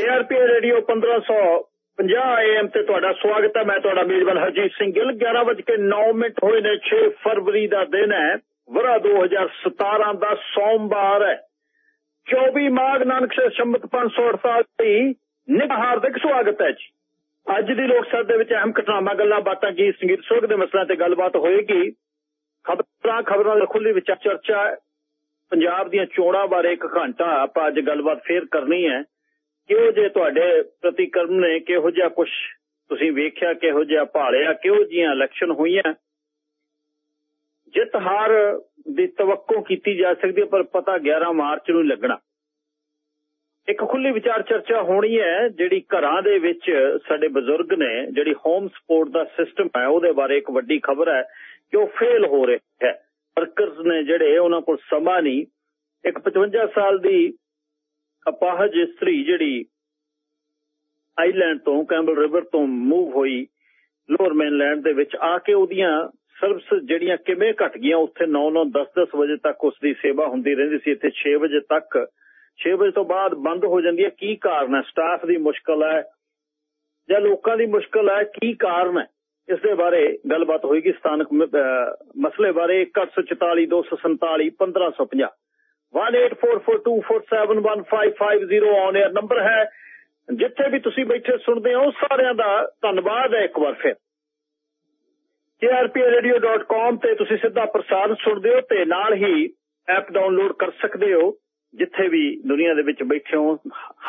KRP radio 1550 AM ਤੇ ਤੁਹਾਡਾ ਸਵਾਗਤ ਹੈ। ਮੈਂ ਤੁਹਾਡਾ ਮੇਜ਼ਬਾਨ ਹਰਜੀਤ ਸਿੰਘ ਗਿੱਲ। 11:09 ਮਿੰਟ ਹੋਏ ਨੇ 6 ਫਰਵਰੀ ਦਾ ਦਿਨ ਹੈ। ਵਰਾ 2017 ਦਾ ਸੋਮਵਾਰ ਹੈ। 24 ਮਾਘ ਨਾਨਕ ਸੇ ਸ਼ੰਮਤ 548 ਨਿਕ ਹਾਰਦਿਕ ਸਵਾਗਤ ਹੈ ਜੀ। ਅੱਜ ਦੀ ਲੋਕ ਸਭਾ ਦੇ ਵਿੱਚ ਅਹਿਮ ਘਟਨਾਵਾਂ, ਗੱਲਾਂ, ਬਾਤਾਂ, ਗੀਤ, ਸੰਗੀਤ, ਸੁਰਗ ਦੇ ਮਸਲਿਆਂ ਤੇ ਗੱਲਬਾਤ ਹੋਏਗੀ। ਖਬਰਾਂ ਖਬਰਾਂ ਦੀ ਖੁੱਲੀ ਵਿਚਾਰ ਚਰਚਾ ਪੰਜਾਬ ਦੀਆਂ ਚੋਣਾਂ ਬਾਰੇ ਇੱਕ ਘੰਟਾ ਆਪਾਂ ਅੱਜ ਗੱਲਬਾਤ ਫੇਰ ਕਰਨੀ ਹੈ। ਕਿਹੋ ਜੇ ਤੁਹਾਡੇ ਪ੍ਰਤੀਕਰਮ ਨੇ, ਕਿਹੋ ਜਿਹਾ ਕੁਝ ਤੁਸੀਂ ਵੇਖਿਆ, ਕਿਹੋ ਜਿਹਾ ਭਾਲਿਆ, ਕਿਹੋ ਜੀਆਂ ਇਲੈਕਸ਼ਨ ਹੋਈਆਂ? ਜਿੱਤ ਹਾਰ ਦੀ ਤਵੱਕੋ ਕੀਤੀ ਜਾ ਸਕਦੀ ਹੈ, ਪਰ ਪਤਾ 11 ਮਾਰਚ ਨੂੰ ਲੱਗਣਾ। ਇੱਕ ਖੁੱਲੀ ਵਿਚਾਰ ਚਰਚਾ ਹੋਣੀ ਹੈ, ਜਿਹੜੀ ਘਰਾਂ ਦੇ ਵਿੱਚ ਸਾਡੇ ਬਜ਼ੁਰਗ ਨੇ, ਜਿਹੜੀ ਹੋਮ ਸਪੋਰਟ ਦਾ ਸਿਸਟਮ ਹੈ, ਉਹਦੇ ਬਾਰੇ ਇੱਕ ਵੱਡੀ ਖਬਰ ਹੈ ਕਿ ਉਹ ਫੇਲ ਹੋ ਰਿਹਾ ਹੈ। ਵਰਕਰਸ ਨੇ ਜਿਹੜੇ, ਉਹਨਾਂ ਕੋਲ ਸਮਾਂ ਨਹੀਂ। ਇੱਕ 55 ਸਾਲ ਦੀ ਅਪਾਹਜ ਇਸਤਰੀ ਜਿਹੜੀ ਆਈਲੈਂਡ ਤੋਂ ਕੈਂਬਲ ਰਿਵਰ ਤੋਂ ਮੂਵ ਹੋਈ ਲੋਅਰ ਮੇਨਲੈਂਡ ਦੇ ਵਿੱਚ ਆ ਕੇ ਉਹਦੀਆਂ ਸਰਵਿਸ ਜਿਹੜੀਆਂ ਕਿਵੇਂ ਘਟ ਗਈਆਂ, ਉੱਥੇ 9-9 10-10 ਵਜੇ ਤੱਕ ਉਸ ਦੀ ਸੇਵਾ ਹੁੰਦੀ ਰਹਿੰਦੀ ਸੀ, ਇੱਥੇ 6 ਵਜੇ ਤੱਕ। 6 ਵਜੇ ਤੋਂ ਬਾਅਦ ਬੰਦ ਹੋ ਜਾਂਦੀ ਹੈ। ਕੀ ਕਾਰਨ ਹੈ? ਸਟਾਫ ਦੀ ਮੁਸ਼ਕਲ ਹੈ ਜਾਂ ਲੋਕਾਂ ਦੀ ਮੁਸ਼ਕਲ ਹੈ? ਕੀ ਕਾਰਨ ਹੈ? ਇਸ ਦੇ ਬਾਰੇ ਗੱਲਬਾਤ ਹੋਏਗੀ। ਸਥਾਨਕ ਮਸਲੇ ਬਾਰੇ 1844 247 1550 18442471550 ਔਨ 에ਅਰ ਨੰਬਰ ਹੈ। ਜਿੱਥੇ ਵੀ ਤੁਸੀਂ ਬੈਠੇ ਸੁਣਦੇ ਹੋ, ਸਾਰਿਆਂ ਦਾ ਧੰਨਵਾਦ ਹੈ ਇੱਕ ਵਾਰ ਫਿਰ। Krpradio.com ਤੇ ਤੁਸੀਂ ਸਿੱਧਾ ਪ੍ਰਸਾਰਣ ਸੁਣਦੇ ਹੋ ਤੇ ਨਾਲ ਹੀ ਐਪ ਡਾਊਨਲੋਡ ਕਰ ਸਕਦੇ ਹੋ। ਜਿੱਥੇ ਵੀ ਦੁਨੀਆ ਦੇ ਵਿੱਚ ਬੈਠੇ ਹੋ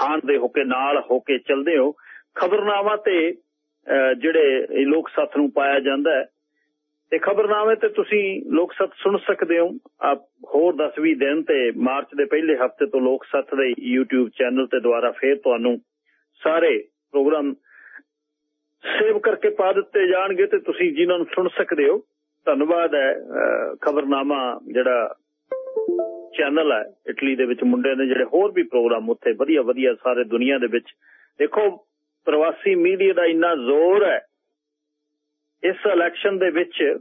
ਹਾਨ ਦੇ ਹੋ ਕੇ ਨਾਲ ਹੋ ਕੇ ਚੱਲਦੇ ਹੋ। ਖਬਰਨਾਮਾ ਤੇ ਜਿਹੜੇ ਲੋਕ ਸੱਥ ਨੂੰ ਪਾਇਆ ਜਾਂਦਾ ਹੈ ਤੇ ਖਬਰਨਾਮੇ ਤੇ ਤੁਸੀਂ ਲੋਕ ਸੱਤ ਸੁਣ ਸਕਦੇ ਹੋ। ਆਪ ਹੋਰ 10-20 ਦਿਨ ਤੇ ਮਾਰਚ ਦੇ ਪਹਿਲੇ ਹਫ਼ਤੇ ਤੋਂ ਲੋਕ ਸੱਤ ਦੇ YouTube ਚੈਨਲ ਤੇ ਦੁਆਰਾ ਫੇਰ ਤੁਹਾਨੂੰ ਸਾਰੇ ਪ੍ਰੋਗਰਾਮ ਸੇਵ ਕਰਕੇ ਪਾ ਦਿੱਤੇ ਜਾਣਗੇ ਤੇ ਤੁਸੀਂ ਜਿਨ੍ਹਾਂ ਨੂੰ ਸੁਣ ਸਕਦੇ ਹੋ। ਧੰਨਵਾਦ ਹੈ ਖਬਰਨਾਮਾ ਜਿਹੜਾ ਚੈਨਲ ਹੈ, ਇਟਲੀ ਦੇ ਵਿੱਚ ਮੁੰਡੇ ਨੇ ਜਿਹੜੇ ਹੋਰ ਵੀ ਪ੍ਰੋਗਰਾਮ ਉੱਥੇ ਵਧੀਆ ਵਧੀਆ ਸਾਰੇ ਦੁਨੀਆ ਦੇ ਵਿੱਚ। ਦੇਖੋ, ਪ੍ਰਵਾਸੀ ਮੀਡੀਆ ਦਾ ਇੰਨਾ ਜ਼ੋਰ ਹੈ ਇਸ ਇਲੈਕਸ਼ਨ ਦੇ ਵਿੱਚ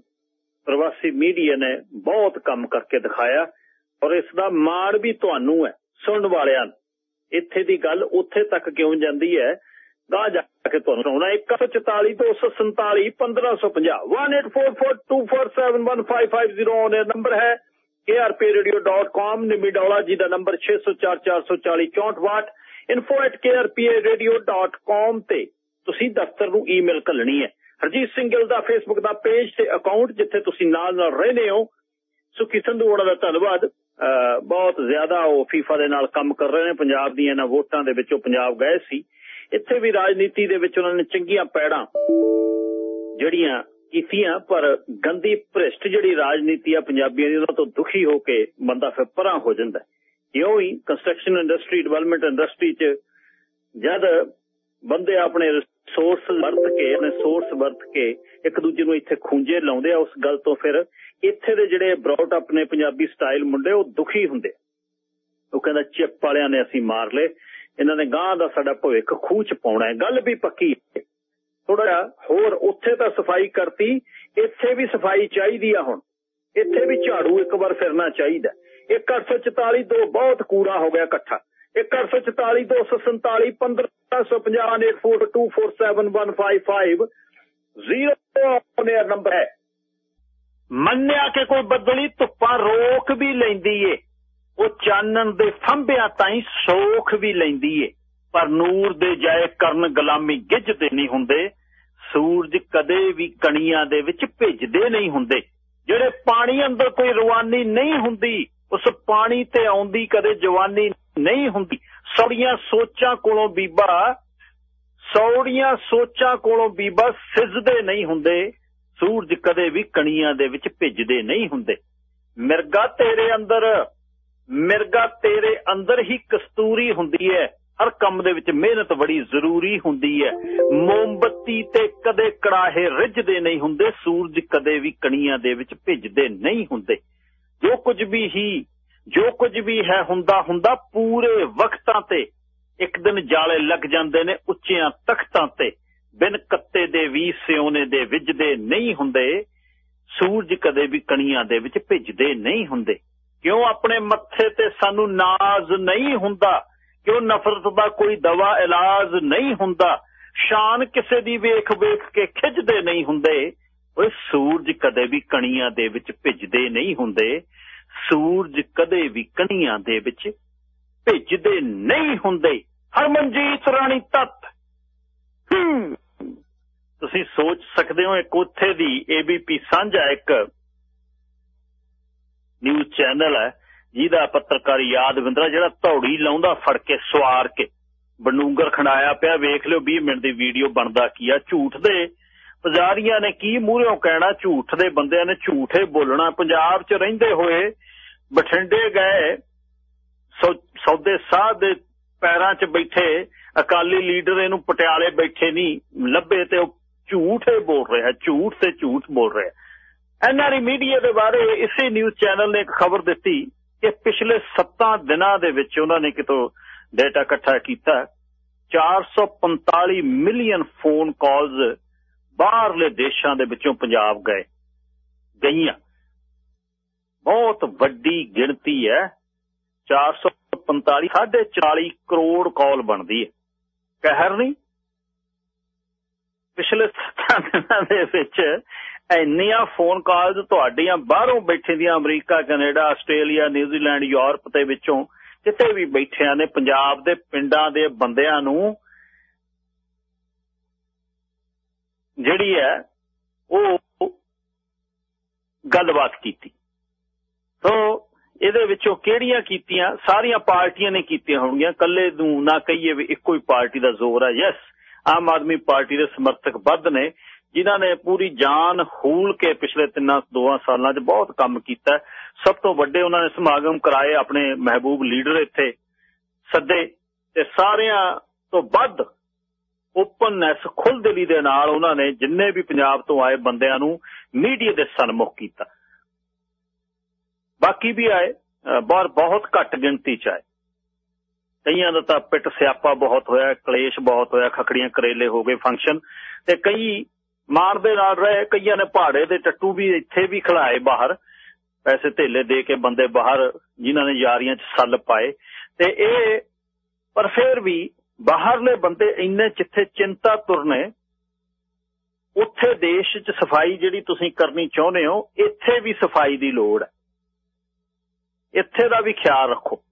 ਪ੍ਰਵਾਸੀ ਮੀਡੀਆ ਨੇ ਬਹੁਤ ਕੰਮ ਕਰਕੇ ਦਿਖਾਇਆ ਔਰ ਇਸ ਦਾ ਮਾਣ ਵੀ ਤੁਹਾਨੂੰ ਹੈ, ਸੁਣਨ ਵਾਲਿਆਂ ਇੱਥੇ ਦੀ ਗੱਲ ਉੱਥੇ ਤੱਕ ਕਿਉਂ ਜਾਂਦੀ ਹੈ? ਗਾਹ ਜਾ ਕੇ ਤੁਹਾਨੂੰ ਸੁਣਾਉਣਾ 144 247 1550 18442471550 ਔਨ ਨੰਬਰ ਹੈ। krpradio.com ਨਿਮੀ ਡੌਲਾ ਜੀ ਦਾ ਨੰਬਰ 604440 ਵਾਟ info@krpradio.com ਤੇ ਤੁਸੀਂ ਦਫ਼ਤਰ ਨੂੰ ਈਮੇਲ ਕਰਨੀ ਹੈ। ਹਰਜੀਤ ਸਿੰਘ ਗਿੱਲ ਦਾ ਫੇਸਬੁੱਕ ਦਾ ਪੇਜ ਤੇ ਅਕਾਊਂਟ ਜਿੱਥੇ ਤੁਸੀਂ ਨਾਲ ਨਾਲ ਰਹਿੰਦੇ ਹੋ। ਸੁਖੀ ਸੰਧੂ ਉਹਨਾਂ ਦਾ ਧੰਨਵਾਦ। ਬਹੁਤ ਜ਼ਿਆਦਾ ਉਹ ਫੀਫਾ ਦੇ ਨਾਲ ਕੰਮ ਕਰ ਰਹੇ ਨੇ। ਪੰਜਾਬ ਦੀਆਂ ਇਹਨਾਂ ਵੋਟਾਂ ਦੇ ਵਿੱਚ ਉਹ ਪੰਜਾਬ ਗਏ ਸੀ। ਇੱਥੇ ਵੀ ਰਾਜਨੀਤੀ ਦੇ ਵਿੱਚ ਉਹਨਾਂ ਨੇ ਚੰਗੀਆਂ ਪੈੜਾਂ ਜਿਹੜੀਆਂ ਕੀਤੀਆਂ, ਪਰ ਗੰਦੀ ਭ੍ਰਿਸ਼ਟ ਜਿਹੜੀ ਰਾਜਨੀਤੀ ਆ ਪੰਜਾਬੀਆਂ ਦੀ ਉਹਨਾਂ ਤੋਂ ਦੁਖੀ ਹੋ ਕੇ ਬੰਦਾ ਫਿਰ ਪਰਾਂ ਹੋ ਜਾਂਦਾ। ਇਉਂ ਹੀ ਕੰਸਟਰਕਸ਼ਨ ਇੰਡਸਟਰੀ ਡਿਵੈਲਪਮੈਂਟ ਇੰਡਸਟਰੀ 'ਚ ਜਦ ਬੰਦੇ ਆਪਣੇ ਸੋਰਸ ਵਰਤ ਕੇ ਨੇ ਸੋਰਸ ਵਰਤ ਕੇ ਇੱਕ ਦੂਜੇ ਨੂੰ ਇੱਥੇ ਖੂੰਜੇ ਲਾਉਂਦੇ ਆ, ਉਸ ਗੱਲ ਤੋਂ ਫਿਰ ਇੱਥੇ ਦੇ ਜਿਹੜੇ ਬ੍ਰੌਟ ਆਪਣੇ ਪੰਜਾਬੀ ਸਟਾਈਲ ਮੁੰਡੇ, ਉਹ ਦੁਖੀ ਹੁੰਦੇ ਉਹ ਕਹਿੰਦਾ, ਚਿੱਪ ਵਾਲਿਆਂ ਨੇ ਅਸੀਂ ਮਾਰ ਲਏ। ਇਹਨਾਂ ਨੇ ਗਾਂ ਦਾ ਸਾਡਾ ਭਵਿੱਖ ਖੂਹ ਚ ਪਾਉਣਾ ਹੈ। ਗੱਲ ਵੀ ਪੱਕੀ ਥੋੜਾ ਜਿਹਾ ਹੋਰ ਉੱਥੇ ਤਾਂ ਸਫ਼ਾਈ ਕਰਤੀ, ਇੱਥੇ ਵੀ ਸਫ਼ਾਈ ਚਾਹੀਦੀ ਆ ਹੁਣ। ਇੱਥੇ ਵੀ ਝਾੜੂ ਇੱਕ ਵਾਰ ਫਿਰਨਾ ਚਾਹੀਦਾ। 1844 ਤੋਂ ਬਹੁਤ ਕੂੜਾ ਹੋ ਗਿਆ ਇਕੱਠਾ। 1844 247 1550 ਜ਼ੀਰੋ ਨੰਬਰ ਹੈ। ਮੰਨਿਆ ਕਿ ਕੋਈ ਬੱਦਲੀ ਧੁੱਪਾਂ ਰੋਕ ਵੀ ਲੈਂਦੀ ਏ, ਉਹ ਚਾਨਣ ਦੇ ਫੰਬਿਆਂ ਤਾਈਂ ਸੋਖ ਵੀ ਲੈਂਦੀ ਏ, ਪਰ ਨੂਰ ਦੇ ਜਾਏ ਕਰਨ ਗੁਲਾਮੀ ਗਿੱਝਦੇ ਨਹੀਂ ਹੁੰਦੇ, ਸੂਰਜ ਕਦੇ ਵੀ ਕਣੀਆਂ ਦੇ ਵਿੱਚ ਭਿੱਜਦੇ ਨਹੀਂ ਹੁੰਦੇ। ਜਿਹੜੇ ਪਾਣੀ ਅੰਦਰ ਕੋਈ ਰਵਾਨੀ ਨਹੀਂ ਹੁੰਦੀ, ਉਸ ਪਾਣੀ ਤੇ ਆਉਂਦੀ ਕਦੇ ਜਵਾਨੀ ਨਹੀਂ ਹੁੰਦੀ। ਸੌੜੀਆਂ ਸੋਚਾਂ ਕੋਲੋਂ ਬੀਬਾ, ਸੌੜੀਆਂ ਸੋਚਾਂ ਕੋਲੋਂ ਬੀਬਾ ਸਿੱਜਦੇ ਨਹੀਂ ਹੁੰਦੇ, ਸੂਰਜ ਕਦੇ ਵੀ ਕਣੀਆਂ ਦੇ ਵਿੱਚ ਭਿੱਜਦੇ ਨਹੀਂ ਹੁੰਦੇ। ਮਿਰਗਾ ਤੇਰੇ ਅੰਦਰ, ਮਿਰਗਾ ਤੇਰੇ ਅੰਦਰ ਹੀ ਕਸਤੂਰੀ ਹੁੰਦੀ ਹੈ, ਹਰ ਕੰਮ ਦੇ ਵਿੱਚ ਮਿਹਨਤ ਬੜੀ ਜ਼ਰੂਰੀ ਹੁੰਦੀ ਹੈ। ਮੋਮਬੱਤੀ ਤੇ ਕਦੇ ਕੜਾਹੇ ਰਿੱਝਦੇ ਨਹੀਂ ਹੁੰਦੇ, ਸੂਰਜ ਕਦੇ ਵੀ ਕਣੀਆਂ ਦੇ ਵਿੱਚ ਭਿੱਜਦੇ ਨਹੀਂ ਹੁੰਦੇ। ਜੋ ਕੁਝ ਵੀ ਹੀ ਜੋ ਕੁਝ ਵੀ ਹੈ ਹੁੰਦਾ ਹੁੰਦਾ ਪੂਰੇ ਵਕਤਾਂ ਤੇ ਇੱਕ ਦਿਨ ਜਾਲੇ ਲੱਗ ਜਾਂਦੇ ਨੇ ਉੱਚਿਆਂ ਤਖਤਾਂ ਤੇ। ਬਿਨ ਕੱਤੇ ਦੇ ਵੀ, ਸਿਉਨੇ ਦੇ, ਵਿਜਦੇ ਨਹੀਂ ਹੁੰਦੇ। ਸੂਰਜ ਕਦੇ ਵੀ ਕਣੀਆਂ ਦੇ ਵਿੱਚ ਭਿੱਜਦੇ ਨਹੀਂ ਹੁੰਦੇ। ਕਿਉਂ ਆਪਣੇ ਮੱਥੇ ਤੇ ਸਾਨੂੰ ਨਾਜ਼ ਨਹੀਂ ਹੁੰਦਾ? ਕਿਉਂ ਨਫ਼ਰਤ ਦਾ ਕੋਈ ਦਵਾ ਇਲਾਜ ਨਹੀਂ ਹੁੰਦਾ? ਸ਼ਾਨ ਕਿਸੇ ਦੀ ਵੇਖ ਵੇਖ ਕੇ ਖਿੱਚਦੇ ਨਹੀਂ ਹੁੰਦੇ। ਓਏ ਸੂਰਜ ਕਦੇ ਵੀ ਕਣੀਆਂ ਦੇ ਵਿੱਚ ਭਿੱਜਦੇ ਨਹੀਂ ਹੁੰਦੇ। ਸੂਰਜ ਕਦੇ ਵੀ ਕਣੀਆਂ ਦੇ ਵਿੱਚ ਭਿੱਜਦੇ ਨਹੀਂ ਹੁੰਦੇ। ਹਰਮਨਜੀਤ ਰਾਣੀ ਤਤ। ਤੁਸੀਂ ਸੋਚ ਸਕਦੇ ਹੋ, ਇੱਕ ਉੱਥੇ ਦੀ ਏਬੀਪੀ ਸਾਂਝਾ ਇੱਕ ਨਿਊਜ਼ ਚੈਨਲ ਹੈ, ਜਿਹਦਾ ਪੱਤਰਕਾਰ ਯਾਦਵਿੰਦਰਾ ਜਿਹੜਾ ਧੌੜੀ ਲਾਉਂਦਾ ਫੜ ਕੇ, ਸਵਾਰ ਕੇ। ਬਨੂੰਗਰ ਖੰਡਾਇਆ ਪਿਆ, ਵੇਖ ਲਿਓ 20 ਮਿੰਟ ਦੀ ਵੀਡੀਓ ਬਣਦਾ ਕੀ ਆ। ਝੂਠ ਦੇ ਪੁਜਾਰੀਆਂ ਨੇ ਕੀ ਮੂਹਰਿਓਂ ਕਹਿਣਾ? ਝੂਠ ਦੇ ਬੰਦਿਆਂ ਨੇ ਝੂਠੇ ਬੋਲਣਾ। ਪੰਜਾਬ 'ਚ ਰਹਿੰਦੇ ਹੋਏ ਬਠਿੰਡੇ ਗਏ ਸੌਦੇ ਸਾਹ ਦੇ ਪੈਰਾਂ 'ਚ ਬੈਠੇ, ਅਕਾਲੀ ਲੀਡਰ ਇਹਨੂੰ ਪਟਿਆਲੇ ਬੈਠੇ ਨਹੀਂ, ਲੱਭੇ ਤੇ ਉਹ ਝੂਠ ਬੋਲ ਰਿਹਾ ਝੂਠ ਤੇ ਝੂਠ ਬੋਲ ਰਿਹਾ ਐਨਆਰਈ ਮੀਡੀਆ ਦੇ ਬਾਰੇ ਇਸੇ ਨਿਊਜ਼ ਚੈਨਲ ਨੇ ਇੱਕ ਖਬਰ ਦਿੱਤੀ ਕਿ ਪਿਛਲੇ 7 ਦਿਨਾਂ ਦੇ ਵਿੱਚ ਉਹਨਾਂ ਨੇ ਕਿਤੋਂ ਡਾਟਾ ਇਕੱਠਾ ਕੀਤਾ। 445 ਮਿਲੀਅਨ ਫੋਨ ਕਾਲਸ ਬਾਹਰਲੇ ਦੇਸ਼ਾਂ ਦੇ ਵਿੱਚੋਂ ਪੰਜਾਬ ਗਏ, ਗਈਆਂ। ਬਹੁਤ ਵੱਡੀ ਗਿਣਤੀ ਹੈ। 445 40 ਕਰੋੜ ਕਾਲ ਬਣਦੀ ਹੈ। ਕਹਿਰ ਨਹੀਂ, ਪਿਛਲੇ 7 ਦਿਨਾਂ ਦੇ ਵਿੱਚ ਇੰਨੀਆਂ ਫੋਨ ਕਾਲਸ ਤੁਹਾਡੀਆਂ ਬਾਹਰੋਂ ਬੈਠੇ ਦੀਆਂ, America, Canada, Australia, New Zealand, Europe ਤੇ ਵਿੱਚੋਂ ਕਿਤੇ ਵੀ ਬੈਠਿਆਂ ਨੇ ਪੰਜਾਬ ਦੇ ਪਿੰਡਾਂ ਦੇ ਬੰਦਿਆਂ ਨੂੰ ਜਿਹੜੀ ਹੈ, ਉਹ ਗੱਲਬਾਤ ਕੀਤੀ। ਸੋ, ਇਹਦੇ ਵਿੱਚੋਂ ਕਿਹੜੀਆਂ ਕੀਤੀਆਂ? ਸਾਰੀਆਂ ਪਾਰਟੀਆਂ ਨੇ ਕੀਤੀਆਂ ਹੋਣਗੀਆਂ। ਕੱਲੇ ਨੂੰ ਨਾ ਕਹੀਏ ਵੀ ਇੱਕੋ ਹੀ ਪਾਰਟੀ ਦਾ ਜ਼ੋਰ ਹੈ। ਯੈਸ ਆਮ ਆਦਮੀ ਪਾਰਟੀ ਦੇ ਸਮਰਥਕ ਵੱਧ ਨੇ, ਜਿਨ੍ਹਾਂ ਨੇ ਪੂਰੀ ਜਾਨ ਹੂਲ ਕੇ ਪਿਛਲੇ ਤਿੰਨਾਂ ਦੋਆਂ ਸਾਲਾਂ 'ਚ ਬਹੁਤ ਕੰਮ ਕੀਤਾ। ਸਭ ਤੋਂ ਵੱਡੇ ਉਹਨਾਂ ਨੇ ਸਮਾਗਮ ਕਰਾਏ ਆਪਣੇ ਮਹਿਬੂਬ ਲੀਡਰ ਇੱਥੇ ਸੱਦੇ। ਤੇ ਸਾਰਿਆਂ ਤੋਂ ਵੱਧ ਓਪਨਨੈਸ ਖੁੱਲਦਿਲੀ ਦੇ ਨਾਲ ਉਹਨਾਂ ਨੇ ਜਿੰਨੇ ਵੀ ਪੰਜਾਬ ਤੋਂ ਆਏ ਬੰਦਿਆਂ ਨੂੰ ਮੀਡੀਆ ਦੇ ਸਨਮੁਖ ਕੀਤਾ। ਬਾਕੀ ਵੀ ਆਏ ਬਾਹਰ ਬਹੁਤ ਘੱਟ ਗਿਣਤੀ ਚ ਆਏ। ਕਈਆਂ ਦਾ ਤਾਂ ਪਿੱਟ ਸਿਆਪਾ ਬਹੁਤ ਹੋਇਆ, ਕਲੇਸ਼ ਬਹੁਤ ਹੋਇਆ, ਖਖੜੀਆਂ ਕਰੇਲੇ ਹੋ ਗਏ ਫੰਕਸ਼ਨ ਤੇ ਕਈ ਮਾਰ ਦੇ ਨਾਲ ਰਹੇ, ਕਈਆਂ ਨੇ ਪਹਾੜੇ ਦੇ ਟੱਟੂ ਵੀ ਇੱਥੇ ਵੀ ਖਿਲਾਏ ਬਾਹਰ, ਪੈਸੇ ਧੇਲੇ ਦੇ ਕੇ ਬੰਦੇ ਬਾਹਰ ਜਿਨ੍ਹਾਂ ਨੇ ਯਾਰੀਆਂ 'ਚ ਸੱਲ ਪਾਏ। ਤੇ ਇਹ, ਪਰ ਫਿਰ ਵੀ ਬਾਹਰਲੇ ਬੰਦੇ ਇੰਨੇ ਜਿੱਥੇ ਚਿੰਤਾ ਤੁਰਨੇ, ਉੱਥੇ ਦੇਸ਼ 'ਚ ਸਫ਼ਾਈ ਜਿਹੜੀ ਤੁਸੀਂ ਕਰਨੀ ਚਾਹੁੰਦੇ ਹੋ, ਇੱਥੇ ਵੀ ਸਫ਼ਾਈ ਦੀ ਲੋੜ ਹੈ। ਇੱਥੇ ਦਾ ਵੀ ਖਿਆਲ ਰੱਖੋ।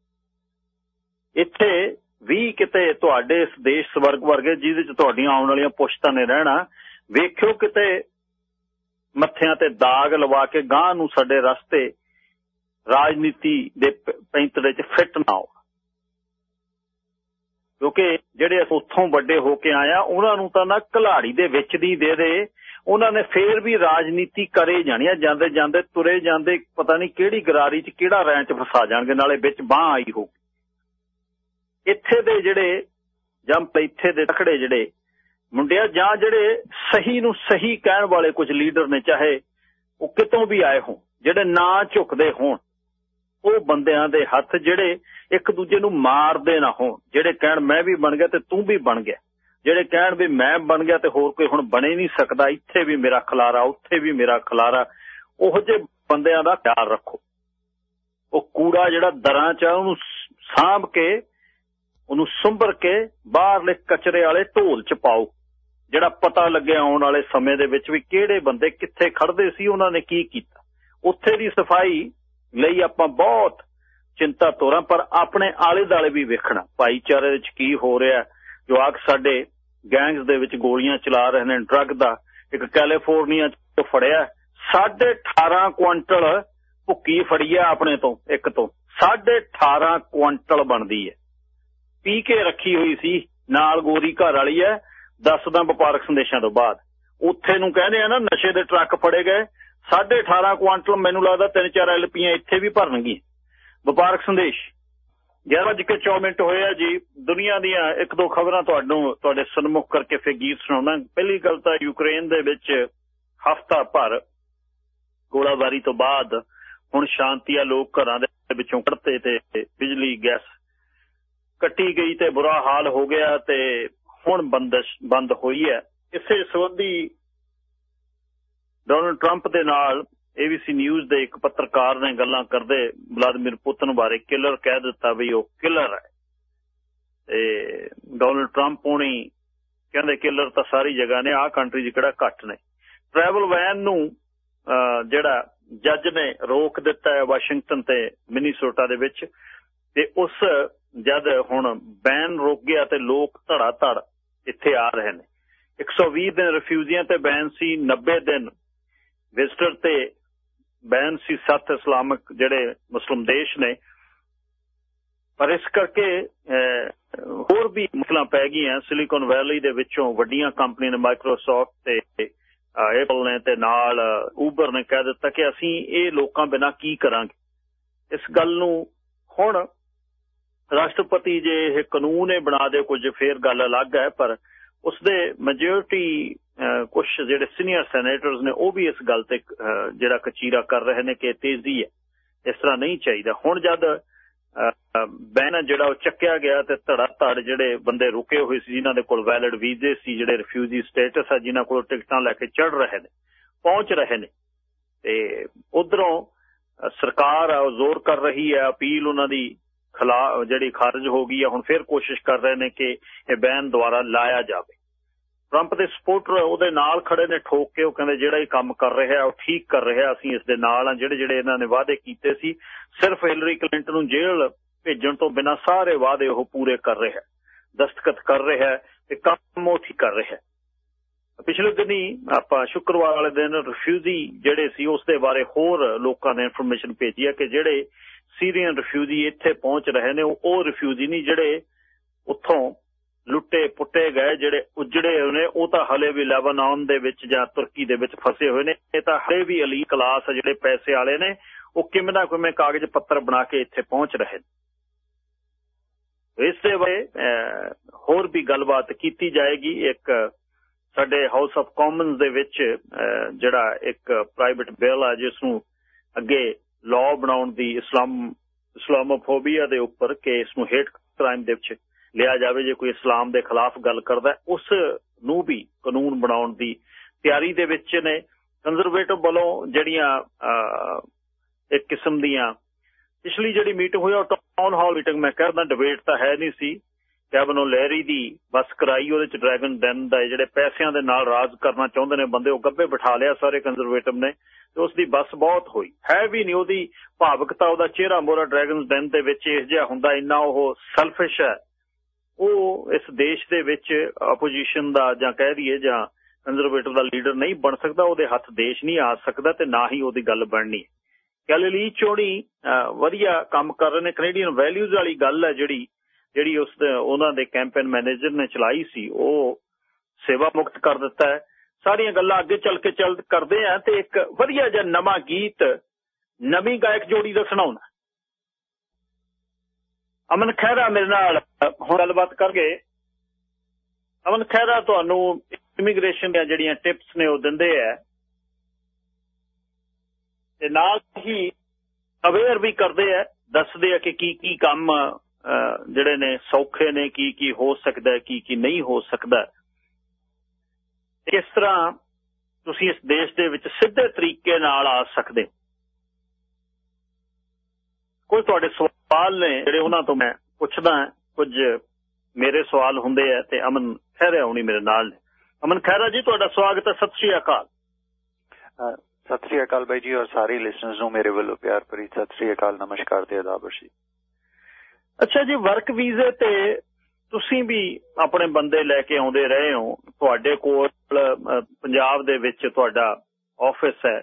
ਇੱਥੇ ਵੀ ਕਿਤੇ ਤੁਹਾਡੇ ਇਸ ਦੇਸ਼ ਸਵਰਗ ਵਰਗੇ, ਜਿਹਦੇ 'ਚ ਤੁਹਾਡੀਆਂ ਆਉਣ ਵਾਲੀਆਂ ਪੁਸ਼ਤਾਂ ਨੇ ਰਹਿਣਾ, ਵੇਖਿਓ ਕਿਤੇ ਮੱਥਿਆਂ ਤੇ ਦਾਗ ਲਵਾ ਕੇ ਗਾਂ ਨੂੰ ਸਾਡੇ ਰਸਤੇ ਰਾਜਨੀਤੀ ਦੇ ਪੈਂਤੜੇ 'ਚ ਫਿੱਟ ਨਾ ਹੋ ਕਿਉਂਕਿ ਜਿਹੜੇ ਉੱਥੋਂ ਵੱਡੇ ਹੋ ਕੇ ਆਇਆ ਉਹਨਾਂ ਨੂੰ ਤਾਂ ਨਾ ਕਲਾੜੀ ਦੇ ਵਿੱਚ ਦੀ ਦੇ ਦੇ। ਉਹਨਾਂ ਨੇ ਫੇਰ ਵੀ ਰਾਜਨੀਤੀ ਕਰੇ ਜਾਣੀਆਂ ਜਾਂਦੇ ਜਾਂਦੇ ਤੁਰੇ ਜਾਂਦੇ ਪਤਾ ਨਹੀਂ ਕਿਹੜੀ ਗਰਾਰੀ 'ਚ ਕਿਹੜਾ ਰੈਂਚ ਫਸਾ ਜਾਣਗੇ, ਨਾਲੇ ਵਿੱਚ ਬਾਹ ਆਈ ਹੋ ਇੱਥੇ ਦੇ ਜਿਹੜੇ, ਜੰਪ ਇੱਥੇ ਦੇ ਟਕੜੇ ਜਿਹੜੇ ਮੁੰਡਿਆ, ਜਾਂ ਜਿਹੜੇ ਸਹੀ ਨੂੰ ਸਹੀ ਕਹਿਣ ਵਾਲੇ ਕੁਝ ਲੀਡਰ ਨੇ, ਚਾਹੇ ਉਹ ਕਿਤੋਂ ਵੀ ਆਏ ਹੋਣ, ਜਿਹੜੇ ਨਾ ਝੁਕਦੇ ਹੋਣ ਉਹ ਬੰਦਿਆਂ ਦੇ ਹੱਥ ਜਿਹੜੇ ਇੱਕ ਦੂਜੇ ਨੂੰ ਮਾਰਦੇ ਨਾ ਹੋਣ। ਜਿਹੜੇ ਕਹਿਣ ਮੈਂ ਵੀ ਬਣ ਗਿਆ ਤੇ ਤੂੰ ਵੀ ਬਣ ਗਿਆ। ਜਿਹੜੇ ਕਹਿਣ ਵੀ ਮੈਂ ਬਣ ਗਿਆ ਤੇ ਹੋਰ ਕੋਈ ਹੁਣ ਬਣੇ ਨਹੀਂ ਸਕਦਾ, ਇੱਥੇ ਵੀ ਮੇਰਾ ਖਲਾਰਾ, ਉੱਥੇ ਵੀ ਮੇਰਾ ਖਲਾਰਾ। ਉਹ ਜੇ ਬੰਦਿਆਂ ਦਾ ਖਿਆਲ ਰੱਖੋ। ਉਹ ਕੂੜਾ ਜਿਹੜਾ ਦਰਾਂ ਚ ਉਹਨੂੰ ਸਾਂਭ ਕੇ, ਉਹਨੂੰ ਸੁੰਬਰ ਕੇ ਬਾਹਰਲੇ ਕਚਰੇ ਵਾਲੇ ਢੋਲ ਚ ਪਾਓ। ਜਿਹੜਾ ਪਤਾ ਲੱਗਿਆ ਆਉਣ ਵਾਲੇ ਸਮੇਂ ਦੇ ਵਿੱਚ ਵੀ ਕਿਹੜੇ ਬੰਦੇ ਕਿੱਥੇ ਖੜਦੇ ਸੀ, ਉਹਨਾਂ ਨੇ ਕੀ ਕੀਤਾ। ਉੱਥੇ ਦੀ ਸਫ਼ਾਈ ਲਈ ਆਪਾਂ ਬਹੁਤ ਚਿੰਤਾ ਤੋਰਾਂ, ਪਰ ਆਪਣੇ ਆਲੇ ਦਾਲੇ ਵੀ ਵੇਖਣਾ। ਭਾਈਚਾਰੇ ਵਿੱਚ ਕੀ ਹੋ ਰਿਹਾ? ਜਵਾਕ ਸਾਡੇ ਗੈਂਗਸ ਦੇ ਵਿੱਚ ਗੋਲੀਆਂ ਚਲਾ ਰਹੇ ਨੇ, ਡਰੱਗ ਦਾ। ਇੱਕ ਕੈਲੀਫੋਰਨੀਆ ਚ ਫੜਿਆ। 18.5 ਕੁਇੰਟਲ ਭੁੱਕੀ ਫੜੀ ਆ ਆਪਣੇ ਤੋਂ, ਇੱਕ ਤੋਂ। 18.5 ਕੁਇੰਟਲ ਬਣਦੀ ਹੈ। ਪੀ ਕੇ ਰੱਖੀ ਹੋਈ ਸੀ, ਨਾਲ ਗੋਰੀ ਘਰ ਵਾਲੀ ਹੈ। ਦੱਸਦਾ ਵਪਾਰਕ ਸੰਦੇਸ਼ਾਂ ਤੋਂ ਬਾਅਦ। ਉੱਥੇ ਨੂੰ ਕਹਿੰਦੇ ਆ ਨਾ, ਨਸ਼ੇ ਦੇ ਟਰੱਕ ਫੜੇ ਗਏ। 18.5 ਕੁਆਂਟਲ ਮੈਨੂੰ ਲੱਗਦਾ 3-4 ਐਲਪੀਆਂ ਇੱਥੇ ਵੀ ਭਰਨਗੀਆਂ। ਵਪਾਰਕ ਸੰਦੇਸ਼। 11:04 ਮਿੰਟ ਹੋਇਆ ਜੀ। ਦੁਨੀਆ ਦੀਆਂ ਇੱਕ ਦੋ ਖਬਰਾਂ ਤੁਹਾਨੂੰ, ਤੁਹਾਡੇ ਸਨਮੁਖ ਕਰਕੇ ਫੇ ਗੀਤ ਸੁਣਾਉਣਾ। ਪਹਿਲੀ ਗੱਲ ਤਾਂ ਯੂਕਰੇਨ ਦੇ ਵਿੱਚ ਹਫ਼ਤਾ ਭਰ ਗੋਲਾਬਾਰੀ ਤੋਂ ਬਾਅਦ ਹੁਣ ਸ਼ਾਂਤੀ ਆ ਲੋਕ ਘਰਾਂ ਦੇ ਵਿੱਚੋਂ ਕੱਢਤੇ ਤੇ ਬਿਜਲੀ, ਗੈਸ ਕੱਟੀ ਗਈ ਤੇ ਬੁਰਾ ਹਾਲ ਹੋ ਗਿਆ ਤੇ ਹੁਣ ਬੰਦਸ਼ ਬੰਦ ਹੋਈ ਹੈ। ਇਸੇ ਸੰਬੰਧੀ ਡੋਨਲਡ ਟਰੰਪ ਦੇ ਨਾਲ ABC ਨਿਊਜ਼ ਦੇ ਇੱਕ ਪੱਤਰਕਾਰ ਨੇ ਗੱਲਾਂ ਕਰਦੇ ਵਲਾਦੀਮੀਰ ਪੁਤਨ ਬਾਰੇ ਕਿਲਰ ਕਹਿ ਦਿੱਤਾ ਵੀ ਉਹ ਕਿਲਰ ਹੈ। ਤੇ ਡੋਨਲਡ ਟਰੰਪ ਹੋਣੀ ਕਹਿੰਦੇ ਕਿਲਰ ਤਾਂ ਸਾਰੀ ਜਗ੍ਹਾ ਨੇ, ਆਹ ਕੰਟਰੀ 'ਚ ਕਿਹੜਾ ਘੱਟ ਨੇ। ਟਰੈਵਲ ਵੈਨ ਨੂੰ ਜਿਹੜਾ ਜੱਜ ਨੇ ਰੋਕ ਦਿੱਤਾ ਹੈ ਵਾਸ਼ਿੰਗਟਨ ਤੇ ਮਿਨੀਸੋਟਾ ਦੇ ਵਿੱਚ, ਤੇ ਉਸ ਜਦ ਹੁਣ ਬੈਨ ਰੁਕ ਗਿਆ ਤੇ ਲੋਕ ਧੜਾ ਧੜ ਇੱਥੇ ਆ ਰਹੇ ਨੇ। 120 ਦਿਨ ਰਿਫਿਊਜੀਆਂ ਤੇ ਬੈਨ ਸੀ 90 ਦਿਨ ਵਿਜ਼ਟਰ ਤੇ ਬੈਨ ਸੀ ਸੱਤ ਇਸਲਾਮਿਕ ਜਿਹੜੇ ਮੁਸਲਮ ਦੇਸ਼ ਨੇ। ਪਰ ਇਸ ਕਰਕੇ ਹੋਰ ਵੀ ਮੁਸ਼ਕਲਾਂ ਪੈ ਗਈਆਂ। ਸਿਲੀਕਨ ਵੈਲੀ ਦੇ ਵਿੱਚੋਂ ਵੱਡੀਆਂ ਕੰਪਨੀਆਂ ਨੇ ਮਾਈਕਰੋਸਾਫਟ ਤੇ ਐਪਲ ਨੇ ਤੇ ਨਾਲ ਉਬਰ ਨੇ ਕਹਿ ਦਿੱਤਾ ਕਿ ਅਸੀਂ ਇਹ ਲੋਕਾਂ ਬਿਨਾ ਕੀ ਕਰਾਂਗੇ। ਇਸ ਗੱਲ ਨੂੰ ਹੁਣ ਰਾਸ਼ਟਰਪਤੀ ਜੇ ਇਹ ਕਾਨੂੰਨ ਇਹ ਬਣਾ ਦੇ ਕੁਝ ਫੇਰ ਗੱਲ ਅਲੱਗ ਹੈ, ਪਰ ਉਸ ਦੇ ਮੈਜੋਰਟੀ ਕੁਝ ਜਿਹੜੇ ਸੀਨੀਅਰ ਸੈਨੇਟਰਸ ਨੇ, ਉਹ ਵੀ ਇਸ ਗੱਲ ਤੇ ਜਿਹੜਾ ਕਚੀਰਾ ਕਰ ਰਹੇ ਨੇ ਕਿ ਤੇਜ਼ੀ ਹੈ, ਇਸ ਤਰ੍ਹਾਂ ਨਹੀਂ ਚਾਹੀਦਾ। ਹੁਣ ਜਦ ਬੈਨ ਜਿਹੜਾ ਉਹ ਚੱਕਿਆ ਗਿਆ ਤੇ ਧੜਾ ਧੜ ਜਿਹੜੇ ਬੰਦੇ ਰੁਕੇ ਹੋਏ ਸੀ, ਜਿਨ੍ਹਾਂ ਦੇ ਕੋਲ ਵੈਲਿਡ ਵੀਜ਼ੇ ਸੀ, ਜਿਹੜੇ ਰਿਫਿਊਜੀ ਸਟੇਟਸ ਆ, ਜਿਨ੍ਹਾਂ ਕੋਲ ਟਿਕਟਾਂ ਲੈ ਕੇ ਚੜ ਰਹੇ ਨੇ, ਪਹੁੰਚ ਰਹੇ ਨੇ, ਤੇ ਉਧਰੋਂ ਸਰਕਾਰ ਆ ਜ਼ੋਰ ਕਰ ਰਹੀ ਹੈ, ਅਪੀਲ ਉਹਨਾਂ ਦੀ ਖਿਲਾਫ ਜਿਹੜੀ ਖਾਰਜ ਹੋ ਗਈ ਹੈ ਹੁਣ ਫਿਰ ਕੋਸ਼ਿਸ਼ ਕਰ ਰਹੇ ਨੇ ਕਿ ਇਹ ਬੈਨ ਦੁਆਰਾ ਲਾਇਆ ਜਾਵੇ। ਟਰੰਪ ਦੇ ਸਪੋਰਟਰ ਉਹਦੇ ਨਾਲ ਖੜੇ ਨੇ, ਠੋਕ ਕੇ ਉਹ ਕਹਿੰਦੇ ਜਿਹੜਾ ਇਹ ਕੰਮ ਕਰ ਰਿਹਾ, ਉਹ ਠੀਕ ਕਰ ਰਿਹਾ, ਅਸੀਂ ਇਸ ਦੇ ਨਾਲ ਆ ਜਿਹੜੇ ਜਿਹੜੇ ਇਹਨਾਂ ਨੇ ਵਾਅਦੇ ਕੀਤੇ ਸੀ, ਸਿਰਫ ਹਿਲਰੀ ਕਲਿੰਟਨ ਨੂੰ ਜੇਲ੍ਹ ਭੇਜਣ ਤੋਂ ਬਿਨਾਂ ਸਾਰੇ ਵਾਅਦੇ ਉਹ ਪੂਰੇ ਕਰ ਰਿਹਾ ਦਸਤਖਤ ਕਰ ਰਿਹਾ ਤੇ ਕੰਮ ਉਹ ਠੀਕ ਕਰ ਰਿਹਾ ਪਿਛਲੇ ਦਿਨੀ ਆਪਾਂ ਸ਼ੁੱਕਰਵਾਰ ਵਾਲੇ ਦਿਨ ਰਿਫਿਊਜੀ ਜਿਹੜੇ ਸੀ ਉਸ ਦੇ ਬਾਰੇ ਹੋਰ ਲੋਕਾਂ ਨੇ ਇਨਫੋਰਮੇਸ਼ਨ ਭੇਜੀ ਹੈ ਕਿ ਜਿਹੜੇ ਸੀਰੀਅਨ ਰਿਫਿਊਜੀ ਇੱਥੇ ਪਹੁੰਚ ਰਹੇ ਨੇ, ਉਹ ਰਿਫਿਊਜੀ ਨਹੀਂ, ਜਿਹੜੇ ਉੱਥੋਂ ਲੁੱਟੇ, ਪੁੱਟੇ ਗਏ ਜਿਹੜੇ ਉਜੜੇ ਹੋਏ ਨੇ, ਉਹ ਤਾਂ ਹਲੇ ਵੀ ਲੈਬਨਾਨ ਦੇ ਵਿੱਚ ਜਾਂ ਤੁਰਕੀ ਦੇ ਵਿੱਚ ਫਸੇ ਹੋਏ ਨੇ। ਇਹ ਤਾਂ ਹਲੇ ਵੀ ਅਲੀ ਕਲਾਸ ਜਿਹੜੇ ਪੈਸੇ ਵਾਲੇ ਨੇ। ਉਹ ਕਿਵੇਂ ਨਾ ਕਿਵੇਂ ਕਾਗਜ਼ ਪੱਤਰ ਬਣਾ ਕੇ ਇੱਥੇ ਪਹੁੰਚ ਰਹੇ ਨੇ। ਇਸ ਦੇ ਹੋਰ ਵੀ ਗੱਲਬਾਤ ਕੀਤੀ ਜਾਏਗੀ। ਇੱਕ ਸਾਡੇ ਹਾਊਸ ਆਫ ਕਾਮਨਸ ਦੇ ਵਿੱਚ ਜਿਹੜਾ ਇੱਕ ਪ੍ਰਾਈਵੇਟ ਬਿੱਲ ਆ ਜਿਸ ਨੂੰ ਅੱਗੇ ਲਾਅ ਬਣਾਉਣ ਦੀ ਇਸਲਾਮ ਇਸਲਾਮੋਫੋਬੀਆ ਦੇ ਉੱਪਰ ਕਿ ਇਸ ਨੂੰ ਹੇਟ ਕ੍ਰਾਈਮ ਦੇ ਵਿੱਚ ਲਿਆ ਜਾਵੇ ਜੇ ਕੋਈ ਇਸਲਾਮ ਦੇ ਖਿਲਾਫ ਗੱਲ ਕਰਦਾ ਉਸ ਨੂੰ ਵੀ ਕਾਨੂੰਨ ਬਣਾਉਣ ਦੀ ਤਿਆਰੀ ਦੇ ਵਿੱਚ ਨੇ। ਕੰਜ਼ਰਵੇਟਿਵ ਵੱਲੋਂ ਜਿਹੜੀਆਂ ਇੱਕ ਕਿਸਮ ਦੀਆਂ ਪਿਛਲੀ ਜਿਹੜੀ ਮੀਟਿੰਗ ਹੋਈ ਉਹ ਟਾਊਨ ਹਾਲ ਮੀਟਿੰਗ ਮੈਂ ਕਹਿੰਦਾ ਡਿਬੇਟ ਤਾਂ ਹੈ ਨਹੀਂ ਸੀ। ਕੈਬਨੋ ਲੈਰੀ ਦੀ ਬਸ ਕਰਾਈ, ਉਹਦੇ ਚ ਡਰੈਗਨ ਡੈਨ ਦਾ ਜਿਹੜੇ ਪੈਸਿਆਂ ਦੇ ਨਾਲ ਰਾਜ ਕਰਨਾ ਚਾਹੁੰਦੇ ਨੇ ਬੰਦੇ, ਉਹ ਗੱਬੇ ਬਿਠਾ ਲਿਆ ਸਾਰੇ ਕੰਜ਼ਰਵੇਟਿਵ ਨੇ ਤੇ ਉਸ ਦੀ ਬਸ ਬਹੁਤ ਹੋਈ। ਹੈ ਵੀ ਨਹੀਂ ਉਹਦੀ ਭਾਵਕਤਾ, ਉਹਦਾ ਚਿਹਰਾ ਮੋਰਾ ਡਰੈਗਨਸ ਡੈਨ ਦੇ ਵਿੱਚ ਇਸ ਜਿਹਾ ਹੁੰਦਾ, ਇੰਨਾ ਉਹ ਸੈਲਫਿਸ਼ ਹੈ। ਉਹ ਇਸ ਦੇਸ਼ ਦੇ ਵਿੱਚ ਆਪੋਜੀਸ਼ਨ ਦਾ ਜਾਂ ਕਹਿ ਦਈਏ ਜਾਂ ਕੰਜ਼ਰਵੇਟਿਵ ਦਾ ਲੀਡਰ ਨਹੀਂ ਬਣ ਸਕਦਾ, ਉਹਦੇ ਹੱਥ ਦੇਸ਼ ਨਹੀਂ ਆ ਸਕਦਾ ਤੇ ਨਾ ਹੀ ਉਹਦੀ ਗੱਲ ਬਣਨੀ। ਕੈਲਲੀ ਚੋਣੀ ਵਧੀਆ ਕੰਮ ਕਰ ਰਹੇ ਨੇ। ਕੈਨੇਡੀਅਨ ਵੈਲਿਊਜ਼ ਵਾਲੀ ਗੱਲ ਹੈ ਜਿਹੜੀ ਜਿਹੜੀ ਉਸ ਉਹਨਾਂ ਦੇ ਕੈਂਪੇਨ ਮੈਨੇਜਰ ਨੇ ਚਲਾਈ ਸੀ, ਉਹ ਸੇਵਾ ਮੁਕਤ ਕਰ ਦਿੱਤਾ ਹੈ। ਸਾਰੀਆਂ ਗੱਲਾਂ ਅੱਗੇ ਚੱਲ ਕੇ ਚੱਲ ਕਰਦੇ ਆ ਤੇ ਇੱਕ ਵਧੀਆ ਜਿਹਾ ਨਵਾਂ ਗੀਤ, ਨਵੀਂ ਗਾਇਕ ਜੋੜੀ ਦਾ ਸੁਣਾਉਣਾ। ਅਮਨ ਖਹਿਰਾ ਮੇਰੇ ਨਾਲ ਹੁਣ ਗੱਲਬਾਤ ਕਰਗੇ ਅਮਨ ਖਹਿਰਾ ਤੁਹਾਨੂੰ ਇਮੀਗ੍ਰੇਸ਼ਨ ਦੀਆਂ ਜਿਹੜੀਆਂ ਟਿਪਸ ਨੇ ਉਹ ਦਿੰਦੇ ਆ। ਤੇ ਨਾਲ ਹੀ ਅਵੇਅਰ ਵੀ ਕਰਦੇ ਆ, ਦੱਸਦੇ ਆ ਕਿ ਕੀ ਕੀ ਕੰਮ ਜਿਹੜੇ ਨੇ ਸੌਖੇ ਨੇ, ਕੀ ਕੀ ਹੋ ਸਕਦਾ ਹੈ ਕੀ ਕੀ ਨਹੀਂ ਹੋ ਸਕਦਾ। ਕਿਸ ਤਰ੍ਹਾਂ ਤੁਸੀਂ ਇਸ ਦੇਸ਼ ਦੇ ਵਿੱਚ ਸਿੱਧੇ ਤਰੀਕੇ ਨਾਲ ਆ ਸਕਦੇ ਕੋਈ ਤੁਹਾਡੇ ਸਵਾਲ ਨੇ ਜਿਹੜੇ ਉਹਨਾਂ ਤੋਂ ਮੈਂ ਪੁੱਛਦਾ ਕੁਝ ਮੇਰੇ ਸਵਾਲ ਹੁੰਦੇ ਆ ਤੇ ਅਮਨ ਖੈਰਾ ਹੁਣੀ ਮੇਰੇ ਨਾਲ ਨੇ। ਅਮਨ ਖੈਰਾ ਜੀ ਤੁਹਾਡਾ ਸਵਾਗਤ ਹੈ ਸਤਿ ਸ਼੍ਰੀ ਅਕਾਲ। ਸਤਿ ਸ਼੍ਰੀ ਅਕਾਲ ਬਾਈ ਜੀ ਔਰ ਸਾਰੇ ਲਿਸਨਰਸ ਨੂੰ ਮੇਰੇ ਵੱਲੋਂ ਪਿਆਰ ਭਰੀ ਸਤਿ ਸ਼੍ਰੀ ਅਕਾਲ ਨਮਸਕਾਰ ਤੇ ਆਦਾਬ ਜੀ। ਅੱਛਾ ਜੀ ਵਰਕ ਵੀਜ਼ੇ ਤੇ ਤੁਸੀਂ ਵੀ ਆਪਣੇ ਬੰਦੇ ਲੈ ਕੇ ਆਉਂਦੇ ਰਹੇ ਹੋ। ਤੁਹਾਡੇ ਕੋਲ ਪੰਜਾਬ ਦੇ ਵਿੱਚ ਤੁਹਾਡਾ ਆਫਿਸ ਹੈ।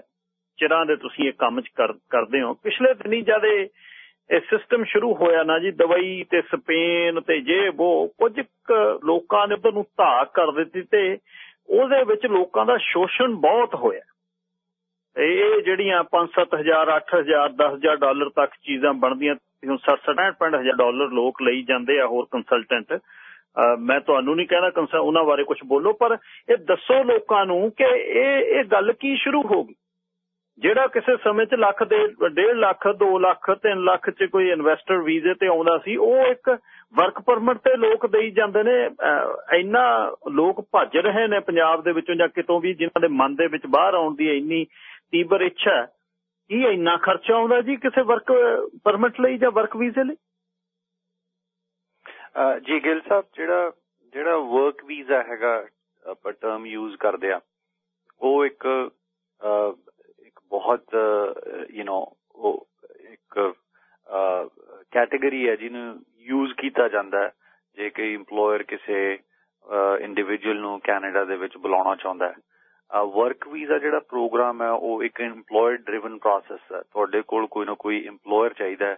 ਚਿਰਾਂ ਦੇ ਤੁਸੀਂ ਇਹ ਕੰਮ ਕਰਦੇ ਹੋ। ਪਿਛਲੇ ਦਿਨੀ ਜਦ ਇਹ ਇਹ ਸਿਸਟਮ ਸ਼ੁਰੂ ਹੋਇਆ ਨਾ ਜੀ, ਦਵਾਈ ਤੇ ਸਪੇਨ ਤੇ ਜੇ ਉਹ ਕੁਝ ਲੋਕਾਂ ਨੇ ਉਹਨੂੰ ਧਾਕ ਕਰ ਦਿੱਤੀ ਤੇ ਉਹਦੇ ਵਿੱਚ ਲੋਕਾਂ ਦਾ ਸ਼ੋਸ਼ਣ ਬਹੁਤ ਹੋਇਆ। ਇਹ ਜਿਹੜੀਆਂ 5-7000 8000 10000 ਡਾਲਰ ਤੱਕ ਚੀਜ਼ਾਂ ਬਣਦੀਆਂ, ਹੁਣ 60 ਹਜ਼ਾਰ ਡਾਲਰ ਲੋਕ ਲਈ ਜਾਂਦੇ ਆ ਹੋਰ ਕੰਸਲਟੈਂਟ ਮੈਂ ਤੁਹਾਨੂੰ ਨਹੀਂ ਕਹਿੰਦਾ ਉਹਨਾਂ ਬਾਰੇ ਕੁਝ ਬੋਲੋ, ਪਰ ਇਹ ਦੱਸੋ ਲੋਕਾਂ ਨੂੰ ਕਿ ਇਹ ਇਹ ਗੱਲ ਕੀ ਸ਼ੁਰੂ ਹੋ ਗਈ? ਜਿਹੜਾ ਕਿਸੇ ਸਮੇਂ 'ਚ ਲੱਖ ਦੇ 1.5 ਲੱਖ 2 ਲੱਖ 3 ਲੱਖ 'ਚ ਕੋਈ ਇਨਵੈਸਟਰ ਵੀਜ਼ੇ ਤੇ ਆਉਂਦਾ ਸੀ, ਉਹ ਇੱਕ ਵਰਕ ਪਰਮਿਟ ਤੇ ਲੋਕ ਦੇਈ ਜਾਂਦੇ ਨੇ। ਇੰਨਾ ਲੋਕ ਭੱਜ ਰਹੇ ਨੇ ਪੰਜਾਬ ਦੇ ਵਿੱਚੋਂ ਜਾਂ ਕਿਤੋਂ ਵੀ, ਜਿਨ੍ਹਾਂ ਦੇ ਮਨ ਦੇ ਵਿੱਚ ਬਾਹਰ ਆਉਣ ਦੀ ਇੰਨੀ ਤੀਬਰ ਇੱਛਾ ਕੀ ਇੰਨਾ ਖਰਚਾ ਆਉਂਦਾ ਜੀ ਕਿਸੇ ਵਰਕ ਪਰਮਿਟ ਲਈ ਜਾਂ ਵਰਕ ਵੀਜ਼ੇ ਲਈ? ਜੀ ਗਿਲ ਸਾਹਿਬ, ਜਿਹੜਾ ਜਿਹੜਾ ਵਰਕ ਵੀਜ਼ਾ ਹੈਗਾ, ਆਪਾਂ ਟਰਮ ਯੂਜ਼ ਕਰਦੇ ਆ, ਉਹ ਇੱਕ ਬਹੁਤ ਯੂ نو ਉਹ ਇੱਕ ਕੈਟਾਗਰੀ ਹੈ ਜਿਹਨੂੰ ਯੂਜ਼ ਕੀਤਾ ਜਾਂਦਾ ਹੈ ਜੇ ਕੋਈ EMPLOYER ਕਿਸੇ ਇੰਡੀਵਿਜੂਅਲ ਨੂੰ ਕੈਨੇਡਾ ਦੇ ਵਿੱਚ ਬੁਲਾਉਣਾ ਚਾਹੁੰਦਾ ਹੈ। ਵਰਕ ਵੀਜ਼ਾ ਜਿਹੜਾ ਪ੍ਰੋਗਰਾਮ ਹੈ ਉਹ ਇੱਕ EMPLOYER ਡਰਿਵਨ ਪ੍ਰੋਸੈਸ ਹੈ। ਤੁਹਾਡੇ ਕੋਲ ਕੋਈ ਨਾ ਕੋਈ EMPLOYER ਚਾਹੀਦਾ ਹੈ,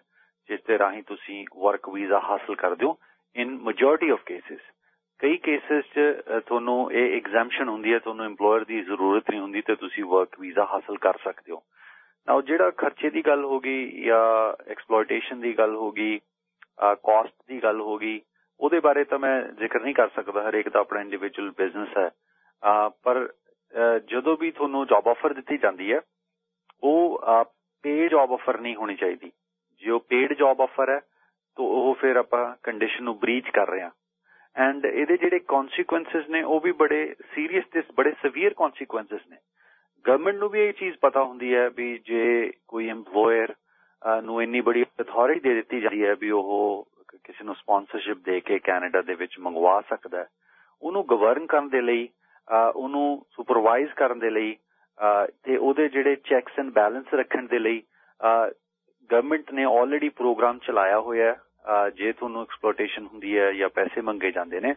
ਜਿਸ ਦੇ ਰਾਹੀਂ ਤੁਸੀਂ ਵਰਕ ਵੀਜ਼ਾ ਹਾਸਲ ਕਰਦੇ ਹੋ ਇਨ ਮੈਜੋਰਟੀ ਆਫ ਕੇਸਿਸ ਕਈ ਕੇਸਿਸ 'ਚ ਤੁਹਾਨੂੰ ਇਹ ਐਗਜ਼ੈਂਪਸ਼ਨ ਹੁੰਦੀ ਹੈ, ਤੁਹਾਨੂੰ EMPLOYER ਦੀ ਜ਼ਰੂਰਤ ਨਹੀਂ ਹੁੰਦੀ ਤੇ ਤੁਸੀਂ ਵਰਕ ਵੀਜ਼ਾ ਹਾਸਲ ਕਰ ਸਕਦੇ ਹੋ। ਨਾਓ ਜਿਹੜਾ ਖਰਚੇ ਦੀ ਗੱਲ ਹੋ ਗਈ ਜਾਂ ਐਕਸਪਲੋਇਟੇਸ਼ਨ ਦੀ ਗੱਲ ਹੋ ਗਈ ਕਾਸਟ ਦੀ ਗੱਲ ਹੋ ਗਈ, ਉਹਦੇ ਬਾਰੇ ਤਾਂ ਮੈਂ ਜ਼ਿਕਰ ਨਹੀਂ ਕਰ ਸਕਦਾ, ਹਰੇਕ ਦਾ ਆਪਣਾ ਇੰਡੀਵਿਜੂਅਲ ਬਿਜ਼ਨਸ ਹੈ। ਪਰ ਜਦੋਂ ਵੀ ਤੁਹਾਨੂੰ ਜੌਬ ਆਫਰ ਦਿੱਤੀ ਜਾਂਦੀ ਹੈ, ਉਹ ਪੇਡ ਜੌਬ ਆਫਰ ਨਹੀਂ ਹੋਣੀ ਚਾਹੀਦੀ। ਜੇ ਉਹ ਪੇਡ ਜੌਬ ਆਫਰ ਹੈ, ਤਾਂ ਉਹ ਫਿਰ ਆਪਾਂ ਕੰਡੀਸ਼ਨ ਨੂੰ ਬ੍ਰੀਚ ਕਰ ਰਹੇ ਹਾਂ। ਐਂਡ ਇਹਦੇ ਜਿਹੜੇ ਕਨਸੀਕੁਐਂਸਸ ਨੇ, ਉਹ ਵੀ ਬੜੇ ਸੀਰੀਅਸ ਤੇ ਬੜੇ ਸਵੀਅਰ ਕਨਸੀਕੁਐਂਸਸ ਨੇ। ਗਵਰਨਮੈਂਟ ਨੂੰ ਵੀ ਇਹ ਚੀਜ਼ ਪਤਾ ਹੁੰਦੀ ਹੈ ਵੀ ਜੇ ਕੋਈ EMPLOYER ਨੂੰ ਇੰਨੀ ਬੜੀ ਅਥਾਰਟੀ ਦੇ ਦਿੱਤੀ ਜਾਂਦੀ ਹੈ ਵੀ ਉਹ ਕਿਸੇ ਨੂੰ ਸਪਾਂਸਰਸ਼ਿਪ ਦੇ ਕੇ ਕੈਨੇਡਾ ਦੇ ਵਿੱਚ ਮੰਗਵਾ ਸਕਦਾ ਹੈ, ਉਹਨੂੰ ਗਵਰਨ ਕਰਨ ਦੇ ਲਈ ਉਹਨੂੰ ਸੁਪਰਵਾਈਜ਼ ਕਰਨ ਦੇ ਲਈ ਤੇ ਉਹਦੇ ਜਿਹੜੇ ਚੈਕਸ ਐਂਡ ਬੈਲੈਂਸ ਰੱਖਣ ਦੇ ਲਈ ਗਵਰਨਮੈਂਟ ਨੇ ਆਲਰੇਡੀ ਪ੍ਰੋਗਰਾਮ ਚਲਾਇਆ ਹੋਇਆ ਜੇ ਤੁਹਾਨੂੰ ਐਕਸਪਲੋਇਟੇਸ਼ਨ ਹੁੰਦੀ ਹੈ ਜਾਂ ਪੈਸੇ ਮੰਗੇ ਜਾਂਦੇ ਨੇ,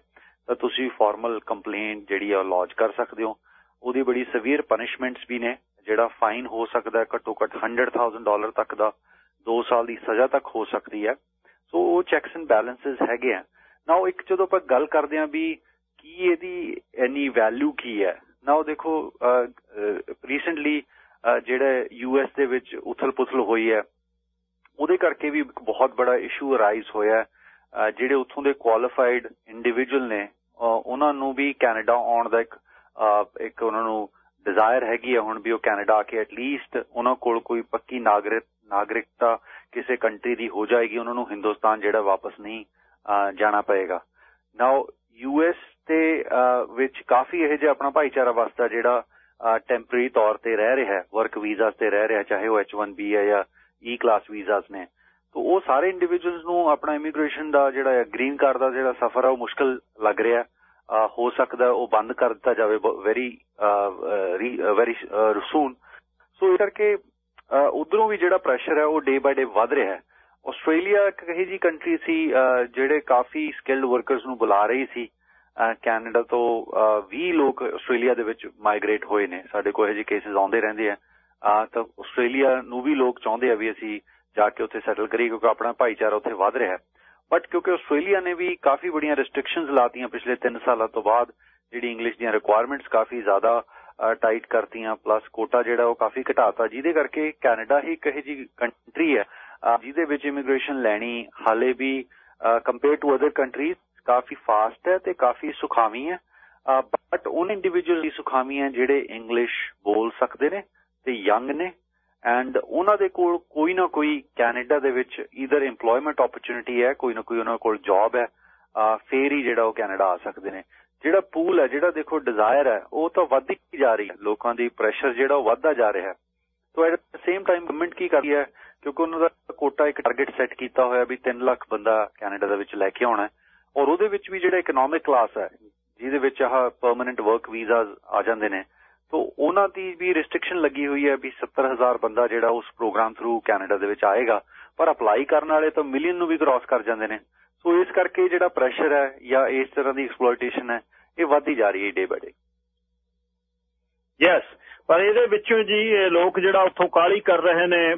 ਤਾਂ ਤੁਸੀਂ ਫਾਰਮਲ ਕੰਪਲੇਂਟ ਜਿਹੜੀ ਆ ਲੌਂਚ ਕਰ ਸਕਦੇ ਹੋ। ਉਹਦੀ ਬੜੀ ਸਵੀਅਰ ਪਨਿਸ਼ਮੈਂਟਸ ਵੀ ਨੇ, ਜਿਹੜਾ ਫਾਈਨ ਹੋ ਸਕਦਾ ਘੱਟੋ ਘੱਟ 100000 ਡਾਲਰ ਤੱਕ ਦਾ 2 ਸਾਲ ਦੀ ਸਜ਼ਾ ਤੱਕ ਹੋ ਸਕਦੀ ਹੈ। ਸੋ ਉਹ ਚੈਕਸ ਐਂਡ ਬੈਲੈਂਸਸ ਹੈਗੇ ਆ। ਨਾਓ ਇੱਕ ਜਦੋਂ ਆਪਾਂ ਗੱਲ ਕਰਦੇ ਆਂ ਵੀ ਕੀ ਇਹਦੀ ਐਨੀ ਵੈਲਿਊ ਕੀ ਹੈ ਨਾਓ ਦੇਖੋ ਰੀਸੈਂਟਲੀ ਜਿਹੜਾ ਯੂਐਸ ਦੇ ਵਿੱਚ ਉਥਲ-ਪੁਥਲ ਹੋਈ ਹੈ ਉਹਦੇ ਕਰਕੇ ਵੀ ਬਹੁਤ ਬੜਾ ਇਸ਼ੂ ਅਰਾਈਜ਼ ਹੋਇਆ ਜਿਹੜੇ ਉੱਥੋਂ ਦੇ ਕੁਆਲੀਫਾਈਡ ਇੰਡੀਵਿਜੂਅਲ ਨੇ ਉਹਨਾਂ ਨੂੰ ਵੀ ਕੈਨੇਡਾ ਆਉਣ ਦਾ ਇੱਕ ਇੱਕ ਉਹਨਾਂ ਨੂੰ ਡਿਜ਼ਾਇਰ ਹੈਗੀ ਹੈ ਹੁਣ ਵੀ ਉਹ ਕੈਨੇਡਾ ਆ ਕੇ ਐਟਲੀਸਟ ਉਹਨਾਂ ਕੋਲ ਕੋਈ ਪੱਕੀ ਨਾਗਰਿਕ, ਨਾਗਰਿਕਤਾ ਕਿਸੇ ਕੰਟਰੀ ਦੀ ਹੋ ਜਾਏਗੀ, ਉਹਨਾਂ ਨੂੰ ਹਿੰਦੁਸਤਾਨ ਜਿਹੜਾ ਵਾਪਸ ਨਹੀਂ ਜਾਣਾ ਪਏਗਾ। ਨਾਓ ਯੂਐਸ ਤੇ ਵਿੱਚ ਕਾਫੀ ਇਹ ਜਿਹਾ ਆਪਣਾ ਭਾਈਚਾਰਾ ਵਸਦਾ ਜਿਹੜਾ ਟੈਂਪਰੇਰੀ ਤੌਰ ਤੇ ਰਹਿ ਰਿਹਾ ਹੈ ਵਰਕ ਵੀਜ਼ਾਸ ਤੇ ਰਹਿ ਰਿਹਾ, ਚਾਹੇ ਉਹ H1B ਹੈ ਜਾਂ ਈ ਕਲਾਸ ਵੀਜ਼ਾਸ ਨੇ। ਤੋਂ ਉਹ ਸਾਰੇ ਇੰਡੀਵਿਜੂਅਲਸ ਨੂੰ ਆਪਣਾ ਇਮੀਗ੍ਰੇਸ਼ਨ ਦਾ ਜਿਹੜਾ ਗ੍ਰੀਨ ਕਾਰਡ ਦਾ ਜਿਹੜਾ ਸਫ਼ਰ ਹੈ ਉਹ ਮੁਸ਼ਕਲ ਲੱਗ ਰਿਹਾ ਹੋ। ਸਕਦਾ ਉਹ ਬੰਦ ਕਰ ਦਿੱਤਾ ਜਾਵੇ ਵੈਰੀ ਵੈਰੀ ਸੂਨ ਸੋ ਇਸ ਕਰਕੇ ਉਧਰੋਂ ਵੀ ਜਿਹੜਾ ਪ੍ਰੈਸ਼ਰ ਹੈ, ਉਹ ਡੇ ਬਾਈ ਡੇ ਵਧ ਰਿਹਾ ਹੈ। ਆਸਟ੍ਰੇਲੀਆ ਇੱਕ ਕਹੀ ਜੀ ਕੰਟਰੀ ਸੀ ਜਿਹੜੇ ਕਾਫੀ ਸਕਿਲਡ ਵਰਕਰਸ ਨੂੰ ਬੁਲਾ ਰਹੀ ਸੀ। ਕੈਨੇਡਾ ਤੋਂ 20 ਲੋਕ ਆਸਟ੍ਰੇਲੀਆ ਦੇ ਵਿੱਚ ਮਾਈਗ੍ਰੇਟ ਹੋਏ ਨੇ। ਸਾਡੇ ਕੋਲ ਇਹ ਜਿਹੇ ਕੇਸਿਸ ਆਉਂਦੇ ਰਹਿੰਦੇ ਆ। ਤਾਂ ਆਸਟ੍ਰੇਲੀਆ ਨੂੰ ਵੀ ਲੋਕ ਚਾਹੁੰਦੇ ਆ ਵੀ ਅਸੀਂ ਜਾ ਕੇ ਉੱਥੇ ਸੈਟਲ ਕਰੀਏ ਕਿਉਂਕਿ ਆਪਣਾ ਭਾਈਚਾਰਾ ਉੱਥੇ ਵੱਧ ਰਿਹਾ ਹੈ। ਬਟ ਕਿਉਂਕਿ ਆਸਟ੍ਰੇਲੀਆ ਨੇ ਵੀ ਕਾਫੀ ਬੜੀਆਂ ਰੈਸਟ੍ਰਿਕਸ਼ਨਸ ਲਾਤੀਆਂ ਪਿਛਲੇ 3 ਸਾਲਾਂ ਤੋਂ ਬਾਅਦ, ਜਿਹੜੀ ਇੰਗਲਿਸ਼ ਦੀਆਂ ਰਿਕੁਆਇਰਮੈਂਟਸ ਕਾਫੀ ਜ਼ਿਆਦਾ ਟਾਈਟ ਕਰਤੀਆਂ ਪਲੱਸ ਕੋਟਾ ਜਿਹੜਾ ਉਹ ਕਾਫੀ ਘਟਾਤਾ, ਜਿਹਦੇ ਕਰਕੇ ਕੈਨੇਡਾ ਹੀ ਕਹੇ ਜੀ ਕੰਟਰੀ ਹੈ ਜਿਹਦੇ ਵਿੱਚ ਇਮੀਗ੍ਰੇਸ਼ਨ ਲੈਣੀ ਹਾਲੇ ਵੀ ਕੰਪੇਅਰ ਟੂ ਅਦਰ ਕੰਟਰੀਜ਼ ਕਾਫੀ ਫਾਸਟ ਹੈ ਤੇ ਕਾਫੀ ਸੁਖਾਵੀ ਹੈ। ਬਟ ਉਹਨਾਂ ਇੰਡੀਵਿਜੂਅਲ ਦੀ ਸੁਖਾਵੀ ਹੈ ਜਿਹੜੇ ਇੰਗਲਿਸ਼ ਬੋਲ ਸਕਦੇ ਨੇ। ਤੇ ਯੰਗ ਨੇ ਐਂਡ ਉਹਨਾਂ ਦੇ ਕੋਲ ਕੋਈ ਨਾ ਕੋਈ ਕੈਨੇਡਾ ਦੇ ਵਿੱਚ ਇਧਰ EMPLOYMENT ਓਪਰਚ्युनिटी ਹੈ, ਕੋਈ ਨਾ ਕੋਈ ਉਹਨਾਂ ਕੋਲ ਜੌਬ ਹੈ ਫੇਰ ਹੀ ਜਿਹੜਾ ਉਹ ਕੈਨੇਡਾ ਆ ਸਕਦੇ ਨੇ। ਜਿਹੜਾ ਪੂਲ ਹੈ, ਜਿਹੜਾ ਦੇਖੋ ਡਿਜ਼ਾਇਰ ਹੈ, ਉਹ ਤਾਂ ਵੱਧ ਹੀ ਜਾ ਰਹੀ ਹੈ। ਲੋਕਾਂ ਦੀ ਪ੍ਰੈਸ਼ਰ ਜਿਹੜਾ ਉਹ ਵੱਧਦਾ ਜਾ ਰਿਹਾ ਹੈ। So at the same time government ਕੀ ਕਰਦੀ ਹੈ, ਕਿਉਂਕਿ ਉਹਨਾਂ ਦਾ ਕੋਟਾ ਇੱਕ ਟਾਰਗੇਟ ਸੈੱਟ ਕੀਤਾ ਹੋਇਆ ਵੀ 3 ਲੱਖ ਬੰਦਾ ਕੈਨੇਡਾ ਦੇ ਵਿੱਚ ਲੈ ਕੇ ਆਉਣਾ ਔਰ ਉਹਦੇ ਵਿੱਚ ਵੀ ਜਿਹੜਾ ਇਕਨੋਮਿਕ ਕਲਾਸ ਹੈ, ਜਿਹਦੇ ਵਿੱਚ ਆਹ ਪਰਮਨੈਂਟ ਵਰਕ ਵੀਜ਼ਾਸ ਆ ਜਾਂਦੇ ਨੇ ਤੋਂ ਉਹਨਾਂ ਦੀ ਵੀ ਰੈਸਟ੍ਰਿਕਸ਼ਨ ਲੱਗੀ ਹੋਈ ਹੈ ਵੀ 70000 ਬੰਦਾ ਜਿਹੜਾ ਉਸ ਪ੍ਰੋਗਰਾਮ ਥਰੂ ਕੈਨੇਡਾ ਦੇ ਵਿੱਚ ਆਏਗਾ, ਪਰ ਅਪਲਾਈ ਕਰਨ ਵਾਲੇ ਤਾਂ ਮਿਲੀਅਨ ਨੂੰ ਵੀ ਕ੍ਰਾਸ ਕਰ ਜਾਂਦੇ ਨੇ। ਸੋ ਇਸ ਕਰਕੇ ਜਿਹੜਾ ਪ੍ਰੈਸ਼ਰ ਹੈ ਜਾਂ ਇਸ ਤਰ੍ਹਾਂ ਦੀ ਐਕਸਪਲੋਇਟੇਸ਼ਨ ਹੈ, ਇਹ ਵੱਧਦੀ ਜਾ ਰਹੀ ਹੈ ਡੇ ਬਾਈ ਡੇ ਯੈਸ ਪਰ ਇਹਦੇ ਵਿੱਚੋਂ ਜੀ ਲੋਕ ਜਿਹੜਾ ਉੱਥੋਂ ਕਾਲੀ ਕਰ ਰਹੇ ਨੇ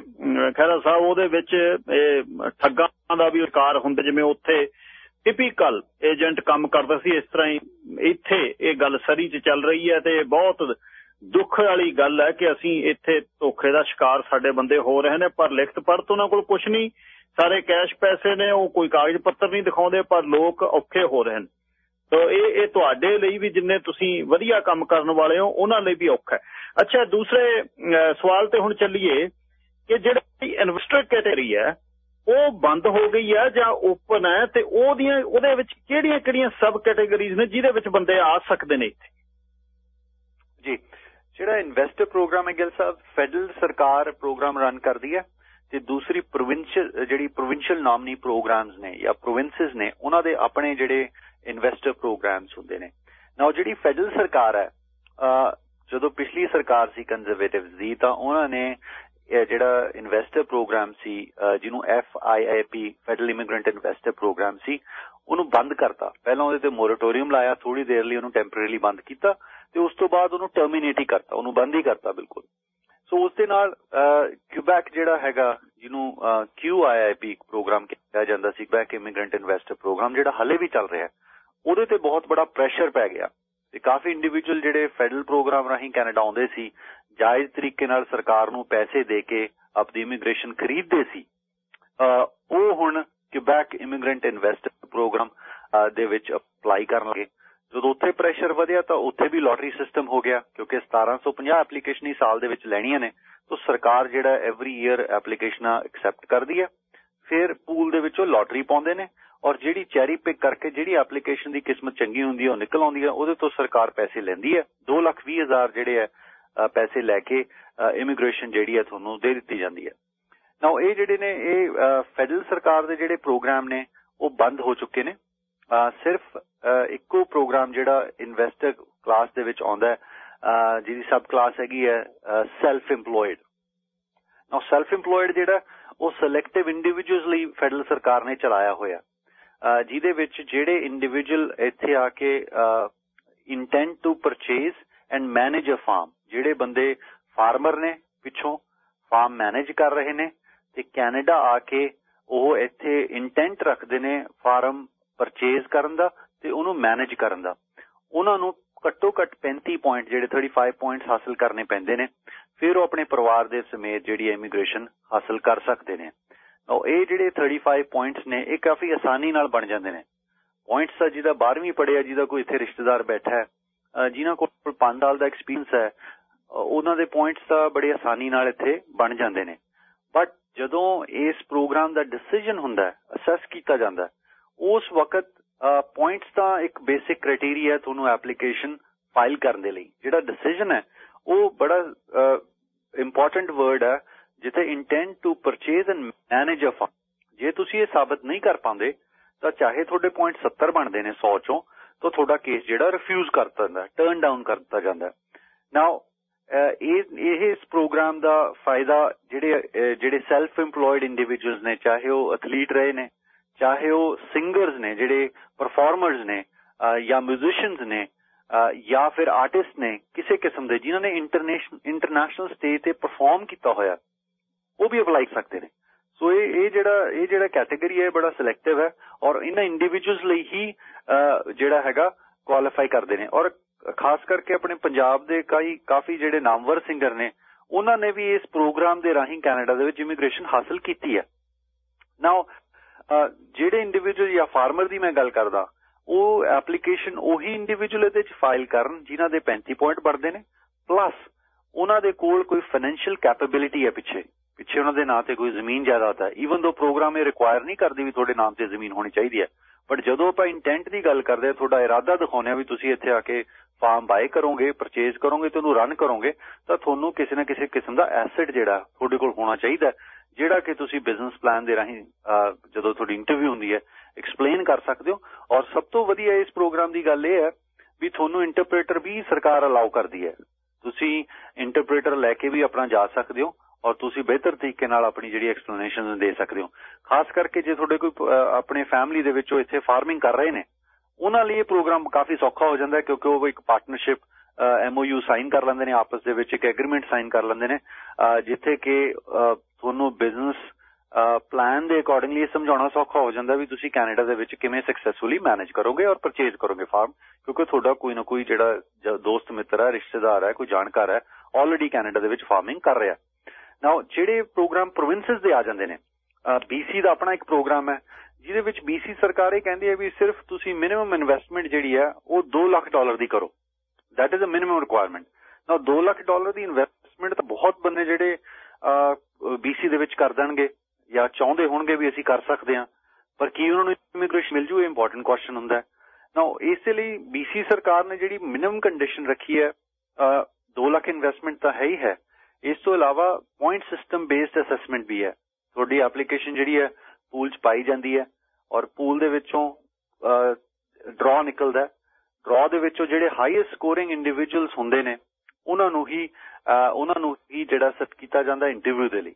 ਖੈਰਾ ਸਾਹਿਬ, ਉਹਦੇ ਵਿੱਚ ਇਹ ਠੱਗਾਂ ਦਾ ਵੀ ਅਧਿਕਾਰ ਹੁੰਦਾ, ਜਿਵੇਂ ਉੱਥੇ ਟਿਪੀਕਲ ਏਜੰਟ ਕੰਮ ਕਰਦਾ ਸੀ, ਇਸ ਤਰ੍ਹਾਂ ਹੀ ਇੱਥੇ ਇਹ ਗੱਲ ਸਰੀ 'ਚ ਚੱਲ ਰਹੀ ਹੈ ਤੇ ਬਹੁਤ ਦੁੱਖ ਵਾਲੀ ਗੱਲ ਹੈ ਕਿ ਅਸੀਂ ਇੱਥੇ ਧੋਖੇ ਦਾ ਸ਼ਿਕਾਰ ਸਾਡੇ ਬੰਦੇ ਹੋ ਰਹੇ ਨੇ, ਪਰ ਲਿਖਤ ਪੜਤ ਉਹਨਾਂ ਕੋਲ ਕੁਝ ਨਹੀਂ। ਸਾਰੇ ਕੈਸ਼ ਪੈਸੇ ਨੇ, ਉਹ ਕੋਈ ਕਾਗਜ਼ ਪੱਤਰ ਨਹੀਂ ਦਿਖਾਉਂਦੇ, ਪਰ ਲੋਕ ਔਖੇ ਹੋ ਰਹੇ ਨੇ। ਤੋ ਇਹ ਇਹ ਤੁਹਾਡੇ ਲਈ ਵੀ ਜਿੰਨੇ ਤੁਸੀਂ ਵਧੀਆ ਕੰਮ ਕਰਨ ਵਾਲੇ ਹੋ, ਉਹਨਾਂ ਲਈ ਵੀ ਔਖਾ ਹੈ। ਅੱਛਾ, ਦੂਸਰੇ ਸਵਾਲ ਤੇ ਹੁਣ ਚੱਲੀਏ ਕਿ ਜਿਹੜੀ ਇਨਵੈਸਟਰ ਕੈਟੇਗਰੀ ਹੈ, ਉਹ ਬੰਦ ਹੋ ਗਈ ਹੈ ਜਾਂ ਓਪਨ ਹੈ ਤੇ ਉਹਦੀਆਂ, ਉਹਦੇ ਵਿੱਚ ਕਿਹੜੀਆਂ-ਕਿਹੜੀਆਂ ਸਬ ਕੈਟੇਗਰੀਜ਼ ਨੇ ਜਿਹਦੇ ਵਿੱਚ ਬੰਦੇ ਆ ਸਕਦੇ ਨੇ ਇੱਥੇ? ਜੀ ਜਿਹੜਾ ਇਨਵੈਸਟਰ ਪ੍ਰੋਗਰਾਮ ਹੈ ਗਿਲ ਸਾਹਿਬ ਫੈਡਰਲ ਸਰਕਾਰ ਪ੍ਰੋਗਰਾਮ ਰਨ ਕਰਦੀ ਹੈ ਤੇ ਦੂਸਰੀ ਪ੍ਰੋਵਿੰਸ਼ੀਅਲ ਜਿਹੜੀ ਪ੍ਰੋਵਿੰਸ਼ੀਅਲ ਨਾਮਨੀ ਪ੍ਰੋਗਰਾਮਸ ਨੇ ਜਾਂ ਪ੍ਰੋਵਿੰਸਸ ਨੇ, ਉਹਨਾਂ ਦੇ ਆਪਣੇ ਜਿਹੜੇ ਇਨਵੈਸਟਰ ਪ੍ਰੋਗਰਾਮਸ ਹੁੰਦੇ ਨੇ। ਨਾ ਜਿਹੜੀ ਫੈਡਰਲ ਸਰਕਾਰ ਹੈ ਜਦੋਂ ਪਿਛਲੀ ਸਰਕਾਰ ਸੀ ਕੰਜ਼ਰਵੇਟਿਵ ਦੀ, ਤਾਂ ਉਹਨਾਂ ਨੇ ਜਿਹੜਾ ਇਨਵੈਸਟਰ ਪ੍ਰੋਗਰਾਮ ਸੀ ਜਿਹਨੂੰ F I I P federal immigrant investor programme ਸੀ, ਉਹਨੂੰ ਬੰਦ ਕਰਤਾ। ਪਹਿਲਾਂ ਉਹਦੇ ਤੇ ਮੋਰਟੋਰੀਅਮ ਲਾਇਆ ਥੋੜੀ ਦੇਰ ਲਈ ਉਹਨੂੰ ਟੈਂਪਰੇਰੀਲੀ ਬੰਦ ਕੀਤਾ। ਤੇ ਉਸ ਤੋਂ ਬਾਅਦ ਉਹਨੂੰ ਟਰਮੀਨੇਟ ਹੀ ਕਰਤਾ, ਉਹਨੂੰ ਬੰਦ ਹੀ ਕਰਤਾ ਬਿਲਕੁਲ। ਸੋ ਉਸ ਦੇ ਨਾਲ ਕਿਊਬੈਕ ਜਿਹੜਾ ਹੈਗਾ, ਜਿਹਨੂੰ ਕਿਊ ਆਈ ਆਈ ਪੀ ਪ੍ਰੋਗਰਾਮ ਕਿਹਾ ਜਾਂਦਾ ਸੀ ਬੈਕ ਇਮੀਗ੍ਰੈਂਟ ਇਨਵੈਸਟਰ ਪ੍ਰੋਗਰਾਮ ਜਿਹੜਾ ਹਲੇ ਵੀ ਚੱਲ ਰਿਹਾ ਉਹਦੇ ਤੇ ਬਹੁਤ ਬੜਾ ਪ੍ਰੈਸ਼ਰ ਪੈ ਗਿਆ। ਤੇ ਕਾਫੀ ਇੰਡੀਵਿਜੂਅਲ ਜਿਹੜੇ ਫੈਡਰਲ ਪ੍ਰੋਗਰਾਮ ਰਾਹੀਂ ਕੈਨੇਡਾ ਆਉਂਦੇ ਸੀ, ਜਾਇਜ਼ ਤਰੀਕੇ ਨਾਲ ਸਰਕਾਰ ਨੂੰ ਪੈਸੇ ਦੇ ਕੇ ਆਪਣੀ ਇਮੀਗ੍ਰੇਸ਼ਨ ਖਰੀਦਦੇ ਸੀ ਉਹ ਹੁਣ ਕਿਬੈਕ ਇਮੀਗ੍ਰੈਂਟ ਇਨਵੈਸਟਰ ਪ੍ਰੋਗਰਾਮ ਦੇ ਵਿੱਚ ਅਪਲਾਈ ਕਰਨ ਲੱਗੇ। ਜਦੋਂ ਉੱਥੇ ਪ੍ਰੈਸ਼ਰ ਵਧਿਆ ਤਾਂ ਉੱਥੇ ਵੀ ਲੋਟਰੀ ਸਿਸਟਮ ਹੋ ਗਿਆ, ਕਿਉਂਕਿ 1750 ਐਪਲੀਕੇਸ਼ਨ ਹੀ ਸਾਲ ਦੇ ਵਿੱਚ ਲੈਣੀਆਂ ਨੇ, ਤਾਂ ਸਰਕਾਰ ਜਿਹੜਾ ਐਵਰੀ ਈਅਰ ਐਪਲੀਕੇਸ਼ਨਾਂ ਐਕਸੈਪਟ ਕਰਦੀ ਹੈ ਫਿਰ ਪੂਲ ਦੇ ਵਿੱਚੋਂ ਲੋਟਰੀ ਪਾਉਂਦੇ ਨੇ ਔਰ ਜਿਹੜੀ ਚੈਰੀ ਪਿਕ ਕਰਕੇ ਜਿਹੜੀ ਐਪਲੀਕੇਸ਼ਨ ਦੀ ਕਿਸਮਤ ਚੰਗੀ ਹੁੰਦੀ ਹੈ ਉਹ ਨਿਕਲ ਆਉਂਦੀ ਹੈ ਉਹਦੇ ਤੋਂ ਸਰਕਾਰ ਪੈਸੇ ਲੈਂਦੀ ਹੈ 2 ਲੱਖ 20 ਹਜ਼ਾਰ ਜਿਹੜੇ ਹੈ ਪੈਸੇ ਲੈ ਕੇ ਇਮੀਗ੍ਰੇਸ਼ਨ ਜਿਹੜੀ ਹੈ ਤੁਹਾਨੂੰ ਦੇ ਦਿੱਤੀ ਜਾਂਦੀ ਹੈ ਨਾਓ ਇਹ ਜਿਹੜੇ ਨੇ, ਇਹ ਫੈਡਰਲ ਸਰਕਾਰ ਦੇ ਜਿਹੜੇ ਪ੍ਰੋਗਰਾਮ ਨੇ, ਉਹ ਬੰਦ ਹੋ ਚੁੱਕੇ ਨੇ। ਸਿਰਫ ਇੱਕੋ ਪ੍ਰੋਗਰਾਮ ਜਿਹੜਾ ਇਨਵੈਸਟਰ ਕਲਾਸ ਦੇ ਵਿੱਚ ਆਉਂਦਾ ਜਿਹਦੀ ਸਬ ਕਲਾਸ ਹੈਗੀ ਹੈ self employed now self employed ਜਿਹੜਾ, ਉਹ ਸਿਲੈਕਟਿਵ ਇੰਡੀਵਿਜੂਅਲਸ ਲਈ ਫੈਡਰਲ ਸਰਕਾਰ ਨੇ ਚਲਾਇਆ ਹੋਇਆ। ਜਿਹਦੇ ਵਿੱਚ ਜਿਹੜੇ ਇੰਡੀਵਿਜੂਅਲ ਇੱਥੇ ਆ ਕੇ intent to purchase and manage a farm ਜਿਹੜੇ ਬੰਦੇ ਫਾਰਮਰ ਨੇ ਪਿੱਛੋਂ ਫਾਰਮ ਮੈਨੇਜ ਕਰ ਰਹੇ ਨੇ, ਤੇ ਕੈਨੇਡਾ ਆ ਕੇ ਉਹ ਇੱਥੇ ਇੰਟੈਂਟ ਰੱਖਦੇ ਨੇ ਫਾਰਮ ਪਰਚੇਜ਼ ਕਰਨ ਦਾ ਤੇ ਉਹਨੂੰ ਮੈਨੇਜ ਕਰਨ ਦਾ। ਉਹਨਾਂ ਨੂੰ ਘੱਟੋ ਘੱਟ 35 ਪੁਆਇੰਟ ਜਿਹੜੇ 35 ਪੁਆਇੰਟਸ ਹਾਸਲ ਕਰਨੇ ਪੈਂਦੇ ਨੇ। ਫਿਰ ਉਹ ਆਪਣੇ ਪਰਿਵਾਰ ਦੇ ਸਮੇਤ ਜਿਹੜੀ ਇਮੀਗ੍ਰੇਸ਼ਨ ਹਾਸਲ ਕਰ ਸਕਦੇ ਨੇ। ਉਹ ਇਹ ਜਿਹੜੇ 35 ਪੁਆਇੰਟਸ ਨੇ, ਇਹ ਕਾਫੀ ਆਸਾਨੀ ਨਾਲ ਬਣ ਜਾਂਦੇ ਨੇ। ਪੁਆਇੰਟਸ ਆ ਜਿਹਦਾ 12ਵੀਂ ਪੜਿਆ ਜਿਹਦਾ ਕੋਈ ਇੱਥੇ ਰਿਸ਼ਤੇਦਾਰ ਬੈਠਾ ਹੈ ਜਿਨ੍ਹਾਂ ਕੋਲ 5 ਸਾਲ ਦਾ ਐਕਸਪੀਰੀਅੰਸ ਹੈ ਉਹਨਾਂ ਦੇ ਪੁਆਇੰਟਸ ਤਾਂ ਬੜੀ ਆਸਾਨੀ ਨਾਲ ਇੱਥੇ ਬਣ ਜਾਂਦੇ ਨੇ। ਬਟ ਜਦੋਂ ਇਸ ਪ੍ਰੋਗਰਾਮ ਦਾ ਡਿਸੀਜਨ ਹੁੰਦਾ ਹੈ ਅਸੈਸ ਕੀਤਾ ਜਾਂਦਾ ਉਸ ਵਕਤ ਪੁਆਇੰਟਸ ਦਾ ਇੱਕ ਬੇਸਿਕ ਕ੍ਰਾਈਟੇਰੀਆ ਤੁਹਾਨੂੰ ਐਪਲੀਕੇਸ਼ਨ ਫਾਈਲ ਕਰਨ ਦੇ ਲਈ। ਜਿਹੜਾ ਡਿਸੀਜਨ ਹੈ, ਉਹ ਬੜਾ ਇੰਪੋਰਟੈਂਟ ਵਰਡ ਹੈ, ਜਿੱਥੇ intent to purchase and manage a fund ਜੇ ਤੁਸੀਂ ਇਹ ਸਾਬਤ ਨਹੀਂ ਕਰ ਪਾਉਂਦੇ, ਤਾਂ ਚਾਹੇ ਤੁਹਾਡੇ ਪੁਆਇੰਟ 70 ਬਣਦੇ ਨੇ 100 ਚੋਂ, ਤਾਂ ਤੁਹਾਡਾ ਕੇਸ ਜਿਹੜਾ ਰਿਫਿਊਜ਼ ਕਰ ਦਿੰਦਾ ਟਰਨ ਡਾਊਨ ਕਰ ਦਿੱਤਾ ਜਾਂਦਾ ਨਾਓ ਇਹ ਇਹ ਇਸ ਪ੍ਰੋਗਰਾਮ ਦਾ ਫਾਇਦਾ ਜਿਹੜੇ ਜਿਹੜੇ ਸੈਲਫ ਏਮਪਲੋਇਡ ਇੰਡੀਵਿਜੂਅਲਸ ਨੇ, ਚਾਹੇ ਉਹ ਐਥਲੀਟ ਰਹੇ ਨੇ ਚਾਹੇ ਉਹ ਸਿੰਗਰਸ ਨੇ, ਜਿਹੜੇ ਪਰਫਾਰਮਰਸ ਨੇ ਜਾਂ ਮਿਊਜ਼ੀਸ਼ੀਅਨਸ ਨੇ ਜਾਂ ਫਿਰ ਆਰਟਿਸਟ ਨੇ, ਕਿਸੇ ਕਿਸਮ ਦੇ, ਜਿਨ੍ਹਾਂ ਨੇ ਇੰਟਰਨੈਸ਼ਨਲ ਸਟੇਜ ਤੇ ਪਰਫਾਰਮ ਕੀਤਾ ਹੋਇਆ, ਉਹ ਵੀ ਅਪਲਾਈ ਕਰ ਸਕਦੇ ਨੇ। ਸੋ ਇਹ ਇਹ ਜਿਹੜਾ ਇਹ ਜਿਹੜਾ ਕੈਟਾਗਰੀ ਹੈ ਬੜਾ ਸਿਲੈਕਟਿਵ ਹੈ ਔਰ ਇਹਨਾਂ ਇੰਡੀਵਿਜੂਅਲਸ ਲਈ ਹੀ ਜਿਹੜਾ ਹੈਗਾ ਕੁਆਲੀਫਾਈ ਕਰਦੇ ਨੇ। ਔਰ ਖਾਸ ਕਰਕੇ ਆਪਣੇ ਪੰਜਾਬ ਦੇ ਕਈ, ਕਾਫੀ ਜਿਹੜੇ ਨਾਮਵਰ ਸਿੰਗਰ ਨੇ, ਉਹਨਾਂ ਨੇ ਵੀ ਇਸ ਪ੍ਰੋਗਰਾਮ ਦੇ ਰਾਹੀਂ ਕੈਨੇਡਾ ਦੇ ਵਿੱਚ ਇਮੀਗ੍ਰੇਸ਼ਨ ਹਾਸਲ ਕੀਤੀ ਹੈ। ਨਾਓ ਜਿਹੜੇ ਇੰਡੀਵਿਜੂਅਲ ਜਾਂ ਫਾਰਮਰ ਦੀ ਮੈਂ ਗੱਲ ਕਰਦਾ, ਉਹ ਐਪਲੀਕੇਸ਼ਨ ਉਹੀ ਇੰਡੀਵਿਜੂਅਲ ਇਹਦੇ ਵਿੱਚ ਫਾਈਲ ਕਰਨ ਜਿਨ੍ਹਾਂ ਦੇ 35 ਪੁਆਇੰਟ ਬਣਦੇ ਨੇ ਪਲੱਸ ਉਹਨਾਂ ਦੇ ਕੋਲ ਕੋਈ ਫਾਈਨੈਂਸ਼ੀਅਲ ਕੈਪੇਬਿਲਿਟੀ ਹੈ ਪਿੱਛੇ। ਪਿੱਛੇ ਉਹਨਾਂ ਦੇ ਨਾਂ ਤੇ ਕੋਈ ਜ਼ਮੀਨ ਜਾਇਦਾਦ ਹੈ। ਈਵਨ ਦੋ ਪ੍ਰੋਗਰਾਮ ਇਹ ਰਿਕੁਆਇਰ ਨਹੀਂ ਕਰਦੀ ਵੀ ਤੁਹਾਡੇ ਨਾਮ ਤੇ ਜ਼ਮੀਨ ਹੋਣੀ ਚਾਹੀਦੀ ਹੈ ਬਟ ਜਦੋਂ ਆਪਾਂ ਇੰਟੈਂਟ ਦੀ ਗੱਲ ਕਰਦੇ ਆ ਤੁਹਾਡਾ ਇਰਾਦਾ ਦਿਖਾਉਂਦੇ ਵੀ ਤੁਸੀਂ ਇੱਥੇ ਆ ਕੇ ਫਾਰਮ ਬਾਏ ਕਰੋਗੇ ਪਰਚੇਜ਼ ਕਰੋਗੇ ਤੇ ਉਹਨੂੰ ਰਨ ਕਰੋਗੇ, ਤਾਂ ਤੁਹਾਨੂੰ ਕਿਸੇ ਨਾ ਕਿਸੇ ਕਿਸਮ ਦਾ ਐਸੈਟ ਜਿਹੜਾ ਤੁਹਾਡੇ ਕੋਲ ਹੋਣਾ ਚਾਹੀਦਾ ਜਿਹੜਾ ਕਿ ਤੁਸੀਂ ਬਿਜ਼ਨਸ ਪਲਾਨ ਦੇ ਰਾਹੀਂ ਜਦੋਂ ਤੁਹਾਡੀ ਇੰਟਰਵਿਊ ਹੁੰਦੀ ਹੈ ਐਕਸਪਲੇਨ ਕਰ ਸਕਦੇ ਹੋ। ਔਰ ਸਭ ਤੋਂ ਵਧੀਆ ਇਸ ਪ੍ਰੋਗਰਾਮ ਦੀ ਗੱਲ ਇਹ ਹੈ ਵੀ ਤੁਹਾਨੂੰ ਇੰਟਰਪ੍ਰੀਟਰ ਵੀ ਸਰਕਾਰ ਅਲਾਉ ਕਰਦੀ ਹੈ। ਤੁਸੀਂ ਇੰਟਰਪ੍ਰੀਟਰ ਲੈ ਕੇ ਵੀ ਆਪਣਾ ਜਾ ਸਕਦੇ ਹੋ ਔਰ ਤੁਸੀਂ ਬਿਹਤਰ ਤਰੀਕੇ ਨਾਲ ਆਪਣੀ ਜਿਹੜੀ ਐਕਸਪਲੇਨੇਸ਼ਨ ਦੇ ਸਕਦੇ ਹੋ। ਖਾਸ ਕਰਕੇ ਜੇ ਤੁਹਾਡੇ ਕੋਈ ਆਪਣੇ ਫੈਮਿਲੀ ਦੇ ਵਿੱਚੋਂ ਇੱਥੇ ਫਾਰਮਿੰਗ ਕਰ ਰਹੇ ਨੇ, ਉਹਨਾਂ ਲਈ ਇਹ ਪ੍ਰੋਗਰਾਮ ਕਾਫੀ ਸੌਖਾ ਹੋ ਜਾਂਦਾ ਹੈ ਕਿਉਂਕਿ ਉਹ ਇੱਕ ਪਾਰਟਨਰਸ਼ਿਪ ਐਮਓਯੂ ਸਾਈਨ ਕਰ ਲੈਂਦੇ ਨੇ, ਆਪਸ ਦੇ ਵਿੱਚ ਇੱਕ ਐਗਰੀਮੈਂਟ ਸਾਈਨ ਕਰ ਲੈਂਦੇ ਨੇ ਜਿੱਥੇ ਕਿ ਤੁਹਾਨੂੰ ਬਿਜ਼ਨਸ ਪਲਾਨ ਦੇ ਅਕੋਰਡਿੰਗਲੀ ਸਮਝਾਉਣਾ ਸੌਖਾ ਹੋ ਜਾਂਦਾ ਵੀ ਤੁਸੀਂ ਕੈਨੇਡਾ ਦੇ ਵਿੱਚ ਕਿਵੇਂ ਸਕਸੈਸਫੁਲੀ ਮੈਨੇਜ ਕਰੋਗੇ ਔਰ ਪਰਚੇਜ਼ ਕਰੋਗੇ ਫਾਰਮ ਕਿਉਂਕਿ ਤੁਹਾਡਾ ਕੋਈ ਨਾ ਕੋਈ ਜਿਹੜਾ ਦੋਸਤ ਮਿੱਤਰ ਹੈ, ਰਿਸ਼ਤੇਦਾਰ ਹੈ, ਕੋਈ ਜਾਣਕਾਰ ਹੈ ਆਲਰੇਡੀ ਕੈਨੇਡਾ ਦੇ ਵਿੱਚ ਫਾਰਮਿੰਗ ਕਰ ਰਿਹਾ। ਨਾਓ ਜਿਹੜੇ ਪ੍ਰੋਗਰਾਮ ਪ੍ਰੋਵਿੰਸਸ ਦੇ ਆ ਜਾਂਦੇ ਨੇ ਬੀਸੀ ਦਾ ਆਪਣਾ ਇੱਕ ਪ੍ਰੋਗਰਾਮ ਹੈ, ਜਿਹਦੇ ਵਿੱਚ ਬੀਸੀ ਸਰਕਾਰ ਇਹ ਕਹਿੰਦੀ ਹੈ ਵੀ ਸਿਰਫ ਤੁਸੀਂ ਮਿਨੀਮਮ ਇਨਵੈਸਟਮੈਂਟ ਜਿਹੜੀ ਹੈ, ਉਹ 2 ਲੱਖ ਡਾਲਰ ਦੀ ਕਰੋ। That is a minimum requirement now 2 lakh dollar the investment ਤਾਂ ਬਹੁਤ ਬੰਦੇ ਜਿਹੜੇ ਬੀਸੀ ਦੇ ਵਿੱਚ ਕਰ ਦੇਣਗੇ ਜਾਂ ਚਾਹੁੰਦੇ ਹੋਣਗੇ ਵੀ ਅਸੀਂ ਕਰ ਸਕਦੇ ਹਾਂ। ਪਰ ਕੀ ਉਹਨਾਂ ਨੂੰ ਇਮੀਗ੍ਰੇਸ਼ਨ ਮਿਲ ਜੂ, ਇਹ ਇੰਪੋਰਟੈਂਟ ਕੁਐਸਚਨ ਹੁੰਦਾ ਹੈ। ਨਾਓ ਇਸੇ ਲਈ ਬੀਸੀ ਸਰਕਾਰ ਨੇ ਜਿਹੜੀ ਮਿਨੀਮਮ ਕੰਡੀਸ਼ਨ ਰੱਖੀ ਹੈ 2 ਲੱਖ ਇਨਵੈਸਟਮੈਂਟ ਤਾਂ ਹੈ ਹੀ ਹੈ। ਇਸ ਤੋਂ ਇਲਾਵਾ ਪੁਆਇੰਟ ਸਿਸਟਮ ਬੇਸਡ ਅਸੈਸਮੈਂਟ ਵੀ ਹੈ। ਤੁਹਾਡੀ ਐਪਲੀਕੇਸ਼ਨ ਜਿਹੜੀ ਹੈ ਪੂਲ 'ਚ ਪਾਈ ਜਾਂਦੀ ਹੈ ਔਰ ਪੂਲ ਦੇ ਵਿੱਚੋਂ ਡਰਾ ਨਿਕਲਦਾ ਡਰਾ ਦੇ ਵਿੱਚੋਂ ਜਿਹੜੇ ਹਾਈਐਸਟ ਸਕੋਰਿੰਗ ਇੰਡੀਵਿਜੂਅਲਸ ਹੁੰਦੇ ਨੇ, ਉਹਨਾਂ ਨੂੰ ਹੀ ਉਹਨਾਂ ਨੂੰ ਹੀ ਜਿਹੜਾ ਸੈਟ ਕੀਤਾ ਜਾਂਦਾ ਇੰਟਰਵਿਊ ਦੇ ਲਈ।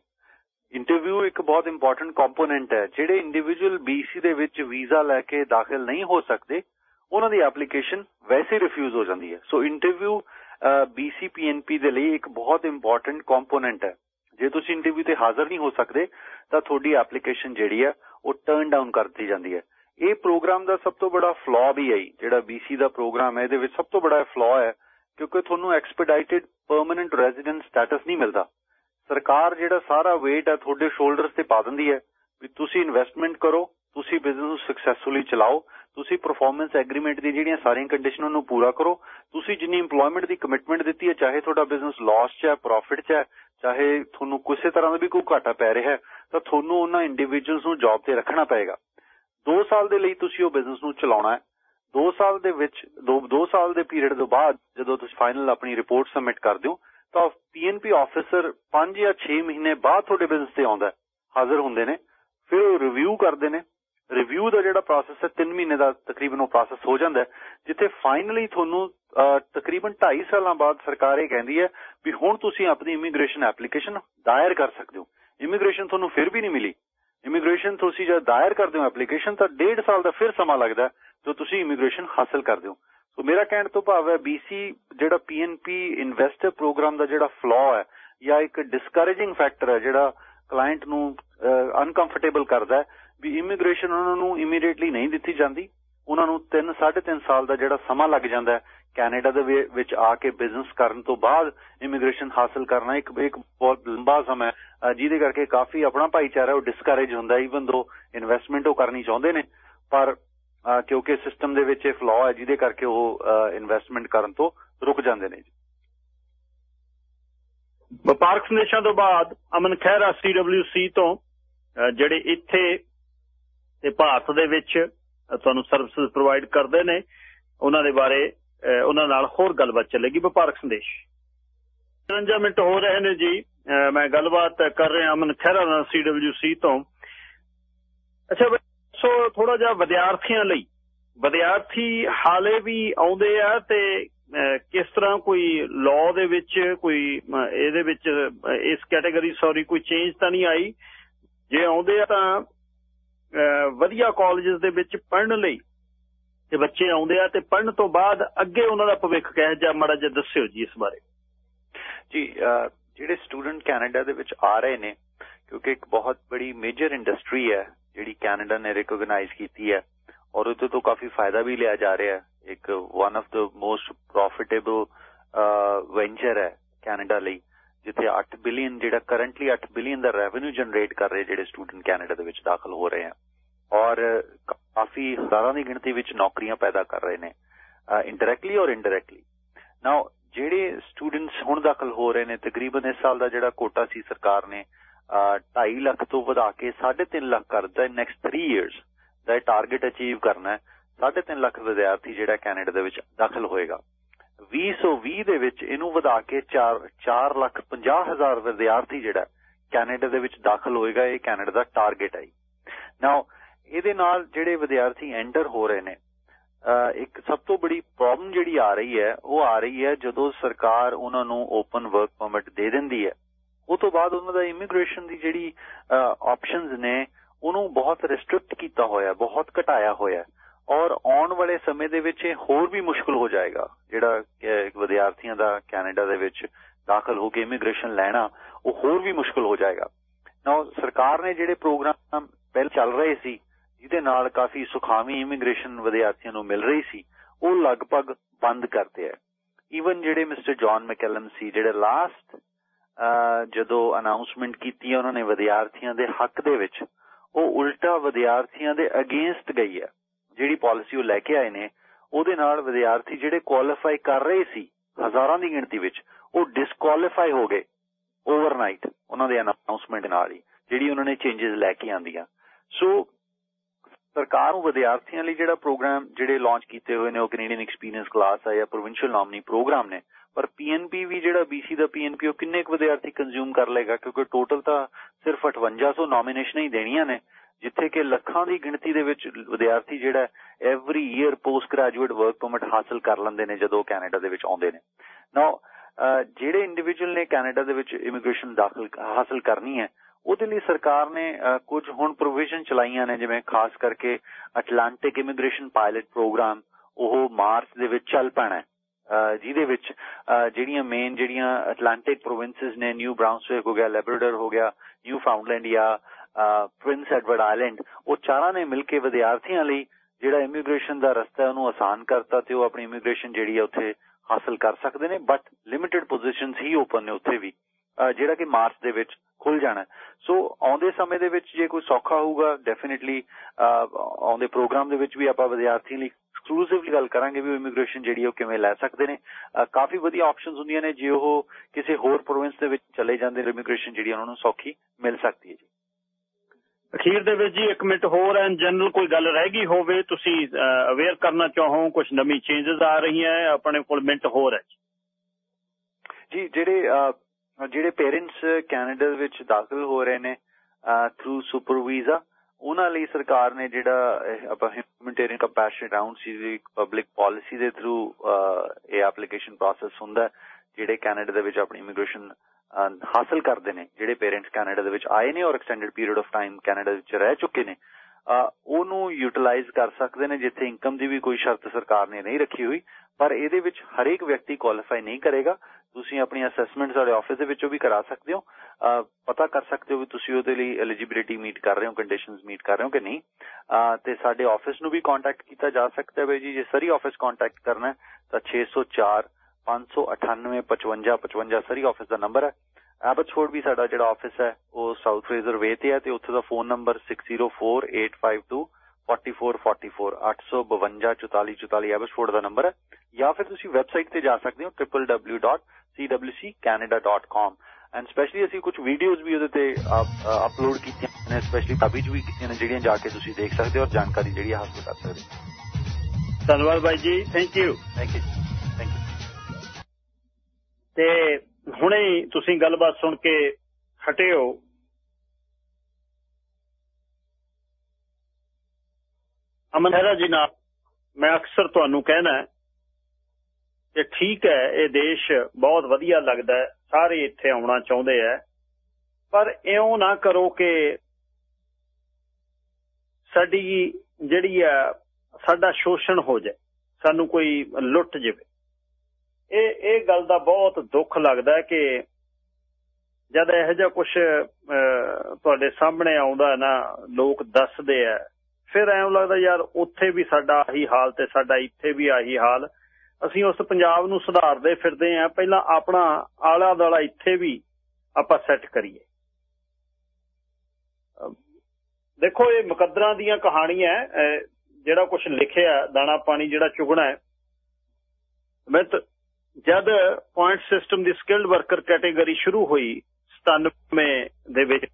ਇੰਟਰਵਿਊ ਇੱਕ ਬਹੁਤ ਇੰਪੋਰਟੈਂਟ ਕੰਪੋਨੈਂਟ ਹੈ। ਜਿਹੜੇ ਇੰਡੀਵਿਜੂਅਲ BC ਦੇ ਵਿੱਚ ਵੀਜ਼ਾ ਲੈ ਕੇ ਦਾਖਲ ਨਹੀਂ ਹੋ ਸਕਦੇ, ਉਹਨਾਂ ਦੀ ਐਪਲੀਕੇਸ਼ਨ ਵੈਸੇ ਰਿਫਿਊਜ਼ ਹੋ ਜਾਂਦੀ ਹੈ। ਸੋ ਇੰਟਰਵਿਊ BC PNP ਦੇ ਲਈ ਇੱਕ ਬਹੁਤ ਇੰਪੋਰਟੈਂਟ ਕੰਪੋਨੈਂਟ ਹੈ। ਜੇ ਤੁਸੀਂ ਇੰਟਰਵਿਊ ਤੇ ਹਾਜ਼ਰ ਨਹੀਂ ਹੋ ਸਕਦੇ, ਤਾਂ ਤੁਹਾਡੀ ਐਪਲੀਕੇਸ਼ਨ ਜਿਹੜੀ ਹੈ, ਉਹ ਟਰਨ ਡਾਊਨ ਕਰ ਦਿੱਤੀ ਜਾਂਦੀ ਹੈ। ਇਹ ਪ੍ਰੋਗਰਾਮ ਦਾ ਸਭ ਤੋਂ ਬੜਾ ਫਲॉ ਵੀ ਹੈ ਜਿਹੜਾ BC ਦਾ ਪ੍ਰੋਗਰਾਮ ਹੈ, ਇਹਦੇ ਵਿੱਚ ਸਭ ਤੋਂ ਵੱਡਾ ਫਲॉ ਹੈ ਕਿਉਂਕਿ ਤੁਹਾਨੂੰ ਐਕਸਪੀਡਾਈਟਡ ਪਰਮਨੈਂਟ ਰੈਜ਼ੀਡੈਂਟ ਸਟੇਟਸ ਨਹੀਂ ਮਿਲਦਾ। ਸਰਕਾਰ ਜਿਹੜਾ ਸਾਰਾ weight ਹੈ ਤੁਹਾਡੇ ਸ਼ੋਲਡਰਸ ਤੇ ਪਾ ਦਿੰਦੀ ਹੈ ਵੀ ਤੁਸੀਂ ਇਨਵੈਸਟਮੈਂਟ ਕਰੋ, ਤੁਸੀਂ ਬਿਜ਼ਨਸ ਨੂੰ ਸਕਸੈਸਫੁਲੀ ਚਲਾਓ, ਤੁਸੀਂ ਪਰਫਾਰਮੈਂਸ ਐਗਰੀਮੈਂਟ ਦੀ ਜਿਹੜੀਆਂ ਸਾਰੀਆਂ ਕੰਡੀਸ਼ਨਾਂ ਨੂੰ ਪੂਰਾ ਕਰੋ, ਤੁਸੀਂ ਜਿੰਨੀ ਏਮਪਲੋਇਮੈਂਟ ਦੀ ਕਮਿਟਮੈਂਟ ਦਿੱਤੀ ਹੈ, ਚਾਹੇ ਤੁਹਾਡਾ ਬਿਜ਼ਨਸ ਲਾਸ 'ਚ ਹੈ ਪ੍ਰੋਫਿਟ 'ਚ ਹੈ, ਚਾਹੇ ਤੁਹਾਨੂੰ ਕਿਸੇ ਤਰ੍ਹਾਂ ਦਾ ਵੀ ਕੋਈ ਘਾਟਾ ਪੈ ਰਿਹਾ ਹੈ, ਤਾਂ ਤੁਹਾਨੂੰ ਉਹਨਾਂ ਇੰਡੀਵਿਜੂਅਲਸ ਨੂੰ ਜੌਬ ਤੇ ਰੱਖਣਾ ਪਏਗਾ। 2 ਸਾਲ ਦੇ ਲਈ ਤੁਸੀਂ ਉਹ ਬਿਜ਼ਨਸ ਨੂੰ ਚਲਾਉਣਾ ਹੈ। 2 ਸਾਲ ਦੇ ਵਿੱਚ 2 ਸਾਲ ਦੇ ਪੀਰੀਅਡ ਤੋਂ ਬਾਅਦ ਜਦੋਂ ਤੁਸੀਂ ਫਾਈਨਲ ਆਪਣੀ ਰਿਪੋਰਟ ਸਬਮਿਟ ਕਰ ਦਿਓ ਤਾਂ ਪੀਐਨਪੀ ਆਫੀਸਰ 5 ਜਾਂ 6 ਮਹੀਨੇ ਬਾਅਦ ਤੁਹਾਡੇ ਬਿਜ਼ਨਸ ਤੇ ਆਉਂਦਾ ਹਾਜ਼ਰ ਹੁੰਦੇ ਨੇ। ਫਿਰ ਉਹ ਰਿਵਿਊ ਕਰਦੇ ਨੇ। ਰਿਵਿਊ ਦਾ ਜਿਹੜਾ ਪ੍ਰੋਸੈਸ ਹੈ 3 ਮਹੀਨੇ ਦਾ ਤਕਰੀਬਨ ਉਹ ਪ੍ਰੋਸੈਸ ਹੋ ਜਾਂਦਾ ਜਿੱਥੇ ਫਾਈਨਲੀ ਤੁਹਾਨੂੰ ਤਕਰੀਬਨ 2.5 ਸਾਲਾਂ ਬਾਅਦ ਸਰਕਾਰ ਇਹ ਕਹਿੰਦੀ ਹੈ ਵੀ ਹੁਣ ਤੁਸੀਂ ਆਪਣੀ ਇਮੀਗ੍ਰੇਸ਼ਨ ਐਪਲੀਕੇਸ਼ਨ ਦਾਇਰ ਕਰ ਸਕਦੇ ਹੋ। ਇਮੀਗ੍ਰੇਸ਼ਨ ਤੁਹਾਨੂੰ ਫਿਰ ਵੀ ਨਹੀਂ ਮਿਲੀ। ਇਮੀਗ੍ਰੇਸ਼ਨ ਤੁਸੀਂ ਜਦ ਦਾਇਰ ਕਰਦੇ ਹੋ ਐਪਲੀਕੇਸ਼ਨ ਤਾਂ 1.5 ਸਾਲ ਦਾ ਫਿਰ ਸਮਾਂ ਲੱਗਦਾ ਜੋ ਤੁਸੀਂ ਇਮੀਗ੍ਰੇਸ਼ਨ ਹਾਸਲ ਕਰਦੇ ਹੋ। ਸੋ ਮੇਰਾ ਕਹਿਣ ਤੋਂ ਭਾਵ ਹੈ BC ਜਿਹੜਾ PNP ਇਨਵੈਸਟਰ ਪ੍ਰੋਗਰਾਮ ਦਾ ਜਿਹੜਾ ਫਲੋ ਹੈ, ਜਾਂ ਇੱਕ ਡਿਸਕਰੇਜਿੰਗ ਫੈਕਟਰ ਹੈ, ਜਿਹੜਾ ਕਲਾਇੰਟ ਨੂੰ ਅਨਕੰਫਰਟੇਬਲ ਕਰਦਾ ਹੈ, ਵੀ ਇਮੀਗ੍ਰੇਸ਼ਨ ਉਹਨਾਂ ਨੂੰ ਇਮੀਡੀਏਟਲੀ ਨਹੀਂ ਦਿੱਤੀ ਜਾਂਦੀ। ਉਹਨਾਂ ਨੂੰ 3 3.5 ਸਾਲ ਦਾ ਜਿਹੜਾ ਸਮਾਂ ਲੱਗ ਜਾਂਦਾ ਹੈ ਕੈਨੇਡਾ ਦੇ ਵਿੱਚ ਆ ਕੇ ਬਿਜ਼ਨਸ ਕਰਨ ਤੋਂ ਬਾਅਦ ਇਮੀਗ੍ਰੇਸ਼ਨ ਹਾਸਲ ਕਰਨਾ ਇੱਕ ਇੱਕ ਬਹੁਤ ਲੰਬਾ ਸਮਾਂ ਜਿਹਦੇ ਕਰਕੇ ਕਾਫੀ ਆਪਣਾ ਭਾਈਚਾਰਾ ਉਹ ਡਿਸਕਰੇਜ ਹੁੰਦਾ ਈਵਨ ਦੋ ਇਨਵੈਸਟਮੈਂਟ ਉਹ ਕਰਨੀ ਚਾਹੁੰਦੇ ਨੇ, ਪਰ ਕਿਉਂਕਿ ਸਿਸਟਮ ਦੇ ਵਿੱਚ ਇਹ ਫਲॉ ਹੈ ਜਿਹਦੇ ਕਰਕੇ ਉਹ ਇਨਵੈਸਟਮੈਂਟ ਕਰਨ ਤੋਂ ਰੁਕ ਜਾਂਦੇ ਨੇ ਵਪਾਰਕ ਸੰਦੇਸ਼ਾਂ ਤੋਂ ਬਾਅਦ ਅਮਨ ਖਹਿਰਾ CWC ਤੋਂ ਜਿਹੜੇ ਇੱਥੇ ਤੇ ਭਾਰਤ ਦੇ ਵਿੱਚ ਤੁਹਾਨੂੰ ਸਰਵਿਸਿਜ਼ ਪ੍ਰੋਵਾਈਡ ਕਰਦੇ ਨੇ, ਉਹਨਾਂ ਦੇ ਬਾਰੇ ਉਹਨਾਂ ਨਾਲ ਹੋਰ ਗੱਲਬਾਤ ਚੱਲੇਗੀ ਵਪਾਰਕ ਸੰਦੇਸ਼। 53 ਮਿੰਟ ਹੋ ਰਹੇ ਨੇ ਜੀ। ਮੈਂ ਗੱਲਬਾਤ ਕਰ ਰਿਹਾ ਅਮਨ ਖਹਿਰਾ ਨਾਲ CWC ਤੋਂ। ਅੱਛਾ ਸੋ ਥੋੜਾ ਜਿਹਾ ਵਿਦਿਆਰਥੀਆਂ ਲਈ। ਵਿਦਿਆਰਥੀ ਹਾਲੇ ਵੀ ਆਉਂਦੇ ਆ ਤੇ ਕਿਸ ਤਰ੍ਹਾਂ ਕੋਈ ਲਾਅ ਦੇ ਵਿੱਚ ਕੋਈ ਇਹਦੇ ਵਿੱਚ ਇਸ ਕੈਟਾਗਰੀ ਸੌਰੀ ਕੋਈ ਚੇਂਜ ਤਾਂ ਨਹੀਂ ਆਈ? ਜੇ ਆਉਂਦੇ ਆ ਤਾਂ ਵਧੀਆ ਕਾਲਜਸ ਦੇ ਵਿੱਚ ਪੜਨ ਲਈ ਤੇ ਬੱਚੇ ਆਉਂਦੇ ਆ ਤੇ ਪੜਨ ਤੋਂ ਬਾਅਦ ਅੱਗੇ ਉਹਨਾਂ ਦਾ ਭਵਿੱਖ ਕਿਹ ਜਾ ਮਾੜਾ ਜਿਹਾ ਦੱਸਿਓ ਜੀ ਇਸ ਬਾਰੇ। ਜੀ ਜਿਹੜੇ ਸਟੂਡੈਂਟ ਕੈਨੇਡਾ ਦੇ ਵਿੱਚ ਆ ਰਹੇ ਨੇ, ਕਿਉਂਕਿ ਇੱਕ ਬਹੁਤ ਬੜੀ ਮੇਜਰ ਇੰਡਸਟਰੀ ਹੈ, ਜਿਹੜੀ ਕੈਨੇਡਾ ਨੇ ਰਿਕੋਗਨਾਈਜ ਕੀਤੀ ਹੈ, ਔਰ ਉਹਦੇ ਤੋਂ ਕਾਫੀ ਫਾਇਦਾ ਵੀ ਲਿਆ ਜਾ ਰਿਹਾ ਹੈ। ਇੱਕ one of the most profitable venture ਹੈ ਕੈਨੇਡਾ ਲਈ, ਜਿੱਥੇ 8 ਬਿਲੀਅਨ ਜਿਹੜਾ ਕਰੰਟਲੀ 8 ਬਿਲੀਅਨ ਦਾ ਰੈਵਨਿਊ ਜਨਰੇਟ ਕਰ ਰਹੇ ਜਿਹੜੇ ਸਟੂਡੈਂਟ ਕੈਨੇਡਾ ਦੇ ਵਿੱਚ ਦਾਖਲ ਹੋ ਰਹੇ ਆ। ਔਰ ਕਾਫੀ ਹਜ਼ਾਰਾਂ ਦੀ ਗਿਣਤੀ ਵਿੱਚ ਨੌਕਰੀਆਂ ਪੈਦਾ ਕਰ ਰਹੇ ਨੇ ਇਨਡਾਇਰੈਕਟਲੀ ਔਰ ਇਨਡਾਇਰੈਕਟਲੀ ਨਾਓ ਜਿਹੜੇ ਸਟੂਡੈਂਟਸ ਹੁਣ ਦਾਖਲ ਹੋ ਰਹੇ ਨੇ, ਤਕਰੀਬਨ ਇਸ ਸਾਲ ਦਾ ਜਿਹੜਾ ਕੋਟਾ ਸੀ ਸਰਕਾਰ ਨੇ 2.5 ਲੱਖ ਤੋਂ ਵਧਾ ਕੇ 3.5 ਲੱਖ ਕਰਦਾ ਦਿੱਤਾ ਨੈਕਸਟ 3 ਇਅਰਸ ਦਾ ਟਾਰਗੇਟ ਅਚੀਵ ਕਰਨਾ ਹੈ। 3.5 ਲੱਖ ਵਿਦਿਆਰਥੀ ਜਿਹੜਾ ਕੈਨੇਡਾ ਦੇ ਵਿੱਚ ਦਾਖਲ ਹੋਏਗਾ। 2020 ਦੇ ਵਿੱਚ ਇਹਨੂੰ ਵਧਾ ਕੇ 4 4 ਲੱਖ 50 ਹਜ਼ਾਰ ਵਿਦਿਆਰਥੀ ਜਿਹੜਾ ਕੈਨੇਡਾ ਦੇ ਵਿੱਚ ਦਾਖਲ ਹੋਏਗਾ, ਇਹ ਕੈਨੇਡਾ ਦਾ ਟਾਰਗੇਟ ਹੈ ਨਾਓ ਇਹਦੇ ਨਾਲ ਜਿਹੜੇ ਵਿਦਿਆਰਥੀ ਐਂਟਰ ਹੋ ਰਹੇ ਨੇ ਇੱਕ ਸਭ ਤੋਂ ਬੜੀ ਪ੍ਰੋਬਲਮ ਜਿਹੜੀ ਆ ਰਹੀ ਹੈ, ਉਹ ਆ ਰਹੀ ਹੈ ਜਦੋਂ ਸਰਕਾਰ ਉਹਨਾਂ ਨੂੰ ਓਪਨ ਵਰਕ ਪਰਮਿਟ ਦੇ ਦਿੰਦੀ ਹੈ। ਉਹ ਤੋਂ ਬਾਅਦ ਉਹਨਾਂ ਦਾ ਇਮੀਗ੍ਰੇਸ਼ਨ ਦੀ ਜਿਹੜੀ ਆਪਸ਼ਨਸ ਨੇ, ਉਹਨੂੰ ਬਹੁਤ ਰਿਸਟ੍ਰਿਕਟ ਕੀਤਾ ਹੋਇਆ, ਬਹੁਤ ਘਟਾਇਆ ਹੋਇਆ ਔਰ ਆਉਣ ਵਾਲੇ ਸਮੇਂ ਦੇ ਵਿੱਚ ਇਹ ਹੋਰ ਵੀ ਮੁਸ਼ਕਲ ਹੋ ਜਾਏਗਾ। ਜਿਹੜਾ ਵਿਦਿਆਰਥੀਆਂ ਦਾ ਕੈਨੇਡਾ ਦੇ ਵਿੱਚ ਦਾਖਲ ਹੋ ਕੇ ਇਮੀਗ੍ਰੇਸ਼ਨ ਲੈਣਾ, ਉਹ ਹੋਰ ਵੀ ਮੁਸ਼ਕਲ ਹੋ ਜਾਏਗਾ। ਨਾ ਸਰਕਾਰ ਨੇ ਜਿਹੜੇ ਪ੍ਰੋਗਰਾਮ ਪਹਿਲ ਚੱਲ ਰਹੇ ਸੀ ਜਿਹਦੇ ਨਾਲ ਕਾਫੀ ਸੁਖਾਵੀ ਇਮੀਗ੍ਰੇਸ਼ਨ ਵਿਦਿਆਰਥੀਆਂ ਨੂੰ ਮਿਲ ਰਹੀ ਸੀ, ਉਹ ਲਗਭਗ ਬੰਦ ਕਰਤੇ ਆ। ਈਵਨ ਜਿਹੜੇ ਮਿਸਟਰ ਜੌਨ ਮੈਕੈਲਮ ਸੀ, ਜਿਹੜੇ ਲਾਸਟ ਜਦੋਂ ਅਨਾਉਂਸਮੈਂਟ ਕੀਤੀ ਉਹਨਾਂ ਨੇ ਵਿਦਿਆਰਥੀਆਂ ਦੇ ਹੱਕ ਦੇ ਵਿੱਚ, ਉਹ ਉਲਟਾ ਵਿਦਿਆਰਥੀਆਂ ਦੇ ਅਗੇਂਸਟ ਗਈ ਹੈ ਜਿਹੜੀ ਪਾਲਿਸੀ ਉਹ ਲੈ ਕੇ ਆਏ ਨੇ, ਉਹਦੇ ਨਾਲ ਵਿਦਿਆਰਥੀ ਜਿਹੜੇ ਕੁਆਲੀਫਾਈ ਕਰ ਰਹੇ ਸੀ, ਹਜ਼ਾਰਾਂ ਦੀ ਗਿਣਤੀ ਵਿੱਚ, ਉਹ ਡਿਸਕੁਆਲੀਫਾਈ ਹੋ ਗਏ ਓਵਰਨਾਈਟ ਉਹਨਾਂ ਦੇ ਅਨਾਉਂਸਮੈਂਟ ਨਾਲ ਹੀ, ਜਿਹੜੀ ਉਹਨਾਂ ਨੇ ਚੇਂਜਸ ਲੈ ਕੇ ਆਂਦੀਆਂ। ਸੋ ਸਰਕਾਰ ਨੂੰ ਵਿਦਿਆਰਥੀਆਂ ਲਈ ਜਿਹੜਾ ਪ੍ਰੋਗਰਾਮ ਜਿਹੜੇ ਲਾਂਚ ਕੀਤੇ ਹੋਏ ਨੇ, ਉਹ ਕੈਨੇਡੀਅਨ ਐਕਸਪੀਰੀਅੰਸ ਕਲਾਸ ਹੈ ਜਾਂ ਪ੍ਰੋਵਿੰਸ਼ੀਅਲ ਨਾਮਨੀ ਪ੍ਰੋਗਰਾਮ ਨੇ, ਪਰ ਪੀਐਨਪੀ ਵੀ ਜਿਹੜਾ ਬੀਸੀ ਦਾ ਪੀਐਨਪੀ ਉਹ ਕਿੰਨੇ ਕੁ ਵਿਦਿਆਰਥੀ ਕੰਜ਼ਿਊਮ ਕਰ ਲੇਗਾ ਕਿਉਂਕਿ ਟੋਟਲ ਤਾਂ ਸਿਰਫ 5800 ਨੋਮੀਨੇਸ਼ਨਾਂ ਹੀ ਦੇਣੀਆਂ ਨੇ, ਜਿੱਥੇ ਕਿ ਲੱਖਾਂ ਦੀ ਗਿਣਤੀ ਦੇ ਵਿੱਚ ਵਿਦਿਆਰਥੀ ਜਿਹੜਾ every year post graduate work permit ਹਾਸਲ ਕਰ ਲੈਂਦੇ ਨੇ, ਜਦੋਂ ਕੈਨੇਡਾ ਦੇ ਵਿੱਚ ਆਉਂਦੇ ਨੇ। ਨਾਓ ਜਿਹੜੇ ਇੰਡੀਵਿਜੂਅਲ ਨੇ ਕੈਨੇਡਾ ਦੇ ਵਿੱਚ ਇਮੀਗ੍ਰੇਸ਼ਨ ਦਾਖਲ ਹਾਸਲ ਕਰਨੀ ਹੈ ਉਹਦੇ ਲਈ ਸਰਕਾਰ ਨੇ ਕੁਝ ਹੁਣ ਪ੍ਰੋਵੀਜ਼ਨ ਚਲਾਈਆਂ ਨੇ, ਜਿਵੇਂ ਖਾਸ ਕਰਕੇ ਅਟਲਾਂਟਿਕ ਇਮੀਗ੍ਰੇਸ਼ਨ ਪਾਇਲਟ ਪ੍ਰੋਗਰਾਮ ਉਹ ਮਾਰਚ ਦੇ ਵਿੱਚ ਚੱਲ ਪੈਣਾ ਜਿਹਦੇ ਵਿੱਚ ਜਿਹੜੀਆਂ ਮੇਨ ਜਿਹੜੀਆਂ ਅਟਲਾਂਟਿਕ ਪ੍ਰੋਵਿੰਸਸ ਨੇ ਨਿਊ ਬ੍ਰਾਊਨਸਵਿਕ ਹੋ ਗਿਆ ਲੈਬਰਾਡੋਰ ਹੋ ਗਿਆ ਨਿਊ ਫਾਊਂਡਲੈਂਡ ਜਾਂ ਪ੍ਰਿੰਸ ਐਡਵਰਡ ਆਈਲੈਂਡ ਉਹ ਚਾਰਾਂ ਨੇ ਮਿਲ ਕੇ ਵਿਦਿਆਰਥੀਆਂ ਲਈ ਜਿਹੜਾ ਇਮੀਗ੍ਰੇਸ਼ਨ ਦਾ ਰਸਤਾ ਉਹਨੂੰ ਆਸਾਨ ਕਰਤਾ ਤੇ ਉਹ ਆਪਣੀ ਇਮੀਗ੍ਰੇਸ਼ਨ ਜਿਹੜੀ ਹੈ, ਉੱਥੇ ਹਾਸਲ ਕਰ ਸਕਦੇ ਨੇ ਬਟ ਲਿਮਿਟਿਡ ਪੋਜੀਸ਼ਨਸ ਹੀ ਓਪਨ ਨੇ ਉੱਥੇ ਵੀ ਜਿਹੜਾ ਕਿ ਮਾਰਚ ਦੇ ਵਿੱਚ ਖੁੱਲ ਜਾਣਾ ਸੋ ਆਉਂਦੇ ਸਮੇਂ ਦੇ ਵਿੱਚ ਜੇ ਕੋਈ ਸੌਖਾ ਹੋਊਗਾ ਡੈਫੀਨਿਟਲੀ ਆਉਂਦੇ ਪ੍ਰੋਗਰਾਮ ਦੇ ਵਿੱਚ ਵੀ ਆਪਾਂ ਵਿਦਿਆਰਥੀਆਂ ਲਈ ਐਕਸਕਲੂਸਿਵਲੀ ਗੱਲ ਕਰਾਂਗੇ ਵੀ ਇਮੀਗ੍ਰੇਸ਼ਨ ਜਿਹੜੀ ਉਹ ਕਿਵੇਂ ਲੈ ਸਕਦੇ ਨੇ। ਕਾਫੀ ਵਧੀਆ ਆਪਸ਼ਨਸ ਹੁੰਦੀਆਂ ਨੇ ਜੇ ਉਹ ਕਿਸੇ ਹੋਰ ਪ੍ਰੋਵਿੰਸ ਦੇ ਵਿੱਚ ਚਲੇ ਜਾਂਦੇ ਇਮੀਗ੍ਰੇਸ਼ਨ ਜਿਹੜੀ ਉਹਨਾਂ ਨੂੰ ਸੌਖੀ ਮਿਲ ਸਕਦੀ ਹੈ ਜੀ। ਅਖੀਰ ਦੇ ਵਿੱਚ ਜੀ 1 ਮਿੰਟ ਹੋਰ ਐਨ ਜਨਰਲ ਕੋਈ ਗੱਲ ਰਹਿ ਗਈ ਹੋਵੇ ਤੁਸੀਂ ਅਵੇਅਰ ਕਰਨਾ ਚਾਹੋ ਕੁਝ ਨਵੀਂ ਚੇਂਜਸ ਆ ਰਹੀਆਂ ਆਪਣੇ ਕੋਲ ਮਿੰਟ ਹੋਰ ਹੈ ਜੀ। ਜਿਹੜੇ ਜਿਹੜੇ ਪੇਰੈਂਟਸ ਕੈਨੇਡਾ ਵਿੱਚ ਦਾਖਲ ਹੋ ਰਹੇ ਨੇ ਥਰੂ ਸੁਪਰ ਵੀਜ਼ਾ ਉਹਨਾਂ ਲਈ ਸਰਕਾਰ ਨੇ ਜਿਹੜਾ ਆਪਾਂ ਹਿਊਮਨਿਟੇਰੀਅਨ ਕੰਪੈਸ਼ਨ ਰਾਉਂਡ ਸੀ ਪਬਲਿਕ ਪਾਲਿਸੀ ਦੇ ਥਰੂ ਇਹ ਐਪਲੀਕੇਸ਼ਨ ਪ੍ਰੋਸੈਸ ਹੁੰਦਾ ਜਿਹੜੇ ਕੈਨੇਡਾ ਦੇ ਵਿੱਚ ਆਪਣੀ ਇਮੀਗ੍ਰੇਸ਼ਨ ਹਾਸਲ ਕਰਦੇ ਨੇ, ਜਿਹੜੇ ਪੇਰੈਂਟਸ ਕੈਨੇਡਾ ਦੇ ਵਿੱਚ ਆਏ ਨੇ or extended period of time Canada ਵਿੱਚ ਰਹਿ ਚੁੱਕੇ ਨੇ ਉਹਨੂੰ ਯੂਟਿਲਾਈਜ਼ ਕਰ ਸਕਦੇ ਨੇ, ਜਿੱਥੇ ਇਨਕਮ ਦੀ ਵੀ ਕੋਈ ਸ਼ਰਤ ਸਰਕਾਰ ਨੇ ਨਹੀਂ ਰੱਖੀ ਹੋਈ, ਪਰ ਇਹਦੇ ਵਿੱਚ ਹਰੇਕ ਵਿਅਕਤੀ ਕੁਆਲੀਫਾਈ ਨਹੀਂ ਕਰੇਗਾ ਤੁਸੀਂ ਆਪਣੀ ਅਸੈਸਮੈਂਟ ਸਾਡੇ ਆਫਿਸ ਦੇ ਵਿੱਚੋਂ ਵੀ ਕਰਾ ਸਕਦੇ ਹੋ। ਪਤਾ ਕਰ ਸਕਦੇ ਹੋ ਵੀ ਤੁਸੀਂ ਉਹਦੇ ਲਈ ਐਲੀਜੀਬਿਲਿਟੀ ਮੀਟ ਕਰ ਰਹੇ ਹੋ ਕੰਡੀਸ਼ਨਸ ਮੀਟ ਕਰ ਰਹੇ ਹੋ ਕਿ ਨਹੀਂ। ਤੇ ਸਾਡੇ ਆਫਿਸ ਨੂੰ ਵੀ ਕੰਟੈਕਟ ਕੀਤਾ ਜਾ ਸਕਦਾ ਹੈ ਜੀ, ਜੇ ਸਰੀ ਆਫਿਸ ਕੰਟੈਕਟ ਕਰਨਾ ਤਾਂ 604 598 55 55 ਸਰੀ ਆਫਿਸ ਦਾ ਨੰਬਰ ਹੈ। ਐਬਟਸਫੋਰਡ ਵੀ ਸਾਡਾ ਜਿਹੜਾ ਆਫਿਸ ਹੈ, ਉਹ ਸਾਊਥ ਫਰੇਜ਼ਰ ਵੇ ਤੇ ਹੈ ਤੇ ਉੱਥੇ ਦਾ ਫੋਨ ਨੰਬਰ 604852 4444 852 ਐਬਟਸਫੋਰਡ ਦਾ ਨੰਬਰ ਹੈ। ਜਾਂ ਫਿਰ ਤੁਸੀਂ ਵੈਬਸਾਈਟ ਤੇ ਜਾ ਸਕਦੇ ਹੋ www.cwccanada.com ਐਂਡ ਸਪੈਸ਼ਲੀ ਅਸੀਂ ਕੁਝ ਵੀਡੀਓਜ਼ ਵੀ ਉਹਦੇ ਤੇ ਅਪਲੋਡ ਕੀਤੀਆਂ ਨੇ ਸਪੈਸ਼ਲੀ ਕਾਬੀ ਚ ਵੀ ਕੀਤੀਆਂ ਨੇ ਜਿਹੜੀਆਂ ਜਾ ਕੇ ਤੁਸੀਂ ਦੇਖ ਸਕਦੇ ਹੋ ਔਰ ਜਾਣਕਾਰੀ ਜਿਹੜੀ ਹਾਸਲ ਕਰ ਸਕਦੇ ਹੋ। ਧੰਨਵਾਦ ਬਾਈ ji thank you thank you thank you ਤੇ ਹੁਣੇ ਤੁਸੀਂ ਗੱਲਬਾਤ ਸੁਣ ਕੇ ਹਟਿਓ ਅਮਨਹਰਾ ਜੀ ਨਾਲ ਮੈਂ ਅਕਸਰ ਤੁਹਾਨੂੰ ਕਹਿਣਾ ਕਿ ਠੀਕ ਹੈ, ਇਹ ਦੇਸ਼ ਬਹੁਤ ਵਧੀਆ ਲੱਗਦਾ ਸਾਰੇ ਇੱਥੇ ਆਉਣਾ ਚਾਹੁੰਦੇ ਆ ਪਰ ਇਉਂ ਨਾ ਕਰੋ ਕਿ ਸਾਡੀ ਜਿਹੜੀ ਆ ਸਾਡਾ ਸ਼ੋਸ਼ਣ ਹੋ ਜਾਏ, ਸਾਨੂੰ ਕੋਈ ਲੁੱਟ ਜਾਵੇ। ਇਹ ਇਹ ਗੱਲ ਦਾ ਬਹੁਤ ਦੁੱਖ ਲੱਗਦਾ ਕਿ ਜਦ ਇਹੋ ਜਿਹਾ ਕੁਝ ਤੁਹਾਡੇ ਸਾਹਮਣੇ ਆਉਂਦਾ ਨਾ, ਲੋਕ ਦੱਸਦੇ ਆ ਫਿਰ ਐਂ ਲੱਗਦਾ ਯਾਰ ਉੱਥੇ ਵੀ ਸਾਡਾ ਆਹੀ ਹਾਲ ਤੇ ਸਾਡਾ ਇੱਥੇ ਵੀ ਆਹੀ ਹਾਲ। ਅਸੀਂ ਉਸ ਪੰਜਾਬ ਨੂੰ ਸੁਧਾਰਦੇ ਫਿਰਦੇ ਆ, ਪਹਿਲਾਂ ਆਪਣਾ ਆਲਾ ਦਾਲਾ ਇੱਥੇ ਵੀ ਆਪਾਂ ਸੈੱਟ ਕਰੀਏ। ਦੇਖੋ, ਇਹ ਮੁਕੱਦਰਾਂ ਦੀਆਂ ਕਹਾਣੀਆਂ ਜਿਹੜਾ ਕੁਝ ਲਿਖਿਆ, ਦਾਣਾ ਪਾਣੀ ਜਿਹੜਾ ਚੁਗਣਾ ਹੈ ਮੈਂ ਜਦ ਪੁਆਇੰਟ ਸਿਸਟਮ ਦੀ ਸਕਿਲਡ ਵਰਕਰ ਕੈਟਾਗਰੀ ਸ਼ੁਰੂ ਹੋਈ 97 ਦੇ ਵਿੱਚ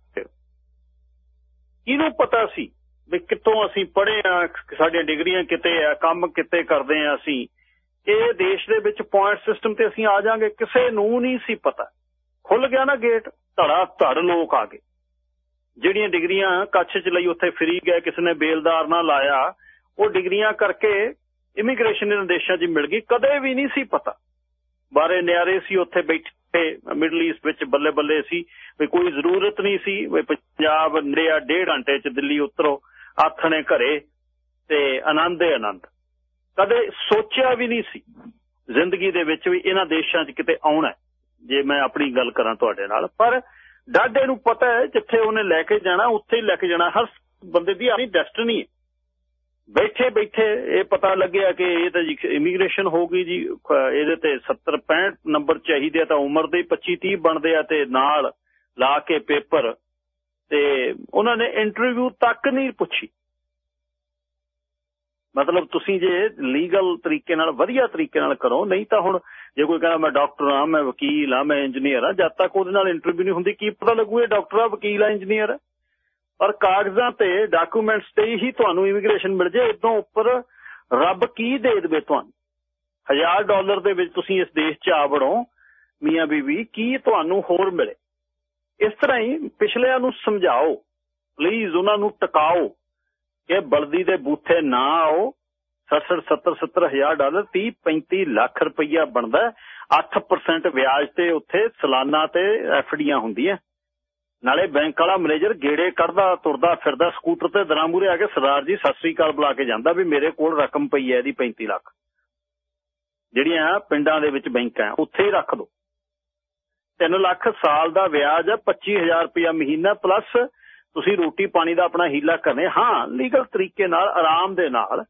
ਇਹਨੂੰ ਪਤਾ ਸੀ? ਵੀ ਕਿੱਥੋਂ ਅਸੀਂ ਪੜ੍ਹੇ ਆ ਸਾਡੀਆਂ ਡਿਗਰੀਆਂ ਕਿਤੇ ਆ, ਕੰਮ ਕਿਤੇ ਕਰਦੇ ਆ ਅਸੀਂ। ਇਹ ਦੇਸ਼ ਦੇ ਵਿੱਚ ਪੁਆਇੰਟ ਸਿਸਟਮ ਤੇ ਅਸੀਂ ਆ ਜਾਾਂਗੇ, ਕਿਸੇ ਨੂੰ ਨਹੀਂ ਸੀ ਪਤਾ। ਖੁੱਲ ਗਿਆ ਨਾ ਗੇਟ ਧੜਾ ਧੜ ਲੋਕ ਆ ਗਏ। ਜਿਹੜੀਆਂ ਡਿਗਰੀਆਂ ਕੱਛ ਚ ਲਈ ਉੱਥੇ ਫਰੀ ਗਏ, ਕਿਸੇ ਨੇ ਬੇਲਦਾਰ ਨਾਲ ਲਾਇਆ, ਉਹ ਡਿਗਰੀਆਂ ਕਰਕੇ ਇਮੀਗ੍ਰੇਸ਼ਨ ਦੇ ਦੇਸ਼ਾਂ 'ਚ ਮਿਲ ਗਈ, ਕਦੇ ਵੀ ਨਹੀਂ ਸੀ ਪਤਾ। ਬਾਰੇ ਨਿਆਰੇ ਸੀ, ਉੱਥੇ ਬੈਠੇ ਮਿਡਲ ਈਸਟ ਵਿੱਚ ਬੱਲੇ ਬੱਲੇ ਸੀ, ਵੀ ਕੋਈ ਜ਼ਰੂਰਤ ਨਹੀਂ ਸੀ, ਵੀ ਪੰਜਾਬ ਨੇੜੇ ਡੇਢ ਘੰਟੇ 'ਚ ਦਿੱਲੀ ਉਤਰੋ। ਆਥਣੇ ਘਰੇ ਤੇ ਆਨੰਦ ਹੀ ਆਨੰਦ। ਕਦੇ ਸੋਚਿਆ ਵੀ ਨਹੀਂ ਸੀ ਜ਼ਿੰਦਗੀ ਦੇ ਵਿੱਚ ਵੀ ਇਹਨਾਂ ਦੇਸ਼ਾਂ 'ਚ ਕਿਤੇ ਆਉਣਾ ਜੇ ਮੈਂ ਆਪਣੀ ਗੱਲ ਕਰਾਂ ਤੁਹਾਡੇ ਨਾਲ। ਪਰ ਡਾਡੇ ਨੂੰ ਪਤਾ ਹੈ ਜਿੱਥੇ ਉਹਨੇ ਲੈ ਕੇ ਜਾਣਾ, ਉੱਥੇ ਹੀ ਲੈ ਕੇ ਜਾਣਾ। ਹਰ ਬੰਦੇ ਦੀ ਆਪਣੀ ਡੈਸਟੀਨੀ ਹੈ। ਬੈਠੇ ਬੈਠੇ ਇਹ ਪਤਾ ਲੱਗਿਆ ਕਿ ਇਹ ਤਾਂ ਜੀ ਇਮੀਗ੍ਰੇਸ਼ਨ ਹੋ ਗਈ ਜੀ ਇਹਦੇ ਤੇ 70 65 ਨੰਬਰ ਚਾਹੀਦੇ ਆ ਤਾਂ ਉਮਰ ਦੇ 25 30 ਬਣਦੇ ਆ ਤੇ ਨਾਲ ਲਾ ਕੇ ਪੇਪਰ ਤੇ ਉਹਨਾਂ ਨੇ ਇੰਟਰਵਿਊ ਤੱਕ ਨਹੀਂ ਪੁੱਛੀ। ਮਤਲਬ ਤੁਸੀਂ ਜੇ ਲੀਗਲ ਤਰੀਕੇ ਨਾਲ, ਵਧੀਆ ਤਰੀਕੇ ਨਾਲ ਕਰੋ, ਨਹੀਂ ਤਾਂ ਹੁਣ ਜੇ ਕੋਈ ਕਹਿੰਦਾ ਮੈਂ ਡਾਕਟਰ ਆ ਮੈਂ ਵਕੀਲ ਆ ਮੈਂ ਇੰਜੀਨੀਅਰ ਆ ਜਦ ਤੱਕ ਉਹਦੇ ਨਾਲ ਇੰਟਰਵਿਊ ਨਹੀਂ ਹੁੰਦੀ, ਕੀ ਪਤਾ ਲੱਗੂ ਇਹ ਡਾਕਟਰ ਆ, ਵਕੀਲ ਆ ਇੰਜੀਨੀਅਰ ਆ। ਪਰ ਕਾਗਜ਼ਾਂ ਤੇ ਡਾਕੂਮੈਂਟਸ ਤੇ ਹੀ ਤੁਹਾਨੂੰ ਇਮੀਗ੍ਰੇਸ਼ਨ ਮਿਲ ਜੇ ਇਦੋਂ ਉੱਪਰ ਰੱਬ ਕੀ ਦੇ ਦੇਵੇ ਤੁਹਾਨੂੰ? 1000 ਡਾਲਰ ਦੇ ਵਿੱਚ ਤੁਸੀਂ ਇਸ ਦੇਸ਼ 'ਚ ਆ ਵੜੋ, ਮੀਆਂ ਬੀਬੀ ਕੀ ਤੁਹਾਨੂੰ ਹੋਰ ਮਿਲੇ? ਇਸ ਤਰ੍ਹਾਂ ਹੀ ਪਿਛਲਿਆਂ ਨੂੰ ਸਮਝਾਓ ਪਲੀਜ਼ ਉਹਨਾਂ ਨੂੰ ਟਿਕਾਓ ਕਿ ਬਲਦੀ ਦੇ ਬੂਥੇ ਨਾ ਆਓ। 60 70 70 ਹਜ਼ਾਰ ਡਾਲਰ 30 35 ਲੱਖ ਰੁਪਈਆ ਬਣਦਾ 8% ਵਿਆਜ ਤੇ ਉੱਥੇ ਸਾਲਾਨਾ ਤੇ ਐਫਡੀਆਂ ਹੁੰਦੀਆਂ। ਨਾਲੇ ਬੈਂਕ ਵਾਲਾ ਮੈਨੇਜਰ ਗੇੜੇ ਕੱਢਦਾ, ਤੁਰਦਾ ਫਿਰਦਾ, ਸਕੂਟਰ ਤੇ ਦਰਾਮੂਰੇ ਆ ਕੇ ਸਰਦਾਰ ਜੀ ਸਤਿ ਸ੍ਰੀ ਅਕਾਲ ਬੁਲਾ ਕੇ ਜਾਂਦਾ ਵੀ ਮੇਰੇ ਕੋਲ ਰਕਮ ਪਈ ਹੈ ਇਹਦੀ 35 ਲੱਖ। ਜਿਹੜੀਆਂ ਪਿੰਡਾਂ ਦੇ ਵਿੱਚ ਬੈਂਕਾਂ, ਉੱਥੇ ਹੀ ਰੱਖ ਦੋ। 3 ਲੱਖ ਸਾਲ ਦਾ ਵਿਆਜ ਹੈ 25000 ਰੁਪਇਆ ਮਹੀਨਾ ਪਲੱਸ ਤੁਸੀਂ ਰੋਟੀ ਪਾਣੀ ਦਾ ਆਪਣਾ ਹੀਲਾ ਕਰਨੇ। ਹਾਂ ਲੀਗਲ ਤਰੀਕੇ ਨਾਲ, ਆਰਾਮ ਦੇ ਨਾਲ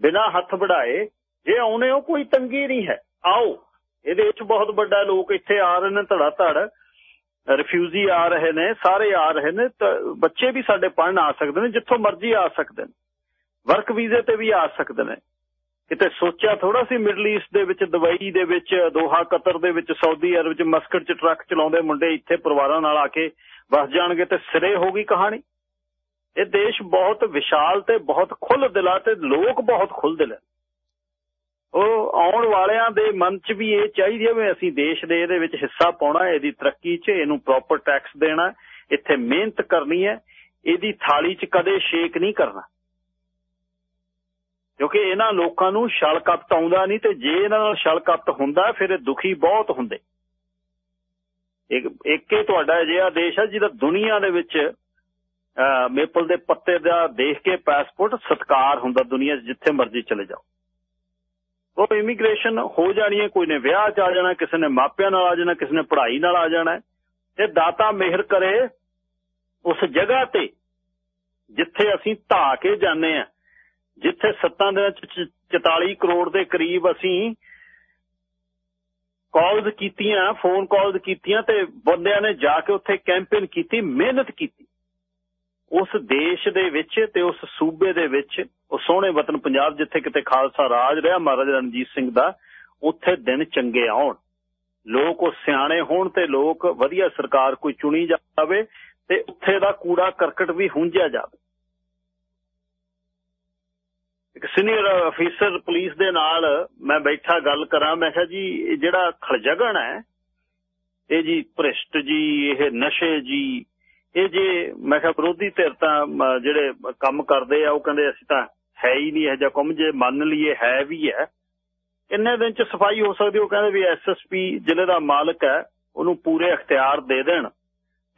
ਬਿਨਾ ਹੱਥ ਵੜਾਏ ਜੇ ਆਉਨੇ ਹੋ, ਕੋਈ ਤੰਗੀ ਨਹੀਂ ਹੈ। ਆਓ, ਇਹਦੇ ਵਿੱਚ ਬਹੁਤ ਵੱਡਾ ਲੋਕ ਇੱਥੇ ਆ ਰਹੇ ਨੇ ਧੜਾ ਧੜ ਰਿਫਿਊਜੀ ਆ ਰਹੇ ਨੇ, ਸਾਰੇ ਆ ਰਹੇ ਨੇ ਬੱਚੇ ਵੀ ਸਾਡੇ ਪੜਨ ਆ ਸਕਦੇ ਨੇ, ਜਿੱਥੋਂ ਮਰਜ਼ੀ ਆ ਸਕਦੇ ਨੇ। ਵਰਕ ਵੀਜ਼ੇ ਤੇ ਵੀ ਆ ਸਕਦੇ ਨੇ। ਕਿਤੇ ਸੋਚਿਆ ਥੋੜਾ ਸੀ ਮਿਡਲ ਈਸਟ ਦੇ ਵਿੱਚ, ਦੁਬਈ ਦੇ ਵਿੱਚ, ਦੋਹਾ, ਕਤਰ ਦੇ ਵਿੱਚ, ਸਾਊਦੀ ਅਰਬ ਚ ਮਸਕਟ 'ਚ ਟਰੱਕ ਚਲਾਉਂਦੇ ਮੁੰਡੇ ਇੱਥੇ ਪਰਿਵਾਰਾਂ ਨਾਲ ਆ ਕੇ ਵਸ ਜਾਣਗੇ ਤੇ ਸਿਰੇ ਹੋ ਗਈ ਕਹਾਣੀ। ਇਹ ਦੇਸ਼ ਬਹੁਤ ਵਿਸ਼ਾਲ ਤੇ ਬਹੁਤ ਖੁੱਲ੍ਹ ਦਿਲਾ ਤੇ ਲੋਕ ਬਹੁਤ ਖੁੱਲ੍ਹ ਦਿਲ ਉਹ ਆਉਣ ਵਾਲਿਆਂ ਦੇ ਮਨ 'ਚ ਵੀ ਇਹ ਚਾਹੀਦੀ ਹੈ ਵੀ ਅਸੀਂ ਦੇਸ਼ ਦੇ ਇਹਦੇ ਵਿੱਚ ਹਿੱਸਾ ਪਾਉਣਾ, ਇਹਦੀ ਤਰੱਕੀ 'ਚ, ਇਹਨੂੰ ਪ੍ਰੋਪਰ ਟੈਕਸ ਦੇਣਾ, ਇੱਥੇ ਮਿਹਨਤ ਕਰਨੀ ਹੈ, ਇਹਦੀ ਥਾਲੀ 'ਚ ਕਦੇ ਸ਼ੇਕ ਨਹੀਂ ਕਰਨਾ। ਕਿਉਂਕਿ ਇਹਨਾਂ ਲੋਕਾਂ ਨੂੰ ਛਲ ਕਪਟ ਆਉਂਦਾ ਨਹੀਂ ਤੇ ਜੇ ਇਹਨਾਂ ਨਾਲ ਛਲ ਕਪਟ ਹੁੰਦਾ ਫਿਰ ਇਹ ਦੁਖੀ ਬਹੁਤ ਹੁੰਦੇ। ਇੱਕ, ਇੱਕੇ ਤੁਹਾਡਾ ਅਜਿਹਾ ਦੇਸ਼ ਹੈ ਜਿਹਦਾ ਦੁਨੀਆ ਦੇ ਵਿੱਚ ਮੇਪਲ ਦੇ ਪੱਤੇ ਦਾ ਦੇਖ ਕੇ ਪਾਸਪੋਰਟ ਸਤਕਾਰ ਹੁੰਦਾ ਦੁਨੀਆ 'ਚ ਜਿੱਥੇ ਮਰਜ਼ੀ ਚਲੇ ਜਾਓ। ਉਹ ਇਮੀਗ੍ਰੇਸ਼ਨ ਹੋ ਜਾਣੀ ਹੈ, ਕੋਈ ਨੇ ਵਿਆਹ 'ਚ ਆ ਜਾਣਾ, ਕਿਸੇ ਨੇ ਮਾਪਿਆਂ ਨਾਲ ਆ ਜਾਣਾ, ਕਿਸੇ ਨੇ ਪੜ੍ਹਾਈ ਨਾਲ ਆ ਜਾਣਾ, ਤੇ ਦਾਤਾ ਮਿਹਰ ਕਰੇ ਉਸ ਜਗ੍ਹਾ ਤੇ ਜਿੱਥੇ ਅਸੀਂ ਧਾ ਕੇ ਜਾਂਦੇ ਆ ਜਿੱਥੇ ਸੱਤਾਂ ਦਿਨਾਂ ਚ 44 ਕਰੋੜ ਦੇ ਕਰੀਬ ਅਸੀਂ ਕਾਲਸ ਕੀਤੀਆਂ ਫੋਨ ਕਾਲਸ ਕੀਤੀਆਂ ਤੇ ਬੰਦਿਆਂ ਨੇ ਜਾ ਕੇ ਉੱਥੇ ਕੈਂਪੇਨ ਕੀਤੀ, ਮਿਹਨਤ ਕੀਤੀ। ਉਸ ਦੇਸ਼ ਦੇ ਵਿੱਚ ਤੇ ਉਸ ਸੂਬੇ ਦੇ ਵਿੱਚ, ਉਹ ਸੋਹਣੇ ਵਤਨ ਪੰਜਾਬ ਜਿੱਥੇ ਕਿਤੇ ਖਾਲਸਾ ਰਾਜ ਰਿਹਾ, ਮਹਾਰਾਜਾ ਰਣਜੀਤ ਸਿੰਘ ਦਾ, ਉੱਥੇ ਦਿਨ ਚੰਗੇ ਆਉਣ। ਲੋਕ ਉਹ ਸਿਆਣੇ ਹੋਣ ਤੇ ਲੋਕ ਵਧੀਆ ਸਰਕਾਰ ਕੋਈ ਚੁਣੀ ਜਾਵੇ ਤੇ ਉੱਥੇ ਦਾ ਕੂੜਾ ਕਰਕਟ ਵੀ ਹੁੰਜਿਆ ਜਾਵੇ। ਇੱਕ ਸੀਨੀਅਰ ਅਫੀਸਰ ਪੁਲਿਸ ਦੇ ਨਾਲ ਮੈਂ ਬੈਠਾ ਗੱਲ ਕਰਾਂ, ਮੈਂ ਕਿਹਾ ਜੀ ਜਿਹੜਾ ਖਲਜਗਣ ਹੈ, ਇਹ ਜੀ ਭ੍ਰਿਸ਼ਟ ਜੀ, ਇਹ ਨਸ਼ੇ ਜੀ, ਇਹ ਜੇ, ਮੈਂ ਕਿਹਾ ਵਿਰੋਧੀ ਧਿਰ ਤਾਂ ਜਿਹੜੇ ਕੰਮ ਕਰਦੇ ਆ, ਉਹ ਕਹਿੰਦੇ ਅਸੀਂ ਤਾਂ ਹੈ ਹੀ ਨਹੀਂ, ਇਹ ਜਿਹਾ ਕੰਮ, ਜੇ ਮੰਨ ਲਈਏ ਹੈ ਵੀ ਹੈ, ਇੰਨੇ ਦਿਨ ਚ ਸਫ਼ਾਈ ਹੋ ਸਕਦੀ, ਉਹ ਕਹਿੰਦੇ ਵੀ ਐਸਐਸਪੀ ਜ਼ਿਲ੍ਹੇ ਦਾ ਮਾਲਕ ਹੈ, ਉਹਨੂੰ ਪੂਰੇ ਅਖਤਿਆਰ ਦੇ ਦੇਣ,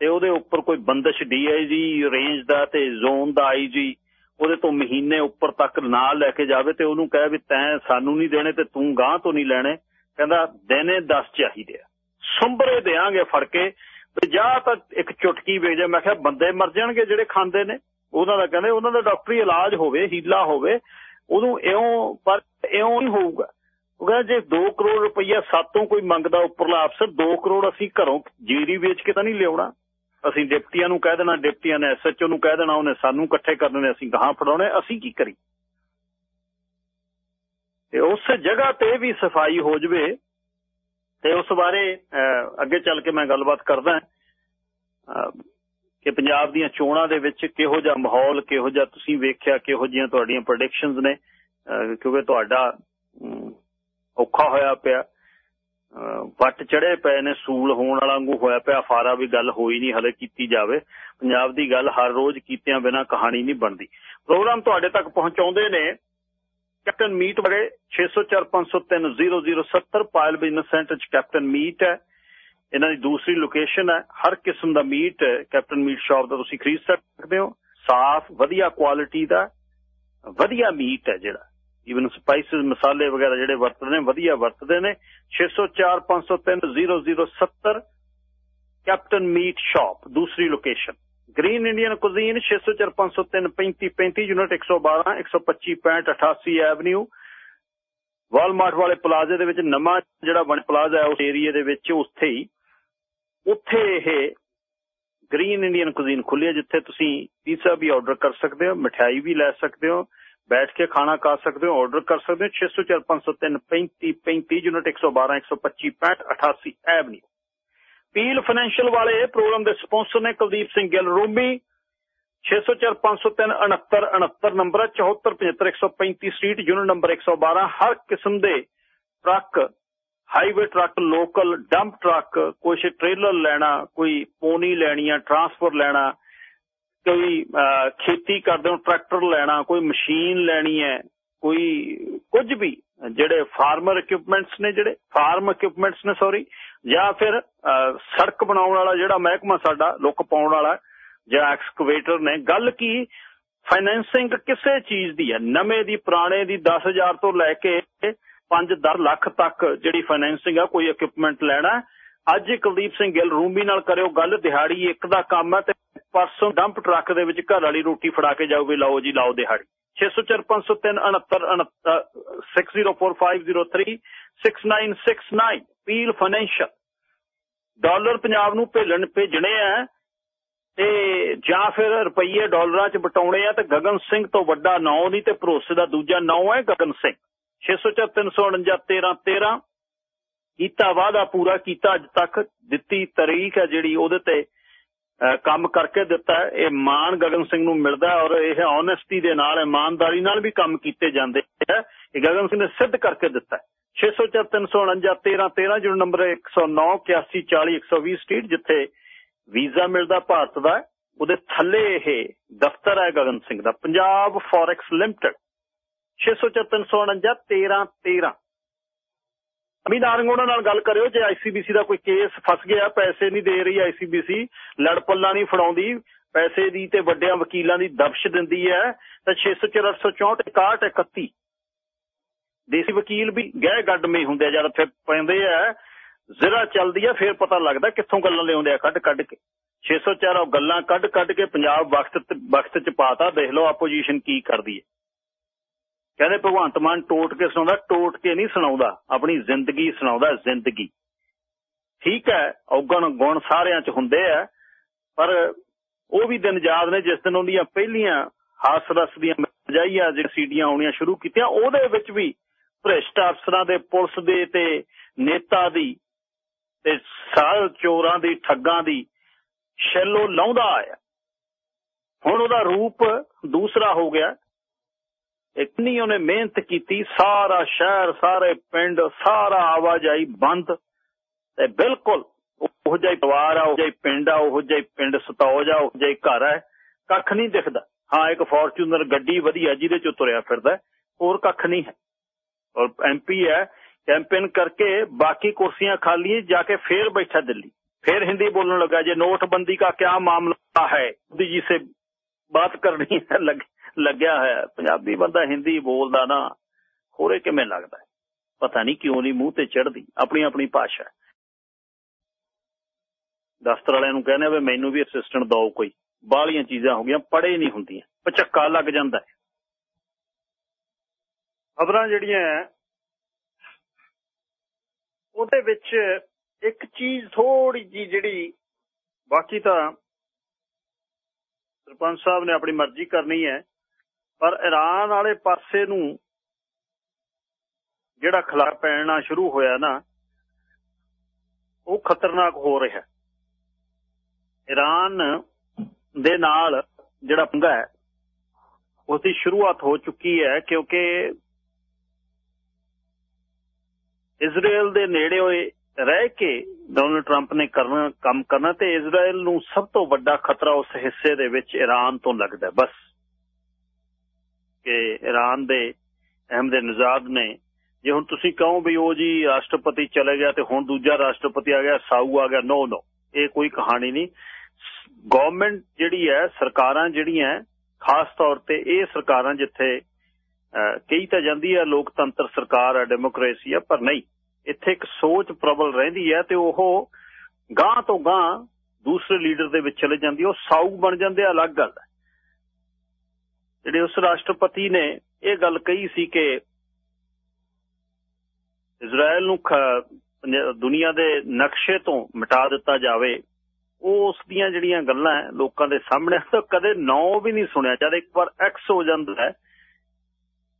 ਤੇ ਉਹਦੇ ਉੱਪਰ ਕੋਈ ਬੰਦਸ਼ ਡੀਆਈਜੀ ਰੇਂਜ ਦਾ ਤੇ ਜ਼ੋਨ ਦਾ ਆਈਜੀ ਉਹਦੇ ਤੋਂ ਮਹੀਨੇ ਉੱਪਰ ਤੱਕ ਨਾਲ ਲੈ ਕੇ ਜਾਵੇ ਤੇ ਉਹਨੂੰ ਕਹੇ ਵੀ ਤੈਂ ਸਾਨੂੰ ਨਹੀਂ ਦੇਣੇ ਤੇ ਤੂੰ ਗਾਂ ਤੋਂ ਨਹੀਂ ਲੈਣੇ। ਕਹਿੰਦਾ ਦੇਨੇ 10 ਚਾਹੀਦੇ ਆ। ਸੁੰਬਰੇ ਦੇਾਂਗੇ ਫੜ ਕੇ ਤੇ ਜਾ ਤਾਂ ਇੱਕ ਚੁਟਕੀ ਵੇਚ ਮੈਂ ਕਿਹਾ, ਬੰਦੇ ਮਰ ਜਾਣਗੇ ਜਿਹੜੇ ਖਾਂਦੇ ਨੇ। ਉਹਨਾਂ ਦਾ ਕਹਿੰਦੇ, ਉਹਨਾਂ ਦਾ ਡਾਕਟਰੀ ਇਲਾਜ ਹੋਵੇ, ਹੀਲਾ ਹੋਵੇ, ਉਹਨੂੰ ਇਉਂ, ਪਰ ਇਉਂ ਨਹੀਂ ਹੋਊਗਾ। ਉਹ ਕਹਿੰਦਾ, ਜੇ 2 ਕਰੋੜ ਰੁਪਈਆ ਸਾਤੋਂ ਕੋਈ ਮੰਗਦਾ ਉੱਪਰਲਾ ਅਫਸਰ 2 ਕਰੋੜ ਅਸੀਂ ਘਰੋਂ ਜੀਰੀ ਵੇਚ ਕੇ ਤਾਂ ਨਹੀਂ ਲਿਆਉਣਾ। ਅਸੀਂ ਡਿਪਟੀਆਂ ਨੂੰ ਕਹਿ ਦੇਣਾ, ਡਿਪਟੀਆਂ ਨੇ ਐਸਐਚਓ ਨੂੰ ਕਹਿ ਦੇਣਾ, ਉਹਨੇ ਸਾਨੂੰ ਇਕੱਠੇ ਕਰਨੇ ਨੇ, ਅਸੀਂ ਗਾਹਾਂ ਫੜਾਉਣੇ, ਅਸੀਂ ਕੀ ਕਰੀ ਤੇ ਉਸ ਜਗ੍ਹਾ ਤੇ ਵੀ ਸਫ਼ਾਈ ਹੋ ਜਵੇ, ਤੇ ਉਸ ਬਾਰੇ ਅੱਗੇ ਚੱਲ ਕੇ ਮੈਂ ਗੱਲਬਾਤ ਕਰਦਾ ਕਿ ਪੰਜਾਬ ਦੀਆਂ ਚੋਣਾਂ ਦੇ ਵਿੱਚ ਕਿਹੋ ਜਿਹਾ ਮਾਹੌਲ, ਕਿਹੋ ਜਿਹਾ ਤੁਸੀਂ ਵੇਖਿਆ, ਕਿਹੋ ਜਿਹੀਆਂ ਤੁਹਾਡੀਆਂ ਪ੍ਰੈਡਿਕਸ਼ਨਸ ਨੇ ਕਿਉਂਕਿ ਤੁਹਾਡਾ ਔਖਾ ਹੋਇਆ ਪਿਆ। ਵੱਟ ਚੜੇ ਪਏ ਨੇ, ਸੂਲ ਹੋਣ ਵਾਲਾ ਵਾਂਗੂ ਹੋਇਆ ਪਿਆ, ਫਾਰਾ ਵੀ ਗੱਲ ਹੋਈ ਨਹੀਂ, ਹਲੇ ਕੀਤੀ ਜਾਵੇ। ਪੰਜਾਬ ਦੀ ਗੱਲ ਹਰ ਰੋਜ਼ ਕੀਤਿਆਂ ਬਿਨਾ ਕਹਾਣੀ ਨਹੀਂ ਬਣਦੀ। ਪ੍ਰੋਗਰਾਮ ਤੁਹਾਡੇ ਤੱਕ ਪਹੁੰਚਾਉਂਦੇ ਨੇ ਕੈਪਟਨ ਮੀਟ ਬੜੇ 6045030070 ਪਾਇਲ ਬਿਜ਼ਨਸ ਸੈਂਟਰ ਚ ਕੈਪਟਨ ਮੀਟ ਹੈ। ਇਹਨਾਂ ਦੀ ਦੂਸਰੀ ਲੋਕੇਸ਼ਨ ਹੈ, ਹਰ ਕਿਸਮ ਦਾ ਮੀਟ ਕੈਪਟਨ ਮੀਟ ਸ਼ਾਪ ਦਾ ਤੁਸੀਂ ਖਰੀਦ ਸਕਦੇ ਹੋ। ਸਾਫ਼, ਵਧੀਆ ਕੁਆਲਿਟੀ ਦਾ, ਵਧੀਆ ਮੀਟ ਹੈ ਜਿਹੜਾ। ਈਵਨ ਸਪਾਈਸਸ ਮਸਾਲੇ ਵਗੈਰਾ ਜਿਹੜੇ ਵਰਤਦੇ ਨੇ, ਵਧੀਆ ਵਰਤਦੇ ਨੇ। 6045030070 ਕੈਪਟਨ ਮੀਟ ਸ਼ਾਪ ਦੂਸਰੀ location Green Indian Cuisine 6045033535 unit 112 125 65 88 avenue Walmart ਵਾਲੇ ਪਲਾਜ਼ੇ ਦੇ ਵਿੱਚ ਨਵਾਂ ਜਿਹੜਾ ਵਨ ਪਲਾਜ਼ਾ ਹੈ, ਉਸ ਏਰੀਆ ਦੇ ਵਿੱਚ, ਉੱਥੇ ਹੀ। ਉੱਥੇ ਇਹ ਗ੍ਰੀਨ ਇੰਡੀਅਨ ਕੁਜ਼ੀਨ ਖੁੱਲਿਆ ਜਿੱਥੇ ਤੁਸੀਂ ਪੀਜ਼ਾ ਵੀ ਆਰਡਰ ਕਰ ਸਕਦੇ ਹੋ ਮਠਿਆਈ ਵੀ ਲੈ ਸਕਦੇ ਹੋ। ਬੈਠ ਕੇ ਖਾਣਾ ਖਾ ਸਕਦੇ ਹੋ ਆਰਡਰ ਕਰ ਸਕਦੇ ਹੋ 6045033535 ਯੂਨਿਟ 112 125 65 88 ਐਵਨਿਊ। ਪੀਲ ਫਾਈਨੈਂਸ਼ੀਅਲ ਵਾਲੇ ਪ੍ਰੋਗਰਾਮ ਦੇ ਸਪਾਂਸਰ ਨੇ Kuldeep Singh Gill, Romi 6045036969 number 7475 135 street unit number 112 ਹਰ ਕਿਸਮ ਦੇ truck highway truck local dump truck ਕੁਝ ਟ੍ਰੇਲਰ ਲੈਣਾ, ਕੋਈ ਪੋਨੀ ਲੈਣੀ ਆ ਟਰਾਂਸਪੋਰਟ ਲੈਣਾ ਕੋਈ ਖੇਤੀ ਕਰਦੇ ਹੋ, ਟਰੈਕਟਰ ਲੈਣਾ, ਕੋਈ ਮਸ਼ੀਨ ਲੈਣੀ ਹੈ, ਕੋਈ ਕੁਝ ਵੀ, ਜਿਹੜੇ ਫਾਰਮਰ ਇਕਵਿਪਮੈਂਟਸ ਨੇ ਜਿਹੜੇ, ਫਾਰਮ ਇਕਵਿਪਮੈਂਟਸ ਨੇ ਸੌਰੀ ਜਾਂ ਫਿਰ ਸੜਕ ਬਣਾਉਣ ਵਾਲਾ ਜਿਹੜਾ ਮਹਿਕਮਾ ਸਾਡਾ, ਲੁੱਕ ਪਾਉਣ ਵਾਲਾ, ਜਾਂ ਐਕਸਕੇਵੇਟਰ ਨੇ, ਗੱਲ ਕੀ ਫਾਈਨੈਂਸਿੰਗ ਕਿਸੇ ਚੀਜ਼ ਦੀ ਹੈ, ਨਵੇਂ ਦੀ, ਪੁਰਾਣੇ ਦੀ 10000 ਤੋਂ ਲੈ ਕੇ 5-10 ਲੱਖ ਤੱਕ ਜਿਹੜੀ ਫਾਈਨੈਂਸਿੰਗ ਆ, ਕੋਈ ਇਕਵਿਪਮੈਂਟ ਲੈਣਾ ਅੱਜ ਕੁਲਦੀਪ ਸਿੰਘ ਗਿੱਲ ਰੂਮੀ ਨਾਲ ਕਰਿਓ ਗੱਲ, ਦਿਹਾੜੀ ਇੱਕ ਦਾ ਕੰਮ ਹੈ ਤੇ ਪਰਸੋਂ ਡੰਪ ਟਰੱਕ ਦੇ ਵਿੱਚ ਘਰ ਵਾਲੀ ਰੋਟੀ ਫੜਾ ਕੇ ਜਾਓਗੇ ਲਾਓ ਜੀ, ਲਾਓ ਦਿਹਾੜੀ। 604503 ਪੀਲ ਫਾਈਨੈਂਸ਼ੀਅਲ ਡਾਲਰ ਪੰਜਾਬ ਨੂੰ ਭੇਜਣ ਭੇਜਣੇ ਆ ਤੇ ਜਾਂ ਫਿਰ ਰੁਪਈਏ ਡਾਲਰਾਂ 'ਚ ਬਟਾਉਣੇ ਆ ਤੇ ਗਗਨ ਸਿੰਘ ਤੋਂ ਵੱਡਾ ਨਾਂ ਨਹੀਂ ਤੇ ਭਰੋਸੇ ਦਾ ਦੂਜਾ ਨਾਂ ਹੈ ਗਗਨ ਸਿੰਘ। 6043491313 ਕੀਤਾ, ਵਾਅਦਾ ਪੂਰਾ ਕੀਤਾ, ਅੱਜ ਤੱਕ ਦਿੱਤੀ ਤਾਰੀਖ ਹੈ ਜਿਹੜੀ ਉਹਦੇ ਤੇ ਕੰਮ ਕਰਕੇ ਦਿੱਤਾ ਇਹ ਮਾਨ ਗਗਨ ਸਿੰਘ ਨੂੰ ਮਿਲਦਾ ਔਰ ਇਹ ਓਨੈਸਟੀ ਦੇ ਨਾਲ, ਇਮਾਨਦਾਰੀ ਨਾਲ ਵੀ ਕੰਮ ਕੀਤੇ ਜਾਂਦੇ ਹੈ। ਇਹ ਗਗਨ ਸਿੰਘ ਨੇ ਸਿੱਧ ਕਰਕੇ ਦਿੱਤਾ 6043491313 ਜਿਹੜਾ ਨੰਬਰ ਹੈ 109 8140 120 ਸਟਰੀਟ, ਜਿੱਥੇ ਵੀਜ਼ਾ ਮਿਲਦਾ ਭਾਰਤ ਦਾ ਉਹਦੇ ਥੱਲੇ ਇਹ ਦਫ਼ਤਰ ਹੈ ਗਗਨ ਸਿੰਘ ਦਾ, ਪੰਜਾਬ ਫੋਰੈਕਸ ਲਿਮਟਿਡ 6043491313 ਅਮੀ ਨਾਰੰਗੋਣਾ ਨਾਲ ਗੱਲ ਕਰਿਓ, ਜੇ ਆਈਸੀਬੀਸੀ ਦਾ ਕੋਈ ਕੇਸ ਫਸ ਗਿਆ, ਪੈਸੇ ਨਹੀਂ ਦੇ ਰਹੀ ਆਈਸੀਬੀਸੀ ਲੜ ਪੱਲਾ ਨਹੀਂ ਫੜਾਉਂਦੀ, ਪੈਸੇ ਦੀ ਤੇ ਵੱਡਿਆਂ ਵਕੀਲਾਂ ਦੀ ਦਬਸ਼ ਦਿੰਦੀ ਹੈ, ਤਾਂ 664 61 31 ਦੇਸੀ ਵਕੀਲ ਵੀ ਗਹਿ ਗੱਡਮੇ ਹੁੰਦੇ ਜਦ ਫਿਰ ਪੈਂਦੇ ਆ, ਜ਼ਰਾ ਚੱਲਦੀ ਆ, ਫਿਰ ਪਤਾ ਲੱਗਦਾ ਕਿੱਥੋਂ ਗੱਲਾਂ ਲਿਆਉਂਦੇ ਆ, ਕੱਢ ਕੱਢ ਕੇ। 604 ਗੱਲਾਂ ਕੱਢ ਕੱਢ ਕੇ ਪੰਜਾਬ ਵਕਤ ਵਕਤ ਚ ਪਾਤਾ, ਦੇਖ ਲਓ ਆਪੋਜੀਸ਼ਨ ਕੀ ਕਰਦੀ ਹੈ। ਕਹਿੰਦੇ ਭਗਵੰਤ ਮਾਨ ਟੋਟ ਕੇ ਸੁਣਾਉਂਦਾ, ਟੋਟ ਕੇ ਨਹੀਂ ਸੁਣਾਉਂਦਾ, ਆਪਣੀ ਜ਼ਿੰਦਗੀ ਸੁਣਾਉਂਦਾ, ਜ਼ਿੰਦਗੀ। ਠੀਕ ਹੈ, ਔਗਣ ਗੁਣ ਸਾਰਿਆਂ 'ਚ ਹੁੰਦੇ ਆ, ਪਰ ਉਹ ਵੀ ਦਿਨ ਯਾਦ ਨੇ, ਜਿਸ ਦਿਨ ਉਹਦੀਆਂ ਪਹਿਲੀਆਂ ਹਾਸ ਰਸ ਦੀਆਂ ਜਾਈਆਂ ਜਿਹੜੀ ਸੀਡੀਆਂ ਆਉਣੀਆਂ ਸ਼ੁਰੂ ਕੀਤੀਆਂ, ਉਹਦੇ ਵਿੱਚ ਵੀ ਭ੍ਰਿਸ਼ਟ ਅਫਸਰਾਂ ਦੇ, ਪੁਲਿਸ ਦੇ ਤੇ ਨੇਤਾ ਦੀ ਤੇ ਸਾਲ ਚੋਰਾਂ ਦੀ, ਠੱਗਾਂ ਦੀ ਸ਼ੈਲੋ ਲਾਉਂਦਾ ਆਇਆ। ਹੁਣ ਉਹਦਾ ਰੂਪ ਦੂਸਰਾ ਹੋ ਗਿਆ। ਇਤਨੀ ਉਹਨੇ ਮਿਹਨਤ ਕੀਤੀ, ਸਾਰਾ ਸ਼ਹਿਰ, ਸਾਰੇ ਪਿੰਡ, ਸਾਰਾ ਆਵਾਜਾਈ ਬੰਦ। ਤੇ ਬਿਲਕੁਲ ਉਹ ਜਿਹਾ ਪਰਿਵਾਰ ਆ, ਉਹ ਜਿਹਾ ਪਿੰਡ ਆ, ਉਹ ਜਿਹਾ ਪਿੰਡ ਸਤੌਜ ਆ, ਉਹ ਜਿਹਾ ਘਰ ਹੈ ਕੱਖ ਨਹੀਂ ਦਿਖਦਾ। ਹਾਂ, ਇੱਕ ਫੋਰਚੂਨਰ ਗੱਡੀ ਵਧੀਆ ਜਿਹਦੇ ਚ ਤੁਰਿਆ ਫਿਰਦਾ ਹੋਰ ਕੱਖ ਨਹੀਂ ਹੈ। ਔਰ ਐਮਪੀ ਹੈ ਕੈਂਪੇਨ ਕਰਕੇ ਬਾਕੀ ਕੁਰਸੀਆਂ ਖਾਲੀ ਜਾ ਕੇ ਫੇਰ ਬੈਠਾ ਦਿੱਲੀ। ਫੇਰ ਹਿੰਦੀ ਬੋਲਣ ਲੱਗਾ, ਜੇ ਨੋਟਬੰਦੀ ਦਾ ਕੀ ਮਾਮਲਾ ਹੈ ਮੋਦੀ ਜੀ ਸੇ ਬਾਤ ਕਰਨੀ ਹੈ ਲੱਗਿਆ ਹੋਇਆ। ਪੰਜਾਬੀ ਬੰਦਾ ਹਿੰਦੀ ਬੋਲਦਾ ਨਾ, ਹੋਰੇ ਕਿਵੇਂ ਲੱਗਦਾ? ਪਤਾ ਨਹੀਂ ਕਿਉਂ ਨਹੀਂ ਮੂੰਹ ਤੇ ਚੜਦੀ ਆਪਣੀ ਆਪਣੀ ਭਾਸ਼ਾ। ਦਫ਼ਤਰ ਵਾਲਿਆਂ ਨੂੰ ਕਹਿੰਦੇ ਵੀ ਮੈਨੂੰ ਵੀ ਅਸਿਸਟੈਂਟ ਦਿਓ ਕੋਈ। ਬਾਹਲੀਆਂ ਚੀਜ਼ਾਂ ਹੋ ਗਈਆਂ ਪੜੇ ਨਹੀਂ ਹੁੰਦੀਆਂ। ਪਚੱਕਾ ਲੱਗ ਜਾਂਦਾ ਖਬਰਾਂ ਜਿਹੜੀਆਂ ਉਹਦੇ ਵਿੱਚ ਇੱਕ ਚੀਜ਼ ਥੋੜੀ ਜੀ ਜਿਹੜੀ ਬਾਕੀ ਤਾਂ ਸਰਪੰਚ ਸਾਹਿਬ ਨੇ ਆਪਣੀ ਮਰਜ਼ੀ ਕਰਨੀ ਹੈ ਪਰ ਈਰਾਨ ਵਾਲੇ ਪਾਸੇ ਨੂੰ ਜਿਹੜਾ ਖਲਾ ਪੈਣਾ ਸ਼ੁਰੂ ਹੋਇਆ ਨਾ, ਉਹ ਖਤਰਨਾਕ ਹੋ ਰਿਹਾ। ਈਰਾਨ ਦੇ ਨਾਲ ਜਿਹੜਾ ਪੰਗਾ ਹੈ ਉਸ ਦੀ ਸ਼ੁਰੂਆਤ ਹੋ ਚੁੱਕੀ ਹੈ ਕਿਉਂਕਿ ਇਜ਼ਰਾਈਲ ਦੇ ਨੇੜੇ ਹੋਏ ਰਹਿ ਕੇ ਡੋਨਲਡ ਟਰੰਪ ਨੇ ਕਰਨਾ, ਕੰਮ ਕਰਨਾ ਤੇ ਇਜ਼ਰਾਈਲ ਨੂੰ ਸਭ ਤੋਂ ਵੱਡਾ ਖਤਰਾ ਉਸ ਹਿੱਸੇ ਦੇ ਵਿੱਚ ਈਰਾਨ ਤੋਂ ਲੱਗਦਾ ਬਸ। ਕਿ ਈਰਾਨ ਦੇ ਅਹਿਮਦ ਨਜ਼ਾਦ ਨੇ, ਜੇ ਹੁਣ ਤੁਸੀਂ ਕਹੋ ਵੀ ਉਹ ਜੀ ਰਾਸ਼ਟਰਪਤੀ ਚਲੇ ਗਿਆ ਤੇ ਹੁਣ ਦੂਜਾ ਰਾਸ਼ਟਰਪਤੀ ਆ ਗਿਆ, ਸਾਊ ਆ ਗਿਆ, ਨੋ ਨੋ, ਇਹ ਕੋਈ ਕਹਾਣੀ ਨਹੀਂ। ਗਵਰਨਮੈਂਟ ਜਿਹੜੀ ਹੈ, ਸਰਕਾਰਾਂ ਜਿਹੜੀਆਂ ਖਾਸ ਤੌਰ ਤੇ ਇਹ ਸਰਕਾਰਾਂ ਜਿੱਥੇ ਕਹੀ ਤਾਂ ਜਾਂਦੀ ਹੈ ਲੋਕਤੰਤਰ ਸਰਕਾਰ ਹੈ, ਡੈਮੋਕ੍ਰੇਸੀ ਹੈ, ਪਰ ਨਹੀਂ। ਇੱਥੇ ਇੱਕ ਸੋਚ ਪ੍ਰਬਲ ਰਹਿੰਦੀ ਹੈ ਤੇ ਉਹ ਗਾਂ ਤੋਂ ਗਾਂ ਦੂਸਰੇ ਲੀਡਰ ਦੇ ਵਿੱਚ ਚਲੇ ਜਾਂਦੀ ਉਹ ਸਾਊ ਬਣ ਜਾਂਦੇ ਆ, ਅਲੱਗ ਗੱਲ ਹੈ। ਜਿਹੜੇ ਉਸ ਰਾਸ਼ਟਰਪਤੀ ਨੇ ਇਹ ਗੱਲ ਕਹੀ ਸੀ ਕਿ ਇਜ਼ਰਾਈਲ ਨੂੰ ਦੁਨੀਆ ਦੇ ਨਕਸ਼ੇ ਤੋਂ ਮਿਟਾ ਦਿੱਤਾ ਜਾਵੇ, ਉਹ ਉਸ ਦੀਆਂ ਜਿਹੜੀਆਂ ਗੱਲਾਂ ਲੋਕਾਂ ਦੇ ਸਾਹਮਣੇ, ਤਾਂ ਕਦੇ ਨੌ ਵੀ ਨਹੀਂ ਸੁਣਿਆ, ਜਦ ਇੱਕ ਵਾਰ ਐਕਸ ਹੋ ਜਾਂਦਾ ਹੈ,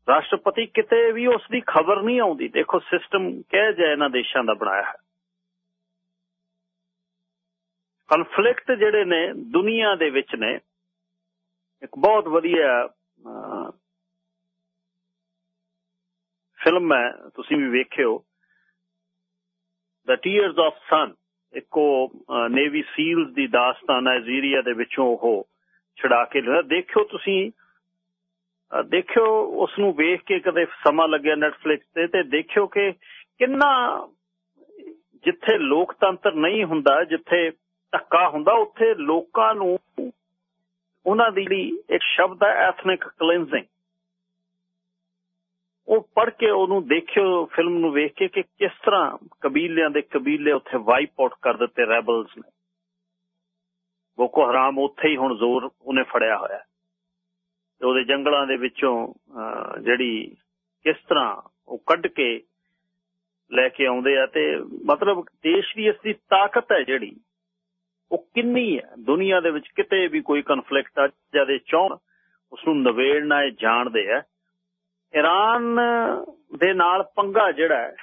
ਰਾਸ਼ਟਰਪਤੀ ਕਿਤੇ ਵੀ ਉਸ ਦੀ ਖਬਰ ਨਹੀਂ ਆਉਂਦੀ। ਦੇਖੋ ਸਿਸਟਮ ਕਹਿ ਜਾਏ ਇਹਨਾਂ ਦੇਸ਼ਾਂ ਦਾ ਬਣਾਇਆ ਹੈ। ਕਨਫਲਿਕਟ ਜਿਹੜੇ ਨੇ ਦੁਨੀਆ ਦੇ ਵਿੱਚ ਨੇ ਇੱਕ ਬਹੁਤ ਵਧੀਆ ਫਿਲਮ ਹੈ, ਤੁਸੀਂ ਵੀ ਵੇਖਿਓ। ਦ ਟੀਅਰਸ ਆਫ ਸਨ ਇੱਕੋ ਨੇਵੀ ਸੀਲਸ ਦੀ ਦਾਸਤਾਨ ਨਾਈਜੀਰੀਆ ਦੇ ਵਿੱਚੋਂ ਉਹ ਛਡਾ ਕੇ ਲਿਆ ਦੇਖਿਓ ਤੁਸੀਂ ਦੇਖਿਓ ਉਸ ਨੂੰ ਵੇਖ ਕੇ ਕਦੇ ਸਮਾਂ ਲੱਗਿਆ ਨੈਟਫਲਿਕਸ ਤੇ ਤੇ ਦੇਖਿਓ ਕਿ ਕਿੰਨਾ, ਜਿੱਥੇ ਲੋਕਤੰਤਰ ਨਹੀਂ ਹੁੰਦਾ, ਜਿੱਥੇ ਧੱਕਾ ਹੁੰਦਾ, ਉੱਥੇ ਲੋਕਾਂ ਨੂੰ ਉਹਨਾਂ ਦੀ ਜਿਹੜੀ ਇੱਕ ਸ਼ਬਦ ਹੈ ਐਥਨਿਕ ਕਲੀਨਜ਼ਿੰਗ ਉਹ ਪੜ ਕੇ ਉਹਨੂੰ ਦੇਖਿਓ ਫਿਲਮ ਨੂੰ ਵੇਖ ਕੇ ਕਿ ਕਿਸ ਤਰ੍ਹਾਂ ਕਬੀਲਿਆਂ ਦੇ ਕਬੀਲੇ ਉੱਥੇ ਵਾਈਪ ਆਊਟ ਕਰ ਦਿੱਤੇ ਰੈਬਲਸ ਨੇ। ਬੋਕੋ ਹਰਾਮ ਉੱਥੇ ਹੀ ਹੁਣ ਜ਼ੋਰ ਉਹਨੇ ਫੜਿਆ ਹੋਇਆ। ਤੇ ਉਹਦੇ ਜੰਗਲਾਂ ਦੇ ਵਿੱਚੋਂ ਜਿਹੜੀ ਕਿਸ ਤਰ੍ਹਾਂ ਉਹ ਕੱਢ ਕੇ ਲੈ ਕੇ ਆਉਂਦੇ ਆ ਤੇ ਮਤਲਬ ਦੇਸ਼ ਦੀ ਇਸ ਦੀ ਤਾਕਤ ਹੈ ਜਿਹੜੀ। ਉਹ ਕਿੰਨੀ ਹੈ? ਦੁਨੀਆ ਦੇ ਵਿੱਚ ਕਿਤੇ ਵੀ ਕੋਈ ਕਨਫਲਿਕਟ ਆ, ਜਦੇ ਚਾਹਣ ਉਸ ਨੂੰ ਨਵੇੜਨਾ, ਇਹ ਜਾਣਦੇ ਆ। ਈਰਾਨ ਦੇ ਨਾਲ ਪੰਗਾ ਜਿਹੜਾ ਹੈ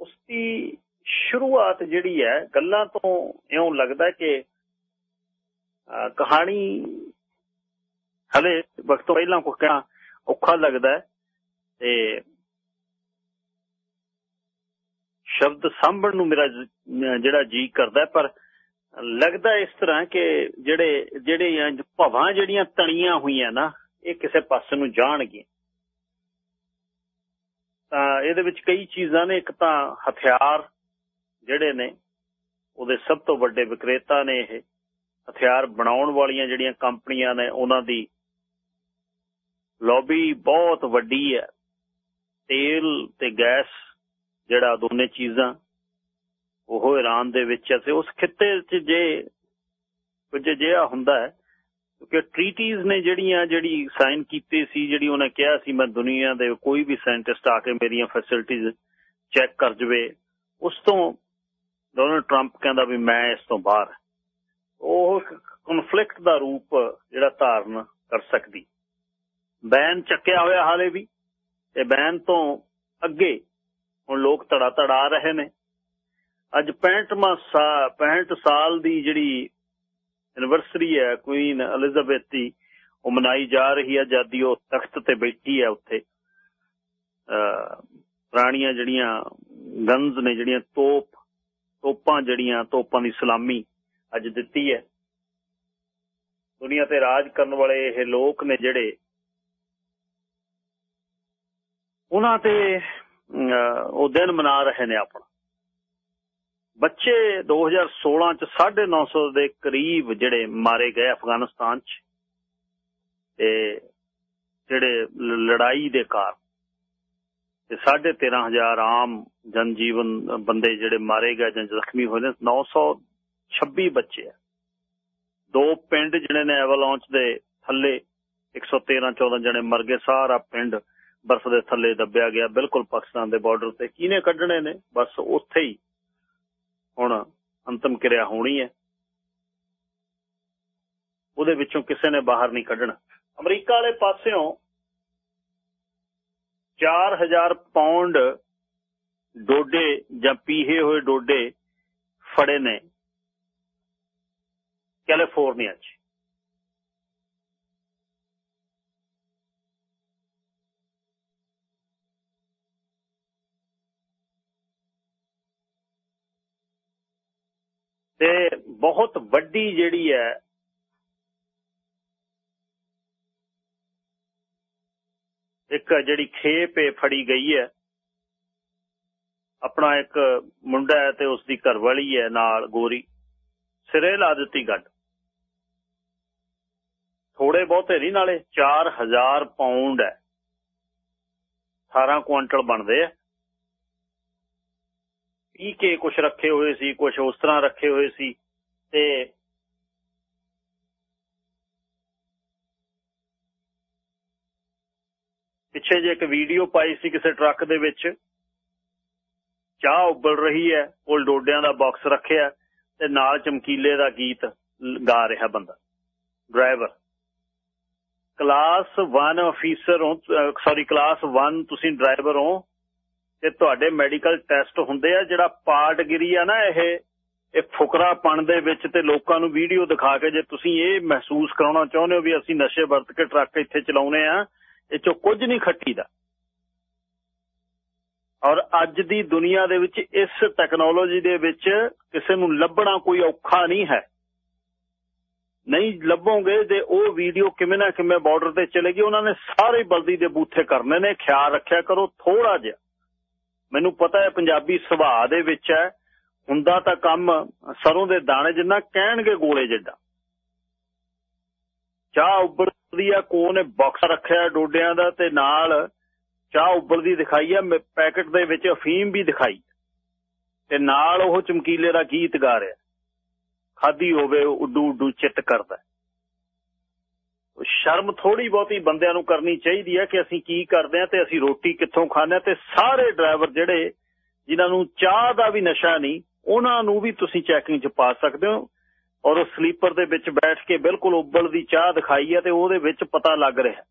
ਉਸ ਦੀ ਸ਼ੁਰੂਆਤ ਜਿਹੜੀ ਹੈ, ਗੱਲਾਂ ਤੋਂ ਇਉਂ ਲੱਗਦਾ ਕਿ ਕਹਾਣੀ ਹਲੇ ਵਕਤ ਪਹਿਲਾਂ ਕੋ ਕਹਿਣਾ ਔਖਾ ਲੱਗਦਾ ਤੇ ਸ਼ਬਦ ਸਾਂਭਣ ਨੂੰ ਮੇਰਾ ਜਿਹੜਾ ਜੀ ਕਰਦਾ ਪਰ ਲੱਗਦਾ ਇਸ ਤਰ੍ਹਾਂ ਕਿ ਜਿਹੜੇ ਜਿਹੜੀਆਂ ਭਵਾਂ ਜਿਹੜੀਆਂ ਤਣੀਆਂ ਹੋਈਆਂ ਨਾ, ਇਹ ਕਿਸੇ ਪਾਸੇ ਨੂੰ ਜਾਣਗੀਆਂ। ਤਾਂ ਇਹਦੇ ਵਿੱਚ ਕਈ ਚੀਜ਼ਾਂ ਨੇ, ਇੱਕ ਤਾਂ ਹਥਿਆਰ ਜਿਹੜੇ ਨੇ, ਉਹਦੇ ਸਭ ਤੋਂ ਵੱਡੇ ਵਿਕਰੇਤਾ ਨੇ ਇਹ। ਹਥਿਆਰ ਬਣਾਉਣ ਵਾਲੀਆਂ ਜਿਹੜੀਆਂ ਕੰਪਨੀਆਂ ਨੇ, ਉਹਨਾਂ ਦੀ ਲੌਬੀ ਬਹੁਤ ਵੱਡੀ ਹੈ। ਤੇਲ ਤੇ ਗੈਸ, ਜਿਹੜਾ ਦੋਨੇ ਚੀਜ਼ਾਂ ਉਹ ਈਰਾਨ ਦੇ ਵਿੱਚ ਹੈ ਉਸ ਖਿੱਤੇ 'ਚ ਜੇ ਕੁਝ ਜਿਹਾ ਹੁੰਦਾ ਹੈ, ਕਿਉਂਕਿ ਟ੍ਰੀਟੀਜ਼ ਨੇ ਜਿਹੜੀਆਂ ਜਿਹੜੀ ਸਾਈਨ ਕੀਤੀ ਸੀ, ਜਿਹੜੀ ਉਹਨੇ ਕਿਹਾ ਸੀ, ਮੈਂ ਦੁਨੀਆ ਦੇ ਕੋਈ ਵੀ ਸਾਇੰਟਿਸਟ ਆ ਕੇ ਮੇਰੀਆਂ ਫੈਸਿਲਿਟੀਆਂ ਚੈੱਕ ਕਰ ਜਵੇ, ਉਸ ਤੋਂ ਡੋਨਲਡ ਟਰੰਪ ਕਹਿੰਦਾ ਵੀ ਮੈਂ ਇਸ ਤੋਂ ਬਾਹਰ ਉਹ ਕਨਫਲਿਕਟ ਦਾ ਰੂਪ ਜਿਹੜਾ ਧਾਰਨ ਕਰ ਸਕਦੀ। ਬੈਨ ਚੱਕਿਆ ਹੋਇਆ ਹਾਲੇ ਵੀ, ਤੇ ਬੈਨ ਤੋਂ ਅੱਗੇ ਹੁਣ ਲੋਕ ਧੜਾ ਧੜਾ ਰਹੇ ਨੇ। ਅੱਜ 65ਵਾਂ 65 ਸਾਲ ਦੀ ਜਿਹੜੀ ਐਨਵਰਸਰੀ ਹੈ ਕੁਈਨ ਐਲਿਜ਼ਾਬੈਥ ਦੀ, ਉਹ ਮਨਾਈ ਜਾ ਰਹੀ ਹੈ, ਜਦ ਉਹ ਤਖਤ ਤੇ ਬੈਠੀ ਹੈ ਉੱਥੇ। ਪੁਰਾਣੀਆਂ ਜਿਹੜੀਆਂ ਗਨਸ ਨੇ ਜਿਹੜੀਆਂ, ਤੋਪ, ਤੋਪਾਂ ਜਿਹੜੀਆਂ, ਤੋਪਾਂ ਦੀ ਸਲਾਮੀ ਅੱਜ ਦਿੱਤੀ ਹੈ। ਦੁਨੀਆ ਤੇ ਰਾਜ ਕਰਨ ਵਾਲੇ ਇਹ ਲੋਕ ਨੇ ਜਿਹੜੇ, ਉਹਨਾਂ ਤੇ ਉਹ ਦਿਨ ਮਨਾ ਰਹੇ ਨੇ ਆਪਣਾ। ਬੱਚੇ 2016 ਚ 950 ਦੇ ਕਰੀਬ ਜਿਹੜੇ ਮਾਰੇ ਗਏ ਅਫਗਾਨਿਸਤਾਨ ਚ ਤੇ ਜਿਹੜੇ ਲੜਾਈ ਦੇ ਕਾਰਨ ਤੇ 13500 ਆਮ ਜਨਜੀਵਨ ਬੰਦੇ ਜਿਹੜੇ ਮਾਰੇ ਗਏ ਜਾਂ ਜ਼ਖਮੀ ਹੋਏ ਨੇ 926 ਬੱਚੇ ਆ। ਦੋ ਪਿੰਡ ਜਿਹੜੇ ਨੇ ਐਵਲਾਂਚ ਦੇ ਥੱਲੇ 113 14 ਜਣੇ ਮਰ ਗਏ, ਸਾਰਾ ਪਿੰਡ ਬਰਫ਼ ਦੇ ਥੱਲੇ ਦੱਬਿਆ ਗਿਆ, ਬਿਲਕੁਲ ਪਾਕਿਸਤਾਨ ਦੇ ਬਾਰਡਰ ਤੇ ਕਿਹਨੇ ਕੱਢਣੇ ਨੇ? ਬਸ ਉੱਥੇ ਹੀ ਹੁਣ ਅੰਤਮ ਕਿਰਿਆ ਹੋਣੀ ਹੈ। ਉਹਦੇ ਵਿੱਚੋਂ ਕਿਸੇ ਨੇ ਬਾਹਰ ਨਹੀਂ ਕੱਢਣਾ। ਅਮਰੀਕਾ ਵਾਲੇ ਪਾਸਿਓਂ 4000 ਪਾਉਂਡ ਡੋਡੇ ਜਾਂ ਪੀਹੇ ਹੋਏ ਡੋਡੇ ਫੜੇ ਨੇ ਕੈਲੀਫੋਰਨੀਆ 'ਚ। ਤੇ ਬਹੁਤ ਵੱਡੀ ਜਿਹੜੀ ਹੈ ਇੱਕ ਜਿਹੜੀ ਖੇਪ ਫੜੀ ਗਈ ਹੈ। ਆਪਣਾ ਇੱਕ ਮੁੰਡਾ ਹੈ ਤੇ ਉਸ ਦੀ ਘਰਵਾਲੀ ਹੈ ਨਾਲ ਗੋਰੀ। ਸਿਰੇ ਲਾ ਦਿੱਤੀ ਗੱਡ। ਥੋੜੇ ਬਹੁਤੇ ਨਹੀਂ ਨਾਲੇ 4000 ਪਾਉਂਡ ਹੈ। 18 ਕੁਇੰਟਲ ਬਣਦੇ ਆ। ਪੀ ਕੇ ਕੁਝ ਰੱਖੇ ਹੋਏ ਸੀ ਕੁਝ ਉਸ ਤਰ੍ਹਾਂ ਰੱਖੇ ਹੋਏ ਸੀ, ਤੇ ਪਿੱਛੇ ਜੇ ਇੱਕ ਵੀਡੀਓ ਪਾਈ ਸੀ ਕਿਸੇ ਟਰੱਕ ਦੇ ਵਿੱਚ, ਚਾਹ ਉੱਬਲ ਰਹੀ ਹੈ, ਕੋਲ ਡੋਡਿਆਂ ਦਾ ਬਾਕਸ ਰੱਖਿਆ, ਤੇ ਨਾਲ ਚਮਕੀਲੇ ਦਾ ਗੀਤ ਗਾ ਰਿਹਾ ਬੰਦਾ, ਡਰਾਈਵਰ। ਕਲਾਸ 1 ਅਫੀਸਰ ਹੋ ਸੌਰੀ ਕਲਾਸ 1 ਤੁਸੀਂ ਡਰਾਈਵਰ ਹੋ ਤੇ ਤੁਹਾਡੇ ਮੈਡੀਕਲ ਟੈਸਟ ਹੁੰਦੇ ਆ ਜਿਹੜਾ ਪਾਰਟਗਿਰੀ ਆ ਨਾ ਇਹ ਇਹ ਫੁਕਰਾਪਣ ਦੇ ਵਿੱਚ ਤੇ ਲੋਕਾਂ ਨੂੰ ਵੀਡੀਓ ਦਿਖਾ ਕੇ ਜੇ ਤੁਸੀਂ ਇਹ ਮਹਿਸੂਸ ਕਰਾਉਣਾ ਚਾਹੁੰਦੇ ਹੋ ਵੀ ਅਸੀਂ ਨਸ਼ੇ ਵਰਤ ਕੇ ਟਰੱਕ ਇੱਥੇ ਚਲਾਉਨੇ ਆ, ਇਹ ਚੋਂ ਕੁਝ ਨਹੀਂ ਖੱਟੀ ਦਾ ਔਰ ਅੱਜ ਦੀ ਦੁਨੀਆ ਦੇ ਵਿੱਚ ਇਸ ਟੈਕਨੋਲੋਜੀ ਦੇ ਵਿੱਚ ਕਿਸੇ ਨੂੰ ਲੱਭਣਾ ਕੋਈ ਔਖਾ ਨਹੀਂ ਹੈ। ਨਹੀਂ ਲੱਭੋਗੇ ਤੇ ਉਹ ਵੀਡੀਓ ਕਿਵੇਂ ਨਾ ਕਿਵੇਂ ਬਾਰਡਰ ਤੇ ਚਲੇਗੀ, ਉਹਨਾਂ ਨੇ ਸਾਰੇ ਬਲਦੀ ਦੇ ਬੂਥੇ ਕਰਨੇ ਨੇ, ਖਿਆਲ ਰੱਖਿਆ ਕਰੋ ਥੋੜਾ ਜਿਹਾ। ਮੈਨੂੰ ਪਤਾ ਹੈ ਪੰਜਾਬੀ ਸੁਭਾਅ ਦੇ ਵਿੱਚ ਹੈ, ਹੁੰਦਾ ਤਾਂ ਕੰਮ ਸਰੋਂ ਦੇ ਦਾਣੇ ਜਿੰਨਾ ਕਹਿਣਗੇ ਗੋਲੇ ਜਿੱਡਾ ਚਾਹ ਉੱਬਲਦੀ ਆ ਕੋ ਨੇ ਬਾਕਸ ਰੱਖਿਆ ਡੋਡਿਆਂ ਦਾ ਤੇ ਨਾਲ ਚਾਹ ਉੱਬਲਦੀ ਦਿਖਾਈ ਆ ਪੈਕਟ ਦੇ ਵਿੱਚ ਅਫੀਮ ਵੀ ਦਿਖਾਈ। ਤੇ ਨਾਲ ਉਹ ਚਮਕੀਲੇ ਦਾ ਗੀਤ ਗਾ ਰਿਹਾ। ਖਾਦੀ ਹੋਵੇ ਉੱਡੂ ਉੱਡੂ ਚਿੱਤ ਕਰਦਾ। ਸ਼ਰਮ ਥੋੜੀ ਬਹੁਤੀ ਬੰਦਿਆਂ ਨੂੰ ਕਰਨੀ ਚਾਹੀਦੀ ਹੈ ਕਿ ਅਸੀਂ ਕੀ ਕਰਦੇ ਆ ਤੇ ਅਸੀਂ ਰੋਟੀ ਕਿੱਥੋਂ ਖਾਂਦੇ ਆ ਤੇ ਸਾਰੇ ਡਰਾਈਵਰ ਜਿਹੜੇ ਜਿਨ੍ਹਾਂ ਨੂੰ ਚਾਹ ਦਾ ਵੀ ਨਸ਼ਾ ਨਹੀਂ, ਉਹਨਾਂ ਨੂੰ ਵੀ ਤੁਸੀਂ ਚੈਕਿੰਗ 'ਚ ਪਾ ਸਕਦੇ ਹੋ ਔਰ ਉਹ ਸਲੀਪਰ ਦੇ ਵਿੱਚ ਬੈਠ ਕੇ ਬਿਲਕੁਲ ਉਬਲ ਦੀ ਚਾਹ ਦਿਖਾਈ ਹੈ ਤੇ ਉਹਦੇ ਵਿੱਚ ਪਤਾ ਲੱਗ ਰਿਹਾ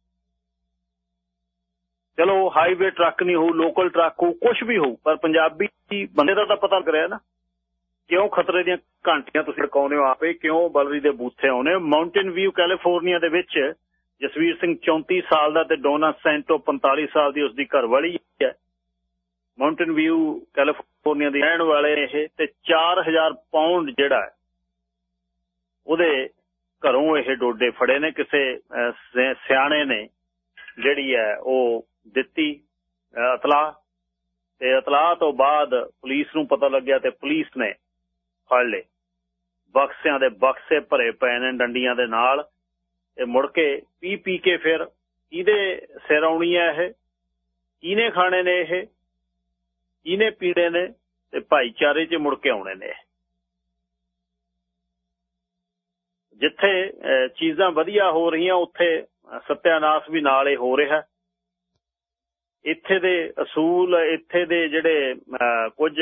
ਚਲੋ ਹਾਈਵੇ ਟਰੱਕ ਨਹੀਂ ਹੋਊ ਲੋਕਲ ਟਰੱਕ ਹੋਊ ਕੁਝ ਵੀ ਹੋਊ, ਪਰ ਪੰਜਾਬੀ ਬੰਦੇ ਦਾ ਤਾਂ ਪਤਾ ਲੱਗ ਰਿਹਾ ਨਾ। ਕਿਉਂ ਖਤਰੇ ਦੀਆਂ ਘੰਟੀਆਂ ਤੁਸੀਂ ਲਕਾਉਂਦੇ ਹੋ ਆਪੇ? ਕਿਉਂ ਬਲਰੀ ਦੇ ਬੂਥੇ ਆਉਨੇ ਹੋ? ਮਾਊਂਟੇਨ ਵਿਊ ਕੈਲੀਫੋਰਨੀਆ ਦੇ ਵਿੱਚ ਜਸਵੀਰ ਸਿੰਘ 34 ਸਾਲ ਦਾ ਤੇ ਡੋਨਾ ਸੈਂਟੋ 45 ਸਾਲ ਦੀ ਉਸਦੀ ਘਰਵਾਲੀ ਹੈ। ਮਾਊਂਟੇਨ ਵਿਊ ਕੈਲੀਫੋਰਨੀਆ ਦੇ ਰਹਿਣ ਵਾਲੇ ਇਹ ਤੇ 4000 ਪਾਉਂਡ ਜਿਹੜਾ ਹੈ, ਉਹਦੇ ਘਰੋਂ ਇਹ ਡੋਡੇ ਫੜੇ ਨੇ। ਕਿਸੇ ਸਿਆਣੇ ਨੇ ਜਿਹੜੀ ਹੈ, ਉਹ ਦਿੱਤੀ ਇਤਲਾ ਤੇ ਇਤਲਾਹ ਤੋਂ ਬਾਅਦ ਪੁਲਿਸ ਨੂੰ ਪਤਾ ਲੱਗਿਆ ਤੇ ਪੁਲਿਸ ਨੇ ਫੜ ਲਏ। ਬਕਸਿਆਂ ਦੇ ਬਕਸੇ ਭਰੇ ਪਏ ਨੇ ਡੰਡੀਆਂ ਦੇ ਨਾਲ। ਤੇ ਮੁੜ ਕੇ ਪੀ ਪੀ ਕੇ ਫਿਰ ਇਹਦੇ ਸਿਰ ਆਉਣੀ ਹੈ ਇਹ? ਕਿਹਨੇ ਖਾਣੇ ਨੇ ਇਹ? ਕਿਹਨੇ ਪੀੜੇ ਨੇ? ਤੇ ਭਾਈਚਾਰੇ 'ਚ ਮੁੜ ਕੇ ਆਉਣੇ ਨੇ ਜਿੱਥੇ ਚੀਜ਼ਾਂ ਵਧੀਆ ਹੋ ਰਹੀਆਂ, ਉੱਥੇ ਸਤਿਆਨਾਸ਼ ਵੀ ਨਾਲ ਹੀ ਹੋ ਰਿਹਾ। ਇੱਥੇ ਦੇ ਅਸੂਲ, ਇੱਥੇ ਦੇ ਜਿਹੜੇ ਕੁਝ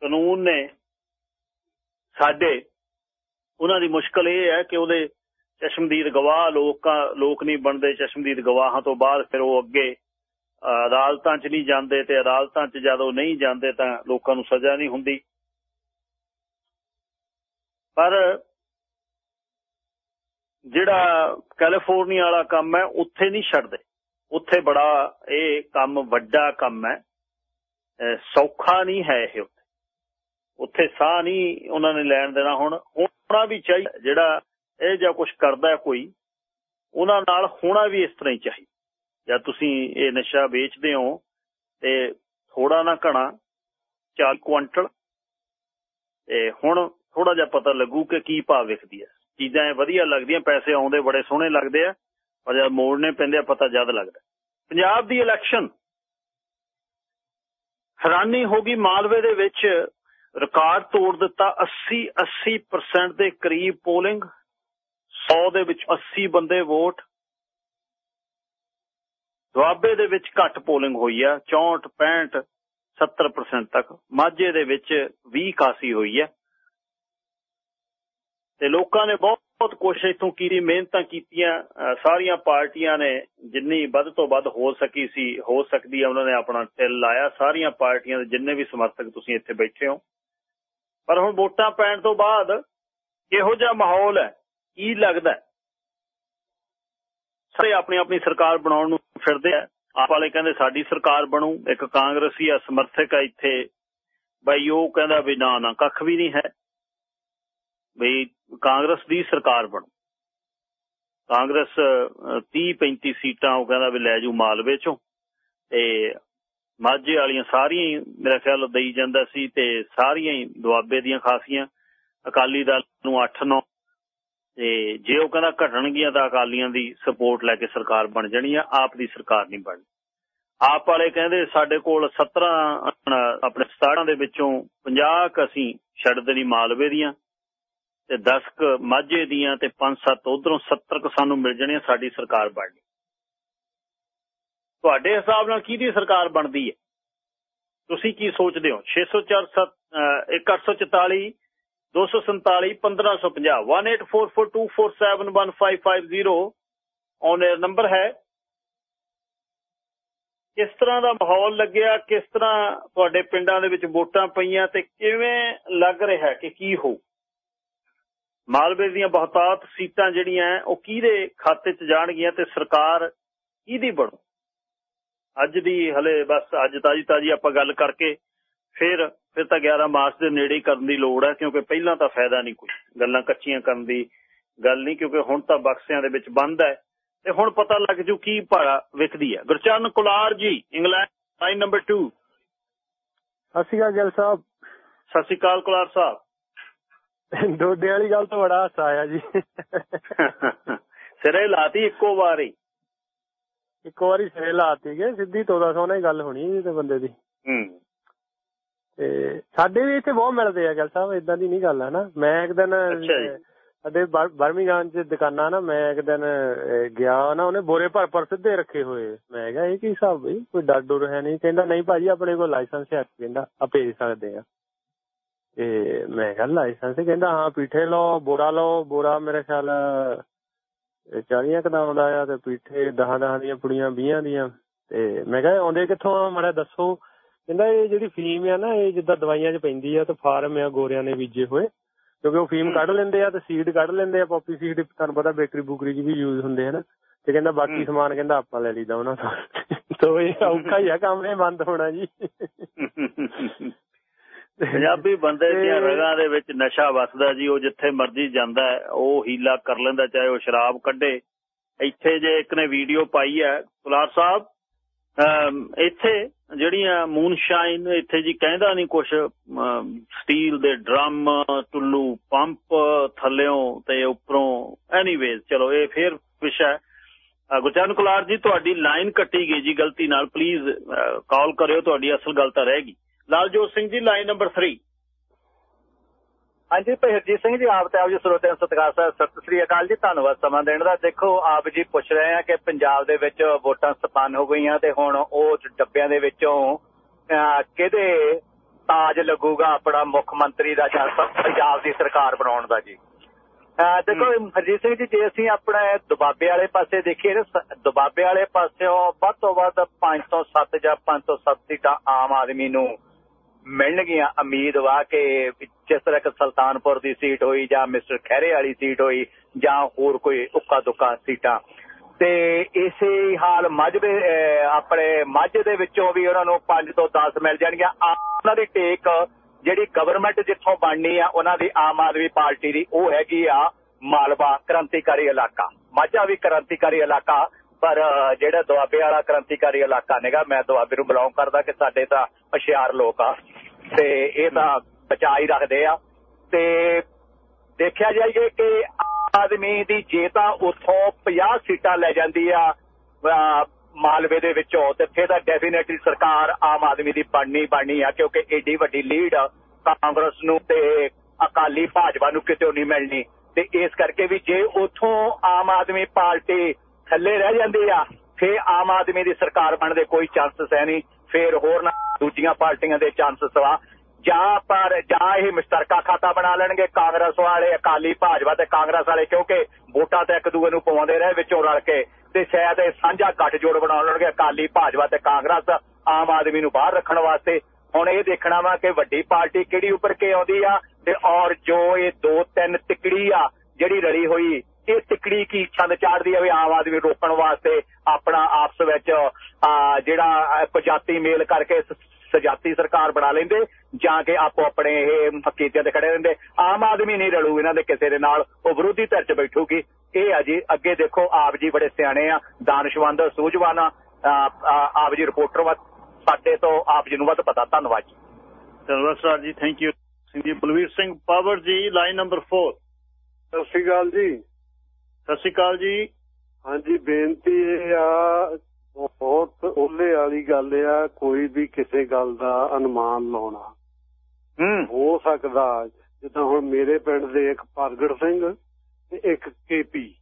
ਕਾਨੂੰਨ ਨੇ ਸਾਡੇ, ਉਹਨਾਂ ਦੀ ਮੁਸ਼ਕਲ ਇਹ ਹੈ ਕਿ ਉਹਦੇ ਚਸ਼ਮਦੀਦ ਗਵਾਹ ਲੋਕਾਂ, ਲੋਕ ਨਹੀਂ ਬਣਦੇ ਚਸ਼ਮਦੀਦ ਗਵਾਹਾਂ ਤੋਂ ਬਾਅਦ ਫਿਰ ਉਹ ਅੱਗੇ ਅਦਾਲਤਾਂ 'ਚ ਨਹੀਂ ਜਾਂਦੇ ਤੇ ਅਦਾਲਤਾਂ 'ਚ ਜਦੋਂ ਨਹੀਂ ਜਾਂਦੇ ਤਾਂ ਲੋਕਾਂ ਨੂੰ ਸਜ਼ਾ ਨਹੀਂ ਹੁੰਦੀ। ਪਰ ਜਿਹੜਾ ਕੈਲੀਫੋਰਨੀਆ ਵਾਲਾ ਕੰਮ ਹੈ, ਉੱਥੇ ਨਹੀਂ ਛੱਡਦੇ। ਉੱਥੇ ਬੜਾ ਇਹ ਕੰਮ ਵੱਡਾ ਕੰਮ ਹੈ। ਸੌਖਾ ਨਹੀਂ ਹੈ ਇਹ ਉੱਥੇ ਸਾਹ ਨਹੀਂ ਉਹਨਾਂ ਨੇ ਲੈਣ ਦੇਣਾ ਹੁਣ। ਹੋਣਾ ਵੀ ਚਾਹੀਦਾ ਜਿਹੜਾ ਇਹ ਜਾਂ ਕੁਝ ਕਰਦਾ ਕੋਈ, ਉਹਨਾਂ ਨਾਲ ਹੋਣਾ ਵੀ ਇਸ ਤਰ੍ਹਾਂ ਹੀ ਚਾਹੀਦਾ ਜਾਂ ਤੁਸੀਂ ਇਹ ਨਸ਼ਾ ਵੇਚਦੇ ਹੋ ਤੇ ਥੋੜਾ ਨਾ ਘਣਾ 4 ਕੁਇੰਟਲ। ਤੇ ਹੁਣ ਥੋੜਾ ਜਿਹਾ ਪਤਾ ਲੱਗੂ ਕਿ ਕੀ ਭਾਅ ਵਿਕਦੀ ਹੈ। ਚੀਜ਼ਾਂ ਇਹ ਵਧੀਆ ਲੱਗਦੀਆਂ, ਪੈਸੇ ਆਉਂਦੇ, ਬੜੇ ਸੋਹਣੇ ਲੱਗਦੇ ਆ, ਪਰ ਜਦ ਮੋੜਨੇ ਪੈਂਦੇ ਆ, ਪਤਾ ਜਦ ਲੱਗਦਾ ਪੰਜਾਬ ਦੀ ਇਲੈਕਸ਼ਨ ਹੈਰਾਨੀ ਹੋ ਗਈ ਮਾਲਵੇ ਦੇ ਵਿੱਚ। ਰਿਕਾਰਡ ਤੋੜ ਦਿੱਤਾ। 80 80% ਦੇ ਕਰੀਬ ਪੋਲਿੰਗ 100 ਦੇ ਵਿੱਚ 80 ਬੰਦੇ ਵੋਟ। ਦੁਆਬੇ ਦੇ ਵਿੱਚ ਘੱਟ ਪੋਲਿੰਗ ਹੋਈ ਆ 64 65 70% ਤੱਕ। ਮਾਝੇ ਦੇ ਵਿੱਚ 20 ਕਾਸੀ ਹੋਈ ਹੈ ਤੇ ਲੋਕਾਂ ਨੇ ਬਹੁਤ ਕੋਸ਼ਿਸ਼ ਤੋਂ ਕੀਤੀ, ਮਿਹਨਤਾਂ ਕੀਤੀਆਂ। ਸਾਰੀਆਂ ਪਾਰਟੀਆਂ ਨੇ ਜਿੰਨੀ ਵੱਧ ਤੋਂ ਵੱਧ ਹੋ ਸਕੀ ਸੀ, ਹੋ ਸਕਦੀ ਹੈ ਉਹਨਾਂ ਨੇ ਆਪਣਾ ਟਿਲ ਲਾਇਆ। ਸਾਰੀਆਂ ਪਾਰਟੀਆਂ ਦੇ ਜਿੰਨੇ ਵੀ ਸਮਰਥਕ ਤੁਸੀਂ ਇੱਥੇ ਬੈਠੇ ਹੋ ਪਰ ਹੁਣ ਵੋਟਾਂ ਪੈਣ ਤੋਂ ਬਾਅਦ ਇਹੋ ਜਿਹਾ ਮਾਹੌਲ ਹੈ? ਕੀ ਲੱਗਦਾ ਸਾਰੇ ਆਪਣੀ ਆਪਣੀ ਸਰਕਾਰ ਬਣਾਉਣ ਨੂੰ ਫਿਰਦੇ ਆ। ਆਪ ਵਾਲੇ ਕਹਿੰਦੇ ਸਾਡੀ ਸਰਕਾਰ ਬਣੂ, ਇੱਕ ਕਾਂਗਰਸੀ ਆ, ਸਮਰਥਕ ਆ ਇੱਥੇ। ਬਈ ਉਹ ਕਹਿੰਦਾ ਵੀ ਨਾ ਨਾ, ਕੱਖ ਵੀ ਨਹੀਂ ਹੈ। ਬਈ ਕਾਂਗਰਸ ਦੀ ਸਰਕਾਰ ਬਣੂ। ਕਾਂਗਰਸ 30 35 ਸੀਟਾਂ ਉਹ ਕਹਿੰਦਾ ਵੀ ਲੈ ਜੂ ਮਾਲਵੇ ਚੋਂ। ਤੇ ਮਾਝੇ ਵਾਲੀਆਂ ਸਾਰੀਆਂ ਹੀ ਮੇਰਾ ਖਿਆਲ ਦਈ ਜਾਂਦਾ ਸੀ ਤੇ ਸਾਰੀਆਂ ਹੀ ਦੁਆਬੇ ਦੀਆਂ ਖਾਸੀਆਂ। ਅਕਾਲੀ ਦਲ ਨੂੰ 8-9 ਤੇ ਜੇ ਉਹ ਕਹਿੰਦਾ ਘਟਣਗੀਆਂ ਤਾਂ ਅਕਾਲੀਆਂ ਦੀ ਸਪੋਰਟ ਲੈ ਕੇ ਸਰਕਾਰ ਬਣ ਜਾਣੀ ਆ, ਆਪ ਦੀ ਸਰਕਾਰ ਨਹੀਂ ਬਣਨੀ। ਆਪ ਵਾਲੇ ਕਹਿੰਦੇ ਸਾਡੇ ਕੋਲ 17 ਆਪਣੇ 17 ਦੇ ਵਿੱਚੋਂ 50 ਕ ਅਸੀਂ ਛੱਡ ਦੇਣੀ ਮਾਲਵੇ ਦੀਆਂ ਤੇ 10 ਕ ਮਾਝੇ ਦੀਆਂ ਤੇ 5-7 ਉਧਰੋਂ 70 ਕ ਸਾਨੂੰ ਮਿਲ ਜਾਣੀਆਂ, ਸਾਡੀ ਸਰਕਾਰ ਬਣਨੀ। ਤੁਹਾਡੇ ਹਿਸਾਬ ਨਾਲ ਕਿਹਦੀ ਸਰਕਾਰ ਬਣਦੀ ਹੈ? ਤੁਸੀਂ ਕੀ ਸੋਚਦੇ ਹੋ? 604 1844 247 1550 184424715550 ਔਨ 에ਅਰ ਨੰਬਰ ਹੈ। ਕਿਸ ਤਰ੍ਹਾਂ ਦਾ ਮਾਹੌਲ ਲੱਗਿਆ? ਕਿਸ ਤਰ੍ਹਾਂ ਤੁਹਾਡੇ ਪਿੰਡਾਂ ਦੇ ਵਿੱਚ ਵੋਟਾਂ ਪਈਆਂ ਤੇ ਕਿਵੇਂ ਲੱਗ ਰਿਹਾ ਕਿ ਕੀ ਹੋ ਮਾਲਵੇ ਦੀਆਂ ਬਹੁਤਾਤ ਸੀਟਾਂ ਜਿਹੜੀਆਂ ਉਹ ਕਿਹਦੇ ਖਾਤੇ 'ਚ ਜਾਣਗੀਆਂ ਤੇ ਸਰਕਾਰ ਕਿਹਦੀ ਬਣੂ? ਅੱਜ ਦੀ ਹਲੇ ਬਸ ਅੱਜ ਤਾਜੀ ਤਾਜੀ ਆਪਾਂ ਗੱਲ ਕਰਕੇ ਫਿਰ ਫਿਰ ਤਾਂ 11 ਮਾਰਚ ਦੇ ਨੇੜੇ ਹੀ ਕਰਨ ਦੀ ਲੋੜ ਹੈ ਕਿਉਂਕਿ ਪਹਿਲਾਂ ਤਾਂ ਫਾਇਦਾ ਨਹੀਂ ਕੋਈ। ਗੱਲਾਂ ਕੱਚੀਆਂ ਕਰਨ ਦੀ ਗੱਲ ਨਹੀਂ ਕਿਉਂਕਿ ਹੁਣ ਤਾਂ ਬਕਸਿਆਂ ਦੇ ਵਿੱਚ ਬੰਦ ਹੈ। ਤੇ ਹੁਣ ਪਤਾ ਲੱਗ ਜੂ ਕੀ ਭਾੜਾ ਵਿਕਦੀ ਹੈ। ਗੁਰਚਰਨ ਕੁਲਾਰ ਜੀ ਇੰਗਲੈਂਡ ਲਾਈਨ ਨੰਬਰ 2 ਸਤਿ ਸ਼੍ਰੀ ਅਕਾਲ ਗਿੱਲ ਸਾਹਿਬ। ਸਤਿ ਸ਼੍ਰੀ ਅਕਾਲ ਕੁਲਾਰ ਸਾਹਿਬ। ਡੋਡੇ ਵਾਲੀ ਗੱਲ ਤੋਂ ਬੜਾ ਹਾਸਾ ਆਇਆ ਜੀ। ਸਿਰੇ ਲਾਤੀ ਇੱਕੋ ਵਾਰ। ਇੱਕ ਵਾਰੀ ਸਿਰੇ ਲਾਤੀ ਗਏ ਸਿੱਧੀ ਤੋਦਾ ਸੋਨਾ ਹੀ ਗੱਲ ਹੋਣੀ ਤੇ ਬੰਦੇ ਦੀ। ਹੂੰ। ਤੇ ਸਾਡੇ ਵੀ ਇੱਥੇ ਬਹੁਤ ਮਿਲਦੇ ਆ ਗੱਲ ਸਾਹਿਬ ਇਦਾਂ ਦੀ ਨਹੀਂ ਗੱਲ ਹੈ ਨਾ ਮੈਂ ਇੱਕ ਦਿਨ। ਸਾਡੇ ਬਰਮਿੰਗਾਮ ਚ ਦੁਕਾਨਾਂ ਨਾ ਮੈਂ ਇੱਕ ਦਿਨ ਗਿਆ ਨਾ ਉਹਨੇ ਬੋਰੇ ਭਰ ਭਰ ਸਿੱਧੇ ਰੱਖੇ ਹੋਏ। ਮੈਂ ਕਿਹਾ ਇਹ ਕੀ ਹਿਸਾਬ ਬਈ? ਕੋਈ ਡਰ ਡਰ ਹੈ ਨਹੀਂ? ਕਹਿੰਦਾ ਨਹੀਂ ਭਾਜੀ ਆਪਣੇ ਕੋਲ ਲਾਇਸੈਂਸ ਹੈ। ਕਹਿੰਦਾ ਆ ਭੇਜ ਸਕਦੇ ਆ। ਤੇ ਮੈਂ ਕਿਹਾ ਲਾਇਸੈਂਸ? ਕਹਿੰਦਾ ਹਾਂ ਪੀਠੇ ਲਓ ਬੋਰਾ ਲਓ। ਬੋਰਾ ਮੇਰੇ ਖਿਆਲ 40 ਕਦਾ ਆਉਂਦਾ ਆ ਤੇ ਪੀਠੇ 10 10 ਦੀਆਂ ਪੁੜੀਆਂ 20 ਦੀਆਂ। ਤੇ ਮੈਂ ਕਿਹਾ ਆਉਂਦੇ ਕਿੱਥੋਂ ਆ? ਮੜਾ ਦੱਸੋ। ਕਹਿੰਦਾ ਇਹ ਜਿਹੜੀ ਫੀਮ ਆ ਨਾ ਇਹ ਜਿੱਦਾਂ ਦਵਾਈਆਂ 'ਚ ਪੈਂਦੀ ਆ ਤੇ ਫਾਰਮ ਆ ਗੋਰਿਆਂ ਨੇ ਬੀਜੇ ਹੋਏ। ਕਿਉਂਕਿ ਉਹ ਫੀਮ ਕੱਢ ਲੈਂਦੇ ਆ ਤੇ ਸੀਡ ਕੱਢ ਲੈਂਦੇ ਆ ਪੋਪੀ ਸੀਡ ਤੁਹਾਨੂੰ ਪਤਾ ਬੇਕਰੀ ਬੂਕਰੀ 'ਚ ਵੀ ਯੂਜ਼ ਹੁੰਦੇ ਹਨ ਤੇ ਕਹਿੰਦਾ ਬਾਕੀ। ਸਮਾਨ ਕਹਿੰਦਾ ਆਪਾਂ ਲੈ ਲਈਦਾ ਉਹਨਾਂ ਤੋਂ। ਤੋ ਇਹ ਔਖਾ ਹੀ ਆ ਕੰਮ ਇਹ ਬੰਦ ਹੋਣਾ ਜੀ। ਪੰਜਾਬੀ ਬੰਦੇ ਦੀਆਂ ਰਗਾਂ ਦੇ ਵਿੱਚ ਨਸ਼ਾ ਵਸਦਾ ਜੀ ਉਹ ਜਿੱਥੇ ਮਰਜ਼ੀ ਜਾਂਦਾ ਉਹ ਹੀਲਾ ਕਰ ਲੈਂਦਾ ਚਾਹੇ ਉਹ ਸ਼ਰਾਬ ਕੱਢੇ। ਇੱਥੇ ਜੇ ਇੱਕ ਨੇ ਵੀਡੀਓ ਪਾਈ ਹੈ ਕੁਲਾਰ ਸਾਹਿਬ ਇੱਥੇ ਜਿਹੜੀਆਂ ਮੂਨਸ਼ਾਈਨ ਇੱਥੇ ਜੀ ਕਹਿੰਦਾ ਨਹੀਂ ਕੁਛ ਸਟੀਲ ਦੇ ਡਰਮ ਟੁੱਲੂ ਪੰਪ ਥੱਲਿਓਂ ਤੇ ਉੱਪਰੋਂ। ਐਨੀਵੇਜ਼ ਚਲੋ ਇਹ ਫੇਰ ਵਿਸ਼ਾ ਗੁਰਚਰਨ ਕੁਲਾਰ ਜੀ ਤੁਹਾਡੀ ਲਾਈਨ ਕੱਟੀ ਗਈ ਜੀ ਗਲਤੀ ਨਾਲ। ਪਲੀਜ਼ ਕਾਲ ਕਰਿਓ ਤੁਹਾਡੀ ਅਸਲ ਗੱਲ ਤਾਂ ਰਹੇਗੀ ਲਾਲਜੋਤ ਸਿੰਘ ਜੀ ਲਾਈਨ ਨੰਬਰ 3 ਹਾਂਜੀ ਭਾਈ ਹਰਜੀਤ ਸਿੰਘ ਜੀ ਆਪ ਤੇ ਆਪ ਜੀ ਸਰੋਤਿਆਂ ਸਤਿਕਾਰ ਸਤਿ ਸਤਿ ਸ੍ਰੀ ਅਕਾਲ ਜੀ ਧੰਨਵਾਦ ਸਮਾਂ ਦੇਣ ਦਾ। ਦੇਖੋ ਆਪ ਜੀ ਪੁੱਛ ਰਹੇ ਆ ਕਿ ਪੰਜਾਬ ਦੇ ਵਿੱਚ ਵੋਟਾਂ ਸਪੰਨ ਹੋ ਗਈਆਂ ਤੇ ਹੁਣ ਉਹ ਡੱਬਿਆਂ ਦੇ ਵਿੱਚੋਂ ਕਿਹਦੇ ਤਾਜ ਲੱਗੂਗਾ ਆਪਣਾ ਮੁੱਖ ਮੰਤਰੀ ਦਾ ਜਾਂ ਪੰਜਾਬ ਦੀ ਸਰਕਾਰ ਬਣਾਉਣ ਦਾ ਜੀ? ਦੇਖੋ ਹਰਜੀਤ ਸਿੰਘ ਜੀ ਜੇ ਅਸੀਂ ਆਪਣੇ ਦੁਬਾਬੇ ਵਾਲੇ ਪਾਸੇ ਦੇਖੀਏ ਨਾ ਦੁਬਾਬੇ ਵਾਲੇ ਪਾਸਿਓਂ ਵੱਧ ਤੋਂ ਵੱਧ 5 ਤੋਂ 7 ਜਾਂ 5 ਤੋਂ 7 ਸੀਟਾਂ ਆਮ ਆਦਮੀ ਨੂੰ ਮਿਲਣਗੀਆਂ ਉਮੀਦ ਵਾ ਕਿ ਜਿਸ ਤਰ੍ਹਾਂ ਕਿ ਸੁਲਤਾਨਪੁਰ ਦੀ ਸੀਟ ਹੋਈ ਜਾਂ ਮਿਸਟਰ ਖਹਿਰੇ ਵਾਲੀ ਸੀਟ ਹੋਈ ਜਾਂ ਹੋਰ ਕੋਈ ਉੱਕਾ ਦੁੱਕਾ ਸੀਟਾਂ। ਤੇ ਇਸੇ ਹੀ ਹਾਲ ਮਾਝੇ ਆਪਣੇ ਮਾਝੇ ਦੇ ਵਿੱਚੋਂ ਵੀ ਉਹਨਾਂ ਨੂੰ 5 ਤੋਂ 10 ਮਿਲ ਜਾਣਗੀਆਂ। ਉਹਨਾਂ ਦੀ ਟੇਕ ਜਿਹੜੀ ਗਵਰਨਮੈਂਟ ਜਿੱਥੋਂ ਬਣਨੀ ਆ, ਉਹਨਾਂ ਦੀ ਆਮ ਆਦਮੀ ਪਾਰਟੀ ਦੀ ਉਹ ਹੈਗੀ ਆ ਮਾਲਵਾ ਕ੍ਰਾਂਤੀਕਾਰੀ ਇਲਾਕਾ। ਮਾਝਾ ਵੀ ਕ੍ਰਾਂਤੀਕਾਰੀ ਇਲਾਕਾ। ਪਰ ਜਿਹੜਾ ਦੁਆਬੇ ਵਾਲਾ ਕ੍ਰਾਂਤੀਕਾਰੀ ਇਲਾਕਾ ਨੇਗਾ ਮੈਂ ਦੁਆਬੇ ਨੂੰ ਬਿਲੋਂਗ ਕਰਦਾ ਕਿ ਸਾਡੇ ਤਾਂ ਹੁਸ਼ਿਆਰ ਲੋਕ ਆ। ਤੇ ਇਹ ਤਾਂ ਬਚਾ ਹੀ ਰੱਖਦੇ ਆ। ਤੇ ਦੇਖਿਆ ਜਾਈਏ ਕਿ ਆਦਮੀ ਦੀ ਜੇ ਤਾਂ ਉੱਥੋਂ 50 ਸੀਟਾਂ ਲੈ ਜਾਂਦੀ ਆ ਮਾਲਵੇ ਦੇ ਵਿੱਚੋਂ। ਤੇ ਫਿਰ ਤਾਂ ਡੈਫੀਨਿਟਲੀ ਸਰਕਾਰ ਆਮ ਆਦਮੀ ਦੀ ਬਣਨੀ ਬਣਨੀ ਆ ਕਿਉਂਕਿ ਏਡੀ ਵੱਡੀ ਲੀਡ ਕਾਂਗਰਸ ਨੂੰ ਤੇ ਅਕਾਲੀ ਭਾਜਪਾ ਨੂੰ ਕਿਤੇ ਨਹੀਂ ਮਿਲਣੀ। ਤੇ ਇਸ ਕਰਕੇ ਵੀ ਜੇ ਉੱਥੋਂ ਆਮ ਆਦਮੀ ਪਾਰਟੀ ਥੱਲੇ ਰਹਿ ਜਾਂਦੇ ਆ ਫੇ ਆਮ ਆਦਮੀ ਦੀ ਸਰਕਾਰ ਬਣਨ ਦੇ ਕੋਈ ਚਾਂਸਸ ਹੈ ਨਹੀਂ, ਫੇਰ ਹੋਰ ਨਾ ਦੂਜੀਆਂ ਪਾਰਟੀਆਂ ਦੇ ਚਾਂਸਸ ਵਾ। ਜਾਂ ਪਰ, ਜਾਂ ਇਹ ਮੁਸ਼ਤਰਕਾ ਖਾਤਾ ਬਣਾ ਲੈਣਗੇ ਕਾਂਗਰਸ ਵਾਲੇ, ਅਕਾਲੀ ਭਾਜਪਾ ਤੇ ਕਾਂਗਰਸ ਵਾਲੇ, ਕਿਉਂਕਿ ਵੋਟਾਂ ਤਾਂ ਇੱਕ ਦੂਏ ਨੂੰ ਪਵਾਉਂਦੇ ਰਹੇ ਵਿੱਚੋਂ ਰਲ ਕੇ। ਤੇ ਸ਼ਾਇਦ ਇਹ ਸਾਂਝਾ ਗੱਠਜੋੜ ਬਣਾ ਲੈਣਗੇ ਅਕਾਲੀ ਭਾਜਪਾ ਤੇ ਕਾਂਗਰਸ ਆਮ ਆਦਮੀ ਨੂੰ ਬਾਹਰ ਰੱਖਣ ਵਾਸਤੇ। ਹੁਣ ਇਹ ਦੇਖਣਾ ਵਾ ਕਿ ਵੱਡੀ ਪਾਰਟੀ ਕਿਹੜੀ ਉੱਪਰ ਕੇ ਆਉਂਦੀ ਆ, ਤੇ ਔਰ ਜੋ ਇਹ ਦੋ ਤਿੰਨ ਤਿਕੜੀ ਆ, ਜਿਹੜੀ ਰਲੀ ਹੋਈ ਇਹ ਤਿਕੜੀ ਕੀ ਛੰਦ ਚਾੜਦੀ ਆ ਵੀ ਆਮ ਆਦਮੀ ਰੋਕਣ ਵਾਸਤੇ ਆਪਣਾ ਆਪਸ ਵਿੱਚ ਜਿਹੜਾ ਪਜਾਤੀ ਮੇਲ ਕਰਕੇ ਸਜਾਤੀ ਸਰਕਾਰ ਬਣਾ ਲੈਂਦੇ ਜਾਂ ਕਿ ਆਪੋ ਆਪਣੇ ਇਹ ਹਕੀਕਤਾਂ ਤੇ ਖੜੇ ਰਹਿੰਦੇ। ਆਮ ਆਦਮੀ ਨਹੀਂ ਰਲੂ ਇਹਨਾਂ ਦੇ ਕਿਸੇ ਦੇ ਨਾਲ ਉਹ ਵਿਰੋਧੀ ਧਿਰ 'ਚ ਬੈਠੂਗੀ। ਇਹ ਆ ਜੀ ਅੱਗੇ ਦੇਖੋ ਆਪ ਜੀ ਬੜੇ ਸਿਆਣੇ ਆ ਦਾਨਸ਼ਵੰਦ ਸੂਝਵਾਨ ਆਪ ਜੀ ਰਿਪੋਰਟਰ ਵਾ ਸਾਡੇ ਤੋਂ ਆਪ ਜੀ ਨੂੰ ਵੱਧ ਪਤਾ। ਧੰਨਵਾਦ ਜੀ। ਧੰਨਵਾਦ ਸਰ ਜੀ thank you Singh ji Balvir Singh Pawar ji line number 4 ਸਤਿ ਸ਼੍ਰੀ ਅਕਾਲ ਜੀ। ਸਤਿ ਸ਼੍ਰੀ ਅਕਾਲ ਜੀ। ਹਾਂਜੀ ਬੇਨਤੀ ਇਹ ਆ ਬਹੁਤ ਓਲੇ ਵਾਲੀ ਗੱਲ ਆ ਕੋਈ ਵੀ ਕਿਸੇ ਗੱਲ ਦਾ ਅਨੁਮਾਨ ਲਾਉਣਾ। ਹੂੰ। ਹੋ ਸਕਦਾ ਜਿੱਦਾਂ ਹੁਣ ਮੇਰੇ ਪਿੰਡ ਦੇ ਇੱਕ ਪ੍ਰਗਟ ਸਿੰਘ ਤੇ ਇੱਕ ਕੇਪੀ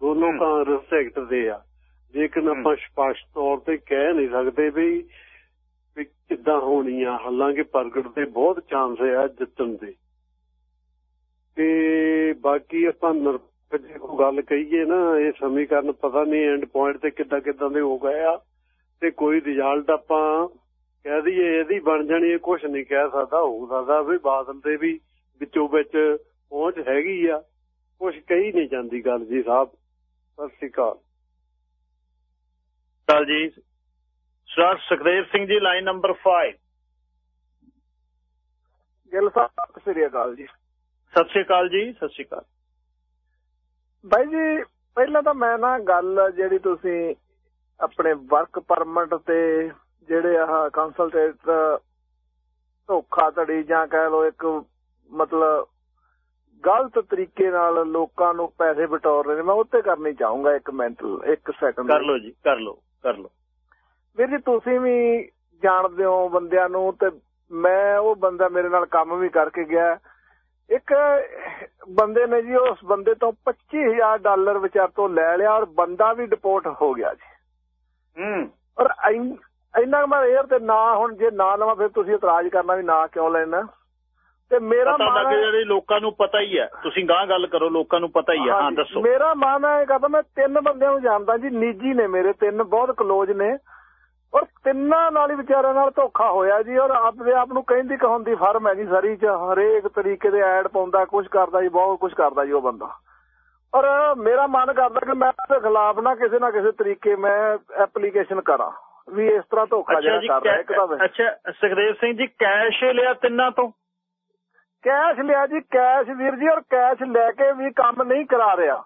ਦੋਨੋਂ। ਕਾਂਗਰਸ ਸੈਕਟਰ ਦੇ ਆ। ਲੇਕਿਨ। ਆਪਾਂ ਸਪਸ਼ਟ ਤੌਰ ਤੇ ਕਹਿ ਨਹੀਂ ਸਕਦੇ ਵੀ ਵੀ ਕਿੱਦਾਂ ਹੋਣੀ ਆ ਹਾਲਾਂਕਿ ਪ੍ਰਗਟ ਦੇ ਬਹੁਤ ਚਾਂਸ ਆ ਜਿੱਤਣ ਦੇ। ਤੇ ਬਾਕੀ ਆਪਾਂ ਜੇ ਕੋਈ ਗੱਲ ਕਹੀਏ ਨਾ ਇਹ ਸਮੀਕਰਨ ਪਤਾ ਨਹੀਂ ਐਂਡ ਪੁਆਇੰਟ ਤੇ ਕਿੱਦਾਂ ਕਿੱਦਾਂ ਦੇ ਹੋ ਗਏ ਆ। ਤੇ ਕੋਈ ਰਿਜ਼ਲਟ ਆਪਾਂ ਕਹਿ ਦਈਏ ਇਹਦੀ ਬਣ ਜਾਣੀ ਇਹ ਕੁਝ ਨਹੀਂ ਕਹਿ ਸਕਦਾ ਹੋ ਸਕਦਾ ਵੀ ਬਾਦਲ ਦੇ ਵੀ ਵਿੱਚੋਂ ਵਿੱਚ ਪਹੁੰਚ ਹੈਗੀ ਆ। ਕੁਝ ਕਹੀ ਨਹੀਂ ਜਾਂਦੀ ਗੱਲ ਜੀ ਸਾਹਿਬ। ਸਤਿ ਸ਼੍ਰੀ ਅਕਾਲ। ਚਾਲ ਜੀ। Sir Sukhdev Singh ji line number 5 Gill ਸਾਹਿਬ ਸਤਿ ਸ੍ਰੀ ਅਕਾਲ ਜੀ। ਸਤਿ ਸ਼੍ਰੀ ਅਕਾਲ ਜੀ ਸਤਿ ਸ਼੍ਰੀ ਅਕਾਲ। ਬਾਈ ਜੀ ਪਹਿਲਾਂ ਤਾਂ ਮੈਂ ਨਾ ਗੱਲ ਜਿਹੜੀ ਤੁਸੀਂ ਆਪਣੇ ਵਰਕ ਪਰਮਿਟ ਤੇ ਜਿਹੜੇ ਆਹ ਕੰਸਲਟੇਟਰ ਧੋਖਾਧੜੀ ਜਾਂ ਕਹਿ ਲਓ ਇੱਕ ਮਤਲਬ ਗਲਤ ਤਰੀਕੇ ਨਾਲ ਲੋਕਾਂ ਨੂੰ ਪੈਸੇ ਬਟੋਰ ਰਹੇ ਨੇ ਮੈਂ ਉੱਤੇ ਕਰਨੀ ਚਾਹੂੰਗਾ ਇੱਕ ਮਿੰਟ ਇੱਕ ਸੈਕਿੰਡ ਕਰ ਲਓ ਜੀ ਕਰ ਲਓ ਕਰ ਲਓ। ਵੀਰ ਜੀ ਤੁਸੀਂ ਵੀ ਜਾਣਦੇ ਹੋ ਬੰਦਿਆਂ ਨੂੰ ਤੇ ਮੈਂ ਉਹ ਬੰਦਾ ਮੇਰੇ ਨਾਲ ਕੰਮ ਵੀ ਕਰਕੇ ਗਿਆ। ਇੱਕ ਬੰਦੇ ਨੇ ਜੀ ਉਸ ਬੰਦੇ ਤੋਂ 25000 ਡਾਲਰ ਵਿਚਾਰ ਤੋਂ ਲੈ ਲਿਆ ਔਰ ਬੰਦਾ ਵੀ ਡਿਪੋਰਟ ਹੋ ਗਿਆ ਜੀ। ਹੂੰ। ਔਰ ਇਨ- ਮੈਂ 에ਅਰ ਤੇ ਨਾ ਹੁਣ ਜੇ ਨਾ ਲਵਾਂ ਫਿਰ ਤੁਸੀਂ ਇਤਰਾਜ਼ ਕਰਨਾ ਵੀ ਨਾ ਕਿਉਂ ਲੈਣਾ। ਤੇ ਮੇਰਾ ਮਨ ਲੱਗ ਹੈ- ਜਿਹੜੇ ਲੋਕਾਂ ਨੂੰ ਪਤਾ ਹੀ ਹੈ। ਤੁਸੀਂ ਗਾਂ ਗੱਲ ਕਰੋ ਲੋਕਾਂ ਨੂੰ ਪਤਾ ਹੀ ਹੈ। ਹਾਂ ਦੱਸੋ। ਮੇਰਾ ਮਨ ਹੈ ਕਹਤਾ ਮੈਂ ਤਿੰਨ ਬੰਦਿਆਂ ਨੂੰ ਜਾਣਦਾ ਜੀ ਨਿੱਜੀ ਨੇ ਮੇਰੇ ਤਿੰਨ ਬਹੁਤ ਕਲੋਜ਼ ਨੇ। ਔਰ ਤਿੰਨਾਂ ਨਾਲ ਹੀ ਵਿਚਾਰਿਆਂ ਨਾਲ ਧੋਖਾ ਹੋਇਆ ਜੀ ਔਰ ਆਪਣੇ ਆਪ ਨੂੰ ਕਹਿੰਦੀ ਕਹਾਉਂਦੀ ਫਰਮ ਹੈ ਜੀ ਸਰੀ ਚ ਹਰੇਕ ਤਰੀਕੇ ਦੇ ਐਡ ਪਾਉਂਦਾ ਕੁਝ ਕਰਦਾ ਜੀ ਬਹੁਤ ਕੁਝ ਕਰਦਾ ਜੀ ਉਹ ਬੰਦਾ। ਔਰ ਮੇਰਾ ਮਨ ਕਰਦਾ ਕਿ ਮੈਂ ਉਹਦੇ ਖਿਲਾਫ ਨਾ ਕਿਸੇ ਨਾ ਕਿਸੇ ਤਰੀਕੇ ਮੈਂ ਐਪਲੀਕੇਸ਼ਨ ਕਰਾਂ ਵੀ ਇਸ ਤਰ੍ਹਾਂ ਧੋਖਾ ਜਿਹੜਾ ਕਰ ਰਿਹਾ ਇੱਕ ਤਾਂ ਅੱਛਾ ਸੁਖਦੇਵ ਸਿੰਘ ਜੀ ਕੈਸ਼ ਲਿਆ ਤਿੰਨਾਂ ਤੋਂ? ਕੈਸ਼ ਲਿਆ ਜੀ ਕੈਸ਼ ਵੀਰ ਜੀ ਔਰ ਕੈਸ਼ ਲੈ ਕੇ ਵੀ ਕੰਮ ਨਹੀਂ ਕਰਾ ਰਿਹਾ।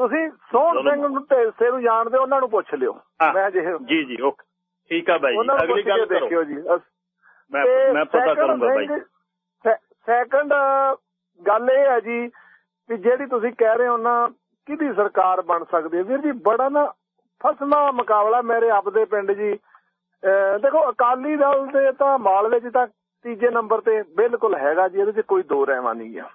ਤੁਸੀਂ ਸੋਹਣ। ਸਿੰਘ ਨੂੰ ਢੇਸੇ ਨੂੰ ਜਾਣਦੇ ਉਹਨਾਂ ਨੂੰ ਪੁੱਛ ਲਿਓ। ਮੈਂ ਜੇ ਜੀ ਜੀ ਓਕੇ। ਠੀਕ ਆ ਬਾਈ ਜੀ। ਅਗਲੀ ਗੱਲ ਕਰੋ। ਦੇਖਿਓ ਜੀ। ਮੈਂ ਮੈਂ ਪਤਾ ਕਰੂੰਗਾ ਬਾਈ ਸੈਕੰਡ ਗੱਲ ਇਹ ਹੈ ਜੀ ਕਿ ਜਿਹੜੀ ਤੁਸੀਂ ਕਹਿ ਰਹੇ ਹੋ ਨਾ ਕਿਹਦੀ ਸਰਕਾਰ ਬਣ ਸਕਦੀ ਹੈ? ਵੀਰ ਜੀ ਬੜਾ ਨਾ ਫਸਮਾ ਮੁਕਾਬਲਾ ਮੇਰੇ ਆਪਦੇ ਪਿੰਡ ਜੀ। ਦੇਖੋ ਅਕਾਲੀ ਦਲ ਦੇ ਤਾਂ ਮਾਲਵੇ 'ਚ ਤਾਂ ਤੀਜੇ ਨੰਬਰ ਤੇ ਬਿਲਕੁਲ ਹੈਗਾ ਜੀ ਇਹਦੇ 'ਚ ਕੋਈ ਦੋ ਰਹਿਮਾ ਨਹੀਂ ਆ।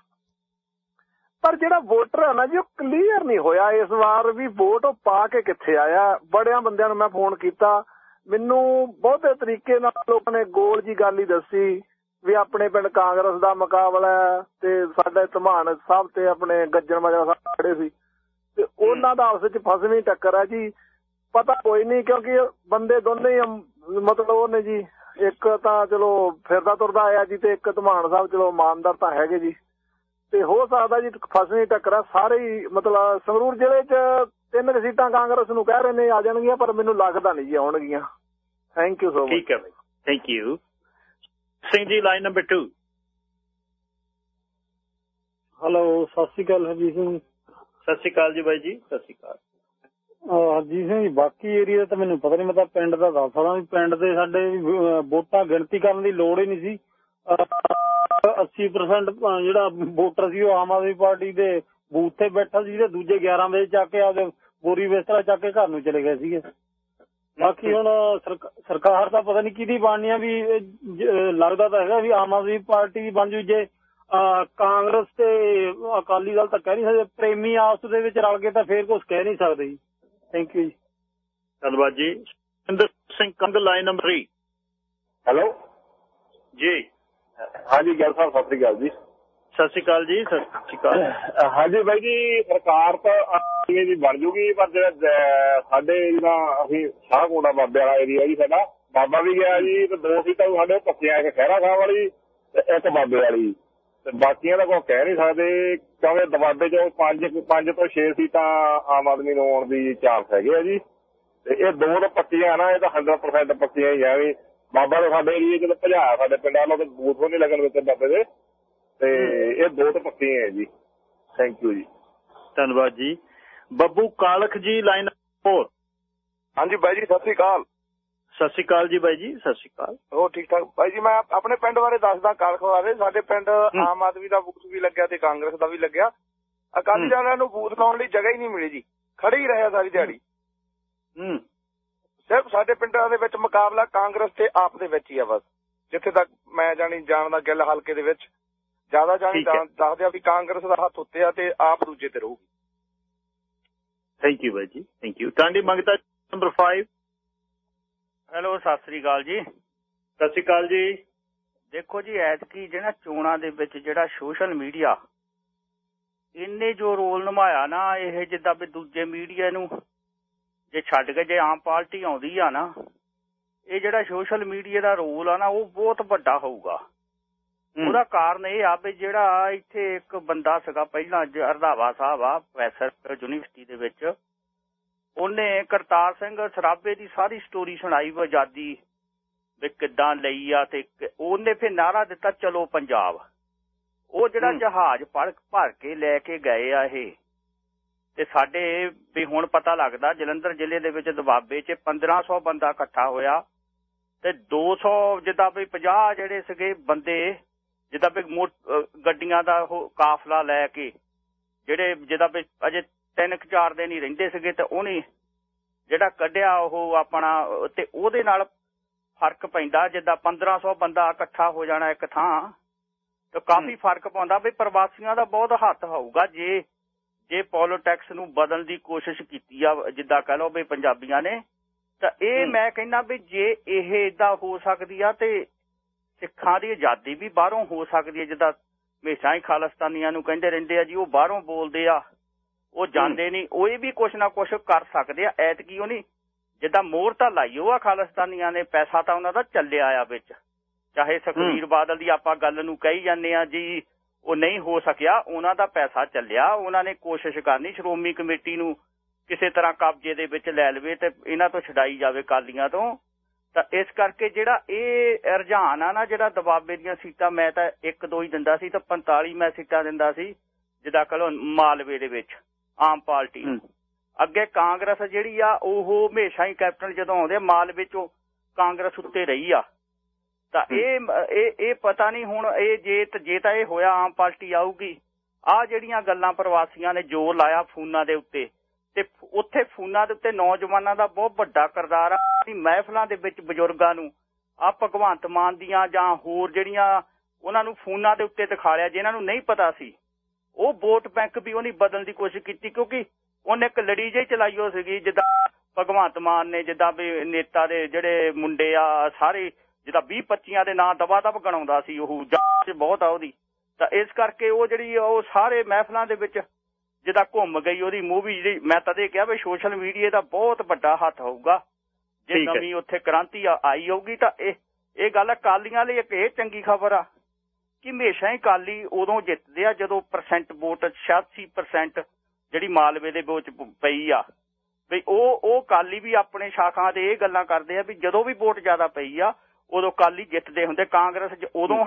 ਪਰ ਜਿਹੜਾ ਵੋਟਰ ਹੈ ਨਾ ਜੀ ਉਹ ਕਲੀਅਰ ਨਹੀਂ ਹੋਇਆ। ਇਸ ਵਾਰ ਵੀ ਵੋਟ ਉਹ ਪਾ ਕੇ ਕਿੱਥੇ ਆਇਆ? ਬੜਿਆਂ ਬੰਦਿਆਂ ਨੂੰ ਮੈਂ ਫੋਨ ਕੀਤਾ। ਮੈਨੂੰ ਬਹੁਤੇ ਤਰੀਕੇ ਨਾਲ ਲੋਕਾਂ ਨੇ ਗੋਲ ਜੀ ਗੱਲ ਹੀ ਦੱਸੀ ਵੀ ਆਪਣੇ ਪਿੰਡ ਕਾਂਗਰਸ ਦਾ ਮੁਕਾਬਲਾ ਤੇ ਸਾਡੇ ਧਮਾਨ ਸਾਹਿਬ ਤੇ ਆਪਣੇ ਗੱਜਣ ਮਾਜਰਾ ਸਾਹਿਬ ਖੜੇ ਸੀ। ਤੇ ਉਹਨਾਂ ਦਾ ਆਪਸ ਵਿੱਚ ਫਸਵੀਂ ਟੱਕਰ ਹੈ ਜੀ। ਪਤਾ ਕੋਈ ਨਹੀਂ ਕਿਉਂਕਿ ਬੰਦੇ ਦੋਨੇ ਹੀ ਮਤਲਬ ਉਹ ਨੇ ਜੀ। ਇੱਕ ਤਾਂ ਚਲੋ ਫਿਰਦਾ ਤੁਰਦਾ ਆਇਆ ਜੀ ਤੇ ਇੱਕ ਧਮਾਨ ਸਾਹਿਬ ਚਲੋ ਇਮਾਨਦਾਰ ਤਾਂ ਹੈਗੇ ਜੀ। ਤੇ ਹੋ ਸਕਦਾ ਜੀ ਫਸਵੀਂ ਟੱਕਰ ਆ ਸਾਰੇ ਹੀ ਮਤਲਬ ਸੰਗਰੂਰ ਜ਼ਿਲ੍ਹੇ 'ਚ ਤਿੰਨ ਕੁ ਸੀਟਾਂ ਕਾਂਗਰਸ ਨੂੰ ਕਹਿ ਰਹੇ ਨੇ ਆ ਜਾਣਗੀਆਂ ਪਰ ਮੈਨੂੰ ਲੱਗਦਾ ਨਹੀਂ ਜੀ ਆਉਣਗੀਆਂ। ਥੈਂਕ ਯੂ ਸੋ ਮਚ ਠੀਕ ਹੈ ਬਾਈ। ਥੈਂਕ ਯੂ ਸਿੰਘ ਜੀ ਲਾਈਨ ਨੰਬਰ 2 ਹੈਲੋ ਸਤਿ ਸ਼੍ਰੀ ਅਕਾਲ ਹਰਜੀਤ ਸਿੰਘ ਸਤਿ ਸ਼੍ਰੀ ਅਕਾਲ ਜੀ ਬਾਈ ਜੀ ਸਤਿ ਸ਼੍ਰੀ ਅਕਾਲ। ਹਰਜੀਤ ਸਿੰਘ ਜੀ ਬਾਕੀ ਏਰੀਆ ਦਾ ਤਾਂ ਮੈਨੂੰ ਪਤਾ ਨਹੀਂ ਮੈਂ ਤਾਂ ਪਿੰਡ ਦਾ ਦੱਸ ਸਕਦਾ ਵੀ ਪਿੰਡ ਦੇ ਸਾਡੇ ਵੋਟਾਂ ਗਿਣਤੀ ਕਰਨ ਦੀ ਲੋੜ ਹੀ ਨਹੀਂ ਸੀ। 80% ਜਿਹੜਾ ਵੋਟਰ ਸੀ ਉਹ ਆਮ ਆਦਮੀ ਪਾਰਟੀ ਦੇ ਬੂਥ ਤੇ ਬੈਠਾ ਸੀ ਤੇ ਦੂਜੇ 11 ਵਜੇ ਚੱਕ ਕੇ ਆਪਦੇ ਬੋਰੀ ਬਿਸਤਰਾ ਚੱਕ ਕੇ ਘਰ ਨੂੰ ਚਲੇ ਗਏ ਸੀਗੇ। ਬਾਕੀ ਹੁਣ ਸਰਕ- ਸਰਕਾਰ ਦਾ ਪਤਾ ਨਹੀਂ ਕਿਹਦੀ ਬਣਨੀ ਆ ਵੀ ਲੱਗਦਾ ਤਾਂ ਹੈਗਾ ਵੀ ਆਮ ਆਦਮੀ ਪਾਰਟੀ ਬਣ ਜੂ ਜੇ ਕਾਂਗਰਸ ਤੇ ਅਕਾਲੀ ਦਲ ਤਾਂ ਕਹਿ ਨਹੀਂ ਸਕਦੇ ਪ੍ਰੇਮੀ ਆਪਸ ਦੇ ਵਿੱਚ ਰਲ ਕੇ ਤਾਂ ਫੇਰ ਕੁਝ ਕਹਿ ਨਹੀਂ ਸਕਦੇ ਜੀ। ਥੈਂਕ ਯੂ ਜੀ। ਧੰਨਵਾਦ ਜੀ। Sinder Singh Kang line number 3 hello ਜੀ। ਹਾਂਜੀ ਗੱਲ ਸਾਹਿਬ ਸਤਿ ਸ੍ਰੀ ਅਕਾਲ ਜੀ। ਸਤਿ ਸ਼੍ਰੀ ਅਕਾਲ ਜੀ ਸਤਿ ਸ਼੍ਰੀ ਅਕਾਲ। ਹਾਂਜੀ ਬਾਈ ਜੀ ਸਰਕਾਰ ਤਾਂ ਆਵੇਂ ਦੀ ਬਣ ਜੂਗੀ ਪਰ ਜਿਹੜਾ ਸਾਡੇ ਜਿਹੜਾ ਅਸੀਂ ਸ਼ਾਹਕੋਟਾ ਬਾਬੇ ਵਾਲਾ ਏਰੀਆ ਜੀ ਸਾਡਾ ਬਾਬਾ ਵੀ ਗਿਆ ਜੀ ਤੇ ਦੋ ਸੀਟਾਂ ਸਾਡੇ ਪੱਕੀਆਂ ਇੱਕ ਖਹਿਰਾ ਖਾਂ ਵਾਲੀ ਤੇ ਇੱਕ ਬਾਬੇ ਵਾਲੀ। ਤੇ ਬਾਕੀਆਂ ਦਾ ਕੋਈ ਕਹਿ ਨਹੀਂ ਸਕਦੇ ਕਿਉਂਕਿ ਦਬਾਬੇ ਚੋਂ ਪੰਜ ਪੰਜ ਤੋਂ 6 ਸੀਟਾਂ ਆਮ ਆਦਮੀ ਨੂੰ ਆਉਣ ਦੀ ਚਾਂਸ ਹੈਗੇ ਆ ਜੀ। ਤੇ ਇਹ ਦੋ ਤਾਂ ਪੱਕੀਆਂ ਨਾ ਇਹ ਤਾਂ 100% ਪੱਕੀਆਂ ਹੀ ਆ ਵੀ। ਬਾਬਾ ਤਾਂ ਸਾਡੇ ਏਰੀਏ ਚ ਤਾਂ ਭਜਾਇਆ ਸਾਡੇ ਪਿੰਡਾਂ ਨੂੰ ਤੇ ਬੂਥ ਨਹੀਂ ਲੱਗਣ ਵਿੱਚ ਬਾਬੇ ਦੇ। ਤੇ ਇਹ ਦੋ ਤਾਂ ਪੱਕੀਆਂ ਹੈ ਜੀ। ਥੈਂਕ ਯੂ ਜੀ। ਧੰਨਵਾਦ ਜੀ। ਬੱਬੂ ਕਾਲਖ ਜੀ ਲਾਈਨ 4 ਹਾਂਜੀ ਬਾਈ ਜੀ ਸਤਿ ਸ੍ਰੀ ਅਕਾਲ। ਸਤਿ ਸ਼੍ਰੀ ਅਕਾਲ ਜੀ ਬਾਈ ਜੀ ਸਤਿ ਸ਼੍ਰੀ ਅਕਾਲ। ਹੋਰ ਠੀਕ ਠਾਕ? ਬਾਈ ਜੀ ਮੈਂ ਆਪਣੇ ਪਿੰਡ ਬਾਰੇ ਦੱਸਦਾ ਕਾਲਖ ਬਾਰੇ। ਸਾਡੇ ਪਿੰਡ ਆਮ ਆਦਮੀ ਦਾ ਬੂਥ ਵੀ ਲੱਗਿਆ ਤੇ ਕਾਂਗਰਸ ਦਾ ਵੀ ਲੱਗਿਆ। ਅਕਾਲੀ ਹੂੰ। ਦਲਾਂ ਨੂੰ ਬੂਥ ਲਾਉਣ ਲਈ ਜਗ੍ਹਾ ਹੀ ਨਹੀਂ ਮਿਲੀ ਜੀ। ਖੜੇ ਹੀ ਰਿਹਾ ਸਾਰੀ ਦਿਹਾੜੀ। ਹੂੰ। ਸਿਰਫ ਸਾਡੇ ਪਿੰਡਾਂ ਦੇ ਵਿੱਚ ਮੁਕਾਬਲਾ ਕਾਂਗਰਸ ਤੇ ਆਪ ਦੇ ਵਿੱਚ ਹੀ ਆ ਬਸ। ਜਿੱਥੇ ਤੱਕ ਮੈਂ ਜਾਣੀ ਜਾਣਦਾ ਗਿੱਲ ਹਲਕੇ ਦੇ ਵਿੱਚ ਜ਼ਿਆਦਾ ਜਾਣੀ ਦੱਸਦੇ ਆ ਵੀ ਕਾਂਗਰਸ ਦਾ ਹੱਥ ਉੱਤੇ ਆ ਤੇ ਆਪ ਦੂਜੇ ਤੇ ਰਹੂਗੀ। ਥੈਂਕ ਯੂ ਬਾਈ ਜੀ। ਥੈਂਕ ਯੂ ਟਾਂਡੀ ਮੰਗਤਾ ਨੰਬਰ 5 ਹੈਲੋ ਸਤਿ ਸ੍ਰੀ ਅਕਾਲ ਜੀ। ਸਤਿ ਸ਼੍ਰੀ ਅਕਾਲ ਜੀ। ਦੇਖੋ ਜੀ ਐਤਕੀ ਜਿਹੜਾ ਚੋਣਾਂ ਦੇ ਵਿੱਚ ਜਿਹੜਾ ਸੋਸ਼ਲ ਮੀਡੀਆ ਇਹਨੇ ਜੋ ਰੋਲ ਨਿਭਾਇਆ ਨਾ ਇਹ ਜਿੱਦਾਂ ਵੀ ਦੂਜੇ ਮੀਡੀਆ ਨੂੰ ਜੇ ਛੱਡ ਕੇ ਜੇ ਆਮ ਪਾਰਟੀ ਆਉਂਦੀ ਆ ਨਾ ਇਹ ਜਿਹੜਾ ਸੋਸ਼ਲ ਮੀਡੀਆ ਦਾ ਰੋਲ ਆ ਨਾ ਉਹ ਬਹੁਤ ਵੱਡਾ ਹੋਊਗਾ। ਉਹਦਾ ਕਾਰਨ ਇਹ ਆ ਵੀ ਜਿਹੜਾ ਇੱਥੇ ਇੱਕ ਬੰਦਾ ਸੀਗਾ ਪਹਿਲਾਂ ਜ- ਰੰਧਾਵਾ ਸਾਹਿਬ ਆ ਪ੍ਰੋਫੈਸਰ ਯੂਨੀਵਰਸਿਟੀ ਦੇ ਵਿੱਚ ਉਹਨੇ ਕਰਤਾਰ ਸਿੰਘ ਸਰਾਬੇ ਦੀ ਸਾਰੀ ਸਟੋਰੀ ਸੁਣਾਈ ਵਾ ਆਜ਼ਾਦੀ ਵੀ ਕਿੱਦਾਂ ਲਈ ਆ ਤੇ ਉਹਨੇ ਫਿਰ ਨਾਰਾ ਦਿੱਤਾ ਚਲੋ ਪੰਜਾਬ ਉਹ ਜਿਹੜਾ। ਜਹਾਜ਼ ਭਰ ਭਰ ਕੇ ਲੈ ਕੇ ਗਏ ਆ ਇਹ ਤੇ ਸਾਡੇ ਵੀ ਹੁਣ ਪਤਾ ਲੱਗਦਾ ਜਲੰਧਰ ਜ਼ਿਲ੍ਹੇ ਦੇ ਵਿੱਚ ਦਬਾਬੇ 'ਚ 1500 ਬੰਦਾ ਇਕੱਠਾ ਹੋਇਆ ਤੇ 200 ਜਿੱਦਾਂ ਵੀ 50 ਜਿਹੜੇ ਸੀਗੇ ਬੰਦੇ ਜਿੱਦਾਂ ਵੀ ਗੱਡੀਆਂ ਦਾ ਉਹ ਕਾਫਲਾ ਲੈ ਕੇ ਜਿਹੜੇ ਜਿੱਦਾਂ ਵੀ ਅਜੇ ਤਿੰਨ ਕੁ ਚਾਰ ਦਿਨ ਹੀ ਰਹਿੰਦੇ ਸੀਗੇ ਤੇ ਉਹਨੇ ਜਿਹੜਾ ਕੱਢਿਆ ਉਹ ਆਪਣਾ ਤੇ ਉਹਦੇ ਨਾਲ ਫ਼ਰਕ ਪੈਂਦਾ ਜਿੱਦਾਂ 1500 ਬੰਦਾ ਇਕੱਠਾ ਹੋ ਜਾਣਾ ਇੱਕ ਥਾਂ ਤੇ ਕਾਫੀ ਫ਼ਰਕ ਪਾਉਂਦਾ ਵੀ ਪ੍ਰਵਾਸੀਆਂ ਦਾ ਬਹੁਤ ਹੱਥ ਹੋਊਗਾ ਜੇ ਜੇ ਪੋਲਿਟਿਕਸ ਨੂੰ ਬਦਲਣ ਦੀ ਕੋਸ਼ਿਸ਼ ਕੀਤੀ ਆ ਜਿੱਦਾਂ ਕਹ ਲਓ ਵੀ ਪੰਜਾਬੀਆਂ ਨੇ ਤਾਂ ਇਹ। ਮੈਂ ਕਹਿੰਦਾ ਵੀ ਜੇ ਇਹ ਇਦਾਂ ਹੋ ਸਕਦੀ ਆ ਤੇ ਸਿੱਖਾਂ ਦੀ ਆਜ਼ਾਦੀ ਵੀ ਬਾਹਰੋਂ ਹੋ ਸਕਦੀ ਹੈ ਜਿੱਦਾਂ ਹਮੇਸ਼ਾ ਹੀ ਖਾਲਿਸਤਾਨੀਆਂ ਨੂੰ ਕਹਿੰਦੇ ਰਹਿੰਦੇ ਆ ਜੀ ਉਹ ਬਾਹਰੋਂ ਬੋਲਦੇ ਆ ਉਹ ਜਾਂਦੇ ਨਹੀਂ ਉਹ ਇਹ ਵੀ ਕੁਛ ਨਾ ਕੁਛ ਕਰ ਸਕਦੇ ਆ ਐਤਕੀ ਉਹ ਨਹੀਂ ਜਿੱਦਾਂ ਮੋਹਰ ਤਾਂ ਲਾਈ ਉਹ ਆ ਖਾਲਿਸਤਾਨੀਆਂ ਨੇ ਪੈਸਾ ਤਾਂ ਉਹਨਾਂ ਦਾ ਚੱਲਿਆ ਆ ਵਿੱਚ ਚਾਹੇ ਸੁਖਬੀਰ ਬਾਦਲ ਦੀ ਆਪਾਂ ਗੱਲ ਨੂੰ ਕਹੀ ਜਾਂਦੇ ਆ ਜੀ ਉਹ ਨਹੀਂ ਹੋ ਸਕਿਆ ਉਹਨਾਂ ਦਾ ਪੈਸਾ ਚੱਲਿਆ ਉਹਨਾਂ ਨੇ ਕੋਸ਼ਿਸ਼ ਕਰਨੀ ਸ਼੍ਰੋਮਣੀ ਕਮੇਟੀ ਨੂੰ ਕਿਸੇ ਤਰ੍ਹਾਂ ਕਬਜ਼ੇ ਦੇ ਵਿੱਚ ਲੈ ਲਵੇ ਤੇ ਇਹਨਾਂ ਤੋਂ ਛਡਾਈ ਜਾਵੇ ਕਾਲੀਆਂ ਤੋਂ। ਤਾਂ ਇਸ ਕਰਕੇ ਜਿਹੜਾ ਇਹ ਰੁਝਾਨ ਆ ਨਾ ਜਿਹੜਾ ਦਬਾਬੇ ਦੀਆਂ ਸੀਟਾਂ ਮੈਂ ਤਾਂ ਇੱਕ ਦੋ ਹੀ ਦਿੰਦਾ ਸੀ ਤਾਂ 45 ਮੈਂ ਸੀਟਾਂ ਦਿੰਦਾ ਸੀ ਜਿੱਦਾਂ ਕਹ ਮਾਲਵੇ ਦੇ ਵਿੱਚ ਆਮ ਪਾਰਟੀ ਅੱਗੇ ਕਾਂਗਰਸ ਜਿਹੜੀ ਆ ਉਹ ਹਮੇਸ਼ਾ ਹੀ ਕੈਪਟਨ ਜਦੋਂ ਆਉਂਦੇ ਮਾਲਵੇ ਚੋਂ ਕਾਂਗਰਸ ਉੱਤੇ ਰਹੀ ਆ। ਤਾਂ ਇਹ ਇਹ ਇਹ ਪਤਾ ਨਹੀਂ ਹੁਣ ਇਹ ਜੇ ਜੇ ਤਾਂ ਇਹ ਹੋਇਆ ਆਮ ਪਾਰਟੀ ਆਊਗੀ। ਆ ਜਿਹੜੀਆਂ ਗੱਲਾਂ ਪ੍ਰਵਾਸੀਆਂ ਨੇ ਜ਼ੋਰ ਲਾਇਆ ਫੋਨਾਂ ਦੇ ਉੱਤੇ ਤੇ ਉੱਥੇ ਫੋਨਾਂ ਦੇ ਉੱਤੇ ਨੌਜਵਾਨਾਂ ਦਾ ਬਹੁਤ ਵੱਡਾ ਕਿਰਦਾਰ ਆ ਵੀ ਮਹਿਫਲਾਂ ਦੇ ਵਿੱਚ ਬਜ਼ੁਰਗਾਂ ਨੂੰ। ਆ ਭਗਵੰਤ ਮਾਨ ਦੀਆਂ ਜਾਂ ਹੋਰ ਜਿਹੜੀਆਂ ਉਹਨਾਂ ਨੂੰ ਫੋਨਾਂ ਦੇ ਉੱਤੇ ਦਿਖਾ ਲਿਆ ਜਿਨ੍ਹਾਂ ਨੂੰ ਨਹੀਂ ਪਤਾ ਸੀ। ਉਹ ਵੋਟ ਬੈਂਕ ਵੀ ਉਹਨੇ ਬਦਲਣ ਦੀ ਕੋਸ਼ਿਸ਼ ਕੀਤੀ ਕਿਉਂਕਿ ਉਹਨੇ ਇੱਕ ਲੜੀ ਜਿਹੀ ਚਲਾਈ ਹੋ ਸੀਗੀ ਜਿੱਦਾਂ ਭਗਵੰਤ ਮਾਨ ਨੇ ਜਿੱਦਾਂ ਵੀ ਨੇਤਾ ਦੇ ਜਿਹੜੇ ਮੁੰਡੇ ਆ ਸਾਰੇ ਜਿੱਦਾਂ 20 25 ਦੇ ਨਾਂ ਦਵਾ ਦਵ ਗਣਾਉਂਦਾ ਸੀ ਉਹ ਜਾਂਚ ਬਹੁਤ ਆ ਉਹਦੀ। ਤਾਂ ਇਸ ਕਰਕੇ ਉਹ ਜਿਹੜੀ ਉਹ ਸਾਰੇ ਮਹਿਫਲਾਂ ਦੇ ਵਿੱਚ ਜਿੱਦਾਂ ਘੁੰਮ ਗਈ ਉਹਦੀ ਮੂਵੀ ਜਿਹੜੀ ਮੈਂ ਤਦੇ ਕਿਹਾ ਵੀ ਸੋਸ਼ਲ ਮੀਡੀਆ ਦਾ ਬਹੁਤ ਵੱਡਾ ਹੱਥ ਹੋਊਗਾ। ਜੇ। ਨਵੀਂ ਉੱਥੇ ਕ੍ਰਾਂਤੀ ਆਈ ਹੋਊਗੀ ਤਾਂ ਇਹ ਇਹ ਗੱਲ ਅਕਾਲੀਆਂ ਲਈ ਇੱਕ ਇਹ ਚੰਗੀ ਖਬਰ ਆ ਕਿ ਹਮੇਸ਼ਾ ਹੀ ਕਾਲੀ ਉਦੋਂ ਜਿੱਤਦੇ ਆ ਜਦੋਂ ਪਰਸੈਂਟ ਵੋਟ 86% ਜਿਹੜੀ ਮਾਲਵੇ ਦੇ ਵਿੱਚ ਪਈ ਆ। ਵੀ ਉਹ ਉਹ ਕਾਲੀ ਵੀ ਆਪਣੇ ਸ਼ਾਖਾ ਤੇ ਇਹ ਗੱਲਾਂ ਕਰਦੇ ਆ ਵੀ ਜਦੋਂ ਵੀ ਵੋਟ ਜ਼ਿਆਦਾ ਪਈ ਆ ਉਦੋਂ ਕਾਲੀ ਜਿੱਤਦੇ ਹੁੰਦੇ, ਕਾਂਗਰਸ ਜ- ਉਦੋਂ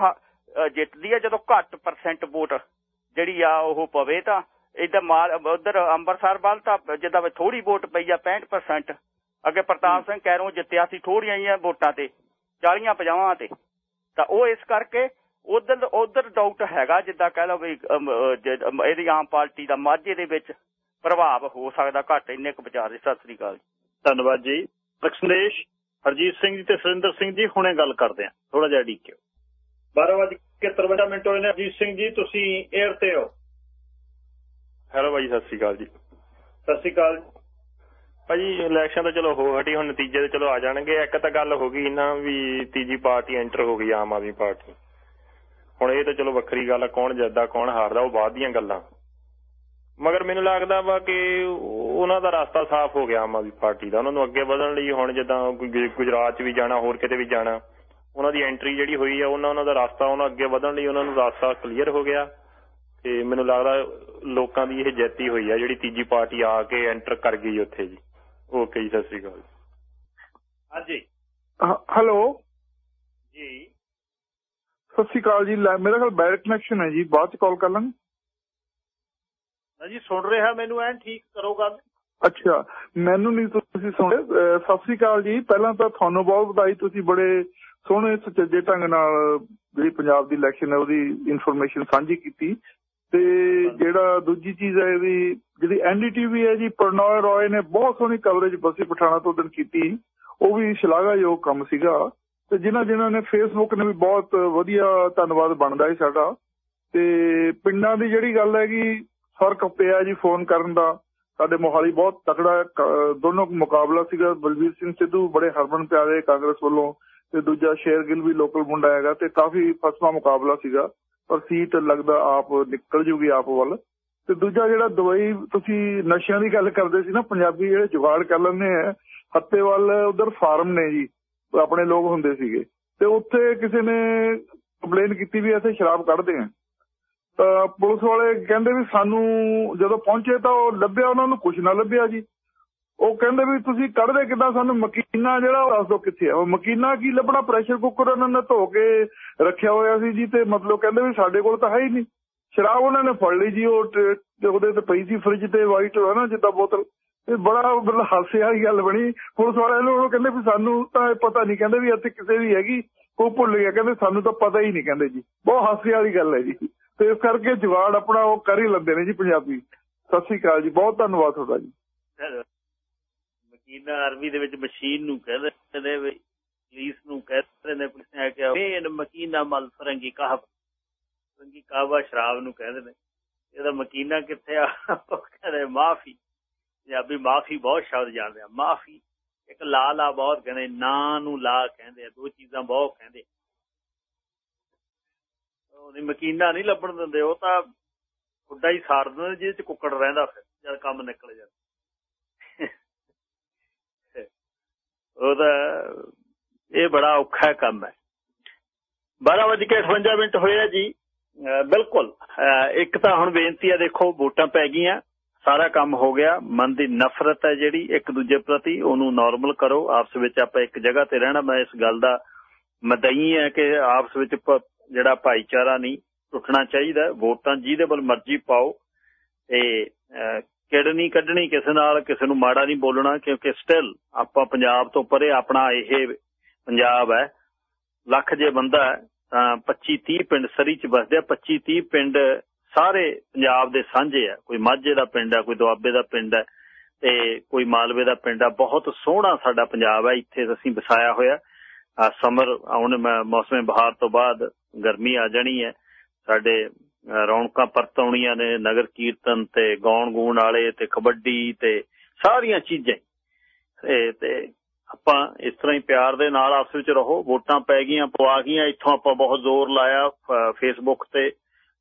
ਜਿੱਤਦੀ ਆ, ਜਦੋਂ ਘੱਟ ਪਰਸੈਂਟ ਵੋਟ ਜਿਹੜੀ ਆ ਉਹ ਪਵੇ ਤਾਂ ਇਧਰ ਉਧਰ ਅੰਮ੍ਰਿਤਸਰ ਵੱਲ ਤਾਂ ਜਿੱਦਾਂ ਵੀ ਥੋੜੀ ਵੋਟ ਪਈ ਆ 65% ਅੱਗੇ ਪ੍ਰਤਾਪ ਸਿੰਘ ਕੈਰੋਂ ਜਿੱਤਿਆ ਸੀ ਥੋੜੀਆਂ ਹੀ ਵੋਟਾਂ ਤੇ 40 50 ਤੇ। ਤਾਂ ਉਹ ਇਸ ਕਰਕੇ ਉਧਰ ਉਧਰ ਡਾਊਟ ਹੈਗਾ, ਜਿੱਦਾਂ ਕਹਿ ਲਓ ਵੀ ਇਹਦੀ ਆਮ ਪਾਰਟੀ ਦਾ ਮਾਝੇ ਦੇ ਵਿੱਚ ਪ੍ਰਭਾਵ ਹੋ ਸਕਦਾ, ਘੱਟ, ਇੰਨੇ ਕੁ ਵਿਚਾਰ ਸਤਿ ਸ੍ਰੀ ਅਕਾਲ ਧੰਨਵਾਦ ਜੀ। ਇੱਕ ਹਰਜੀਤ ਸਿੰਘ ਜੀ ਤੇ ਸੁਰਿੰਦਰ ਸਿੰਘ ਜੀ ਹੁਣੇ ਗੱਲ ਕਰਦੇ ਆ ਥੋੜਾ ਜਿਹਾ ਡੀਕਿਓ 12:53 ਮਿੰਟ ਹੋਏ ਨੇ। ਹਰਜੀਤ ਸਿੰਘ ਜੀ ਤੁਸੀਂ 에ਅਰ ਤੇ ਹੋ? ਹੈਲੋ ਭਾਈ ਸਤਿ ਸ਼੍ਰੀ ਅਕਾਲ ਜੀ। ਸਤਿ ਸ਼੍ਰੀ ਅਕਾਲ। ਭਾਜੀ ਇਲੈਕਸ਼ਨ ਤਾਂ ਚਲੋ ਹੋ ਹਟੀ ਹੁਣ ਨਤੀਜੇ ਤੇ ਚਲੋ ਆ ਜਾਣਗੇ। ਇੱਕ ਤਾਂ ਗੱਲ ਹੋ ਗਈ ਨਾ ਵੀ ਤੀਜੀ ਪਾਰਟੀ ਐਂਟਰ ਹੋ ਗਈ ਆਮ ਆਦਮੀ ਪਾਰਟੀ। ਹੁਣ ਇਹ ਤਾਂ ਚਲੋ ਵੱਖਰੀ ਗੱਲ ਆ ਕੌਣ ਜਿੱਤਦਾ ਕੌਣ ਹਾਰਦਾ ਉਹ ਬਾਅਦ ਦੀਆਂ ਗੱਲਾਂ। ਮਗਰ ਮੈਨੂੰ ਲੱਗਦਾ ਵਾ ਕਿ ਉਹਨਾਂ ਦਾ ਰਸਤਾ ਸਾਫ਼ ਹੋ ਗਿਆ ਆਮ ਆਦਮੀ ਪਾਰਟੀ ਦਾ। ਉਹਨਾਂ ਨੂੰ ਅੱਗੇ ਵਧਣ ਲਈ ਹੁਣ ਜਿੱਦਾਂ ਗੁਜਰਾਤ 'ਚ ਵੀ ਜਾਣਾ ਹੋਰ ਕਿਤੇ ਵੀ ਜਾਣਾ ਉਹਨਾਂ ਦੀ ਐਂਟਰੀ ਜਿਹੜੀ ਹੋਈ ਆ ਉਹਨਾਂ ਉਹਨਾਂ ਦਾ ਰਸਤਾ ਉਹਨਾਂ ਅੱਗੇ ਵਧਣ ਲਈ ਉਹਨਾਂ ਨੂੰ ਰਸਤਾ ਕਲੀਅਰ ਹੋ ਗਿਆ। ਤੇ ਮੈਨੂੰ ਲੱਗਦਾ ਲੋਕਾਂ ਦੀ ਇਹ ਜਿੱਤ ਹੋਈ ਆ ਜਿਹੜੀ ਤੀਜੀ ਪਾਰਟੀ ਆ ਕੇ ਐਂਟਰ ਕਰ ਗਈ ਉੱਥੇ ਜੀ। ਓਕੇ ਜੀ ਸਤਿ ਸ੍ਰੀ ਅਕਾਲ ਹਾਂਜੀ। ਹੈਲੋ ਜੀ। ਸਤਿ ਸ਼੍ਰੀ ਅਕਾਲ ਜੀ ਮੇਰਾ ਖਿਆਲ ਬੈਡ ਕਨੈਕਸ਼ਨ ਹੈ ਜੀ ਬਾਅਦ ਚ ਕਾਲ ਕਰ ਲਾਂਗੇ। ਨਾ ਜੀ, ਸੁਣ ਰਿਹਾ ਮੈਨੂੰ ਐਨ ਠੀਕ ਕਰੋ ਗੱਲ। ਅੱਛਾ, ਮੈਨੂੰ ਨਹੀਂ ਤੁਸੀਂ ਸੁਣੇ ਸਤਿ ਸ਼੍ਰੀ ਅਕਾਲ ਜੀ। ਪਹਿਲਾਂ ਤਾਂ ਤੁਹਾਨੂੰ ਬਹੁਤ ਵਧਾਈ, ਤੁਸੀਂ ਬੜੇ ਸੋਹਣੇ ਸੁਚੱਜੇ ਢੰਗ ਨਾਲ ਜਿਹੜੀ ਪੰਜਾਬ ਦੀ ਇਲੈਕਸ਼ਨ ਹੈ, ਉਹਦੀ ਇਨਫੋਰਮੇਸ਼ਨ ਸਾਂਝੀ ਕੀਤੀ। ਤੇ ਜਿਹੜਾ ਦੂਜੀ ਚੀਜ਼ ਹੈ ਵੀ ਜਿਹੜੀ ਐਨਡੀਟੀਵੀ ਹੈ ਜੀ, ਪ੍ਰਣੋਏ ਰੋਏ ਨੇ, ਬਹੁਤ ਸੋਹਣੀ ਕਵਰੇਜ ਬਸੀ ਪਠਾਣਾ ਤੋਂ ਦਿਨ ਕੀਤੀ। ਉਹ ਵੀ ਸ਼ਲਾਘਾਯੋਗ ਕੰਮ ਸੀਗਾ। ਤੇ ਜਿਨ੍ਹਾਂ ਜਿਨ੍ਹਾਂ ਨੇ ਫੇਸਬੁੱਕ ਨੇ ਵੀ ਬਹੁਤ ਵਧੀਆ ਧੰਨਵਾਦ ਬਣਦਾ ਹੈ ਸਾਡਾ। ਤੇ ਪਿੰਡਾਂ ਦੀ ਜਿਹੜੀ ਗੱਲ ਹੈਗੀ ਫ਼ਰਕ ਪਿਆ ਜੀ ਫੋਨ ਕਰਨ ਦਾ। ਸਾਡੇ ਮੋਹਾਲੀ ਬਹੁਤ ਤਕੜਾ ਕ- ਦੋਨੋਂ ਮੁਕਾਬਲਾ ਸੀਗਾ। ਬਲਵੀਰ ਸਿੰਘ ਸਿੱਧੂ ਬੜੇ ਹਰਮਨ ਪਿਆਰੇ ਕਾਂਗਰਸ ਵੱਲੋਂ ਤੇ ਦੂਜਾ ਸ਼ੇਰਗਿੱਲ ਵੀ ਲੋਕਲ ਮੁੰਡਾ ਹੈਗਾ ਤੇ ਕਾਫੀ ਫਸਵਾ ਮੁਕਾਬਲਾ ਸੀਗਾ। ਪਰ ਸੀਟ ਲੱਗਦਾ ਆਪ ਨਿਕਲ ਜੂਗੀ ਆਪ ਵੱਲ। ਤੇ ਦੂਜਾ ਜਿਹੜਾ ਦਵਾਈ ਤੁਸੀਂ ਨਸ਼ਿਆਂ ਦੀ ਗੱਲ ਕਰਦੇ ਸੀ ਨਾ, ਪੰਜਾਬੀ ਜਿਹੜੇ ਜੁਗਾੜ ਕਰ ਲੈਂਦੇ ਆ ਹੱਤੇ ਵੱਲ ਉਧਰ ਫਾਰਮ ਨੇ ਜੀ, ਆਪਣੇ ਲੋਕ ਹੁੰਦੇ ਸੀਗੇ। ਤੇ ਉੱਥੇ ਕਿਸੇ ਨੇ ਕੰਪਲੇਨ ਕੀਤੀ ਵੀ ਇੱਥੇ ਸ਼ਰਾਬ ਕੱਢਦੇ ਆ। ਪੁਲਿਸ ਵਾਲੇ ਕਹਿੰਦੇ ਵੀ ਸਾਨੂੰ ਜਦੋਂ ਪਹੁੰਚੇ ਤਾਂ ਉਹ ਲੱਭਿਆ, ਉਹਨਾਂ ਨੂੰ ਕੁਝ ਨਾ ਲੱਭਿਆ ਜੀ। ਉਹ ਕਹਿੰਦੇ ਵੀ ਤੁਸੀਂ ਕੱਢਦੇ ਕਿੱਦਾਂ ਸਾਨੂੰ ਮਕੀਨਾ ਜਿਹੜਾ ਉਹ ਦੱਸ ਦਿਓ ਕਿੱਥੇ ਆ। ਉਹ ਮਕੀਨਾ ਕੀ ਲੱਭਣਾ? ਪ੍ਰੈਸ਼ਰ ਕੁੱਕਰ ਉਹਨਾਂ ਨੇ ਧੋ ਕੇ ਰੱਖਿਆ ਹੋਇਆ ਸੀ ਜੀ ਤੇ ਮਤਲਬ ਕਹਿੰਦੇ ਵੀ ਸਾਡੇ ਕੋਲ ਤਾਂ ਹੈ ਹੀ ਨਹੀਂ। ਸ਼ਰਾਬ ਉਹਨਾਂ ਨੇ ਫੜ ਲਈ ਜੀ, ਉਹ ਉਹਦੇ ਤੇ ਪਈ ਸੀ ਫ੍ਰਿਜ ਤੇ ਵਾਈਟ ਹੈ ਨਾ ਜਿੱਦਾਂ ਬੋਤਲ। ਇਹ ਬੜਾ ਮਤਲਬ ਹਾਸੇ ਵਾਲੀ ਗੱਲ ਬਣੀ। ਪੁਲਿਸ ਵਾਲਿਆਂ ਨੂੰ ਉਹ ਕਹਿੰਦੇ ਵੀ ਸਾਨੂੰ ਤਾਂ ਇਹ ਪਤਾ ਨਹੀਂ, ਕਹਿੰਦੇ ਵੀ ਇੱਥੇ ਕਿਸੇ ਵੀ ਹੈਗੀ ਉਹ ਭੁੱਲ ਗਿਆ। ਕਹਿੰਦੇ ਸਾਨੂੰ ਤਾਂ ਪਤਾ ਹੀ ਨਹੀਂ, ਕਹਿੰਦੇ ਜੀ। ਬਹੁਤ ਹਾਸੇ ਵਾਲੀ ਗੱਲ ਹੈ ਜੀ। ਤੇ ਇਸ ਕਰਕੇ ਜਵਾੜ ਆਪਣਾ ਉਹ ਕਰ ਹੀ ਲੈਂਦੇ ਨੇ ਜੀ ਪੰਜਾਬੀ। ਸਤਿ ਸ੍ਰੀ ਅਕਾਲ ਜੀ, ਬਹੁਤ ਧੰਨਵਾਦ ਤੁਹਾਡਾ ਜੀ। ਮਕੀਨਾ ਅਰਬੀ ਦੇ ਵਿੱਚ ਮਸ਼ੀਨ ਨੂੰ ਕਹਿੰਦੇ ਨੇ ਪੁਲਿਸ ਨੂੰ ਕਹਿੰਦੇ ਨੇ, ਪੁਲਿਸ ਨੇ ਕਿਹਾ ਇਹ ਮਕੀਨਾ ਮਲ ਫਰੰਗੀ ਕਾਹ ਫਰੰਗੀ ਕਾਹਵਾ ਸ਼ਰਾਬ ਨੂੰ ਕਹਿੰਦੇ ਨੇ। ਇਹਦਾ ਮਕੀਨਾ ਕਿੱਥੇ ਆ? ਕਹਿੰਦੇ ਮਾਫੀ, ਪੰਜਾਬੀ ਮਾਫੀ ਬਹੁਤ ਸ਼ਬਦ ਜਾਣਦੇ ਆ, ਮਾਫੀ। ਇੱਕ ਲਾ ਲਾ ਬਹੁਤ ਕਹਿੰਦੇ, ਨਾ ਨੂੰ ਲਾ ਕਹਿੰਦੇ ਆ, ਦੋ ਚੀਜ਼ਾਂ ਬਹੁਤ ਕਹਿੰਦੇ। ਉਹਦੀ ਮਕੀਨਾ ਨਹੀਂ ਲੱਭਣ ਦਿੰਦੇ, ਉਹ ਤਾਂ ਖੁੱਡਾ ਹੀ ਸਾੜ ਦਿੰਦੇ, ਜਿਹਦੇ ਚ ਕੁੱਕੜ ਰਹਿੰਦਾ ਫਿਰ, ਜਦ ਕੰਮ ਨਿਕਲ ਜਾਂਦਾ। ਉਹਦਾ ਇਹ ਬੜਾ ਔਖਾ ਕੰਮ ਹੈ। 12:58 ਮਿੰਟ ਹੋਇਆ ਜੀ। ਬਿਲਕੁਲ, ਅਹ ਇੱਕ ਤਾਂ ਹੁਣ ਬੇਨਤੀ ਆ, ਦੇਖੋ ਵੋਟਾਂ ਪੈ ਗਈਆਂ, ਸਾਰਾ ਕੰਮ ਹੋ ਗਿਆ, ਮਨ ਦੀ ਨਫ਼ਰਤ ਹੈ ਜਿਹੜੀ ਇੱਕ ਦੂਜੇ ਪ੍ਰਤੀ, ਉਹਨੂੰ ਨਾਰਮਲ ਕਰੋ, ਆਪਸ ਵਿੱਚ ਆਪਾਂ ਇੱਕ ਜਗ੍ਹਾ ਤੇ ਰਹਿਣਾ, ਮੈਂ ਇਸ ਗੱਲ ਦਾ ਮਦਈ ਹੈ ਕਿ ਆਪਸ ਵਿੱਚ ਜਿਹੜਾ ਭਾਈਚਾਰਾ ਨਹੀਂ ਟੁੱਟਣਾ ਚਾਹੀਦਾ, ਵੋਟਾਂ ਜਿਹਦੇ ਵੱਲ ਮਰਜ਼ੀ ਪਾਓ। ਤੇ ਕਿੜ ਨਹੀਂ ਕੱਢਣੀ ਕਿਸੇ ਨਾਲ, ਕਿਸੇ ਨੂੰ ਮਾੜਾ ਨਹੀਂ ਬੋਲਣਾ, ਕਿਉਂਕਿ ਸਟਿਲ ਆਪਾਂ ਪੰਜਾਬ ਤੋਂ ਪਰੇ ਆਪਣਾ ਇਹ ਪੰਜਾਬ ਹੈ। ਲੱਖ ਜੇ ਬੰਦਾ ਹੈ, ਤਾਂ 25 30 ਪਿੰਡ ਸਰੀ ਚ ਵਸਦੇ ਆ। 25 30 ਪਿੰਡ ਸਾਰੇ ਪੰਜਾਬ ਦੇ ਸਾਂਝੇ ਆ। ਕੋਈ ਮਾਝੇ ਦਾ ਪਿੰਡ ਆ, ਕੋਈ ਦੁਆਬੇ ਦਾ ਪਿੰਡ ਹੈ ਤੇ ਕੋਈ ਮਾਲਵੇ ਦਾ ਪਿੰਡ ਆ। ਬਹੁਤ ਸੋਹਣਾ ਸਾਡਾ ਪੰਜਾਬ ਹੈ। ਇੱਥੇ ਅਸੀਂ ਵਸਾਇਆ ਹੋਇਆ। ਸਮਰ ਹੁਣ ਮ- ਮੌਸਮ ਬਹਾਰ ਤੋਂ ਬਾਅਦ ਗਰਮੀ ਆ ਜਾਣੀ ਹੈ। ਸਾਡੇ ਅ, ਰੌਣਕਾਂ ਪਰਤਾਉਣੀਆਂ ਨੇ ਨਗਰ ਕੀਰਤਨ ਤੇ ਗਾਉਣ ਗੂਣ ਵਾਲੇ ਤੇ ਕਬੱਡੀ ਤੇ ਸਾਰੀਆਂ ਚੀਜ਼ਾਂ ਇਹ ਤੇ ਆਪਾਂ ਇਸ ਤਰ੍ਹਾਂ ਹੀ ਪਿਆਰ ਦੇ ਨਾਲ ਆਪਸ ਵਿੱਚ ਰਹੋ। ਵੋਟਾਂ ਪੈ ਗਈਆਂ ਪਵਾ ਗਈਆਂ। ਇੱਥੋਂ ਆਪਾਂ ਬਹੁਤ ਜ਼ੋਰ ਲਾਇਆ ਅ, ਫੇਸਬੁੱਕ ਤੇ।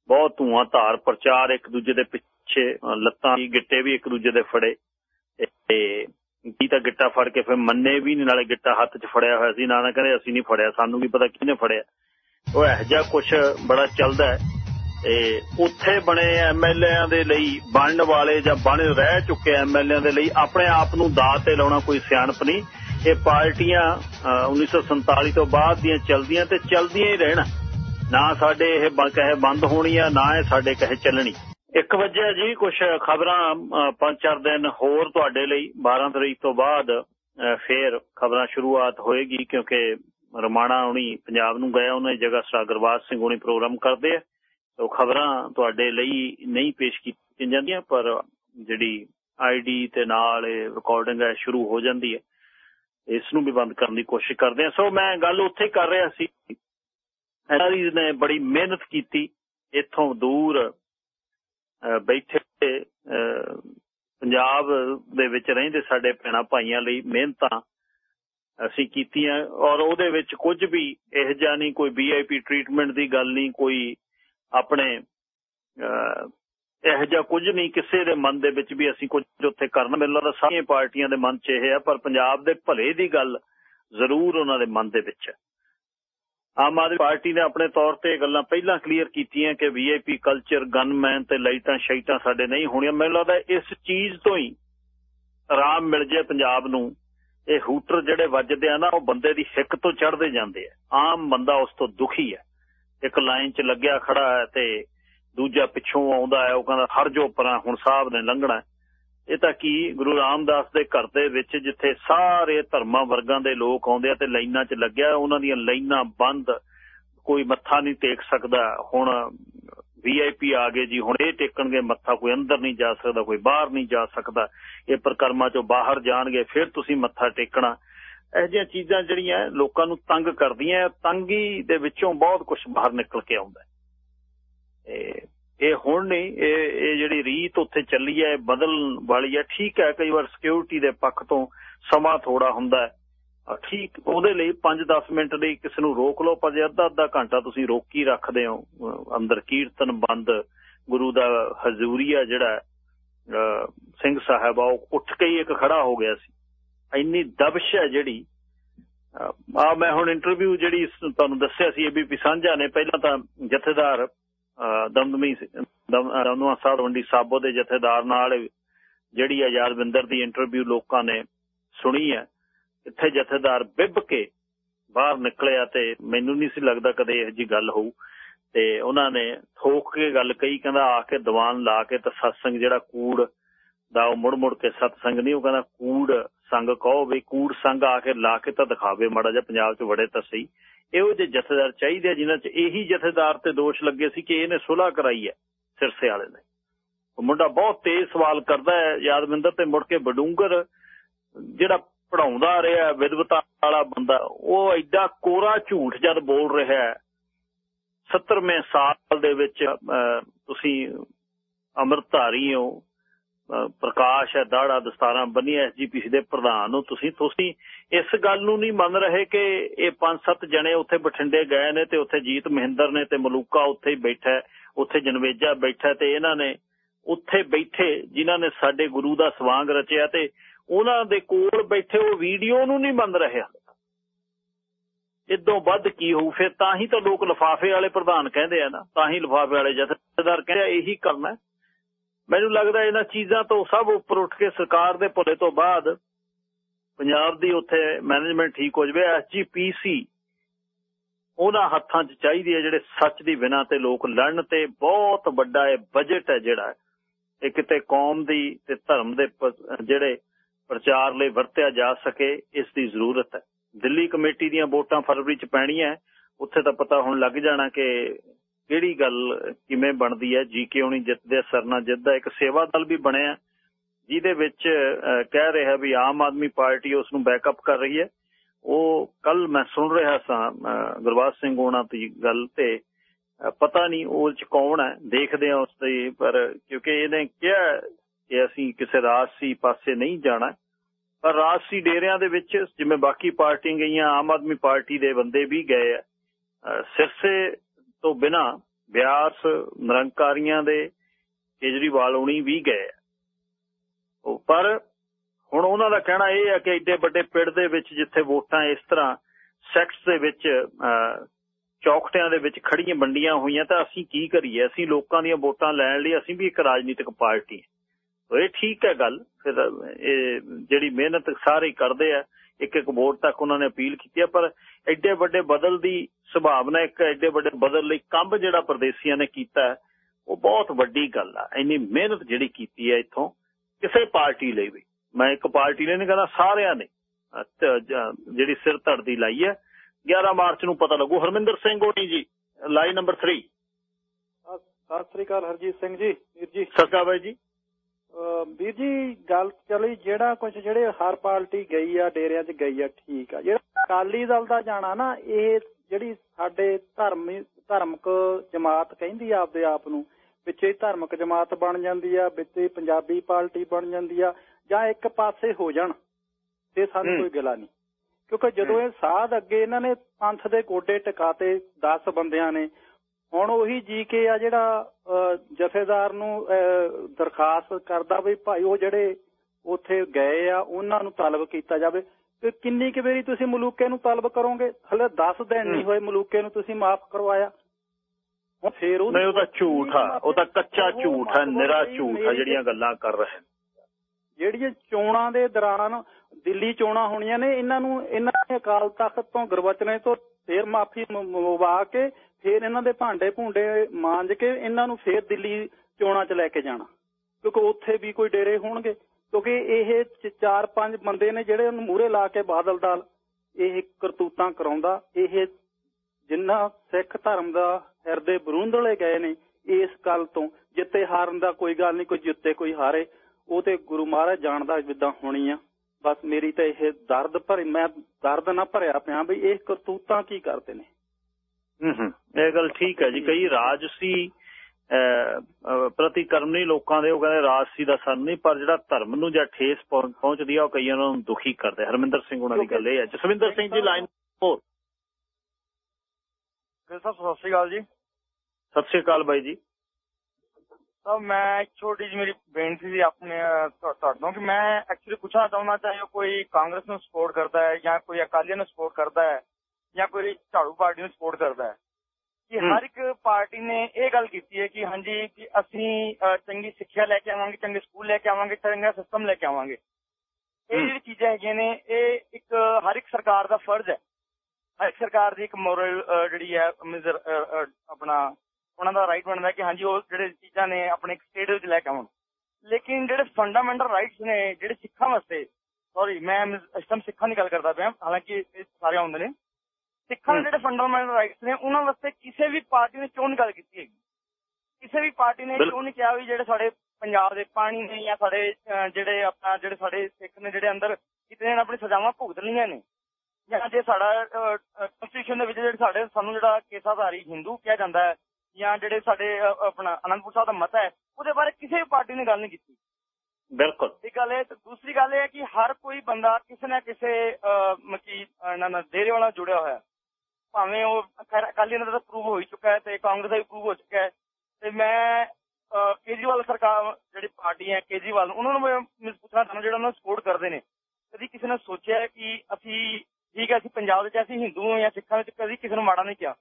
ਬਹੁਤ ਧੂਆਂ ਧਾਰ ਪ੍ਰਚਾਰ ਇੱਕ ਦੂਜੇ ਦੇ ਪਿੱਛੇ ਲੱਤਾਂ ਗਿੱਟੇ ਵੀ ਇੱਕ ਦੂਜੇ ਦੇ ਫੜੇ। ਤੇ ਕੀ ਤਾਂ ਗਿੱਟਾ ਫੜ ਕੇ ਫਿਰ ਮੰਨੇ ਵੀ ਨਹੀਂ ਨਾਲੇ ਗਿੱਟਾ ਹੱਥ 'ਚ ਫੜਿਆ ਹੋਇਆ ਸੀ ਨਾ ਕਹਿੰਦੇ ਅਸੀਂ ਨਹੀਂ ਫੜਿਆ ਸਾਨੂੰ ਵੀ ਪਤਾ ਕਿਹਨੇ ਫੜਿਆ। ਉਹ ਇਹੋ ਜਿਹਾ ਕੁਝ ਬੜਾ ਚੱਲਦਾ ਹੈ। ਤੇ ਉੱਥੇ ਬਣੇ ਐਮਐਲਏਆਂ ਦੇ ਲਈ ਬਣਨ ਵਾਲੇ ਜਾਂ ਬਣ ਰਹਿ ਚੁੱਕੇ ਐਮਐਲਏਆਂ ਦੇ ਲਈ ਆਪਣੇ ਆਪ ਨੂੰ ਦਾਅ ਤੇ ਲਾਉਣਾ ਕੋਈ ਸਿਆਣਪ ਨਹੀਂ। ਇਹ ਪਾਰਟੀਆਂ ਅ, 1947 ਤੋਂ ਬਾਅਦ ਦੀਆਂ ਚਲਦੀਆਂ ਤੇ ਚਲਦੀਆਂ ਹੀ ਰਹਿਣਾ। ਨਾ ਸਾਡੇ ਇਹ ਕਹੇ ਬੰਦ ਹੋਣੀ ਆ ਨਾ ਇਹ ਸਾਡੇ ਕਹੇ ਚੱਲਣੀ। 1 ਵਜੇ ਜੀ ਕੁਝ ਖਬਰਾਂ ਪੰਜ ਚਾਰ ਦਿਨ ਹੋਰ ਤੁਹਾਡੇ ਲਈ। 12 ਤਰੀਕ ਤੋਂ ਬਾਅਦ ਫੇਰ ਖਬਰਾਂ ਸ਼ੁਰੂਆਤ ਹੋਏਗੀ ਕਿਉਂਕਿ ਰਮਾਣਾ ਹੁਣੀ ਪੰਜਾਬ ਨੂੰ ਗਿਆ ਉਹਨਾਂ ਦੀ ਜਗ੍ਹਾ ਸਾਗਰਵਾਸ ਸਿੰਘ ਹੁਣੀ ਪ੍ਰੋਗਰਾਮ ਕਰਦੇ ਆ। ਉਹ ਖਬਰਾਂ ਤੁਹਾਡੇ ਲਈ ਨਹੀਂ ਪੇਸ਼ ਕੀਤੀਆਂ ਜਾਂਦੀਆਂ, ਪਰ ਜਿਹੜੀ ਆਈਡੀ ਤੇ ਨਾਲ ਇਹ ਰਿਕਾਰਡਿੰਗ ਹੈ, ਸ਼ੁਰੂ ਹੋ ਜਾਂਦੀ ਹੈ। ਇਸ ਨੂੰ ਵੀ ਬੰਦ ਕਰਨ ਦੀ ਕੋਸ਼ਿਸ਼ ਕਰਦੇ ਆ। ਸੋ ਮੈਂ ਗੱਲ ਉੱਥੇ ਕਰ ਰਿਹਾ ਸੀ। ਐਨਆਰਆਈਜ਼ ਨੇ ਬੜੀ ਮਿਹਨਤ ਕੀਤੀ, ਇੱਥੋਂ ਦੂਰ ਬੈਠੇ ਪੰਜਾਬ ਦੇ ਵਿੱਚ ਰਹਿੰਦੇ ਸਾਡੇ ਭੈਣਾਂ ਭਾਈਆਂ ਲਈ ਮਿਹਨਤਾਂ ਅਸੀਂ ਕੀਤੀਆਂ ਔਰ ਉਹਦੇ ਵਿੱਚ ਕੁਝ ਵੀ ਇਹ ਜਿਹਾ ਨਹੀਂ ਕੋਈ ਵੀਆਈਪੀ ਟ੍ਰੀਟਮੈਂਟ ਦੀ ਗੱਲ ਨਹੀਂ ਕੋਈ ਆਪਣੇ ਅਹ, ਇਹੋ ਜਿਹਾ ਕੁਝ ਨਹੀਂ ਕਿਸੇ ਦੇ ਮਨ ਦੇ ਵਿੱਚ ਵੀ ਅਸੀਂ ਕੁਝ ਉੱਥੇ ਕਰਨ ਮੈਨੂੰ ਤਾਂ ਸਾਰੀਆਂ ਪਾਰਟੀਆਂ ਦੇ ਮਨ 'ਚ ਇਹ ਹੈ ਪਰ ਪੰਜਾਬ ਦੇ ਭਲੇ ਦੀ ਗੱਲ ਜ਼ਰੂਰ ਉਹਨਾਂ ਦੇ ਮਨ ਦੇ ਵਿੱਚ ਹੈ। ਆਮ ਆਦਮੀ ਪਾਰਟੀ ਨੇ ਆਪਣੇ ਤੌਰ ਤੇ ਇਹ ਗੱਲਾਂ ਪਹਿਲਾਂ ਕਲੀਅਰ ਕੀਤੀਆਂ ਕਿ ਵੀਆਈਪੀ ਕਲਚਰ ਗਨਮੈਨ ਤੇ ਲਾਈਟਾਂ ਸ਼ਾਈਟਾਂ ਸਾਡੇ ਨਹੀਂ ਹੋਣੀਆਂ। ਮੈਨੂੰ ਲੱਗਦਾ ਇਸ ਚੀਜ਼ ਤੋਂ ਹੀ ਆਰਾਮ ਮਿਲ ਜੇ ਪੰਜਾਬ ਨੂੰ। ਇਹ ਹੂਟਰ ਜਿਹੜੇ ਵੱਜਦੇ ਆ ਨਾ, ਉਹ ਬੰਦੇ ਦੀ ਹਿੱਕ ਤੋਂ ਚੜਦੇ ਜਾਂਦੇ ਆ। ਆਮ ਬੰਦਾ ਉਸ ਤੋਂ ਦੁਖੀ ਹੈ ਇੱਕ ਲਾਈਨ 'ਚ ਲੱਗਿਆ ਖੜਾ ਹੈ ਤੇ ਦੂਜਾ ਪਿੱਛੋਂ ਆਉਂਦਾ ਹੈ, ਉਹ ਕਹਿੰਦਾ, ਹਰ ਜੋ ਪਰਾਂ ਹੁਣ ਸਾਹਿਬ ਨੇ ਲੰਘਣਾ ਇਹ ਤਾਂ ਕੀ ਗੁਰੂ ਰਾਮਦਾਸ ਦੇ ਘਰ ਦੇ ਵਿੱਚ ਜਿੱਥੇ ਸਾਰੇ ਧਰਮਾਂ ਵਰਗਾਂ ਦੇ ਲੋਕ ਆਉਂਦੇ ਆ ਤੇ ਲਾਈਨਾਂ 'ਚ ਲੱਗਿਆ ਉਹਨਾਂ ਦੀਆਂ ਲਾਈਨਾਂ ਬੰਦ, ਕੋਈ ਮੱਥਾ ਨਹੀਂ ਟੇਕ ਸਕਦਾ। ਹੁਣ ਵੀਆਈਪੀ ਆ ਗਏ ਜੀ, ਹੁਣ ਇਹ ਟੇਕਣਗੇ ਮੱਥਾ, ਕੋਈ ਅੰਦਰ ਨਹੀਂ ਜਾ ਸਕਦਾ, ਕੋਈ ਬਾਹਰ ਨਹੀਂ ਜਾ ਸਕਦਾ। ਇਹ ਪ੍ਰਕਰਮਾ 'ਚੋਂ ਬਾਹਰ ਜਾਣਗੇ, ਫਿਰ ਤੁਸੀਂ ਮੱਥਾ ਟੇਕਣਾ। ਇਹੋ ਜਿਹੀਆਂ ਚੀਜ਼ਾਂ ਜਿਹੜੀਆਂ ਲੋਕਾਂ ਨੂੰ ਤੰਗ ਕਰਦੀਆਂ, ਤੰਗੀ ਦੇ ਵਿੱਚੋਂ ਬਹੁਤ ਕੁਝ ਬਾਹਰ ਨਿਕਲ ਕੇ ਆਉਂਦਾ ਹੈ। ਇਹ ਹੁਣ ਨਹੀਂ ਇਹ ਇਹ ਜਿਹੜੀ ਰੀਤ ਉੱਥੇ ਚੱਲੀ ਹੈ ਇਹ ਬਦਲਣ ਵਾਲੀ ਹੈ। ਠੀਕ ਹੈ ਕਈ ਵਾਰ ਸਿਕਿਉਰਿਟੀ ਦੇ ਪੱਖ ਤੋਂ ਸਮਾਂ ਥੋੜਾ ਹੁੰਦਾ ਹੈ। ਠੀਕ ਉਹਦੇ ਲਈ 5-10 ਮਿੰਟ ਲਈ ਕਿਸੇ ਨੂੰ ਰੋਕ ਲਓ ਪਰ ਜੇ ਅੱਧਾ ਅੱਧਾ ਘੰਟਾ ਤੁਸੀਂ ਰੋਕੀ ਰੱਖਦੇ ਹੋ। ਅੰਦਰ ਕੀਰਤਨ ਬੰਦ ਗੁਰੂ ਦਾ ਹਜ਼ੂਰੀਆ ਜਿਹੜਾ ਹੈ, ਸਿੰਘ ਸਾਹਿਬ ਆ ਉਹ ਉੱਠ ਕੇ ਹੀ ਇੱਕ ਖੜਾ ਹੋ ਗਿਆ ਸੀ। ਇੰਨੀ ਦਬਸ਼ ਹੈ ਜਿਹੜੀ ਆ ਮੈਂ ਹੁਣ ਇੰਟਰਵਿਊ ਜਿਹੜੀ ਤੁਹਾਨੂੰ ਦੱਸਿਆ ਸੀ ਏਬੀਪੀ ਸਾਂਝਾ ਨੇ ਪਹਿਲਾਂ ਤਾਂ ਜਥੇਦਾਰ ਦਮਦਮੀ ਦਮਦਮਾ ਸਾਹਿਬ ਮੰਡੀ ਸਾਬੋ ਦੇ ਜਥੇਦਾਰ ਨਾਲ ਜਿਹੜੀ ਆਜ਼ਾਦਵਿੰਦਰ ਦੀ ਇੰਟਰਵਿਊ ਲੋਕਾਂ ਨੇ ਸੁਣੀ ਹੈ। ਇੱਥੇ ਜਥੇਦਾਰ ਬਿੱਬ ਕੇ ਬਾਹਰ ਨਿਕਲਿਆ ਤੇ ਮੈਨੂੰ ਨਹੀਂ ਸੀ ਲੱਗਦਾ ਕਦੇ ਇਹੋ ਜੀ ਗੱਲ ਹੋਊ। ਤੇ ਉਹਨਾਂ ਨੇ ਥੋਕ ਕੇ ਗੱਲ ਕਹੀ, ਕਹਿੰਦਾ ਆ ਕੇ ਦੀਵਾਨ ਲਾ ਕੇ ਤੇ ਸਤਸੰਗ ਜਿਹੜਾ ਕੂੜ ਦਾ ਉਹ ਮੁੜ ਮੁੜ ਕੇ ਸਤਸੰਗ ਨਹੀਂ, ਉਹ ਕਹਿੰਦਾ ਕੂੜ ਸੰਗ ਕਹੋ ਵੀ ਕੂੜ ਸੰਗ ਆ ਕੇ ਲਾ ਕੇ ਤਾਂ ਦਿਖਾਵੇ ਮਾੜਾ ਜਿਹਾ, ਪੰਜਾਬ 'ਚ ਵੜੇ ਤਾਂ ਸਹੀ। ਇਹੋ ਜਿਹੇ ਜਥੇਦਾਰ ਚਾਹੀਦੇ ਆ, ਜਿਨ੍ਹਾਂ 'ਚ ਇਹੀ ਜਥੇਦਾਰ ਤੇ ਦੋਸ਼ ਲੱਗੇ ਸੀ ਕਿ ਇਹਨੇ ਸੁਲ੍ਹਾ ਕਰਾਈ ਹੈ ਸਿਰਸੇ ਵਾਲੇ ਨੇ। ਉਹ ਮੁੰਡਾ ਬਹੁਤ ਤੇਜ਼ ਸਵਾਲ ਕਰਦਾ ਹੈ, ਯਾਦਵਿੰਦਰ, ਤੇ ਮੁੜ ਕੇ ਬਡੂੰਗਰ ਜਿਹੜਾ ਪੜਾਉਂਦਾ ਰਿਹਾ ਵਿਦਵਤਾ ਵਾਲਾ ਬੰਦਾ, ਉਹ ਐਡਾ ਕੋਰਾ ਝੂਠ ਜਦ ਬੋਲ ਰਿਹਾ ਹੈ। 70ਵੇਂ ਸਾਲ ਦੇ ਵਿੱਚ ਤੁਸੀਂ ਅੰਮ੍ਰਿਤਧਾਰੀ ਹੋ ਪ੍ਰਕਾਸ਼ ਹੈ ਦਾੜਾ ਦਸਤਾਰਾਂ ਬੰਨੀ ਐਸਜੀਪੀਸੀ ਦੇ ਪ੍ਰਧਾਨ ਨੂੰ। ਤੁਸੀਂ ਤੁਸੀਂ ਇਸ ਗੱਲ ਨੂੰ ਨਹੀਂ ਮੰਨ ਰਹੇ ਕਿ ਇਹ ਪੰਜ ਸੱਤ ਜਣੇ ਉੱਥੇ ਬਠਿੰਡੇ ਗਏ ਨੇ ਤੇ ਉੱਥੇ ਜੀਤ ਮਹਿੰਦਰ ਨੇ ਤੇ ਮਲੂਕਾ ਉੱਥੇ ਹੀ ਬੈਠਾ ਹੈ, ਉੱਥੇ ਜਨਵੇਜਾ ਬੈਠਾ ਤੇ ਇਹਨਾਂ ਨੇ ਉੱਥੇ ਬੈਠੇ ਜਿਨ੍ਹਾਂ ਨੇ ਸਾਡੇ ਗੁਰੂ ਦਾ ਸਵਾਂਗ ਰਚਿਆ ਤੇ ਉਹਨਾਂ ਦੇ ਕੋਲ ਬੈਠੇ ਉਹ ਵੀਡੀਓ ਨੂੰ ਨਹੀਂ ਮੰਨ ਰਿਹਾ। ਇਦੋਂ ਵੱਧ ਕੀ ਹੋਊ? ਫਿਰ ਤਾਂ ਹੀ ਤਾਂ ਲੋਕ ਲਫਾਫੇ ਵਾਲੇ ਪ੍ਰਧਾਨ ਕਹਿੰਦੇ ਆ ਨਾ ਤਾਂ ਹੀ ਲਫਾਫੇ ਵਾਲੇ ਜਥੇਦਾਰ ਕਹਿੰਦੇ ਇਹੀ ਕਰਨਾ ਮੈਨੂੰ ਲੱਗਦਾ ਇਹਨਾਂ ਚੀਜ਼ਾਂ ਤੋਂ ਸਭ ਉੱਪਰ ਉੱਠ ਕੇ ਸਰਕਾਰ ਦੇ ਭੁੱਲੇ ਤੋਂ ਬਾਅਦ ਪੰਜਾਬ ਦੀ ਉੱਥੇ ਮੈਨੇਜਮੈਂਟ ਠੀਕ ਹੋ ਜਵੇ ਐਸਜੀਪੀਸੀ ਉਹਨਾਂ ਹੱਥਾਂ 'ਚ ਚਾਹੀਦੀ ਹੈ ਜਿਹੜੇ ਸੱਚ ਦੀ ਬਿਨਾਂ ਤੇ ਲੋਕ ਲੜਨ ਤੇ ਬਹੁਤ ਵੱਡਾ ਇਹ ਬਜਟ ਹੈ ਜਿਹੜਾ। ਇਹ ਕਿਤੇ ਕੌਮ ਦੀ ਤੇ ਧਰਮ ਦੇ ਜਿਹੜੇ ਪ੍ਰਚਾਰ ਲਈ ਵਰਤਿਆ ਜਾ ਸਕੇ, ਇਸ ਦੀ ਜ਼ਰੂਰਤ ਹੈ। ਦਿੱਲੀ ਕਮੇਟੀ ਦੀਆਂ ਵੋਟਾਂ ਫਰਵਰੀ 'ਚ ਪੈਣੀਆਂ, ਉੱਥੇ ਤਾਂ ਪਤਾ ਹੁਣ ਲੱਗ ਜਾਣਾ ਕਿ ਕਿਹੜੀ ਗੱਲ ਕਿਵੇਂ ਬਣਦੀ ਹੈ? ਜੀਕੇ ਹੋਣੀ ਜਿੱਤਦੇ ਸਰਨਾ ਜਿੱਤਦਾ ਇੱਕ ਸੇਵਾ ਦਲ ਵੀ ਬਣਿਆ ਜਿਹਦੇ ਵਿੱਚ ਕਹਿ ਰਿਹਾ ਵੀ ਆਮ ਆਦਮੀ ਪਾਰਟੀ ਉਸ ਨੂੰ ਬੈਕਅਪ ਕਰ ਰਹੀ ਹੈ। ਉਹ ਕੱਲ ਮੈਂ ਸੁਣ ਰਿਹਾ ਸਾਂ ਅਹ, ਸਿੰਘ ਹੋਣਾ ਦੀ ਗੱਲ ਤੇ ਪਤਾ ਨਹੀਂ ਉਹ ਚ ਕੌਣ ਹੈ ਦੇਖਦੇ ਆ ਉਸ ਤੇ ਪਰ ਕਿਉਂਕਿ ਇਹਨੇ ਕਿਹਾ ਕਿ ਅਸੀਂ ਕਿਸੇ ਰਾਜਸੀ ਪਾਸੇ ਨਹੀਂ ਜਾਣਾ। ਪਰ ਰਾਜਸੀ ਡੇਰਿਆਂ ਦੇ ਵਿੱਚ ਜਿਵੇਂ ਬਾਕੀ ਪਾਰਟੀਆਂ ਗਈਆਂ ਆਮ ਆਦਮੀ ਪਾਰਟੀ ਦੇ ਬੰਦੇ ਵੀ ਗਏ ਆ। ਸਿਰਸੇ ਤੋਂ ਬਿਨਾ ਬਿਆਸ ਨਿਰੰਕਾਰੀਆਂ ਦੇ ਕੇਜਰੀਵਾਲ ਉਣੀ ਵੀ ਗਏ ਉਹ ਪਰ ਹੁਣ ਉਹਨਾਂ ਦਾ ਕਹਿਣਾ ਇਹ ਹੈ ਕਿ ਐਡੇ ਵੱਡੇ ਪਿੰਡ ਦੇ ਵਿੱਚ ਜਿੱਥੇ ਵੋਟਾਂ ਇਸ ਤਰ੍ਹਾਂ ਸੈਕਟਸ ਦੇ ਵਿੱਚ ਚੌਕਟਿਆਂ ਦੇ ਵਿੱਚ ਖੜੀਆਂ ਵੰਡੀਆਂ ਹੋਈਆਂ ਤਾਂ ਅਸੀਂ ਕੀ ਕਰੀਏ? ਅਸੀਂ ਲੋਕਾਂ ਦੀਆਂ ਵੋਟਾਂ ਲੈਣ ਲਈ ਅਸੀਂ ਵੀ ਇੱਕ ਰਾਜਨੀਤਿਕ ਪਾਰਟੀ ਹਾਂ। ਇਹ ਠੀਕ ਹੈ ਗੱਲ, ਫਿਰ ਇਹ ਜਿਹੜੀ ਮਿਹਨਤ ਸਾਰੇ ਕਰਦੇ ਆ ਇੱਕ ਇੱਕ ਵੋਟ ਤੱਕ ਉਹਨਾਂ ਨੇ ਅਪੀਲ ਕੀਤੀ ਹੈ ਪਰ ਐਡੇ ਵੱਡੇ ਬਦਲ ਦੀ ਸੰਭਾਵਨਾ ਇੱਕ ਐਡੇ ਵੱਡੇ ਬਦਲ ਲਈ ਕੰਮ ਜਿਹੜਾ ਪ੍ਰਦੇਸੀਆਂ ਨੇ ਕੀਤਾ ਉਹ ਬਹੁਤ ਵੱਡੀ ਗੱਲ ਆ। ਇੰਨੀ ਮਿਹਨਤ ਜਿਹੜੀ ਕੀਤੀ ਹੈ ਇੱਥੋਂ ਕਿਸੇ ਪਾਰਟੀ ਲਈ ਵੀ। ਮੈਂ ਇੱਕ ਪਾਰਟੀ ਨੇ ਨਹੀਂ ਕਹਿੰਦਾ ਸਾਰਿਆਂ ਨੇ ਜਿਹੜੀ ਸਿਰ ਧੜ ਦੀ ਲਾਈ ਹੈ 11 ਮਾਰਚ ਨੂੰ ਪਤਾ ਲੱਗੂ। ਹਰਮਿੰਦਰ ਸਿੰਘ ਹੋਣੀ ਜੀ ਲਾਈਨ ਨੰਬਰ 3 ਸਤਿ ਸ੍ਰੀ ਅਕਾਲ ਹਰਜੀਤ ਸਿੰਘ ਜੀ ਵੀਰ ਜੀ। ਸਸਕਾ ਬਾਈ ਜੀ। ਵੀਰ ਜੀ ਗੱਲ ਚਲੀ ਜਿਹੜਾ ਕੁਝ ਜਿਹੜੇ ਹਰ ਪਾਰਟੀ ਗਈ ਆ ਡੇਰਿਆਂ 'ਚ ਗਈ ਆ ਠੀਕ ਆ। ਜਿਹੜਾ ਅਕਾਲੀ ਦਲ ਦਾ ਜਾਣਾ ਨਾ ਇਹ ਜਿਹੜੀ ਸਾਡੇ ਧਰਮੀ ਧਰਮਕ ਜਮਾਤ ਕਹਿੰਦੀ ਆ ਆਪਦੇ ਆਪ ਨੂੰ ਵਿੱਚੇ ਧਰਮਕ ਜਮਾਤ ਬਣ ਜਾਂਦੀ ਆ ਵਿੱਚੇ ਪੰਜਾਬੀ ਪਾਰਟੀ ਬਣ ਜਾਂਦੀ ਆ ਜਾਂ ਇੱਕ ਪਾਸੇ ਹੋ ਜਾਣ ਤੇ ਸਾਨੂੰ ਹੂੰ। ਕੋਈ ਗਿਲਾ ਨਹੀਂ। ਕਿਉਂਕਿ ਜਦੋਂ ਇਹ ਸਾਧ ਅੱਗੇ ਇਹਨਾਂ ਨੇ ਪੰਥ ਦੇ ਗੋਡੇ ਟਿਕਾਤੇ 10 ਬੰਦਿਆਂ ਨੇ ਹੁਣ ਉਹੀ ਜੀ ਕੇ ਆ ਜਿਹੜਾ ਜਥੇਦਾਰ ਨੂੰ ਦਰਖਾਸਤ ਕਰਦਾ ਵੀ ਭਾਈ ਉਹ ਜਿਹੜੇ ਉੱਥੇ ਗਏ ਆ ਉਹਨਾਂ ਨੂੰ ਤਲਬ ਕੀਤਾ ਜਾਵੇ। ਤੇ ਕਿੰਨੀ ਕੁ ਵਾਰੀ ਤੁਸੀਂ ਮਲੂਕੇ ਨੂੰ ਤਲਬ ਕਰੋਗੇ? ਹਲੇ 10 ਦਿਨ ਨਹੀਂ। ਹੋਏ ਮਲੂਕੇ ਨੂੰ ਤੁਸੀਂ ਮਾਫ ਕਰਵਾਇਆ। ਹੁਣ ਫੇਰ ਉਹ ਨਹੀਂ ਉਹ ਤਾਂ ਝੂਠ ਆ। ਉਹ ਤਾਂ ਕੱਚਾ ਝੂਠ ਹੈ ਨਿਰਾ ਝੂਠ ਆ ਜਿਹੜੀਆਂ ਗੱਲਾਂ। ਕਰ ਰਹੇ ਜਿਹੜੀਆਂ ਚੋਣਾਂ ਦੇ ਦੌਰਾਨ ਦਿੱਲੀ ਚੋਣਾਂ ਹੋਣੀਆਂ ਨੇ ਇਹਨਾਂ ਨੂੰ ਇਹਨਾਂ ਨੇ ਅਕਾਲ ਤਖਤ ਤੋਂ ਗੁਰਬਚਨੇ ਤੋਂ ਫੇਰ ਮਾਫੀ ਮਵਾ ਕੇ ਫੇਰ ਇਹਨਾਂ ਦੇ ਭਾਂਡੇ ਭੁੰਡੇ ਮਾਂਜ ਕੇ ਇਹਨਾਂ ਨੂੰ ਫੇਰ ਦਿੱਲੀ ਚੋਣਾਂ 'ਚ ਲੈ ਕੇ ਜਾਣਾ। ਕਿਉਂਕਿ ਉੱਥੇ ਵੀ ਕੋਈ ਡੇਰੇ ਹੋਣਗੇ। ਕਿਉਂਕਿ ਇਹ ਚਾਰ ਪੰਜ ਬੰਦੇ ਨੇ ਜਿਹੜੇ ਉਹਨੂੰ ਮੂਹਰੇ ਲਾ ਕੇ ਬਾਦਲ ਦਾਲ ਇਹ ਕਰਤੂਤਾਂ ਕਰਾਉਂਦਾ। ਇਹ ਜਿੰਨਾ ਸਿੱਖ ਧਰਮ ਦਾ ਹਿਰਦੇ ਬਰੂੰਦਲੇ ਗਏ ਨੇ ਇਸ ਗੱਲ ਤੋਂ, ਜਿੱਤੇ ਹਾਰਨ ਦਾ ਕੋਈ ਗੱਲ ਨਹੀਂ, ਕੋਈ ਜਿੱਤੇ ਕੋਈ ਹਾਰੇ, ਉਹ ਤੇ ਗੁਰੂ ਮਹਾਰਾਜ ਜਾਣਦਾ ਜਿੱਦਾਂ ਹੋਣੀ ਆ। ਬਸ ਮੇਰੀ ਤਾਂ ਇਹ ਦਰਦ ਭਰੀ, ਮੈਂ ਦਰਦ ਨਾ ਭਰਿਆ ਪਿਆ ਵੀ ਇਹ ਕਰਤੂਤਾਂ ਕੀ ਕਰਦੇ ਨੇ। ਹੂੰ ਇਹ ਗੱਲ ਠੀਕ ਹੈ ਜੀ। ਕਈ ਰਾਜਸੀ ਪ੍ਰਤੀਕਰਮੀ ਲੋਕਾਂ ਦੇ ਉਹ ਕਹਿੰਦੇ ਰਾਜਸੀ ਦਾ ਸਨ ਨਹੀਂ ਪਰ ਜਿਹੜਾ ਧਰਮ ਨੂੰ ਜਾਂ ਠੇਸ ਪਹੁੰ- ਪਹੁੰਚਦੀ ਆ ਉਹ ਕਈਆਂ ਨੂੰ ਦੁਖੀ ਕਰਦੇ ਹਰਮਿੰਦਰ ਸਿੰਘ ਉਹਨਾਂ ਦੀ ਗੱਲ ਇਹ ਹੈ ਜਸਵਿੰਦਰ ਸਿੰਘ ਜੀ ਲਾਈਨ 4 ਗਿਲ ਸਾਹਿਬ ਸਤਿ ਸ਼੍ਰੀ ਅਕਾਲ ਜੀ। ਸਤਿ ਸ਼੍ਰੀ ਅਕਾਲ ਬਾਈ ਜੀ। ਸਰ ਮੈਂ ਇੱਕ ਛੋਟੀ ਜਿਹੀ ਮੇਰੀ ਬੇਨਤੀ ਸੀ ਆਪਣੇ ਤੁਹਾਡੇ ਕਿ ਮੈਂ ਐਕਚੁਅਲੀ ਪੁੱਛਣਾ ਚਾਹੁੰਦਾ ਚਾਹੇ ਕੋਈ ਕਾਂਗਰਸ ਨੂੰ ਸਪੋਰਟ ਕਰਦਾ ਹੈ ਜਾਂ ਕੋਈ ਅਕਾਲੀਆਂ ਨੂੰ ਸਪੋਰਟ ਕਰਦਾ ਹੈ ਜਾਂ ਕੋਈ ਝਾੜੂ ਪਾਰਟੀ ਨੂੰ ਸਪੋਰਟ ਕਰਦਾ ਹੈ। ਕਿ ਹਰ ਇੱਕ ਪਾਰਟੀ ਨੇ ਇਹ ਗੱਲ ਕੀਤੀ ਹੈ ਕਿ ਹਾਂਜੀ ਕਿ ਅਸੀਂ ਚੰਗੀ ਸਿੱਖਿਆ ਲੈ ਕੇ ਆਵਾਂਗੇ ਚੰਗੇ ਸਕੂਲ ਲੈ ਕੇ ਆਵਾਂਗੇ ਚੰਗਾ ਸਿਸਟਮ ਲੈ ਕੇ ਆਵਾਂਗੇ। ਇਹ ਜਿਹੜੀ ਚੀਜ਼ਾਂ ਹੈਗੀਆਂ ਨੇ ਇਹ ਇੱਕ ਹਰ ਇੱਕ ਸਰਕਾਰ ਦਾ ਫਰਜ਼ ਹੈ। ਹਰ ਇੱਕ ਸਰਕਾਰ ਦੀ ਇੱਕ ਮੋਰਲ ਜਿਹੜੀ ਹੈ ਆਪਣਾ ਉਹਨਾਂ ਦਾ ਰਾਈਟ ਬਣਦਾ ਕਿ ਹਾਂਜੀ ਉਹ ਜਿਹੜੇ ਚੀਜ਼ਾਂ ਨੇ ਆਪਣੇ ਇੱਕ ਸਟੇਟ ਵਿੱਚ ਲੈ ਕੇ ਆਉਣ। ਲੇਕਿਨ ਜਿਹੜੇ ਫੰਡਾਮੈਂਟਲ ਰਾਈਟਸ ਨੇ ਜਿਹੜੇ ਸਿੱਖਾਂ ਵਾਸਤੇ ਸੌਰੀ ਮੈਂ ਇਸ ਟਾਈਮ ਸਿੱਖਾਂ ਦੀ ਗੱਲ ਕਰਦਾ ਪਿਆ ਹਾਲਾਂਕਿ ਇਹ ਸਾਰੇ ਆਉਂਦੇ ਨੇ। ਸਿੱਖਾਂ ਦੇ ਜਿਹੜੇ ਫੰਡਾਮੈਂਟਲ ਰਾਈਟਸ ਨੇ ਉਹਨਾਂ ਵਾਸਤੇ ਕਿਸੇ ਵੀ ਪਾਰਟੀ ਨੇ ਨਹੀਂ ਗੱਲ ਕੀਤੀ ਹੈਗੀ ਕਿਸੇ ਵੀ ਪਾਰਟੀ ਨੇ। ਕਿਉਂ ਨਹੀਂ ਕਿਹਾ ਵੀ ਜਿਹੜੇ ਸਾਡੇ ਪੰਜਾਬ ਦੇ ਪਾਣੀ ਨੇ ਜਾਂ ਸਾਡੇ ਜਿਹੜੇ ਆਪਣਾ ਜਿਹੜੇ ਸਾਡੇ ਸਿੱਖ ਨੇ ਜਿਹੜੇ ਅੰਦਰ ਕਿਤੇ ਨੇ ਆਪਣੀ ਸਜ਼ਾਵਾਂ ਭੁਗਤ ਲਈਆਂ ਨੇ ਜਾਂ ਜੇ ਸਾਡਾ ਕਨਸਟੀਟਿਊਸ਼ਨ ਦੇ ਵਿੱਚ ਜਿਹੜੇ ਸਾਡੇ ਸਾਨੂੰ ਜਿਹੜਾ ਕੇਸਾਧਾਰੀ ਹਿੰਦੂ ਕਿਹਾ ਜਾਂਦਾ ਹੈ ਜਾਂ ਜਿਹੜੇ ਸਾਡੇ ਆਪਣਾ ਅਨੰਦਪੁਰ ਸਾਹਿਬ ਦਾ ਮਤ ਹੈ ਉਹਦੇ ਬਾਰੇ ਕਿਸੇ ਵੀ ਪਾਰਟੀ ਨੇ ਗੱਲ ਨਹੀਂ ਕੀਤੀ ਬਿਲਕੁਲ ਇੱਕ ਗੱਲ ਹੈ ਤੇ ਦੂਸਰੀ ਗੱਲ ਇਹ ਹੈ ਕਿ ਹਰ ਕੋਈ ਬੰਦਾ ਕਿਸੇ ਨਾ ਕਿਸੇ ਮਕੀ ਇਹਨਾਂ ਨਾਲ ਡੇਰੇ ਵਾਲਾ ਜੁੜਿਆ ਹੋਇਆ। ਭਾਵੇਂ ਉਹ ਖੈਰ ਅਕਾਲੀ ਦਲ ਦਾ ਪ੍ਰੂਵ ਹੋ ਹੀ ਚੁੱਕਾ ਹੈ ਤੇ ਕਾਂਗਰਸ ਦਾ ਵੀ ਪ੍ਰੂਵ ਹੋ ਚੁੱਕਾ ਹੈ। ਤੇ ਮੈਂ ਅਹ, ਸਰਕਾਰ ਜਿਹੜੀ ਪਾਰਟੀ ਹੈ ਕੇਜਰੀਵਾਲ ਉਹਨਾਂ ਨੂੰ ਮੈਂ ਪੁੱਛਣਾ ਚਾਹੁੰਦਾ ਜਿਹੜਾ ਉਹਨਾਂ ਨੂੰ ਸਪੋਰਟ ਕਰਦੇ ਨੇ ਕਦੀ ਕਿਸੇ ਨੇ ਸੋਚਿਆ ਕਿ ਅਸੀਂ ਠੀਕ ਹੈ ਅਸੀਂ ਪੰਜਾਬ ਵਿੱਚ ਅਸੀਂ ਹਿੰਦੂ ਹਾਂ ਜਾਂ ਸਿੱਖਾਂ ਵਿੱਚ ਕਦੀ ਕਿਸੇ ਨੂੰ ਮਾੜਾ ਨਹੀਂ ਕਿਹਾ?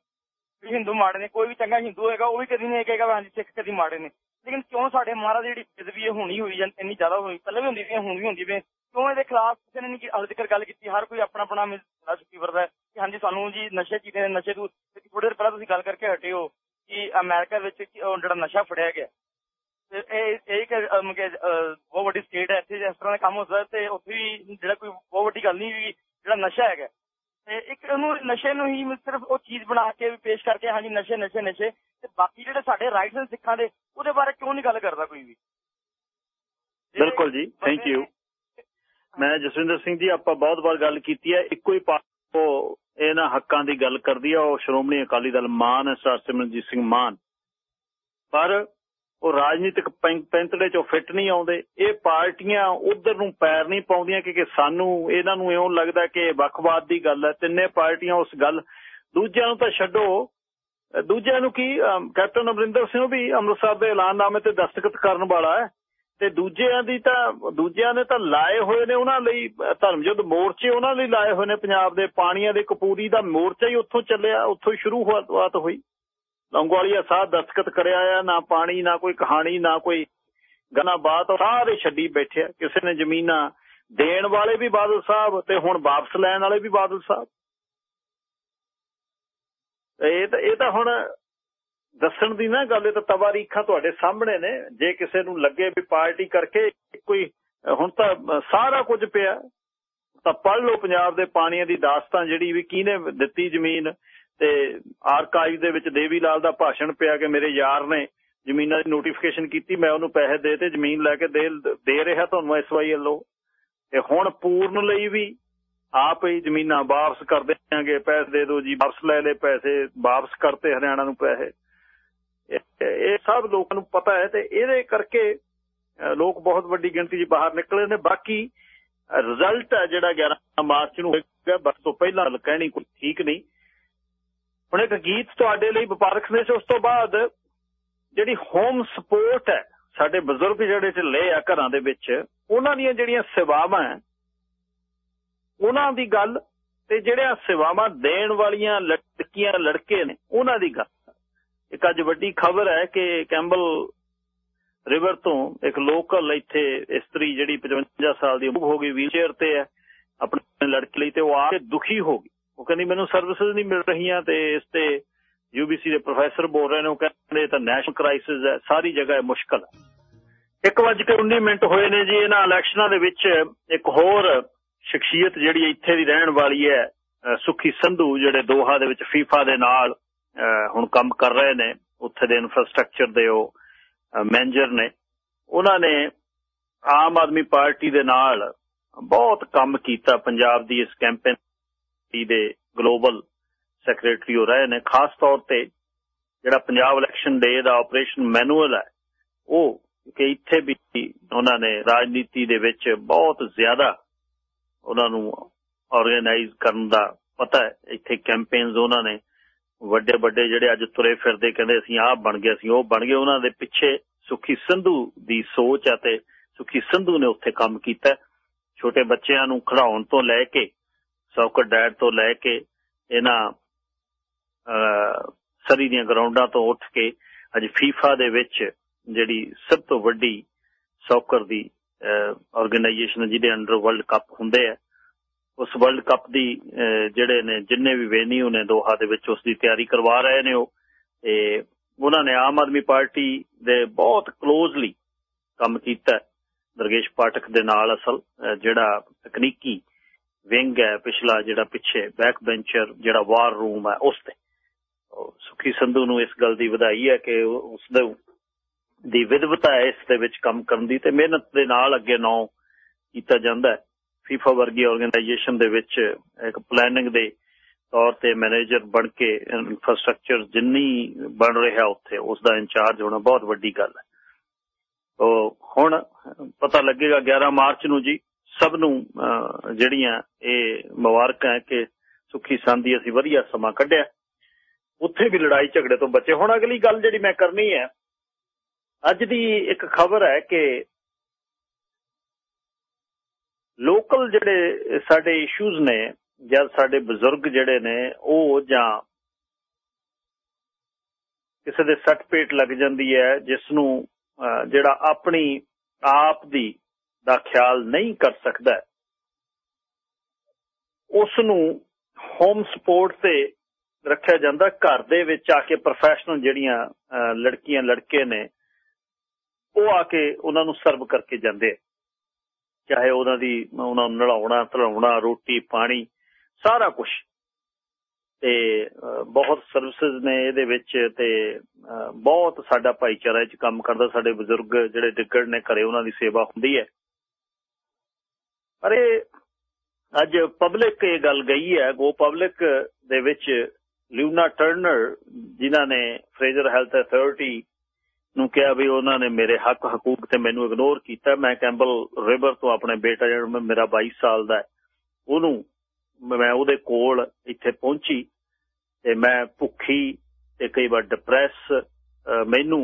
ਵੀ ਹਿੰਦੂ ਮਾੜੇ ਨੇ ਕੋਈ ਵੀ ਚੰਗਾ ਹਿੰਦੂ ਹੋਏਗਾ ਉਹ ਵੀ ਕਦੀ ਨਹੀਂ ਇਹ ਕਹੇਗਾ ਹਾਂਜੀ ਸਿੱਖ ਕਦੀ ਮਾੜੇ ਨੇ। ਲੇਕਿਨ ਕਿਉਂ ਸਾਡੇ ਮਹਾਰਾਜ ਦੀ ਜਿਹੜੀ ਬੇਦਬੀ ਇਹ ਹੋਣੀ ਹੋਈ ਜਾਂ ਇੰਨੀ ਜ਼ਿਆਦਾ ਹੋਈ ਪਹਿਲਾਂ ਵੀ ਹੁੰਦੀ ਸੀ ਹੁਣ ਵੀ ਹੁੰਦੀ ਵੀ ਕਿਉਂ ਇਹਦੇ ਖਿਲਾਫ ਕਿਸੇ ਨੇ ਨਹੀਂ ਹਾਲੇ ਤੱਕ ਗੱਲ ਕੀਤੀ? ਹਰ ਕੋਈ ਆਪਣਾ ਆਪਣਾ ਮਿਸਲਾ ਚੁੱਕੀ ਵਰਦਾ ਹੈ। ਕਿ ਹਾਂਜੀ ਸਾਨੂੰ ਜੀ ਨਸ਼ੇ ਕੀਤੇ ਨੇ ਨਸ਼ੇ ਤੋਂ ਥੋੜੇ ਦੇਰ ਪਹਿਲਾਂ ਤੁਸੀਂ ਗੱਲ ਕਰਕੇ ਹਟੇ ਹੋ ਕਿ ਅਮਰੀਕਾ ਵਿੱਚ ਜਿਹੜਾ ਨਸ਼ਾ ਫੜਿਆ ਗਿਆ। ਤੇ ਇਹ ਇਹ ਬਹੁਤ ਵੱਡੀ ਸਟੇਟ ਹੈ। ਇੱਥੇ ਇਸ ਤਰ੍ਹਾਂ ਦਾ ਕੰਮ ਹੁੰਦਾ ਤੇ ਉੱਥੇ ਵੀ ਜਿਹੜਾ ਕੋਈ ਬਹੁਤ ਵੱਡੀ ਗੱਲ ਨਹੀਂ ਵੀ ਜਿਹੜਾ ਨਸ਼ਾ ਹੈਗਾ। ਤੇ ਇੱਕ ਉਹਨੂੰ ਨਸ਼ੇ ਨੂੰ ਹੀ ਸਿਰਫ ਉਹ ਚੀਜ਼ ਬਣਾ ਕੇ ਵੀ ਪੇਸ਼ ਕਰਕੇ ਹਾਂਜੀ ਨਸ਼ੇ ਨਸ਼ੇ ਨਸ਼ੇ। ਤੇ ਬਾਕੀ ਜਿਹੜੇ ਸਾਡੇ ਰਾਈਟਸ ਨੇ ਸਿੱਖਾਂ ਦੇ ਉਹਦੇ ਬਾਰੇ ਕਿਉਂ ਨਹੀਂ ਗੱਲ ਕਰਦਾ ਕੋਈ ਵੀ? ਬਿਲਕੁਲ ਜੀ। ਥੈਂਕ ਯੂ ਮੈਂ ਜਸਵਿੰਦਰ ਸਿੰਘ ਜੀ, ਆਪਾਂ ਬਹੁਤ ਵਾਰ ਗੱਲ ਕੀਤੀ ਹੈ, ਇੱਕੋ ਹੀ ਪਾਰਟੀ ਉਹ ਇਹਨਾਂ ਹੱਕਾਂ ਦੀ ਗੱਲ ਕਰਦੀ ਆ, ਉਹ ਸ਼੍ਰੋਮਣੀ ਅਕਾਲੀ ਦਲ ਮਾਨ ਹੈ ਸਰ ਸਿਮਰਨਜੀਤ ਸਿੰਘ ਮਾਨ। ਪਰ ਉਹ ਰਾਜਨੀਤਿਕ ਪੈਂਤੜੇ ਚੋਂ ਫਿੱਟ ਨਹੀਂ ਆਉਂਦੇ, ਇਹ ਪਾਰਟੀਆਂ ਉਧਰ ਨੂੰ ਪੈਰ ਨਹੀਂ ਪਾਉਂਦੀਆਂ ਕਿ ਸਾਨੂੰ, ਇਹਨਾਂ ਨੂੰ ਇਉਂ ਲੱਗਦਾ ਕਿ ਵੱਖਵਾਦ ਦੀ ਗੱਲ ਹੈ, ਤਿੰਨੇ ਪਾਰਟੀਆਂ ਉਸ ਗੱਲ, ਦੂਜਿਆਂ ਨੂੰ ਤਾਂ ਛੱਡੋ। ਅਹ ਦੂਜਿਆਂ ਨੂੰ ਕੀ ਕੈਪਟਨ ਅਮਰਿੰਦਰ ਸਿੰਘ ਵੀ ਅੰਮ੍ਰਿਤਸਰ ਦੇ ਐਲਾਨਨਾਮੇ ਤੇ ਦਸਤਖਤ ਕਰਨ ਵਾਲਾ ਹੈ। ਤੇ ਦੂਜਿਆਂ ਦੀ ਤਾਂ ਦੂਜਿਆਂ ਨੇ ਤਾਂ ਲਾਏ ਹੋਏ ਨੇ ਉਹਨਾਂ ਲਈ ਅਹ, ਧਰਮ ਯੁੱਧ ਮੋਰਚੇ ਉਹਨਾਂ ਲਈ ਲਾਏ ਹੋਏ ਨੇ ਪੰਜਾਬ ਦੇ ਪਾਣੀਆਂ ਦੇ ਕਪੂਰੀ ਦਾ ਮੋਰਚਾ ਹੀ ਉੱਥੋਂ ਚੱਲਿਆ ਉੱਥੋਂ ਹੀ ਸ਼ੁਰੂਆਤ ਹੋਈ। ਲੰਗੋਵਾਲੀਆ ਸਾਹਿਬ ਦਸਤਖਤ ਕਰਿਆ ਆ ਨਾ ਪਾਣੀ ਨਾ ਕੋਈ ਕਹਾਣੀ ਨਾ ਕੋਈ ਗਨਾ ਬਾਤ ਸਾਰੇ ਛੱਡੀ ਬੈਠਿਆ ਕਿਸੇ ਨੇ ਜ਼ਮੀਨਾਂ ਦੇਣ ਵਾਲੇ ਵੀ ਬਾਦਲ ਸਾਹਿਬ ਤੇ ਹੁਣ ਵਾਪਸ ਲੈਣ ਵਾਲੇ ਵੀ ਬਾਦਲ ਸਾਹਿਬ। ਇਹ ਤਾਂ ਇਹ ਤਾਂ ਹੁਣ ਦੱਸਣ ਦੀ ਨਾ ਗੱਲ, ਇਹ ਤਾਂ ਤਵਾਰੀਖਾਂ ਤੁਹਾਡੇ ਸਾਹਮਣੇ ਨੇ। ਜੇ ਕਿਸੇ ਨੂੰ ਲੱਗੇ ਵੀ ਪਾਰਟੀ ਕਰਕੇ ਕੋਈ, ਹੁਣ ਤਾਂ ਸਾਰਾ ਕੁਝ ਪਿਆ। ਤਾਂ ਪੜ ਲਓ ਪੰਜਾਬ ਦੇ ਪਾਣੀਆਂ ਦੀ ਦਾਸਤਾਂ ਜਿਹੜੀ ਵੀ ਕਿਹਨੇ ਦਿੱਤੀ ਜ਼ਮੀਨ ਤੇ ਆਰਕਾਈਵ ਦੇ ਵਿੱਚ ਦੇਵੀ ਲਾਲ ਦਾ ਭਾਸ਼ਣ ਪਿਆ ਕਿ ਮੇਰੇ ਯਾਰ ਨੇ ਜ਼ਮੀਨਾਂ ਦੀ ਨੋਟੀਫਿਕੇਸ਼ਨ ਕੀਤੀ, ਮੈਂ ਉਹਨੂੰ ਪੈਸੇ ਦੇ ਤੇ ਜ਼ਮੀਨ ਲੈ ਕੇ ਦੇ ਦੇ ਰਿਹਾ ਤੁਹਾਨੂੰ ਐਸਵਾਈਐਲ ਲੋ ਤੇ ਹੁਣ ਪੂਰਨ ਲਈ ਵੀ ਆਪ ਹੀ ਜ਼ਮੀਨਾਂ ਵਾਪਸ ਕਰ ਦੇਾਂਗੇ ਪੈਸੇ ਦੇ ਦਿਓ ਜੀ, ਵਾਪਸ ਲੈ ਲੈ ਪੈਸੇ, ਵਾਪਸ ਕਰਤੇ ਹਰਿਆਣਾ ਨੂੰ ਪੈਸੇ। ਇਹ ਸਭ ਲੋਕਾਂ ਨੂੰ ਪਤਾ ਹੈ ਤੇ ਇਹਦੇ ਕਰਕੇ ਲੋਕ ਬਹੁਤ ਵੱਡੀ ਗਿਣਤੀ 'ਚ ਬਾਹਰ ਨਿਕਲੇ ਨੇ। ਬਾਕੀ ਰਿਜ਼ਲਟ ਹੈ ਜਿਹੜਾ 11 ਮਾਰਚ ਨੂੰ ਹੋਏਗਾ। ਬਸ ਤੋਂ ਪਹਿਲਾਂ ਕਹਿਣੀ ਕੋਈ ਠੀਕ ਨਹੀਂ। ਹੁਣ ਇੱਕ ਗੀਤ ਤੁਹਾਡੇ ਲਈ ਵਪਾਰਕ ਸੰਦੇਸ਼, ਉਸ ਤੋਂ ਬਾਅਦ ਜਿਹੜੀ ਹੋਮ ਸਪੋਰਟ ਹੈ, ਸਾਡੇ ਬਜ਼ੁਰਗ ਜਿਹੜੇ ਢਿੱਲੇ ਆ ਘਰਾਂ ਦੇ ਵਿੱਚ, ਉਹਨਾਂ ਦੀਆਂ ਜਿਹੜੀਆਂ ਸੇਵਾਵਾਂ ਹੈ, ਉਹਨਾਂ ਦੀ ਗੱਲ ਤੇ ਜਿਹੜੀਆਂ ਸੇਵਾਵਾਂ ਦੇਣ ਵਾਲੀਆਂ ਲੜਕੀਆਂ, ਲੜਕੇ ਨੇ, ਉਹਨਾਂ ਦੀ ਗੱਲ। ਇੱਕ ਅੱਜ ਵੱਡੀ ਖਬਰ ਹੈ ਕਿ ਕੈਂਬਲ ਰਿਵਰ ਤੋਂ ਇੱਕ ਲੋਕਲ ਇੱਥੇ ਇਸਤਰੀ ਜਿਹੜੀ 55 ਸਾਲ ਦੀ ਹੋ ਗਈ ਵੀਲਚੇਅਰ ਤੇ ਹੈ, ਆਪਣੇ ਲੜਕੇ ਲਈ ਤੇ ਉਹ ਆ ਕੇ ਦੁਖੀ ਹੋ ਗਈ। ਉਹ ਕਹਿੰਦੀ, ਮੈਨੂੰ ਸਰਵਿਸਿਜ਼ ਨਹੀਂ ਮਿਲ ਰਹੀਆਂ ਤੇ ਇਸ ਤੇ ਯੂਬੀਸੀ ਦੇ ਪ੍ਰੋਫੈਸਰ ਬੋਲ ਰਹੇ ਨੇ, ਉਹ ਕਹਿੰਦੇ ਤਾਂ ਨੈਸ਼ਨਲ ਕ੍ਰਾਈਸਿਸ ਹੈ, ਸਾਰੀ ਜਗ੍ਹਾ ਇਹ ਮੁਸ਼ਕਲ ਹੈ। 1:19 ਮਿੰਟ ਹੋਏ ਨੇ ਜੀ, ਇਹਨਾਂ ਇਲੈਕਸ਼ਨਾਂ ਦੇ ਵਿੱਚ ਇੱਕ ਹੋਰ ਸ਼ਖਸੀਅਤ ਜਿਹੜੀ ਇੱਥੇ ਦੀ ਰਹਿਣ ਵਾਲੀ ਹੈ ਸੁਖੀ ਸੰਧੂ, ਜਿਹੜੇ ਦੋਹਾ ਦੇ ਵਿੱਚ ਫੀਫਾ ਦੇ ਨਾਲ ਹੁਣ ਕੰਮ ਕਰ ਰਹੇ ਨੇ, ਉੱਥੇ ਦੇ ਇਨਫਰਾਸਟ੍ਰਕਚਰ ਦੇ ਉਹ ਮੈਨੇਜਰ ਨੇ, ਉਹਨਾਂ ਨੇ ਆਮ ਆਦਮੀ ਪਾਰਟੀ ਦੇ ਨਾਲ ਬਹੁਤ ਕੰਮ ਕੀਤਾ ਪੰਜਾਬ ਦੀ ਇਸ ਕੈਂਪੇਨ ਦੇ ਗਲੋਬਲ ਸੈਕਟਰੀ ਹੋ ਰਹੇ ਨੇ, ਖਾਸ ਤੌਰ ਤੇ ਜਿਹੜਾ ਪੰਜਾਬ ਇਲੈਕਸ਼ਨ ਡੇ ਦਾ ਆਪਰੇਸ਼ਨ ਮੈਨੂਅਲ ਹੈ, ਉਹ ਕਿ ਇੱਥੇ ਵੀ ਉਹਨਾਂ ਨੇ ਰਾਜਨੀਤੀ ਦੇ ਵਿੱਚ ਬਹੁਤ ਜ਼ਿਆਦਾ ਉਹਨਾਂ ਨੂੰ ਆਰਗੇਨਾਈਜ਼ ਕਰਨ ਦਾ ਪਤਾ ਹੈ, ਇੱਥੇ ਕੈਂਪੇਨਸ ਉਹਨਾਂ ਨੇ ਵੱਡੇ ਵੱਡੇ ਜਿਹੜੇ ਅੱਜ ਤੁਰੇ ਫਿਰਦੇ ਕਹਿੰਦੇ ਅਸੀਂ ਆਹ ਬਣ ਗਏ, ਅਸੀਂ ਉਹ ਬਣ ਗਏ। ਉਹਨਾਂ ਦੇ ਪਿੱਛੇ ਸੁਖੀ ਸੰਧੂ ਦੀ ਸੋਚ ਅਤੇ ਸੁਖੀ ਸੰਧੂ ਨੇ ਉੱਥੇ ਕੰਮ ਕੀਤਾ। ਛੋਟੇ ਬੱਚਿਆਂ ਨੂੰ ਖੜਾਉਣ ਤੋਂ ਲੈ ਕੇ, ਸੌਕਰ ਡੈਡ ਤੋਂ ਲੈ ਕੇ, ਇਹਨਾਂ ਸਰੀ ਦੀਆਂ ਗਰਾਊਂਡਾਂ ਤੋਂ ਉੱਠ ਕੇ ਅੱਜ ਫੀਫਾ ਦੇ ਵਿੱਚ ਜਿਹੜੀ ਸਭ ਤੋਂ ਵੱਡੀ ਸੌਕਰ ਦੀ ਆਰਗੇਨਾਈਜੇਸ਼ਨ ਜਿਹਦੇ ਅੰਡਰ ਵਰਲਡ ਕੱਪ ਹੁੰਦੇ ਆ ਉਸ ਵਰਲਡ ਕੱਪ ਦੀ ਜਿਹੜੇ ਨੇ, ਜਿੰਨੇ ਵੀ ਵੈਨਿਊ ਨੇ ਦੋਹਾ ਦੇ ਵਿੱਚ ਉਸ ਦੀ ਤਿਆਰੀ ਕਰਵਾ ਰਹੇ ਨੇ ਉਹ। ਤੇ ਉਹਨਾਂ ਨੇ ਆਮ ਆਦਮੀ ਪਾਰਟੀ ਦੇ ਬਹੁਤ ਕਲੋਜ਼ਲੀ ਕੰਮ ਕੀਤਾ ਦਰਗੇਸ਼ ਪਾਠਕ ਦੇ ਨਾਲ ਅਸਲ ਜਿਹੜਾ ਤਕਨੀਕੀ ਵਿੰਗ ਹੈ, ਪਿਛਲਾ ਜਿਹੜਾ ਪਿੱਛੇ ਬੈਕ ਬੈਂਚਰ ਜਿਹੜਾ ਵਾਰ ਰੂਮ ਹੈ, ਉਸ ਤੇ। ਸੁਖੀ ਸੰਧੂ ਨੂੰ ਇਸ ਗੱਲ ਦੀ ਵਧਾਈ ਹੈ ਕਿ ਉਸ ਦੇ ਦੀ ਵਿਦਵਤਾ ਹੈ ਇਸ ਦੇ ਵਿੱਚ ਕੰਮ ਕਰਨ ਦੀ ਤੇ ਮਿਹਨਤ ਦੇ ਨਾਲ ਅੱਗੇ ਨੌ ਕੀਤਾ ਜਾਂਦਾ ਹੈ। ਫੀਫਾ ਵਰਗੀ ਆਰਗੇਨਾਈਜੇਸ਼ਨ ਦੇ ਵਿੱਚ ਇੱਕ ਪਲੈਨਿੰਗ ਦੇ ਤੌਰ ਤੇ ਮੈਨੇਜਰ ਬਣ ਕੇ ਇਨਫਰਾਸਟ੍ਰਕਚਰ ਜਿੰਨੀ ਬਣ ਰਿਹਾ ਉੱਥੇ ਉਸ ਦਾ ਇੰਚਾਰਜ ਹੋਣਾ ਬਹੁਤ ਵੱਡੀ ਗੱਲ ਹੈ। ਉਹ ਹੁਣ ਪਤਾ ਲੱਗੇਗਾ 11 ਮਾਰਚ ਨੂੰ ਜੀ, ਸਭ ਨੂੰ ਜਿਹੜੀਆਂ ਇਹ ਮੁਬਾਰਕਾਂ ਕਿ ਸੁਖੀ ਸੰਧੀ ਅਸੀਂ ਵਧੀਆ ਸਮਾਂ ਕੱਢਿਆ। ਉੱਥੇ ਵੀ ਲੜਾਈ ਝਗੜੇ ਤੋਂ ਬਚੇ। ਹੁਣ ਅਗਲੀ ਗੱਲ ਜਿਹੜੀ ਮੈਂ ਕਰਨੀ ਹੈ, ਅੱਜ ਦੀ ਇੱਕ ਖਬਰ ਹੈ ਕਿ ਲੋਕਲ ਜਿਹੜੇ ਸਾਡੇ ਇਸ਼ੂਜ਼ ਨੇ ਜਾਂ ਸਾਡੇ ਬਜ਼ੁਰਗ ਜਿਹੜੇ ਨੇ, ਉਹ ਜਾਂ ਕਿਸੇ ਦੇ ਸੱਟ ਪੇਟ ਲੱਗ ਜਾਂਦੀ ਹੈ, ਜਿਸ ਨੂੰ ਜਿਹੜਾ ਆਪਣੀ ਆਪ ਦੀ ਦਾ ਖਿਆਲ ਨਹੀਂ ਕਰ ਸਕਦਾ ਉਸ ਨੂੰ ਹੋਮ ਸਪੋਰਟ ਤੇ ਰੱਖਿਆ ਜਾਂਦਾ, ਘਰ ਦੇ ਵਿੱਚ ਆ ਕੇ ਪ੍ਰੋਫੈਸ਼ਨਲ ਜਿਹੜੀਆਂ ਲੜਕੀਆਂ, ਲੜਕੇ ਨੇ, ਉਹ ਆ ਕੇ ਉਹਨਾਂ ਨੂੰ ਸਰਵ ਕਰਕੇ ਜਾਂਦੇ ਚਾਹੇ ਉਹਨਾਂ ਦੀ ਉਹਨਾਂ ਨੂੰ ਨਲਾਉਣਾ, ਧਲਾਉਣਾ, ਰੋਟੀ, ਪਾਣੀ, ਸਾਰਾ ਕੁਝ ਤੇ ਬਹੁਤ ਸਰਵਿਸਿਜ਼ ਨੇ ਇਹਦੇ ਵਿੱਚ ਤੇ ਬਹੁਤ ਸਾਡਾ ਭਾਈਚਾਰਾ ਇਹ ਕੰਮ ਕਰਦਾ। ਸਾਡੇ ਬਜ਼ੁਰਗ ਜਿਹੜੇ ਡਿੱਗੜ ਨੇ ਘਰੇ, ਉਹਨਾਂ ਦੀ ਸੇਵਾ ਹੁੰਦੀ ਹੈ। ਪਰ ਅੱਜ ਪਬਲਿਕ ਇਹ ਗੱਲ ਗਈ ਹੈ ਗੋ ਪਬਲਿਕ ਦੇ ਵਿੱਚ ਲਿਊਨਾ ਟਰਨਰ ਜਿਨ੍ਹਾਂ ਨੇ ਫਰੇਜ਼ਰ ਹੈਲਥ ਅਥਾਰਟੀ ਨੂੰ ਕਿਹਾ ਵੀ ਉਹਨਾਂ ਨੇ ਮੇਰੇ ਹੱਕ, ਹਕੂਕ ਤੇ ਮੈਨੂੰ ਇਗਨੋਰ ਕੀਤਾ। ਮੈਂ ਕੈਂਬਲ ਰਿਵਰ ਤੋਂ ਆਪਣੇ ਬੇਟਾ ਜਿਹੜਾ ਮੇਰਾ 22 ਸਾਲ ਦਾ ਉਹਨੂੰ ਮੈਂ ਉਹਦੇ ਕੋਲ ਇੱਥੇ ਪਹੁੰਚੀ ਤੇ ਮੈਂ ਭੁੱਖੀ ਤੇ ਕਈ ਵਾਰ ਡਿਪਰੈਸ ਮੈਨੂੰ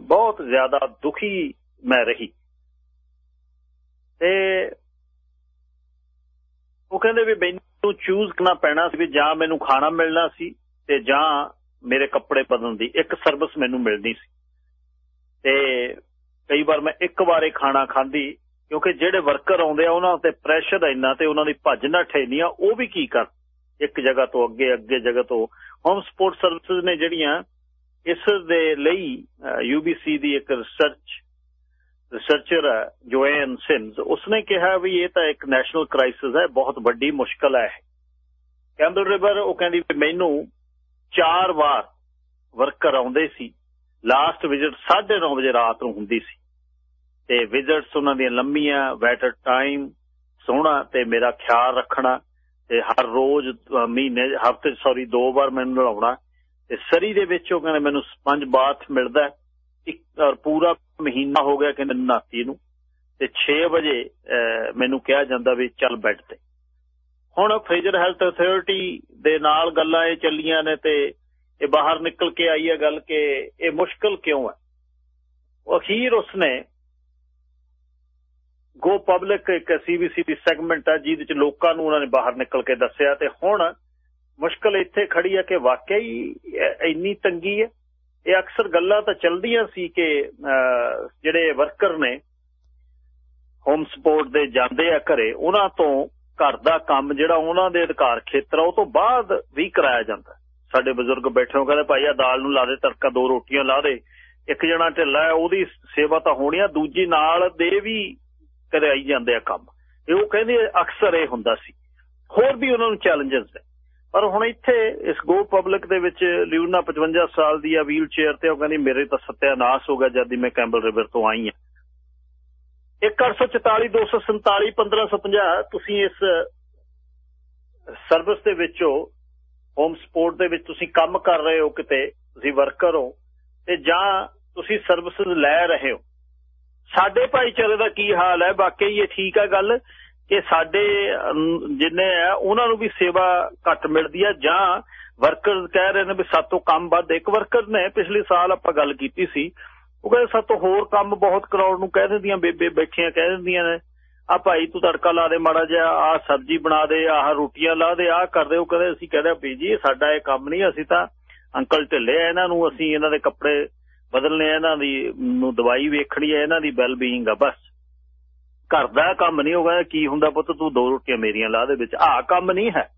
ਬਹੁਤ ਜ਼ਿਆਦਾ ਦੁਖੀ ਮੈਂ ਰਹੀ। ਤੇ ਉਹ ਕਹਿੰਦੇ ਵੀ ਮੈਨੂੰ ਚੂਜ਼ ਕਰਨਾ ਪੈਣਾ ਸੀ ਵੀ ਜਾਂ ਮੈਨੂੰ ਖਾਣਾ ਮਿਲਣਾ ਸੀ ਤੇ ਜਾਂ ਮੇਰੇ ਕੱਪੜੇ ਬਦਲਣ ਦੀ ਇੱਕ ਸਰਵਿਸ ਮੈਨੂੰ ਮਿਲਣੀ ਸੀ। ਤੇ ਕਈ ਵਾਰ ਮੈਂ ਇੱਕ ਵਾਰੇ ਖਾਣਾ ਖਾਂਦੀ, ਕਿਉਂਕਿ ਜਿਹੜੇ ਵਰਕਰ ਆਉਂਦੇ ਆ, ਉਹਨਾਂ ਤੇ ਪ੍ਰੈਸ਼ਰ ਇੰਨਾ ਤੇ ਉਹਨਾਂ ਦੀ ਭੱਜ ਨੱਠ ਇੰਨੀ ਆ ਉਹ ਵੀ ਕੀ ਕਰ ਇੱਕ ਜਗ੍ਹਾ ਤੋਂ ਅੱਗੇ ਅੱਗੇ ਜਗ੍ਹਾ ਤੋਂ। ਹੋਮ ਸਪੋਰਟ ਸਰਵਿਸਿਜ਼ ਨੇ ਜਿਹੜੀਆਂ, ਇਸ ਦੇ ਲਈ ਯੂਬੀਸੀ ਦੀ ਇੱਕ ਰਿਸਰਚ ਰਿਸਰਚਰ ਜੋਐਨ ਸਿਮਸ ਉਸਨੇ ਕਿਹਾ ਵੀ ਇਹ ਤਾਂ ਇੱਕ ਨੈਸ਼ਨਲ ਕ੍ਰਾਈਸਿਸ ਹੈ, ਬਹੁਤ ਵੱਡੀ ਮੁਸ਼ਕਲ ਹੈ ਕੈਂਬਲ ਰਿਵਰ ਉਹ ਕਹਿੰਦੀ ਵੀ ਮੈਨੂੰ ਚਾਰ ਵਾਰ ਵਰਕਰ ਆਉਂਦੇ ਸੀ। ਲਾਸਟ ਵਿਜ਼ਿਟ 9:30 ਵਜੇ ਰਾਤ ਨੂੰ ਹੁੰਦੀ ਸੀ। ਤੇ ਵਿਜ਼ਿਟਸ ਉਹਨਾਂ ਦੀਆਂ ਲੰਮੀਆਂ ਵੈਟਰ ਟਾਈਮ ਸੋਹਣਾ ਤੇ ਮੇਰਾ ਖਿਆਲ ਰੱਖਣਾ ਤੇ ਹਰ ਰੋਜ਼ ਮਹੀਨੇ, ਹਫ਼ਤੇ ਸੌਰੀ ਦੋ ਵਾਰ ਮੈਨੂੰ ਨਲਾਉਣਾ ਤੇ ਸਰੀ ਦੇ ਵਿੱਚ ਉਹ ਕਹਿੰਦੇ ਮੈਨੂੰ ਸਪੰਜ ਬਾਥ ਮਿਲਦਾ ਇੱਕ ਪੂਰਾ ਮਹੀਨਾ ਹੋ ਗਿਆ ਕਿ ਨਹਾਤੀ ਨੂੰ। ਤੇ 6 ਵਜੇ ਮੈਨੂੰ ਕਿਹਾ ਜਾਂਦਾ ਵੀ ਚੱਲ ਬੈੱਡ ਤੇ। ਹੁਣ ਫੇਜਰ ਹੈਲਥ ਅਥਾਰਟੀ ਦੇ ਨਾਲ ਗੱਲਾਂ ਇਹ ਚੱਲੀਆਂ ਨੇ ਤੇ ਇਹ ਬਾਹਰ ਨਿਕਲ ਕੇ ਆਈ ਹੈ ਗੱਲ ਕਿ ਇਹ ਮੁਸ਼ਕਲ ਕਿਉਂ ਹੈ? ਅਖੀਰ ਉਸਨੇ ਗੋ ਪਬਲਿਕ ਇੱਕ ਸੀਬੀਸੀ ਦੀ ਸੈਗਮੈਂਟ ਹੈ ਜਿਹਦੇ ਚ ਲੋਕਾਂ ਨੂੰ ਉਹਨਾਂ ਨੇ ਬਾਹਰ ਨਿਕਲ ਕੇ ਦੱਸਿਆ ਤੇ ਹੁਣ ਮੁਸ਼ਕਲ ਇੱਥੇ ਖੜੀ ਹੈ ਕਿ ਵਾਕਈ ਇੰਨੀ ਤੰਗੀ ਹੈ? ਇਹ ਅਕਸਰ ਗੱਲਾਂ ਤਾਂ ਚੱਲਦੀਆਂ ਸੀ ਕਿ ਜਿਹੜੇ ਵਰਕਰ ਨੇ ਹੋਮ ਸਪੋਰਟ ਦੇ ਜਾਂਦੇ ਆ ਘਰੇ, ਉਹਨਾਂ ਤੋਂ ਘਰ ਦਾ ਕੰਮ ਜਿਹੜਾ ਉਹਨਾਂ ਦੇ ਅਧਿਕਾਰ ਖੇਤਰ ਉਹ ਤੋਂ ਬਾਅਦ ਵੀ ਕਰਾਇਆ ਜਾਂਦਾ। ਸਾਡੇ ਬਜ਼ੁਰਗ ਬੈਠੇ ਹੋ ਕਹਿੰਦੇ, ਭਾਈ ਆ ਦਾਲ ਨੂੰ ਲਾ ਦੇ, ਤੜਕਾ ਦੋ ਰੋਟੀਆਂ ਲਾ ਦੇ, ਇੱਕ ਜਣਾ ਢਿੱਲਾ ਹੈ, ਉਹਦੀ ਸੇਵਾ ਤਾਂ ਹੋਣੀ ਆ, ਦੂਜੀ ਨਾਲ ਦੇ ਵੀ ਕਰਾਈ ਜਾਂਦੇ ਆ ਕੰਮ। ਇਹ ਉਹ ਕਹਿੰਦੇ ਅਕਸਰ ਇਹ ਹੁੰਦਾ ਸੀ। ਹੋਰ ਵੀ ਉਹਨਾਂ ਨੂੰ ਚੈਲੰਜਸ ਨੇ। ਪਰ ਹੁਣ ਇੱਥੇ ਇਸ ਗੋ ਪਬਲਿਕ ਦੇ ਵਿੱਚ ਲਿਊਨਾ 55 ਸਾਲ ਦੀ ਆ ਵੀਲ ਚੇਅਰ ਤੇ ਉਹ ਕਹਿੰਦੀ, ਮੇਰੇ ਤਾਂ ਸਤਿਆਨਾਸ਼ ਹੋ ਗਿਆ ਜਦ ਦੀ ਮੈਂ ਕੈਂਬਲ ਰਿਵਰ ਤੋਂ ਆਈ ਆ 1844 247 1550 ਤੁਸੀਂ ਇਸ ਸਰਵਿਸ ਦੇ ਵਿੱਚੋਂ ਹੋਮ ਸਪੋਰਟ ਦੇ ਵਿੱਚ ਤੁਸੀਂ ਕੰਮ ਕਰ ਰਹੇ ਹੋ ਕਿਤੇ, ਤੁਸੀਂ ਵਰਕਰ ਹੋ, ਤੇ ਜਾਂ ਤੁਸੀਂ ਸਰਵਿਸਿਜ਼ ਲੈ ਰਹੇ ਹੋ। ਸਾਡੇ ਭਾਈਚਾਰੇ ਦਾ ਕੀ ਹਾਲ ਹੈ? ਵਾਕਈ ਇਹ ਠੀਕ ਹੈ ਗੱਲ ਕਿ ਸਾਡੇ ਜਿੰਨੇ ਆ, ਉਹਨਾਂ ਨੂੰ ਵੀ ਸੇਵਾ ਘੱਟ ਮਿਲਦੀ ਆ ਜਾਂ ਵਰਕਰ ਕਹਿ ਰਹੇ ਨੇ ਵੀ ਸਾਤੋਂ ਕੰਮ ਵੱਧ। ਇੱਕ ਵਰਕਰ ਨੇ ਪਿਛਲੇ ਸਾਲ ਆਪਾਂ ਗੱਲ ਕੀਤੀ ਸੀ ਉਹ ਕਹਿੰਦੇ ਸਾਤੋਂ ਹੋਰ ਕੰਮ ਬਹੁਤ ਕਰਾਉਣ ਨੂੰ ਕਹਿ ਦਿੰਦੀਆਂ, ਬੇਬੇ ਬੈਠੀਆਂ ਕਹਿ ਦਿੰਦੀਆਂ ਨੇ। ਆ ਭਾਈ ਤੂੰ ਤੜਕਾ ਲਾ ਦੇ ਮਾੜਾ ਜਿਹਾ, ਆ ਸਬਜ਼ੀ ਬਣਾ ਦੇ ਆਹ ਰੋਟੀਆਂ ਲਾ ਦੇ, ਆਹ ਕਰ ਦੇ। ਉਹ ਕਹਿੰਦੇ ਅਸੀਂ ਕਹਿੰਦੇ ਵੀ ਜੀ ਸਾਡਾ ਇਹ ਕੰਮ ਨਹੀਂ, ਅਸੀਂ ਤਾਂ ਅੰਕਲ ਢਿੱਲੇ ਆ ਇਹਨਾਂ ਨੂੰ, ਅਸੀਂ ਇਹਨਾਂ ਦੇ ਕੱਪੜੇ ਬਦਲਨੇ ਆ, ਇਹਨਾਂ ਦੀ ਨੂੰ ਦਵਾਈ ਵੇਖਣੀ ਹੈ ਇਹਨਾਂ ਦੀ ਵੈਲ ਬੀਇੰਗ ਆ, ਬਸ। ਘਰ ਦਾ ਕੰਮ ਨਹੀਂ ਹੋਗਾ ਕੀ ਹੁੰਦਾ ਪੁੱਤ, ਤੂੰ ਦੋ ਰੋਟੀਆਂ ਮੇਰੀਆਂ ਲਾ ਦੇ ਵਿੱਚ। ਆਹ ਕੰਮ ਨਹੀਂ ਹੈ।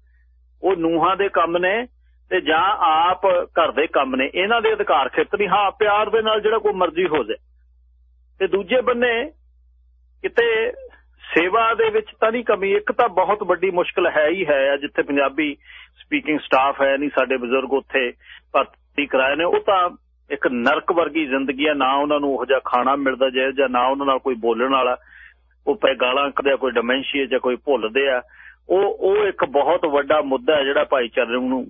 ਉਹ ਨੂਹਾਂ ਦੇ ਕੰਮ ਨੇ ਤੇ ਜਾਂ ਆਪ ਘਰ ਦੇ ਕੰਮ ਨੇ, ਇਹਨਾਂ ਦੇ ਅਧਿਕਾਰ ਖੇਤਰ ਨਹੀਂ। ਹਾਂ, ਪਿਆਰ ਦੇ ਨਾਲ ਜਿਹੜਾ ਕੋਈ ਮਰਜ਼ੀ ਹੋ ਜਾਏ। ਤੇ ਦੂਜੇ ਬੰਨੇ, ਕਿਤੇ ਸੇਵਾ ਦੇ ਵਿੱਚ ਤਾਂ ਨਹੀਂ ਕਮੀ, ਇੱਕ ਤਾਂ ਬਹੁਤ ਵੱਡੀ ਮੁਸ਼ਕਲ ਹੈ ਹੀ ਹੈ, ਜਿੱਥੇ ਪੰਜਾਬੀ ਸਪੀਕਿੰਗ ਸਟਾਫ ਹੈ ਨਹੀਂ, ਸਾਡੇ ਬਜ਼ੁਰਗ ਉੱਥੇ ਭਰਤੀ ਕਰਾਏ ਨੇ, ਉਹ ਤਾਂ ਇੱਕ ਨਰਕ ਵਰਗੀ ਜ਼ਿੰਦਗੀ ਆ ਨਾ ਉਹਨਾਂ ਨੂੰ ਉਹ ਜਿਹਾ ਖਾਣਾ ਮਿਲਦਾ ਜੇ, ਜਾਂ ਨਾ ਉਹਨਾਂ ਨਾਲ ਕੋਈ ਬੋਲਣ ਵਾਲਾ, ਉਹ ਪੈ ਗਾਲਾਂ ਕੱਢਿਆ ਕੋਈ ਡਿਮੈਂਸ਼ੀਆ ਜਾਂ ਕੋਈ ਭੁੱਲਦੇ ਆ। ਉਹ ਉਹ ਇੱਕ ਬਹੁਤ ਵੱਡਾ ਮੁੱਦਾ ਹੈ ਜਿਹੜਾ ਭਾਈਚਾਰੇ ਨੂੰ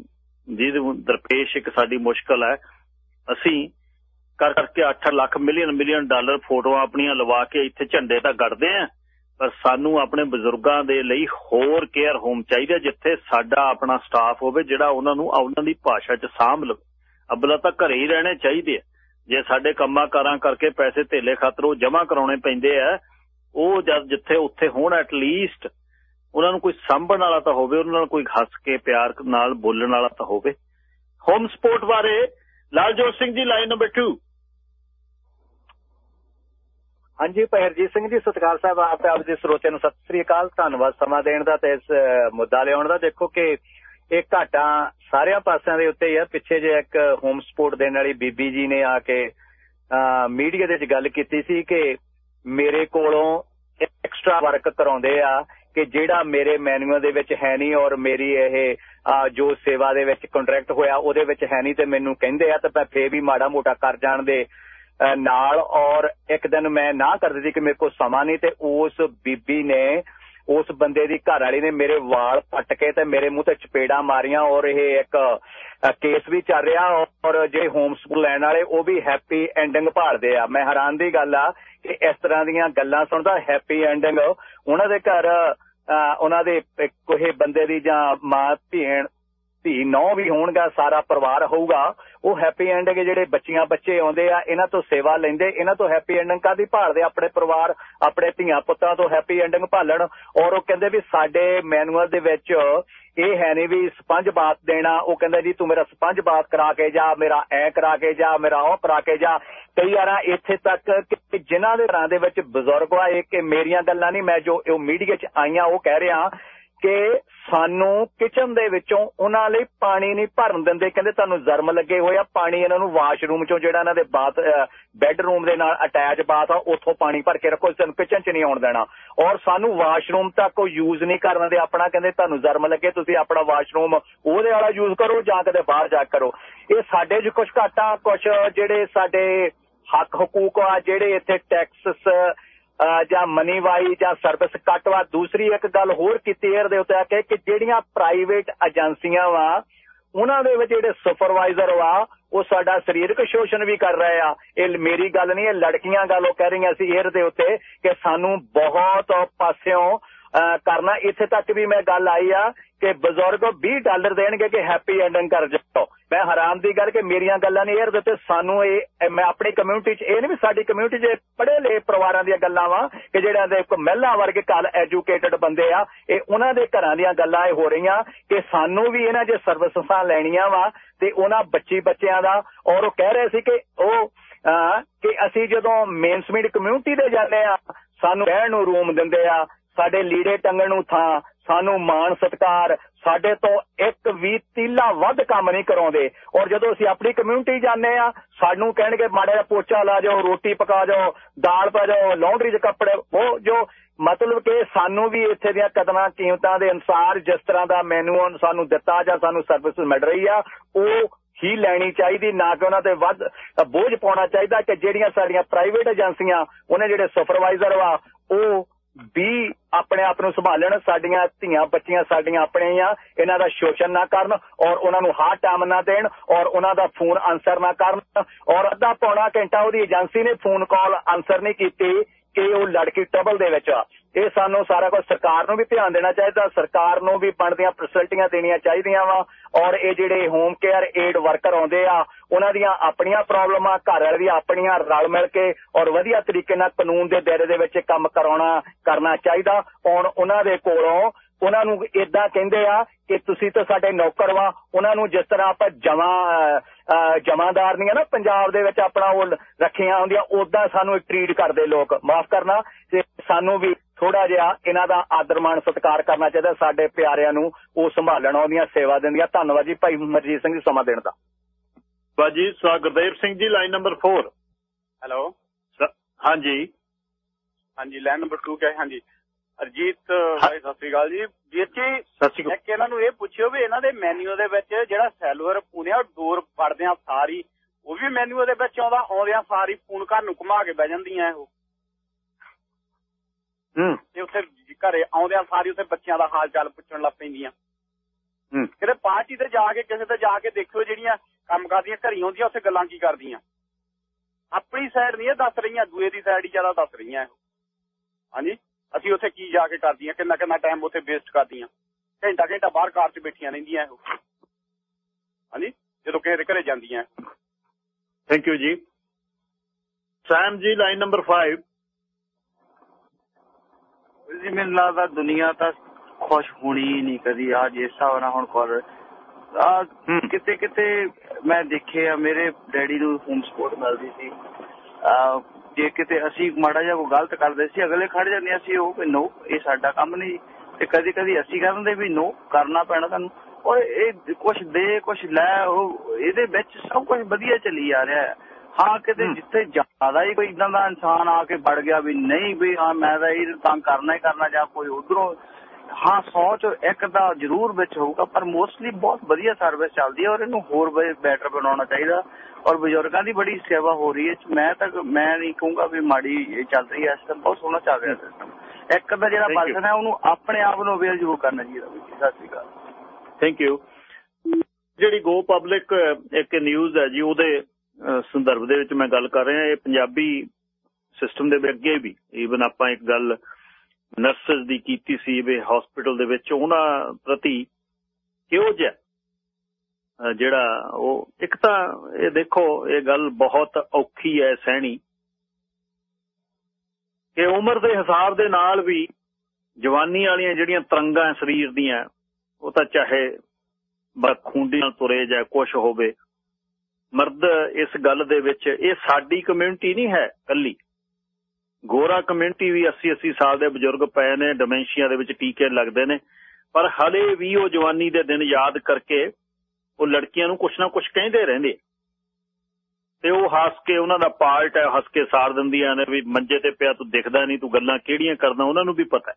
ਜਿਹਦੇ ਦਰਪੇਸ਼ ਇੱਕ ਸਾਡੀ ਮੁਸ਼ਕਲ ਹੈ। ਅਸੀਂ ਕਰ, ਕਰਕੇ 8 ਲੱਖ ਮਿਲੀਅਨ ਮਿਲੀਅਨ ਡਾਲਰ ਫੋਟੋਆਂ ਆਪਣੀਆਂ ਲਵਾ ਕੇ ਇੱਥੇ ਝੰਡੇ ਤਾਂ ਗੱਡਦੇ ਆ, ਪਰ ਸਾਨੂੰ ਆਪਣੇ ਬਜ਼ੁਰਗਾਂ ਦੇ ਲਈ ਹੋਰ ਕੇਅਰ ਹੋਮ ਚਾਹੀਦਾ ਜਿੱਥੇ ਸਾਡਾ ਆਪਣਾ ਸਟਾਫ ਹੋਵੇ, ਜਿਹੜਾ ਉਹਨਾਂ ਨੂੰ, ਉਹਨਾਂ ਦੀ ਭਾਸ਼ਾ 'ਚ ਸਾਂਭ ਲਵੇ। ਅਬਲਾ ਤਾਂ ਘਰੇ ਹੀ ਰਹਿਣੇ ਚਾਹੀਦੇ ਆ। ਜੇ ਸਾਡੇ ਕੰਮਾਂ ਕਾਰਾਂ ਕਰਕੇ ਪੈਸੇ ਧੇਲੇ ਖਾਤਰ ਉਹ ਜਮ੍ਹਾਂ ਕਰਾਉਣੇ ਪੈਂਦੇ ਆ, ਉਹ ਜਦ ਜਿੱਥੇ ਉੱਥੇ ਹੋਣ ਐਟ ਲੀਸਟ ਉਹਨਾਂ ਨੂੰ ਕੋਈ ਸਾਂਭਣ ਵਾਲਾ ਤਾਂ ਹੋਵੇ, ਉਹਨਾਂ ਨਾਲ ਕੋਈ ਹੱਸ ਕੇ, ਪਿਆਰ ਨਾਲ ਬੋਲਣ ਵਾਲਾ ਤਾਂ ਹੋਵੇ। ਹੋਮ ਸਪੋਰਟ ਬਾਰੇ ਲਾਲਜੋਤ ਸਿੰਘ ਜੀ ਲਾਈਨ ਨੰਬਰ 2 ਹਾਂਜੀ, ਭਾਈ ਸਿੰਘ ਜੀ, ਸਤਿਕਾਰ ਸਾਹਿਬ, ਆਪ ਆਪ ਦੇ ਸਰੋਤਿਆਂ ਨੂੰ ਸਤਿ ਸ੍ਰੀ ਅਕਾਲ। ਧੰਨਵਾਦ ਸਮਾਂ ਦੇਣ ਦਾ ਤੇ ਇਸ ਮੁੱਦਾ ਲਿਆਉਣ ਦਾ। ਦੇਖੋ ਕਿ ਇਹ ਘਾਟਾ ਸਾਰਿਆਂ ਪਾਸਿਆਂ ਦੇ ਉੱਤੇ ਆ। ਪਿੱਛੇ ਜੇ ਇੱਕ ਹੋਮ ਸਪੋਰਟ ਦੇਣ ਵਾਲੀ ਬੀਬੀ ਜੀ ਨੇ ਆ ਕੇ ਮੀਡੀਆ ਦੇ ਵਿੱਚ ਗੱਲ ਕੀਤੀ ਸੀ ਕਿ ਮੇਰੇ ਕੋਲੋਂ ਐਕਸਟਰਾ ਵਰਕ ਕਰਾਉਂਦੇ ਆ। ਕਿ ਜਿਹੜਾ ਮੇਰੇ ਮੈਨੂਅਲ ਦੇ ਵਿੱਚ ਹੈ ਨਹੀਂ ਔਰ ਮੇਰੀ ਇਹ ਜੋ ਸੇਵਾ ਦੇ ਵਿੱਚ ਕੰਟਰੈਕਟ ਹੋਇਆ, ਉਹਦੇ ਵਿੱਚ ਹੈ ਨਹੀਂ ਤੇ ਮੈਨੂੰ ਕਹਿੰਦੇ ਆ, ਤੇ ਮੈਂ ਫੇਰ ਵੀ ਮਾੜਾ ਮੋਟਾ ਕਰ ਜਾਣ ਦੇ ਨਾਲ ਔਰ ਇੱਕ ਦਿਨ ਮੈਂ ਨਾ ਕਰ ਦਿੱਤੀ ਕਿ ਮੇਰੇ ਕੋਲ ਸਮਾਂ ਨਹੀਂ ਤੇ ਉਸ ਬੀਬੀ ਨੇ, ਉਸ ਬੰਦੇ ਦੀ ਘਰ ਵਾਲੀ ਨੇ ਮੇਰੇ ਵਾਲ ਪੱਟ ਕੇ ਤੇ ਮੇਰੇ ਮੂੰਹ ਤੇ ਚਪੇੜਾਂ ਮਾਰੀਆਂ ਔਰ ਇਹ ਇੱਕ ਕੇਸ ਵੀ ਚੱਲ ਰਿਹਾ ਔਰ ਜਿਹੜੇ ਹੋਮ ਸਕੂਲ ਲੈਣ ਵਾਲੇ ਉਹ ਵੀ ਹੈਪੀ ਐਂਡਿੰਗ ਭਾਲਦੇ ਆ। ਮੈਂ ਹੈਰਾਨ ਦੀ ਗੱਲ ਆ ਕਿ ਇਸ ਤਰ੍ਹਾਂ ਦੀਆਂ ਗੱਲਾਂ ਸੁਣਦਾ ਹੈਪੀ ਐਂਡਿੰਗ ਉਹਨਾਂ ਦੇ ਘਰ ਉਹਨਾਂ ਦੇ ਕੋਈ ਬੰਦੇ ਦੀ ਜਾਂ ਮਾਂ, ਭੈਣ ਧੀ ਨੌ ਵੀ ਹੋਣਗਾ, ਸਾਰਾ ਪਰਿਵਾਰ ਹੋਊਗਾ। ਉਹ ਹੈਪੀ ਐਂਡਿੰਗ ਜਿਹੜੇ ਬੱਚੀਆਂ, ਬੱਚੇ ਆਉਂਦੇ ਆ, ਇਹਨਾਂ ਤੋਂ ਸੇਵਾ ਲੈਂਦੇ, ਇਹਨਾਂ ਤੋਂ ਹੈਪੀ ਐਂਡਿੰਗ ਕਾਦੀ ਭਾਲਦੇ ਆਪਣੇ ਪਰਿਵਾਰ, ਆਪਣੇ ਧੀਆਂ ਪੁੱਤਾਂ ਤੋਂ ਹੈਪੀ ਐਂਡਿੰਗ ਭਾਲਣ। ਔਰ ਉਹ ਕਹਿੰਦੇ ਵੀ ਸਾਡੇ ਮੈਨੂਅਲ ਦੇ ਵਿੱਚ ਇਹ ਹੈ ਨਹੀਂ ਵੀ ਸਪੰਜ ਬਾਤ ਦੇਣਾ। ਉਹ ਕਹਿੰਦਾ ਜੀ, ਤੂੰ ਮੇਰਾ ਸਪੰਜ ਬਾਤ ਕਰਾ ਕੇ ਜਾ, ਮੇਰਾ ਐ ਕਰਾ ਕੇ ਜਾ, ਮੇਰਾ ਉਹ ਕਰਾ ਕੇ ਜਾ। ਕਈ ਵਾਰਾਂ ਇੱਥੇ ਤੱਕ ਕਿ ਜਿਨ੍ਹਾਂ ਦੇ ਘਰਾਂ ਦੇ ਵਿੱਚ ਬਜ਼ੁਰਗ ਆ, ਇਹ ਕਿ ਮੇਰੀਆਂ ਗੱਲਾਂ ਨਹੀਂ ਮੈਂ ਜੋ ਉਹ ਮੀਡੀਆ 'ਚ ਆਈਆਂ, ਉਹ ਕਹਿ ਰਿਹਾ ਕਿ ਸਾਨੂੰ ਕਿਚਨ ਦੇ ਵਿੱਚੋਂ ਉਹਨਾਂ ਲਈ ਪਾਣੀ ਨਹੀਂ ਭਰਨ ਦਿੰਦੇ। ਕਹਿੰਦੇ ਤੁਹਾਨੂੰ ਜ਼ਰਮ ਲੱਗੇ ਹੋਏ ਆ, ਪਾਣੀ ਇਹਨਾਂ ਨੂੰ ਵਾਸ਼ਰੂਮ ਚੋਂ ਜਿਹੜਾ ਇਹਨਾਂ ਦੇ ਬਾਥ ਬੈੱਡਰੂਮ ਦੇ ਨਾਲ ਅਟੈਚ ਬਾਥ ਆ, ਉੱਥੋਂ ਪਾਣੀ ਭਰ ਕੇ ਰੱਖੋ ਸਾਨੂੰ ਕਿਚਨ 'ਚ ਨਹੀਂ ਆਉਣ ਦੇਣਾ। ਔਰ ਸਾਨੂੰ ਵਾਸ਼ਰੂਮ ਤੱਕ ਉਹ ਯੂਜ਼ ਨਹੀਂ ਕਰਨ ਦੇ ਆਪਣਾ, ਕਹਿੰਦੇ ਤੁਹਾਨੂੰ ਜ਼ਰਮ ਲੱਗੇ, ਤੁਸੀਂ ਆਪਣਾ ਵਾਸ਼ਰੂਮ ਉਹਦੇ ਵਾਲਾ ਯੂਜ਼ ਕਰੋ ਜਾਂ ਕਦੇ ਬਾਹਰ ਜਾ ਕਰੋ। ਇਹ ਸਾਡੇ 'ਚ ਕੁਝ ਘਾਟਾ ਕੁਝ ਜਿਹੜੇ ਸਾਡੇ ਹੱਕ ਹਕੂਕ ਆ, ਜਿਹੜੇ ਇੱਥੇ ਟੈਕਸਸ ਜਾਂ ਮਨੀ ਵਾਈ ਜਾਂ ਸਰਵਿਸ ਕੱਟ ਵਾ। ਦੂਸਰੀ ਇੱਕ ਗੱਲ ਹੋਰ ਕੀਤੀ ਏਅਰ ਦੇ ਉੱਤੇ ਆ ਕਿ ਜਿਹੜੀਆਂ ਪ੍ਰਾਈਵੇਟ ਏਜੰਸੀਆਂ ਵਾ, ਉਹਨਾਂ ਦੇ ਵਿੱਚ ਜਿਹੜੇ ਸੁਪਰਵਾਈਜ਼ਰ ਵਾ, ਉਹ ਸਾਡਾ ਸਰੀਰਕ ਸ਼ੋਸ਼ਣ ਵੀ ਕਰ ਰਹੇ ਆ। ਇਹ ਮੇਰੀ ਗੱਲ ਨਹੀਂ, ਇਹ ਲੜਕੀਆਂ ਗੱਲ ਉਹ ਕਹਿ ਰਹੀਆਂ ਸੀ ਏਅਰ ਦੇ ਉੱਤੇ ਕਿ ਸਾਨੂੰ ਬਹੁਤ ਪਾਸਿਓਂ ਕਰਨਾ। ਇੱਥੇ ਤੱਕ ਵੀ ਮੈਂ ਗੱਲ ਆਈ ਆ ਕਿ ਬਜ਼ੁਰਗ 20 ਡਾਲਰ ਦੇਣਗੇ ਕਿ ਹੈਪੀ ਐਂਡਿੰਗ ਕਰ ਜਾਓ। ਮੈਂ ਹਰਾਮ ਦੀ ਗੱਲ ਕਿ ਮੇਰੀਆਂ ਗੱਲਾਂ ਨਹੀਂ 에ਅਰ ਦਿੱਤੇ ਸਾਨੂੰ ਇਹ ਮੈਂ ਆਪਣੀ ਕਮਿਊਨਿਟੀ 'ਚ, ਇਹ ਨਹੀਂ ਵੀ ਸਾਡੀ ਕਮਿਊਨਿਟੀ 'ਚ ਪੜ੍ਹੇ ਲੇ ਪਰਿਵਾਰਾਂ ਦੀਆਂ ਗੱਲਾਂ ਵਾ ਕਿ ਜਿਹੜਿਆਂ ਦੇ ਇੱਕ ਮਹਿਲਾ ਵਰਗੇ ਕਾਲ ਐਜੂਕੇਟਡ ਬੰਦੇ ਆ, ਇਹ ਉਹਨਾਂ ਦੇ ਘਰਾਂ ਦੀਆਂ ਗੱਲਾਂ ਇਹ ਹੋ ਰਹੀਆਂ ਕਿ ਸਾਨੂੰ ਵੀ ਇਹਨਾਂ ਜੇ ਸਰਵਿਸਾਂ ਲੈਣੀਆਂ ਵਾ ਤੇ ਉਹਨਾਂ ਬੱਚੀ ਬੱਚਿਆਂ ਦਾ। ਔਰ ਉਹ ਕਹਿ ਰਹੇ ਸੀ ਕਿ ਉਹ ਕਿ ਅਸੀਂ ਜਦੋਂ ਮੇਨ ਮੇਨਸਮੀਡ ਕਮਿਊਨਿਟੀ ਦੇ ਜਾਂਦੇ ਆ, ਸਾਨੂੰ ਰਹਿਣ ਨੂੰ ਰੂਮ ਦਿੰਦੇ ਆ ਸਾਡੇ ਲੀੜੇ ਟੰਗਣ ਨੂੰ ਥਾਂ, ਸਾਨੂੰ ਮਾਣ ਸਤਕਾਰ, ਸਾਡੇ ਤੋਂ ਇੱਕ ਵੀ ਤੀਲਾ ਵੱਧ ਕੰਮ ਨਹੀਂ ਕਰਾਉਂਦੇ। ਔਰ ਜਦੋਂ ਅਸੀਂ ਆਪਣੀ ਕਮਿਊਨਿਟੀ ਜਾਂਦੇ ਆ ਸਾਨੂੰ ਕਹਿਣਗੇ, ਮਾੜਾ ਜਿਹਾ ਪੋਚਾ ਲਾ ਜਾਓ, ਰੋਟੀ ਪਕਾ ਜਾਓ, ਦਾਲ ਪਾ ਜਾਓ ਲੌਂਡਰੀ 'ਚ ਕੱਪੜੇ, ਉਹ ਜੋ ਮਤਲਬ ਕਿ ਸਾਨੂੰ ਵੀ ਇੱਥੇ ਦੀਆਂ ਕਦਰਾਂ, ਕੀਮਤਾਂ ਦੇ ਅਨਸਾਰ ਜਿਸ ਤਰ੍ਹਾਂ ਦਾ ਮੈਨੂ ਸਾਨੂੰ ਦਿੱਤਾ ਜਾਂ ਸਾਨੂੰ ਸਰਵਿਸ ਮਿਲ ਰਹੀ ਆ, ਉਹ ਹੀ ਲੈਣੀ ਚਾਹੀਦੀ, ਨਾ ਕਿ ਉਹਨਾਂ ਤੇ ਵੱਧ ਬੋਝ ਪਾਉਣਾ ਚਾਹੀਦਾ ਕਿ ਜਿਹੜੀਆਂ ਸਾਡੀਆਂ ਪ੍ਰਾਈਵੇਟ ਏਜੰਸੀਆਂ ਉਹਨੇ ਜਿਹੜੇ ਸੁਪਰਵਾਈਜ਼ਰ ਵਾ, ਉਹ ਵੀ ਆਪਣੇ ਆਪ ਨੂੰ ਸੰਭਾਲਣ, ਸਾਡੀਆਂ ਧੀਆਂ ਬੱਚੀਆਂ ਸਾਡੀਆਂ ਆਪਣੇ ਆ, ਇਹਨਾਂ ਦਾ ਸ਼ੋਸ਼ਣ ਨਾ ਕਰਨ ਔਰ ਉਹਨਾਂ ਨੂੰ ਹਾਰਟ ਟਾਈਮ ਨਾ ਦੇਣ ਔਰ ਉਹਨਾਂ ਦਾ ਫੋਨ ਆਨਸਰ ਨਾ ਕਰਨ ਔਰ ਅੱਧਾ ਪੌਣਾ ਘੰਟਾ ਉਹਦੀ ਏਜੰਸੀ ਨੇ ਫੋਨ ਕਾਲ ਆਨਸਰ ਨਹੀਂ ਕੀਤੀ ਕਿ ਉਹ ਲੜਕੀ ਟਰਬਲ ਦੇ ਵਿੱਚ ਆ। ਇਹ ਸਾਨੂੰ ਸਾਰਾ ਕੁਝ ਸਰਕਾਰ ਨੂੰ ਵੀ ਧਿਆਨ ਦੇਣਾ ਚਾਹੀਦਾ, ਸਰਕਾਰ ਨੂੰ ਵੀ ਬਣਦੀਆਂ ਫੈਸਿਲਿਟੀਆਂ ਦੇਣੀਆਂ ਚਾਹੀਦੀਆਂ ਵਾ, ਔਰ ਇਹ ਜਿਹੜੇ ਹੋਮ ਕੇਅਰ ਏਡ ਵਰਕਰ ਆਉਂਦੇ ਆ, ਉਹਨਾਂ ਦੀਆਂ ਆਪਣੀਆਂ ਪ੍ਰੋਬਲਮਾਂ ਘਰ ਵਾਲੇ ਦੀਆਂ ਆਪਣੀਆਂ ਰਲ ਮਿਲ ਕੇ ਔਰ ਵਧੀਆ ਤਰੀਕੇ ਨਾਲ ਕਾਨੂੰਨ ਦੇ ਦਾਇਰੇ ਦੇ ਵਿੱਚ ਕੰਮ ਕਰਾਉਣਾ, ਕਰਨਾ ਚਾਹੀਦਾ। ਔਰ ਉਹਨਾਂ ਦੇ ਕੋਲੋਂ ਉਹਨਾਂ ਨੂੰ ਇਦਾਂ ਕਹਿੰਦੇ ਆ ਕਿ ਤੁਸੀਂ ਤਾਂ ਸਾਡੇ ਨੌਕਰ ਵਾ, ਉਹਨਾਂ ਨੂੰ ਜਿਸ ਤਰ੍ਹਾਂ ਆਪਾਂ ਜਮਾ ਜਮਾਦਾਰ ਨਹੀਂ ਨਾ, ਪੰਜਾਬ ਦੇ ਵਿੱਚ ਆਪਣਾ ਉਹ ਰੱਖੀਆਂ ਹੁੰਦੀਆਂ ਉਦਾਂ ਸਾਨੂੰ ਟ੍ਰੀਟ ਕਰਦੇ ਲੋਕ। ਮਾਫ ਕਰਨਾ ਸਾਨੂੰ ਵੀ ਥੋੜਾ ਜਿਹਾ ਇਹਨਾਂ ਦਾ ਆਦਰ ਮਾਣ ਸਤਿਕਾਰ ਕਰਨਾ ਚਾਹੀਦਾ ਸਾਡੇ ਪਿਆਰਿਆਂ ਨੂੰ ਉਹ ਸੰਭਾਲਣ ਉਹਦੀਆਂ ਸੇਵਾ ਦਿੰਦੀਆਂ ਧੰਨਵਾਦ ਜੀ ਭਾਈ ਮਰਜੀਤ ਸਿੰਘ ਜੀ ਸਮਾਂ ਦੇਣ ਦਾ। ਬਾਜੀ ਸਾ Gurdev Singh ji line number 4 hello ਹਾਂਜੀ। ਹਾਂਜੀ ਲਾਈਨ ਨੰਬਰ 2 ਕਿਆ? ਹੈ ਹਾਂਜੀ। ਅਰਜੀਤ ਭਾਈ ਸਤਿ ਸ੍ਰੀ ਅਕਾਲ ਜੀ। ਵੀਰ ਜੀ ਸਤਿ ਸ਼੍ਰੀ ਇੱਕ ਇਹਨਾਂ ਨੂੰ ਇਹ ਪੁੱਛਿਓ ਵੀ ਇਹਨਾਂ ਦੇ ਮੈਨੂ ਦੇ ਵਿੱਚ ਜਿਹੜਾ ਸੈਲਵਰ ਪੁਣਿਆ ਡੋਰ ਪੜਦਿਆਂ ਸਾਰੀ ਉਹ ਵੀ ਮੈਨੂ ਦੇ ਵਿੱਚ ਆਉਂਦਾ ਆਉਂਦਿਆਂ ਸਾਰੀ ਫੋਨ ਘਰ ਨੂੰ ਘੁਮਾ ਕੇ ਬਹਿ ਜਾਂਦੀਆਂ ਉਹ ਹੂੰ। ਤੇ ਉੱਥੇ ਘਰੇ ਆਉਂਦਿਆਂ ਸਾਰੀ ਉੱਥੇ ਬੱਚਿਆਂ ਦਾ ਹਾਲ ਚਾਲ ਪੁੱਛਣ ਲੱਗ ਪੈਂਦੀਆਂ। ਹੂੰ। ਕਿਤੇ ਪਾਰਟੀ ਤੇ ਜਾ ਕੇ ਕਿਸੇ ਤੇ ਜਾ ਕੇ ਦੇਖਿਓ ਜਿਹੜੀਆਂ ਕੰਮ ਕਰਦੀਆਂ ਘਰੀ ਆਉਂਦੀਆਂ ਉੱਥੇ ਗੱਲਾਂ ਕੀ ਕਰਦੀਆਂ। ਆਪਣੀ ਸਾਈਡ ਨਹੀਂ ਇਹ ਦੱਸ ਰਹੀਆਂ ਦੂਏ ਦੀ ਸਾਈਡ ਹੀ ਜ਼ਿਆਦਾ ਦੱਸ ਰਹੀਆਂ ਇਹ। ਹਾਂਜੀ? ਅਸੀਂ ਉੱਥੇ ਕੀ ਜਾ ਕੇ ਕਰਦੀਆਂ ਕਿੰਨਾ ਕਿੰਨਾ ਟਾਈਮ ਉੱਥੇ ਵੇਸਟ ਕਰਦੀਆਂ। ਘੰਟਾ ਘੰਟਾ ਬਾਹਰ ਕਾਰ 'ਚ ਬੈਠੀਆਂ ਰਹਿੰਦੀਆਂ ਇਹ। ਹਾਂਜੀ? ਜਦੋਂ ਕਿਸੇ ਦੇ ਘਰੇ ਜਾਂਦੀਆਂ ਥੈਂਕ ਯੂ ਜੀ। ਸੈਮ ਜੀ ਲਾਈਨ ਨੰਬਰ 5 ਜੀ ਮੈਨੂੰ ਲੱਗਦਾ ਦੁਨੀਆ ਤਾਂ ਖੁਸ਼ ਹੋਣੀ ਨਹੀਂ ਕਦੀ। ਆ ਜਿਸ ਹਿਸਾਬ ਨਾਲ ਹੁਣ ਕਰ ਆ ਕਿਤੇ ਕਿਤੇ ਮੈਂ ਦੇਖਿਆ ਮੇਰੇ ਡੈਡੀ ਨੂੰ ਹੋਮ ਸਪੋਰਟ ਮਿਲਦੀ ਸੀ। ਆ ਜੇ ਕਿਤੇ ਅਸੀਂ ਮਾੜਾ ਜਿਹਾ ਕੋਈ ਗਲਤ ਕਰਦੇ ਸੀ ਅਗਲੇ ਖੜ ਜਾਂਦੇ ਸੀ ਉਹ ਕਿ ਨੋ ਇਹ ਸਾਡਾ ਕੰਮ ਨਹੀਂ। ਤੇ ਕਦੀ ਕਦੀ ਅਸੀਂ ਕਹਿੰਦੇ ਵੀ ਨੋ ਕਰਨਾ ਪੈਣਾ ਤੁਹਾਨੂੰ ਔਰ ਇਹ ਕੁਛ ਦੇ ਕੁਛ ਲੈ ਉਹ ਇਹਦੇ ਵਿੱਚ ਸਭ ਕੁਝ ਵਧੀਆ ਚੱਲੀ ਆ ਰਿਹਾ ਹੈ। ਹਾਂ ਕਿਤੇ ਜਿੱਥੇ ਜ਼ਿਆਦਾ ਹੀ ਕੋਈ ਇਦਾਂ ਦਾ ਇਨਸਾਨ ਆ ਕੇ ਵੜ ਗਿਆ ਵੀ ਨਹੀਂ ਵੀ ਹਾਂ ਮੈਂ ਤਾਂ ਇਹ ਤੰਗ ਕਰਨਾ ਹੀ ਕਰਨਾ ਜਾਂ ਕੋਈ ਉਧਰੋਂ। ਹਾਂ ਸੋਚ ਇੱਕ ਤਾਂ ਜ਼ਰੂਰ ਵਿੱਚ ਹੋਊਗਾ ਪਰ ਮੋਸਟਲੀ ਬਹੁਤ ਵਧੀਆ ਸਰਵਿਸ ਚੱਲਦੀ ਹੈ ਔਰ ਇਹਨੂੰ ਹੋਰ ਬੈਟਰ ਬਣਾਉਣਾ ਚਾਹੀਦਾ। ਔਰ ਬਜ਼ੁਰਗਾਂ ਦੀ ਬੜੀ ਸੇਵਾ ਹੋ ਰਹੀ ਹੈ। ਮੈਂ ਤਾਂ ਮੈਂ ਨਹੀਂ ਕਹੂੰਗਾ ਵੀ ਮਾੜੀ ਇਹ ਚੱਲ ਰਹੀ ਹੈ ਸਿਸਟਮ ਬਹੁਤ ਸੋਹਣਾ ਚੱਲ ਰਿਹਾ ਸਿਸਟਮ ਇੱਕ ਦਾ ਜਿਹੜਾ ਪਰਸਨ ਹੈ ਉਹਨੂੰ ਆਪਣੇ ਆਪ ਨੂੰ ਅਵੇਲ ਜ਼ਰੂਰ ਕਰਨਾ ਚਾਹੀਦਾ ਸਤਿ ਸ਼੍ਰੀ ਅਕਾਲ। ਥੈਂਕ ਯੂ ਜਿਹੜੀ ਗੋ ਪਬਲਿਕ ਇੱਕ ਨਿਊਜ਼ ਹੈ ਜੀ ਉਹਦੇ ਸੰਦਰਭ ਦੇ ਵਿੱਚ ਮੈਂ ਗੱਲ ਕਰ ਰਿਹਾ, ਇਹ ਪੰਜਾਬੀ ਸਿਸਟਮ ਦੇ ਵਿੱਚ ਅੱਗੇ ਵੀ ਈਵਨ ਆਪਾਂ ਇੱਕ ਗੱਲ ਨਰਸਸ ਦੀ ਕੀਤੀ ਸੀ ਵੀ ਹਸਪੀਟਲ ਦੇ ਵਿੱਚ, ਉਹਨਾਂ ਪ੍ਰਤੀ ਕਿਉਂ ਜਿਹਾ ਜਿਹੜਾ ਉਹ, ਇੱਕ ਤਾਂ ਇਹ ਦੇਖੋ, ਇਹ ਗੱਲ ਬਹੁਤ ਔਖੀ ਹੈ, ਸਹਿਣੀ। ਕਿ ਉਮਰ ਦੇ ਹਿਸਾਬ ਦੇ ਨਾਲ ਵੀ ਜਵਾਨੀ ਵਾਲੀਆਂ ਜਿਹੜੀਆਂ ਤਰੰਗਾਂ ਸਰੀਰ ਦੀਆਂ, ਉਹ ਤਾਂ ਚਾਹੇ ਬਖੂੰਡੀ ਨਾਲ ਤੁਰੇ ਜਾਂ ਕੁਝ ਹੋਵੇ ਮਰਦ ਇਸ ਗੱਲ ਦੇ ਵਿੱਚ, ਇਹ ਸਾਡੀ ਕਮਿਊਨਿਟੀ ਨਹੀਂ ਹੈ ਕੱਲੀ ਗੋਰਾ ਕਮਿਊਨਿਟੀ ਵੀ 80 80 ਸਾਲ ਦੇ ਬਜ਼ੁਰਗ ਪਏ ਨੇ ਡਿਮੈਂਸ਼ੀਆ ਦੇ ਵਿੱਚ ਟੀਕੇ ਲੱਗਦੇ ਨੇ। ਪਰ ਹਲੇ ਵੀ ਉਹ ਜਵਾਨੀ ਦੇ ਦਿਨ ਯਾਦ ਕਰਕੇ ਉਹ ਲੜਕੀਆਂ ਨੂੰ ਕੁਛ ਨਾ ਕੁਛ ਕਹਿੰਦੇ ਰਹਿੰਦੇ ਤੇ ਉਹ ਹੱਸ ਕੇ, ਉਹਨਾਂ ਦਾ ਪਾਰਟ ਹੈ, ਹੱਸ ਕੇ ਸਾਰ ਦਿੰਦੀਆਂ ਨੇ ਵੀ ਮੰਜੇ ਤੇ ਪਿਆ, ਤੂੰ ਦਿਖਦਾ ਨਹੀਂ, ਤੂੰ ਗੱਲਾਂ ਕਿਹੜੀਆਂ ਕਰਦਾ, ਉਹਨਾਂ ਨੂੰ ਵੀ ਪਤਾ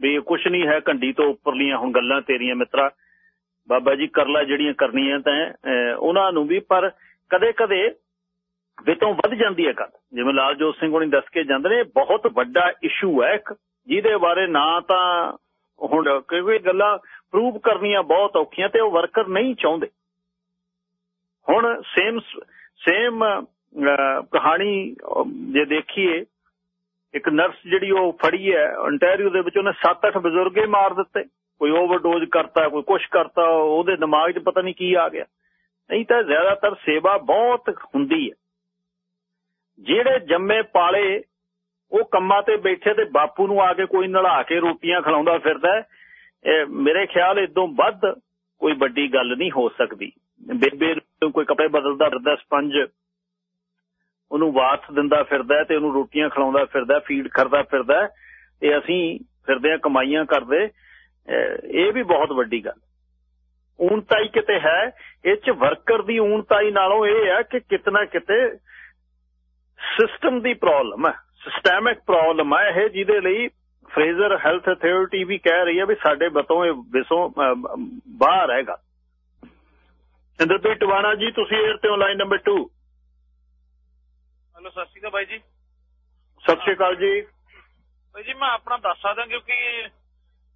ਵੀ ਇਹ ਕੁਛ ਨਹੀਂ ਹੈ ਘੰਡੀ ਤੋਂ ਉੱਪਰਲੀਆਂ ਹੁਣ ਗੱਲਾਂ ਤੇਰੀਆਂ ਮਿੱਤਰਾ। ਬਾਬਾ ਜੀ ਕਰਲਾ ਜਿਹੜੀਆਂ ਕਰਨੀਆਂ ਤਾਂ ਉਹਨਾਂ ਨੂੰ ਵੀ, ਪਰ ਕਦੇ-ਕਦੇ ਵਿਤੋਂ ਵੱਧ ਜਾਂਦੀ ਹੈ ਗੱਲ। ਜਿਵੇਂ ਲਾਲਜੋਤ ਸਿੰਘ ਹੁਣੀ ਦੱਸ ਕੇ ਜਾਂਦੇ ਨੇ, ਬਹੁਤ ਵੱਡਾ ਇਸ਼ੂ ਹੈ ਇੱਕ, ਜਿਹਦੇ ਬਾਰੇ ਨਾ ਤਾਂ ਹੁਣ ਕੋਈ ਗੱਲਾਂ ਪ੍ਰੂਵ ਕਰਨੀਆਂ ਬਹੁਤ ਔਖੀਆਂ ਤੇ ਉਹ ਵਰਕਰ ਨਹੀਂ ਚਾਹੁੰਦੇ। ਹੁਣ ਸੇਮ ਸੇਮ ਕਹਾਣੀ ਜੇ ਦੇਖੀਏ, ਇੱਕ ਨਰਸ ਜਿਹੜੀ ਉਹ ਫੜੀ ਹੈ, ontario ਦੇ ਵਿੱਚ ਉਹਨੇ 7-8 ਬਜ਼ੁਰਗੇ ਮਾਰ ਦਿੱਤੇ। ਕੋਈ ਓਵਰਡੋਜ਼ ਕਰਤਾ, ਕੋਈ ਕੁਛ ਕਰਤਾ, ਉਹਦੇ ਦਿਮਾਗ 'ਚ ਪਤਾ ਨਹੀਂ ਕੀ ਆ ਗਿਆ। ਨਹੀਂ ਤਾਂ ਜ਼ਿਆਦਾਤਰ ਸੇਵਾ ਬਹੁਤ ਹੁੰਦੀ ਹੈ। ਜਿਹੜੇ ਜੰਮੇ ਪਾਲੇ, ਉਹ ਕੰਮਾਂ ਤੇ ਬੈਠੇ ਤੇ ਬਾਪੂ ਨੂੰ ਆ ਕੇ ਕੋਈ ਨਲਾ ਕੇ ਰੋਟੀਆਂ ਖਿਲਾਉਂਦਾ ਫਿਰਦਾ ਮੇਰੇ ਖਿਆਲ ਇਦੋਂ ਵੱਧ ਕੋਈ ਵੱਡੀ ਗੱਲ ਨਹੀਂ ਹੋ ਸਕਦੀ। ਬੇਬੇ ਨੂੰ ਕੋਈ ਕੱਪੜੇ ਬਦਲਦਾ ਫਿਰਦਾ, ਸਪੰਜ ਉਹਨੂੰ ਵਾਥ ਦਿੰਦਾ ਫਿਰਦਾ ਤੇ ਉਹਨੂੰ ਰੋਟੀਆਂ ਖਿਲਾਉਂਦਾ ਫਿਰਦਾ ਫੀਡ ਕਰਦਾ ਫਿਰਦਾ ਤੇ ਅਸੀਂ ਫਿਰਦੇ ਆ ਕਮਾਈਆਂ ਕਰਦੇ। ਇਹ ਵੀ ਬਹੁਤ ਵੱਡੀ ਗੱਲ। ਊਨਤਾਈ ਕਿਤੇ ਹੈ ਇਹ ਚ ਵਰਕਰ ਦੀ ਊਨਤਾਈ ਨਾਲੋਂ ਇਹ ਹੈ ਕਿ ਕਿਤਨਾ ਕਿਤੇ ਸਿਸਟਮ ਦੀ ਪ੍ਰੋਬਲਮ ਹੈ ਸਿਸਟੈਮਿਕ ਪ੍ਰੋਬਲਮ ਹੈ ਇਹ ਜਿਹਦੇ ਲਈ ਫਰੇਜ਼ਰ ਹੈਲਥ ਅਥਾਰਟੀ ਵੀ ਕਹਿ ਰਹੀ ਹੈ ਵੀ ਸਾਡੇ ਬਤੋਂ ਇਹ ਵਿਸੋਂ ਬਾਹਰ ਹੈਗਾ। ਇੰਦਰਪ੍ਰੀਤ ਟਵਾਣਾ ਜੀ ਤੁਸੀਂ 에ਅਰ ਤੇ ਲਾਈਨ ਨੰਬਰ 2 ਹੈਲੋ ਸਤਿ ਸ਼੍ਰੀ ਅਕਾਲ ਬਾਈ ਜੀ। ਸਤਿ ਸ਼੍ਰੀ ਅਕਾਲ ਜੀ। ਬਾਈ ਜੀ ਮੈਂ ਆਪਣਾ ਦੱਸ ਸਕਦਾ ਕਿਉਂਕਿ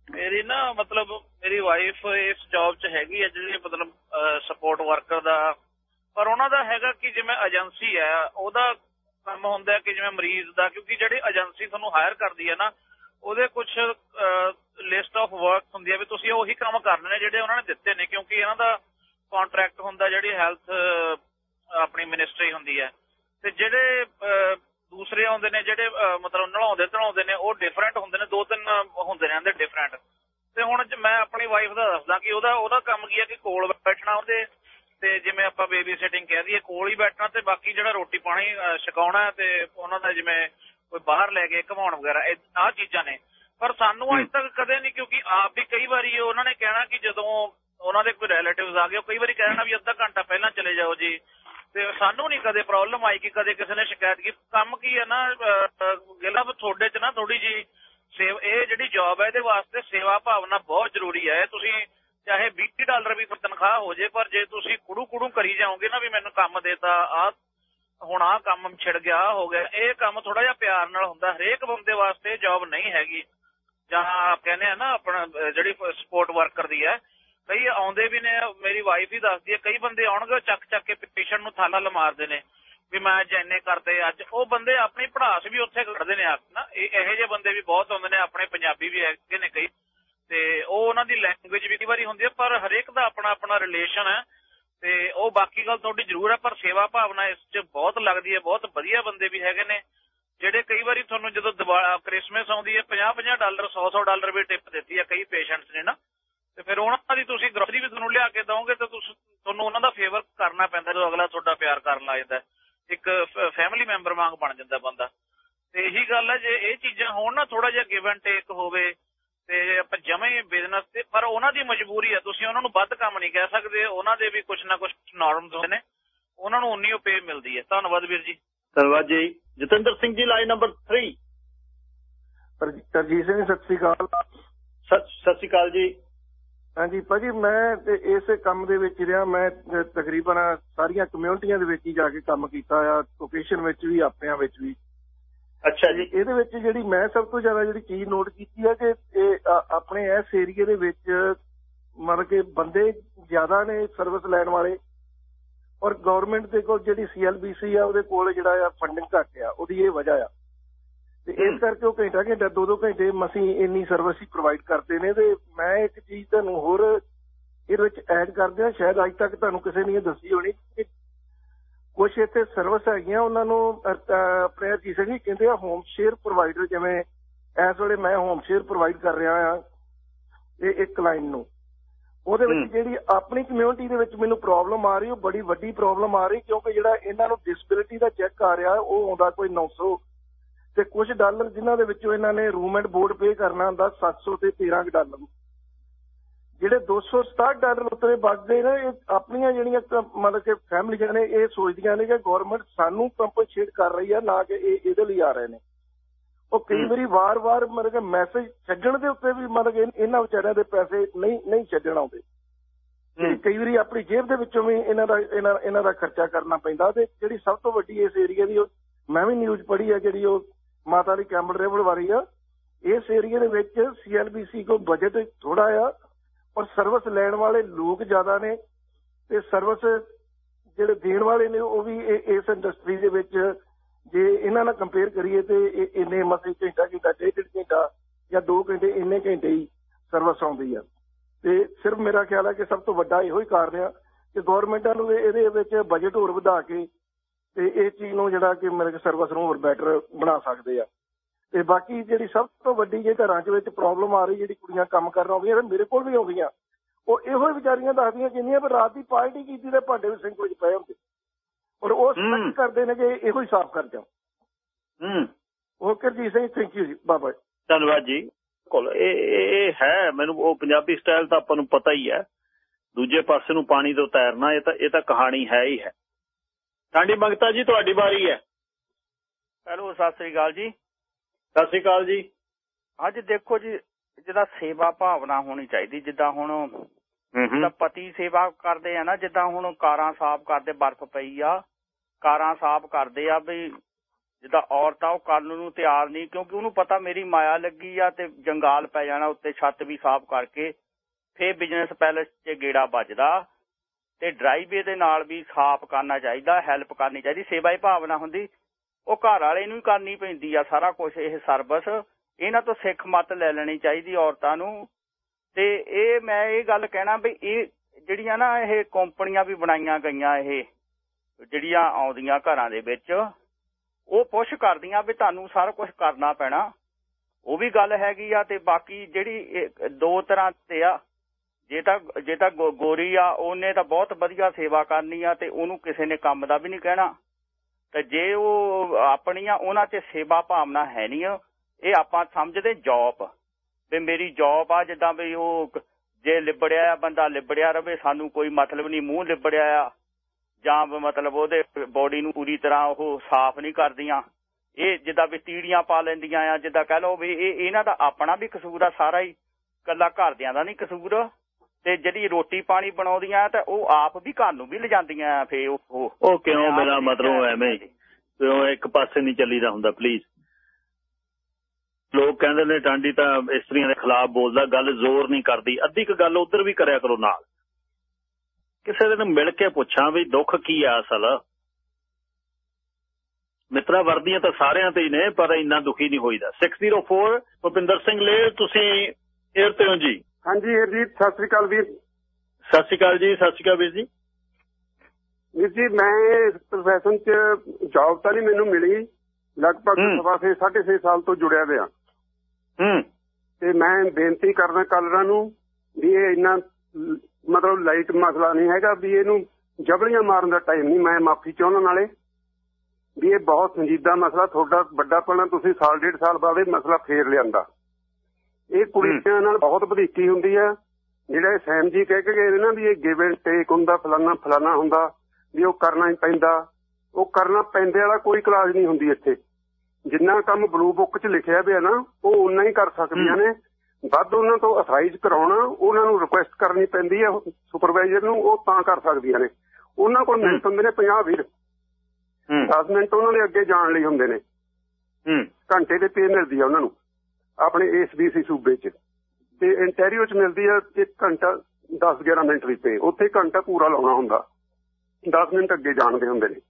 ਮੇਰੀ ਨਾ ਮਤਲਬ ਮੇਰੀ ਵਾਈਫ ਇਸ ਜੌਬ 'ਚ ਹੈਗੀ ਹੈ ਜਿਹੜੀ ਮਤਲਬ ਸਪੋਰਟ ਵਰਕਰ ਦਾ। ਪਰ ਉਹਨਾਂ ਦਾ ਹੈਗਾ ਕਿ ਜਿਵੇਂ ਏਜੰਸੀ ਹੈ ਉਹਦਾ ਕੰਮ ਹੁੰਦਾ ਕਿ ਜਿਵੇਂ ਮਰੀਜ਼ ਦਾ, ਕਿਉਂਕਿ ਜਿਹੜੀ ਏਜੰਸੀ ਤੁਹਾਨੂੰ ਹਾਇਰ ਕਰਦੀ ਹੈ ਨਾ, ਉਹਦੇ ਕੁਝ ਲਿਸਟ ਆਫ ਵਰਕ ਹੁੰਦੀ ਹੈ ਵੀ ਤੁਸੀਂ ਉਹੀ ਕੰਮ ਕਰਨੇ ਨੇ ਜਿਹੜੇ ਉਹਨਾਂ ਨੇ ਦਿੱਤੇ ਨੇ, ਕਿਉਂਕਿ ਇਹਨਾਂ ਦਾ ਕੰਟਰੈਕਟ ਹੁੰਦਾ ਜਿਹੜੀ ਹੈਲਥ ਆਪਣੀ ਮਿਨਿਸਟਰੀ ਹੁੰਦੀ ਹੈ ਤੇ ਜਿਹੜੇ ਦੂਸਰੇ ਆਉਂਦੇ ਨੇ ਜਿਹੜੇ ਮਤਲਬ ਨਲਾਉਂਦੇ ਧਲਾਉਂਦੇ ਨੇ ਉਹ ਡਿਫਰੈਂਟ ਹੁੰਦੇ ਨੇ ਦੋ ਤਿੰਨ ਹੁੰਦੇ ਨੇ ਇਹਦੇ ਡਿਫਰੈਂਟ ਤੇ ਹੁਣ ਮੈਂ ਆਪਣੀ ਵਾਈਫ ਦਾ ਦੱਸਦਾ ਕਿ ਉਹਦਾ ਉਹਦਾ ਕੰਮ ਕੀ ਹੈ ਕਿ ਕੋਲ ਬੈਠਣਾ ਉਹਦੇ ਤੇ ਜਿਵੇਂ ਆਪਾਂ ਬੇਬੀ ਸਿਟਿੰਗ ਕਹਿ ਦਈਏ ਕੋਲ ਹੀ ਬੈਠਣਾ ਤੇ ਬਾਕੀ ਜਿਹੜਾ ਰੋਟੀ ਪਾਣੀ ਛਕਾਉਣਾ ਤੇ ਉਹਨਾਂ ਦਾ ਜਿਵੇਂ ਕੋਈ ਬਾਹਰ ਲੈ ਕੇ ਘਮਾਉਣ ਵਗੈਰਾ ਆਹ ਚੀਜ਼ਾਂ ਨੇ। ਪਰ ਸਾਨੂੰ ਅੱਜ ਤੱਕ ਕਦੇ ਨਹੀਂ ਕਿਉਂਕਿ ਆਪ ਵੀ ਕਈ ਵਾਰੀ ਉਹਨਾਂ ਨੇ ਕਹਿਣਾ ਕਿ ਜਦੋਂ ਉਹਨਾਂ ਦੇ ਕੋਈ ਰਿਲੇਟਿਵਸ ਆ ਗਏ ਉਹ ਕਈ ਵਾਰੀ ਕਹਿਣਾ ਵੀ ਅੱਧਾ ਘੰਟਾ ਪਹਿਲਾਂ ਚਲੇ ਜਾਓ ਜੀ। ਤੇ ਸਾਨੂੰ ਨਹੀਂ ਕਦੇ ਪ੍ਰੋਬਲਮ ਆਈ ਕਿ ਕਦੇ ਕਿਸੇ ਨੇ ਸ਼ਿਕਾਇਤ ਕੀਤੀ। ਕੰਮ ਕੀ ਹੈ ਨਾ ਗਿਲਾ ਤੁਹਾਡੇ ਚ ਨਾ ਥੋੜੀ ਜੀ ਸੇਵ ਇਹ ਜਿਹੜੀ ਜੌਬ ਹੈ ਇਹਦੇ ਵਾਸਤੇ ਸੇਵਾ ਭਾਵਨਾ ਬਹੁਤ ਜ਼ਰੂਰੀ ਹੈ ਤੁਸੀਂ ਚਾਹੇ 20 ਡਾਲਰ ਵੀ ਤਨਖਾਹ ਹੋ ਜੇ, ਪਰ ਜੇ ਤੁਸੀਂ ਕੁੜੂ ਕੁੜੂ ਕਰੀ ਜਾਓਗੇ ਨਾ ਵੀ ਮੈਨੂੰ ਕੰਮ ਦੇਤਾ, ਆ ਹੁਣ ਆ ਕੰਮ ਛਿੜ ਗਿਆ ਹੋ ਗਿਆ, ਇਹ ਕੰਮ ਥੋੜਾ ਜਿਹਾ ਪਿਆਰ ਨਾਲ ਹੁੰਦਾ। ਹਰੇਕ ਬੰਦੇ ਵਾਸਤੇ ਜੌਬ ਨਹੀਂ ਹੈਗੀ। ਜਾਂ ਆਪ ਕਹਿੰਦੇ ਆ ਨਾ ਆਪਣਾ ਜਿਹੜੀ ਸਪੋਰਟ ਵਰਕਰ ਦੀ ਹੈ ਕਈ ਆਉਂਦੇ ਵੀ ਨੇ, ਮੇਰੀ ਵਾਈਫ ਹੀ ਦੱਸਦੀ ਹੈ, ਕਈ ਬੰਦੇ ਆਉਣਗੇ ਚੱਕ ਚੱਕ ਕੇ ਪੇਸ਼ੈਂਟ ਨੂੰ ਥਾਲਾ ਲਮਾਰਦੇ ਨੇ, ਵੀ ਮੈਂ ਅੱਜ ਇੰਨੇ ਕਰਦੇ ਅੱਜ ਉਹ ਬੰਦੇ ਆਪਣੀ ਪੜਾਸ ਵੀ ਉੱਥੇ ਕੱਢਦੇ ਨੇ ਆ ਨਾ, ਇਹ ਇਹੋ ਜਿਹੇ ਬੰਦੇ ਵੀ ਬਹੁਤ ਆਉਂਦੇ ਨੇ, ਆਪਣੇ ਪੰਜਾਬੀ ਵੀ ਹੈਗੇ ਨੇ ਕਈ, ਤੇ ਉਹ ਉਹਨਾਂ ਦੀ ਲੈਂਗੁਏਜ ਵੀ ਕਈ ਵਾਰੀ ਹੁੰਦੀ ਹੈ, ਪਰ ਹਰੇਕ ਦਾ ਆਪਣਾ ਆਪਣਾ ਰਿਲੇਸ਼ਨ ਹੈ, ਤੇ ਉਹ ਬਾਕੀ ਗੱਲ ਤੁਹਾਡੀ ਜ਼ਰੂਰ ਹੈ, ਪਰ ਸੇਵਾ ਭਾਵਨਾ ਇਸ 'ਚ ਬਹੁਤ ਲੱਗਦੀ ਹੈ, ਬਹੁਤ ਵਧੀਆ ਬੰਦੇ ਵੀ ਹੈਗੇ ਨੇ, ਜਿਹੜੇ ਕਈ ਵਾਰੀ ਤੁਹਾਨੂੰ ਜਦੋਂ ਦਿਵਾਲਾ ਕ੍ਰਿਸਮਸ ਆਉਂਦੀ ਹੈ 50-50 ਡਾਲਰ 100-100 ਡਾਲਰ ਵੀ ਟਿਪ ਦਿੱਤੀ ਹੈ ਕਈ ਪੇਸ਼ੈਂਟਸ ਨੇ ਨਾ ਤੇ ਫਿਰ ਉਹਨਾਂ ਦੀ ਤੁਸੀਂ ਗਰੋਸਰੀ ਵੀ ਤੁਹਾਨੂੰ ਲਿਆ ਕੇ ਦਵੋਗੇ ਤਾਂ ਤੁਸੀਂ ਤੁਹਾਨੂੰ ਉਹਨਾਂ ਦਾ ਫੇਵਰ ਕਰਨਾ ਪੈਂਦਾ ਜਦੋਂ ਅਗਲਾ ਤੁਹਾਡਾ ਪਿਆਰ ਕਰਨ ਲੱਗ ਜਾਂਦਾ। ਇੱਕ ਫੈਮਿਲੀ ਮੈਂਬਰ ਵਾਂਗ ਬਣ ਜਾਂਦਾ ਬੰਦਾ। ਤੇ ਇਹੀ ਗੱਲ ਹੈ ਜੇ ਇਹ ਚੀਜ਼ਾਂ ਹੋਣ ਨਾ ਥੋੜਾ ਜਿਹਾ ਗਿਵ ਐਂਡ ਟੇਕ ਹੋਵੇ ਤੇ ਆਪਾਂ ਜਮੇ ਬਿਜ਼ਨਸ ਤੇ ਪਰ ਉਹਨਾਂ ਦੀ ਮਜਬੂਰੀ ਹੈ। ਤੁਸੀਂ ਉਹਨਾਂ ਨੂੰ ਵੱਧ ਕੰਮ ਨਹੀਂ ਕਹਿ ਸਕਦੇ ਉਹਨਾਂ ਦੇ ਵੀ ਕੁਝ ਨਾ ਕੁਝ ਨਾਰਮਸ ਹੁੰਦੇ ਨੇ। ਉਹਨਾਂ ਨੂੰ ਉਨੀ ਪੇ ਮਿਲਦੀ ਹੈ। ਧੰਨਵਾਦ ਵੀਰ ਜੀ। ਧੰਨਵਾਦ ਜੀ। ਜਤਿੰਦਰ ਸਿੰਘ ਜੀ ਲਾਈਨ ਨੰਬਰ 3 ਤਰਜੀਤ ਸਿੰਘ ਸਤਿ ਸ੍ਰੀ ਅਕਾਲ। ਸਤਿ ਸਤਿ ਸ਼੍ਰੀ ਅਕਾਲ ਜੀ। ਹਾਂਜੀ ਭਾਜੀ ਮੈਂ ਤੇ ਇਸੇ ਕੰਮ ਦੇ ਵਿੱਚ ਰਿਹਾ। ਮੈਂ ਤਕਰੀਬਨ ਸਾਰੀਆਂ ਕਮਿਊਨਿਟੀਆਂ ਦੇ ਵਿੱਚ ਹੀ ਜਾ ਕੇ ਕੰਮ ਕੀਤਾ ਆ ਲੋਕੇਸ਼ਨ ਵਿੱਚ ਵੀ ਆਪਣਿਆਂ ਵਿੱਚ ਵੀ। ਅੱਛਾ ਜੀ। ਇਹਦੇ ਵਿੱਚ ਜਿਹੜੀ ਮੈਂ ਸਭ ਤੋਂ ਜ਼ਿਆਦਾ ਜਿਹੜੀ ਚੀਜ਼ ਨੋਟ ਕੀਤੀ ਹੈ ਕਿ ਇਹ ਆਪਣੇ ਇਸ ਏਰੀਏ ਦੇ ਵਿੱਚ ਮਤਲਬ ਕਿ ਬੰਦੇ ਜ਼ਿਆਦਾ ਨੇ ਸਰਵਿਸ ਲੈਣ ਵਾਲੇ ਔਰ ਗਵਰਨਮੈਂਟ ਦੇ ਕੋਲ ਜਿਹੜੀ ਸੀਐਲਬੀਸੀ ਆ ਉਹਦੇ ਕੋਲ ਜਿਹੜਾ ਆ ਫੰਡਿੰਗ ਘੱਟ ਆ ਉਹਦੀ ਇਹ ਵਜ੍ਹਾ ਆ। ਤੇ ਇਸ ਕਰਕੇ ਉਹ ਘੰਟਾ ਘੰਟਾ ਦੋ ਦੋ ਘੰਟੇ ਮਸੀਂ ਇੰਨੀ ਸਰਵਿਸ ਹੀ ਪ੍ਰੋਵਾਈਡ ਕਰਦੇ ਨੇ ਤੇ ਮੈਂ ਇੱਕ ਚੀਜ਼ ਤੁਹਾਨੂੰ ਹੋਰ ਇਹਦੇ ਵਿੱਚ ਐਡ ਕਰਦੇ ਆ ਸ਼ਾਇਦ ਅੱਜ ਤੱਕ ਤੁਹਾਨੂੰ ਕਿਸੇ ਨੇ ਇਹ ਦੱਸੀ ਹੋਣੀ ਕਿ ਕੁਝ ਇੱਥੇ ਸਰਵਿਸ ਹੈਗੀਆਂ ਉਹਨਾਂ ਨੂੰ ਆਪਣੇ ਹਰਜੀਤ ਸਿੰਘ ਜੀ ਕਹਿੰਦੇ ਆ ਹੋਮ ਸ਼ੇਅਰ ਪ੍ਰੋਵਾਈਡਰ ਜਿਵੇਂ ਇਸ ਵੇਲੇ ਮੈਂ ਹੋਮ ਸ਼ੇਅਰ ਪ੍ਰੋਵਾਈਡ ਕਰ ਰਿਹਾ ਆ ਇਹ ਇੱਕ ਕਲਾਇੰਟ ਨੂੰ। ਉਹਦੇ ਵਿੱਚ ਜਿਹੜੀ ਆਪਣੀ ਕਮਿਊਨਿਟੀ ਦੇ ਵਿੱਚ ਮੈਨੂੰ ਪ੍ਰੋਬਲਮ ਆ ਰਹੀ ਉਹ ਬੜੀ ਵੱਡੀ ਪ੍ਰੋਬਲਮ ਆ ਰਹੀ ਕਿਉਂਕਿ ਜਿਹੜਾ ਇਹਨਾਂ ਨੂੰ ਡਿਸੇਬਿਲਿਟੀ ਦਾ ਚੈੱਕ ਆ ਰਿਹਾ ਉਹ ਆਉਂਦਾ ਕੋਈ 900 ਤੇ ਕੁਝ ਡਾਲਰ ਜਿਨ੍ਹਾਂ ਦੇ ਵਿੱਚੋਂ ਇਹਨਾਂ ਨੇ ਰੂਮ ਐਂਡ ਬੋਰਡ ਪੇ ਕਰਨਾ ਹੁੰਦਾ 700 ਤੇ 13 ਕੁ ਡਾਲਰ। ਜਿਹੜੇ 267 ਡਾਲਰ ਉੱਤੇ ਬਚਦੇ ਨੇ ਇਹ ਆਪਣੀਆਂ ਜਿਹੜੀਆਂ ਮਤਲਬ ਕਿ ਫੈਮਲੀਆਂ ਨੇ ਇਹ ਸੋਚਦੀਆਂ ਨੇ ਕਿ ਗਵਰਨਮੈਂਟ ਸਾਨੂੰ ਕੰਪਨਸੇਟ ਕਰ ਰਹੀ ਆ ਨਾ ਕਿ ਇਹ ਇਹਦੇ ਲਈ ਆ ਰਹੇ ਨੇ। ਉਹ ਕਈ ਵਾਰੀ ਵਾਰ-ਵਾਰ ਮਤਲਬ ਕਿ ਮੈਸੇਜ ਛੱਡਣ ਦੇ ਉੱਤੇ ਵੀ ਮਤਲਬ ਕਿ ਇਹਨਾਂ ਵਿਚਾਰਿਆਂ ਦੇ ਪੈਸੇ ਨਹੀਂ ਨਹੀਂ ਛੱਡਣ ਆਉਂਦੇ। ਤੇ ਕਈ ਵਾਰੀ ਆਪਣੀ ਜੇਬ ਦੇ ਵਿੱਚੋਂ ਵੀ ਇਹਨਾਂ ਦਾ ਇਹਨਾਂ ਇਹਨਾਂ ਦਾ ਖਰਚਾ ਕਰਨਾ ਪੈਂਦਾ ਤੇ ਜਿਹੜੀ ਸਭ ਤੋਂ ਵੱਡੀ ਇਸ ਏਰੀਆ ਦੀ ਉਹ ਮੈਂ ਵੀ ਨਿਊਜ਼ ਪੜ੍ਹੀ ਹੈ ਜਿਹੜੀ ਉਹ ਮਾਤਾ ਦੀ ਕੈਂਬਲ ਰੇਵਲ ਵਾਲੀ ਆ। ਇਸ ਏਰੀਆ ਦੇ ਵਿੱਚ ਸੀਐਲਬੀਸੀ ਕੋ ਬਜਟ ਥੋੜਾ ਆ, ਪਰ ਸਰਵਿਸ ਲੈਣ ਵਾਲੇ ਲੋਕ ਜ਼ਿਆਦਾ ਨੇ ਤੇ ਸਰਵਿਸ ਜਿਹੜੇ ਦੇਣ ਵਾਲੇ ਨੇ ਉਹ ਵੀ ਇਸ ਇੰਡਸਟਰੀ ਦੇ ਵਿੱਚ ਜੇ ਇਹਨਾਂ ਨਾਲ ਕੰਪੇਅਰ ਕਰੀਏ ਤੇ ਇੰਨੇ ਮਸੇ ਘੰਟਾ ਘੰਟਾ, ਡੇਢ ਡੇਢ ਘੰਟਾ ਜਾਂ 2 ਘੰਟੇ, ਇੰਨੇ ਘੰਟੇ ਹੀ ਸਰਵਿਸ ਆਉਂਦੀ ਆ। ਤੇ ਸਿਰਫ ਮੇਰਾ ਖਿਆਲ ਹੈ ਕਿ ਸਭ ਤੋਂ ਵੱਡਾ ਇਹੋ ਹੀ ਕਾਰਨ ਆ ਕਿ ਗਵਰਨਮੈਂਟਾਂ ਨੂੰ ਇਹਦੇ ਵਿੱਚ ਬਜਟ ਹੋਰ ਵਧਾ ਕੇ ਤੇ ਇਹ ਚੀਜ਼ ਨੂੰ ਜਿਹੜਾ ਕਿ ਮੇਰੇ ਸਰਵਿਸ ਨੂੰ ਹੋਰ ਬੈਟਰ ਬਣਾ ਸਕਦੇ ਆ। ਤੇ ਬਾਕੀ ਜਿਹੜੀ ਸਭ ਤੋਂ ਵੱਡੀ ਜੇ ਘਰਾਂ 'ਚ ਵਿੱਚ ਪ੍ਰੋਬਲਮ ਆ ਰਹੀ ਜਿਹੜੀ ਕੁੜੀਆਂ ਕੰਮ ਕਰਨ ਆਉਂਦੀਆਂ ਮੇਰੇ ਕੋਲ ਵੀ ਆਉਂਦੀਆਂ। ਉਹ ਇਹੋ ਹੀ ਵਿਚਾਰੀਆਂ ਦੱਸਦੀਆਂ ਕਹਿੰਦੀਆਂ ਵੀ ਰਾਤ ਦੀ ਪਾਰਟੀ ਕੀਤੀ ਤੇ ਭਾਂਡੇ ਵੀ ਸਿੰਕ ਵਿੱਚ ਪਏ ਹੁੰਦੇ। ਔਰ ਉਹ ਸਪੈਕਟ ਕਰਦੇ ਨੇ ਕਿ ਇਹੋ ਹੀ ਸਾਫ਼ ਕਰ ਜਾਓ। ਹੂੰ। ਓਕੇ ਜੀ ਸਿੰਘ ਥੈਂਕ ਯੂ ਜੀ। ਬਾਬਾ ਧੰਨਵਾਦ ਜੀ। ਕੋਲ ਇਹ ਹੈ ਮੈਨੂੰ ਉਹ ਪੰਜਾਬੀ ਸਟਾਈਲ ਤਾਂ ਆਪਾਂ ਨੂੰ ਪਤਾ ਹੀ ਹੈ। ਦੂਜੇ ਪਾਸੇ ਨੂੰ ਪਾਣੀ ਤੋਂ ਤੈਰਨਾ ਇਹ ਤਾਂ ਇਹ ਤਾਂ ਕਹਾਣੀ ਹੈ ਹੀ ਹੈ। ਟਾਂਡੀ ਮੰਗਤਾ ਜੀ ਤੁਹਾਡੀ ਵਾਰੀ ਹੈ। ਹੈਲੋ ਸਤਿ ਸ੍ਰੀ ਅਕਾਲ ਜੀ। ਸਤਿ ਸ਼੍ਰੀ ਅਕਾਲ ਜੀ। ਅੱਜ ਦੇਖੋ ਜੀ ਜਿਹਦਾ ਸੇਵਾ ਭਾਵਨਾ ਹੋਣੀ ਚਾਹੀਦੀ ਜਿੱਦਾਂ ਹੁਣ ਜਿੱਦਾਂ ਪਤੀ ਸੇਵਾ ਕਰਦੇ ਆ ਨਾ ਜਿੱਦਾਂ ਹੁਣ ਕਾਰਾਂ ਸਾਫ਼ ਕਰਦੇ ਬਰਫ਼ ਪਈ ਆ ਕਾਰਾਂ ਸਾਫ਼ ਕਰਦੇ ਆ ਵੀ ਜਿੱਦਾਂ ਔਰਤ ਆ ਉਹ ਕਰਨ ਨੂੰ ਤਿਆਰ ਨਹੀਂ ਕਿਉਂਕਿ ਉਹਨੂੰ ਪਤਾ ਮੇਰੀ ਮਾਇਆ ਲੱਗੀ ਆ ਤੇ ਜੰਗਾਲ ਪੈ ਜਾਣਾ ਉੱਤੇ ਛੱਤ ਵੀ ਸਾਫ਼ ਕਰਕੇ ਫੇਰ ਬਿਜ਼ਨਸ ਪੈਲੇਸ 'ਚ ਗੇੜਾ ਵੱਜਦਾ। ਤੇ ਡਰਾਈਵੇ ਦੇ ਨਾਲ ਵੀ ਸਾਫ਼ ਕਰਨਾ ਚਾਹੀਦਾ ਹੈਲਪ ਕਰਨੀ ਚਾਹੀਦੀ, ਸੇਵਾ ਹੀ ਭਾਵਨਾ ਹੁੰਦੀ। ਉਹ ਘਰ ਵਾਲੇ ਨੂੰ ਹੀ ਕਰਨੀ ਪੈਂਦੀ ਆ ਸਾਰਾ ਕੁਝ ਇਹ ਸਰਵਿਸ ਇਹਨਾਂ ਤੋਂ ਸਿੱਖ ਮਤ ਲੈ ਲੈਣੀ ਚਾਹੀਦੀ ਔਰਤਾਂ ਨੂੰ। ਤੇ ਇਹ ਮੈਂ ਇਹ ਗੱਲ ਕਹਿਣਾ ਵੀ ਇਹ ਜਿਹੜੀਆਂ ਨਾ ਇਹ ਕੰਪਨੀਆਂ ਵੀ ਬਣਾਈਆਂ ਗਈਆਂ ਇਹ, ਜਿਹੜੀਆਂ ਆਉਂਦੀਆਂ ਘਰਾਂ ਦੇ ਵਿੱਚ, ਉਹ ਪੁਸ਼ ਕਰਦੀਆਂ ਵੀ ਤੁਹਾਨੂੰ ਸਾਰਾ ਕੁਝ ਕਰਨਾ ਪੈਣਾ। ਉਹ ਵੀ ਗੱਲ ਹੈਗੀ ਆ ਤੇ ਬਾਕੀ ਜਿਹੜੀ ਦੋ ਤਰ੍ਹਾਂ ਤੇ ਆ ਜੇ ਤਾਂ ਜੇ ਤਾਂ ਗੋ- ਗੋਰੀ ਆ, ਉਹਨੇ ਤਾਂ ਬਹੁਤ ਵਧੀਆ ਸੇਵਾ ਕਰਨੀ ਆ ਤੇ ਉਹਨੂੰ ਕਿਸੇ ਨੇ ਕੰਮ ਦਾ ਵੀ ਨਹੀਂ ਕਹਿਣਾ। ਤੇ ਜੇ ਉਹ ਆਪਣੀਆਂ ਉਹਨਾਂ 'ਚ ਸੇਵਾ ਭਾਵਨਾ ਹੈ ਨਹੀਂ, ਇਹ ਆਪਾਂ ਸਮਝਦੇ ਜੌਬ ਵੀ ਮੇਰੀ ਜੌਬ ਆ, ਜਿੱਦਾਂ ਵੀ ਉਹ ਜੇ ਲਿਬੜਿਆ ਆ, ਬੰਦਾ ਲਿਬੜਿਆ ਰਵੇ, ਸਾਨੂੰ ਕੋਈ ਮਤਲਬ ਨਹੀਂ, ਮੂੰਹ ਲਿਬੜਿਆ ਆ। ਜਾਂ ਮਤਲਬ ਉਹਦੇ ਬੋਡੀ ਨੂੰ ਪੂਰੀ ਤਰ੍ਹਾਂ ਉਹ ਸਾਫ਼ ਨਹੀਂ ਕਰਦੀਆਂ। ਇਹ ਜਿੱਦਾਂ ਵੀ ਤੀੜੀਆਂ ਪਾ ਲੈਂਦੀਆਂ ਆ, ਜਿੱਦਾਂ ਕਹਿ ਲਓ ਵੀ ਇਹ, ਇਹਨਾਂ ਦਾ ਆਪਣਾ ਵੀ ਕਸੂਰ ਆ, ਸਾਰਾ ਹੀ ਕੱਲਾ ਘਰਦਿਆਂ ਦਾ ਨਹੀਂ ਕਸੂਰ। ਤੇ ਜਿਹੜੀ ਰੋਟੀ ਪਾਣੀ ਬਣਾਉਂਦੀਆਂ ਤਾਂ ਉਹ ਆਪ ਵੀ ਘਰ ਨੂੰ ਵੀ ਲਿਜਾਂਦੀਆਂ ਫੇ ਉਹ ਉਹ ਕਿਉਂ? ਮੇਰਾ ਮਤਲਬ ਐਵੇਂ ਕਿਉਂ ਇੱਕ ਪਾਸੇ ਨਹੀਂ ਚੱਲੀਦਾ ਹੁੰਦਾ ਪਲੀਜ਼ ਲੋਕ ਕਹਿੰਦੇ ਨੇ ਟਾਂਡੀ ਤਾਂ ਇਸਤਰੀਆਂ ਦੇ ਖਿਲਾਫ ਬੋਲਦਾ ਗੱਲ ਜ਼ੋਰ ਨਹੀਂ ਕਰਦੀ। ਅੱਧੀ ਕੁ ਗੱਲ ਉਧਰ ਵੀ ਕਰਿਆ ਕਰੋ ਨਾਲ। ਕਿਸੇ ਦਿਨ ਮਿਲ ਕੇ ਪੁੱਛਾਂ ਵੀ ਦੁੱਖ ਕੀ ਆ ਅਸਲ। ਮਿੱਤਰਾ ਵਰਦੀਆਂ ਤਾਂ ਸਾਰਿਆਂ ਤੇ ਹੀ ਨੇ ਪਰ ਇੰਨਾ ਦੁਖੀ ਨਹੀਂ ਹੋਈਦਾ। 604 ਭੁਪਿੰਦਰ ਸਿੰਘ ਲੈ ਤੁਸੀਂ 에ਅਰ ਤੇ ਹੋ ਜੀ? ਹਾਂਜੀ ਹਰਜੀਤ ਸਤਿ ਸ੍ਰੀ ਅਕਾਲ ਵੀਰ। ਸਤਿ ਸ਼੍ਰੀ ਅਕਾਲ ਜੀ ਸਤਿ ਸ਼੍ਰੀ ਅਕਾਲ ਵੀਰ ਜੀ। ਵੀਰ ਜੀ ਮੈਂ profession 'ਚ ਜੌਬ ਤਾਂ ਨਹੀਂ ਮੈਨੂੰ ਮਿਲੀ। ਲਗਭਗ। ਸਵਾ ਛੇ ਸਾਢੇ ਛੇ ਸਾਲ ਤੋਂ ਜੁੜਿਆ ਹੋਇਆ। ਹੂੰ। ਤੇ ਮੈਂ ਬੇਨਤੀ ਕਰਦਾ ਕਲਰਾਂ ਨੂੰ ਵੀ ਇਹ ਇੰਨਾ ਮਤਲਬ ਲਾਈਟ ਮਸਲਾ ਨਹੀਂ ਹੈਗਾ ਵੀ ਇਹਨੂੰ ਜਬੜੀਆਂ ਮਾਰਨ ਦਾ ਟਾਈਮ ਨਹੀਂ। ਮੈਂ ਮਾਫੀ ਚਾਹੁੰਦਾ ਨਾਲੇ ਵੀ ਇਹ ਬਹੁਤ ਸੰਜੀਦਾ ਮਸਲਾ। ਤੁਹਾਡਾ ਵੱਡਾ ਪਣਾ ਤੁਸੀਂ ਸਾਲ ਡੇਢ ਸਾਲ ਬਾਅਦ ਇਹ ਮਸਲਾ ਫੇਰ ਲਿਆਂਦਾ। ਇਹ ਕੁੜੀਆਂ ਨਾਲ ਬਹੁਤ ਵਧੀਕੀ ਹੁੰਦੀ ਆ। ਜਿਹੜਾ ਸੈਮ ਜੀ ਕਹਿ ਕੇ ਗਏ ਨੇ ਵੀ ਇਹ ਗਿਵ ਐਂਡ ਟੇਕ ਹੁੰਦਾ ਫਲਾਨਾ ਫਲਾਨਾ ਹੁੰਦਾ ਵੀ ਉਹ ਕਰਨਾ ਹੀ ਪੈਂਦਾ। ਉਹ ਕਰਨਾ ਪੈਂਦੇ ਵਾਲਾ ਕੋਈ ਕਲਾਸ ਨਹੀਂ ਹੁੰਦੀ ਇੱਥੇ। ਜਿੰਨਾ ਕੰਮ ਬਲੂ ਬੁੱਕ 'ਚ ਲਿਖਿਆ ਪਿਆ ਨਾ ਉਹ ਉਨਾ ਹੀ ਕਰ ਸਕਦੀਆਂ ਨੇ। ਵੱਧ ਉਹਨਾਂ ਤੋਂ ਅਥਾਈਜ਼ ਕਰਾਉਣਾ ਉਹਨਾਂ ਨੂੰ ਰਿਕੁਐਸਟ ਕਰਨੀ ਪੈਂਦੀ ਹੈ ਸੁਪਰਵਾਈਜ਼ਰ ਨੂੰ ਉਹ ਤਾਂ ਕਰ ਸਕਦੀਆਂ ਨੇ। ਉਹਨਾਂ ਕੋਲ ਮਿੰਟ ਹੁੰਦੇ ਨੇ 50 ਵੀਰ ਹੂੰ। 10 ਮਿੰਟ ਉਹਨਾਂ ਦੇ ਅੱਗੇ ਜਾਣ ਲਈ ਹੁੰਦੇ ਨੇ। ਹੂੰ। ਘੰਟੇ ਦੇ ਪੇ ਮਿਲਦੀ ਆ ਉਹਨਾਂ ਨੂੰ। ਆਪਣੇ ਏਸਬੀਸੀ ਸੂਬੇ 'ਚ। ਤੇ ਇੰਟੈਰੀਓ 'ਚ ਮਿਲਦੀ ਆ 1 ਘੰਟਾ 10 11 ਮਿੰਟ ਦੀ ਪੇ। ਉੱਥੇ ਘੰਟਾ ਪੂਰਾ ਲਾਉਣਾ ਹੁੰਦਾ। 10 ਮਿੰਟ ਅੱਗੇ ਜਾਣਦੇ ਹੁੰਦੇ ਨੇ।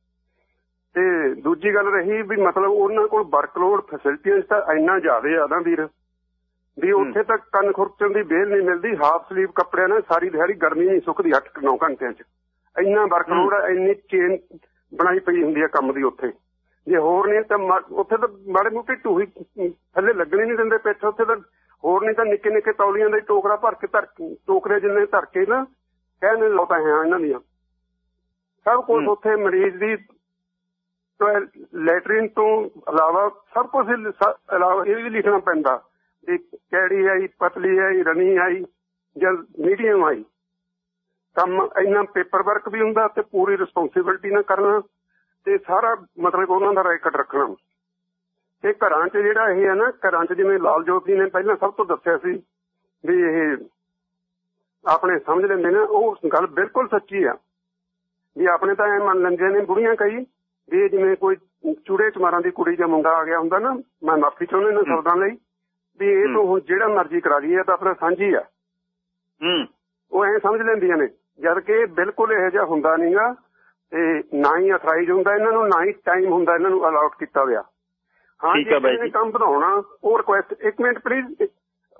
ਤੇ ਦੂਜੀ ਗੱਲ ਰਹੀ ਵੀ ਮਤਲਬ ਉਹਨਾਂ ਕੋਲ ਵਰਕਲੋਡ ਫੈਸਿਲਿਟੀਆਂ ਤਾਂ ਇੰਨਾ ਜ਼ਿਆਦਾ ਆ ਨਾ ਵੀਰ ਵੀ ਉੱਥੇ ਤੱਕ ਕੰਨ ਖੁਰਚਣ ਦੀ ਬੇਲ ਨਹੀਂ ਮਿਲਦੀ। ਹਾਫ ਸਲੀਵ ਕੱਪੜਿਆਂ ਨਾਲ ਸਾਰੀ ਦਿਹਾੜੀ ਗਰਮੀ ਨਹੀਂ ਸੁੱਕਦੀ 8-9 ਘੰਟਿਆਂ 'ਚ। ਇੰਨਾ ਵਰਕਲੋਡ ਇੰਨੀ ਚੇਨ ਬਣਾਈ ਪਈ ਹੁੰਦੀ ਆ ਕੰਮ ਦੀ ਉੱਥੇ। ਜੇ ਹੋਰ ਨਹੀਂ ਤਾਂ ਉੱਥੇ ਤਾਂ ਮਾੜੇ ਮੋਟੇ ਢੂਹੀ ਥੱਲੇ ਲੱਗਣੇ ਨਹੀਂ ਦਿੰਦੇ ਪਿੱਛੇ ਉੱਥੇ ਤਾਂ ਹੋਰ ਨਹੀਂ ਤਾਂ ਨਿੱਕੇ ਨਿੱਕੇ ਤੌਲੀਆਂ ਦਾ ਟੋਕਰਾ ਭਰ ਕੇ ਧਰ ਟੋਕਰੇ ਜਿੰਨੇ ਧਰ ਕੇ ਨਾ ਕਹਿੰਦੇ ਲੋਟਾ ਹੈ ਇਹਨਾਂ ਦੀਆਂ। ਸਭ ਕੁਝ ਉੱਥੇ ਮਰੀਜ਼ ਦੀ ਲੈਟਰਿਨ ਤੋਂ ਇਲਾਵਾ ਸਭ ਕੁਝ ਇਲਾਵਾ ਇਹ ਵੀ ਲਿਖਣਾ ਪੈਂਦਾ ਵੀ ਕਿਹੜੀ ਆਈ ਪਤਲੀ ਆਈ ਰਣੀ ਆਈ ਜਾਂ ਮੀਡੀਅਮ ਆਈ। ਕੰਮ ਇੰਨਾ ਪੇਪਰ ਵਰਕ ਵੀ ਹੁੰਦਾ ਤੇ ਪੂਰੀ ਰਿਸਪੌਂਸਿਬਿਲਟੀ ਨਾਲ ਕਰਨਾ। ਤੇ ਸਾਰਾ ਮਤਲਬ ਉਹਨਾਂ ਦਾ ਰੈਕਟ ਰੱਖਣਾ। ਤੇ ਘਰਾਂ 'ਚ ਜਿਹੜਾ ਇਹ ਹੈ ਨਾ ਘਰਾਂ 'ਚ ਜਿਵੇਂ ਲਾਲ ਜੋਤੀ ਨੇ ਪਹਿਲਾਂ ਸਭ ਤੋਂ ਦੱਸਿਆ ਸੀ ਵੀ ਇਹ ਆਪਣੇ ਸਮਝ ਲੈਂਦੇ ਨੇ ਉਹ ਗੱਲ ਬਿਲਕੁਲ ਸੱਚੀ ਆ। ਵੀ ਆਪਣੇ ਤਾਂ ਐ ਮੰਨ ਲੈਂਦੇ ਨੇ ਬੁੜੀਆਂ ਕਈ ਵੀ ਇਹ ਜਿਵੇਂ ਕੋਈ ਚੂੜੇ ਚਮਾਰਾਂ ਦੀ ਕੁੜੀ ਜਾਂ ਮੁੰਡਾ ਆ ਗਿਆ ਹੁੰਦਾ ਨਾ ਮੈਂ ਮਾਫੀ ਚਾਹੁੰਦਾ ਇਹਨਾਂ ਸ਼ਬਦਾਂ ਲਈ ਵੀ ਇਹ ਤੋਂ ਹੁਣ ਜਿਹੜਾ ਮਰਜ਼ੀ ਕਰਾ ਲਈਏ ਤਾਂ ਆਪਣਾ ਸਾਂਝੀ ਆ। ਹੂੰ। ਉਹ ਐ ਸਮਝ ਲੈਂਦੀਆਂ ਨੇ ਜਦ ਕਿ ਇਹ ਬਿਲਕੁਲ ਇਹੋ ਜਿਹਾ ਹੁੰਦਾ ਨਹੀਂਗਾ ਤੇ ਨਾ ਹੀ ਅਥਰਾਈਜ਼ ਹੁੰਦਾ ਇਹਨਾਂ ਨੂੰ ਨਾ ਹੀ ਟਾਈਮ ਹੁੰਦਾ ਇਹਨਾਂ ਨੂੰ ਅਲਾਟ ਕੀਤਾ ਹੋਇਆ। ਹਾਂ ਠੀਕ ਆ ਬਾਈ ਜੀ। ਕੰਮ ਬਣਾਉਣਾ ਉਹ ਰਿਕੁਐਸਟ ਇੱਕ ਮਿੰਟ ਪਲੀਜ਼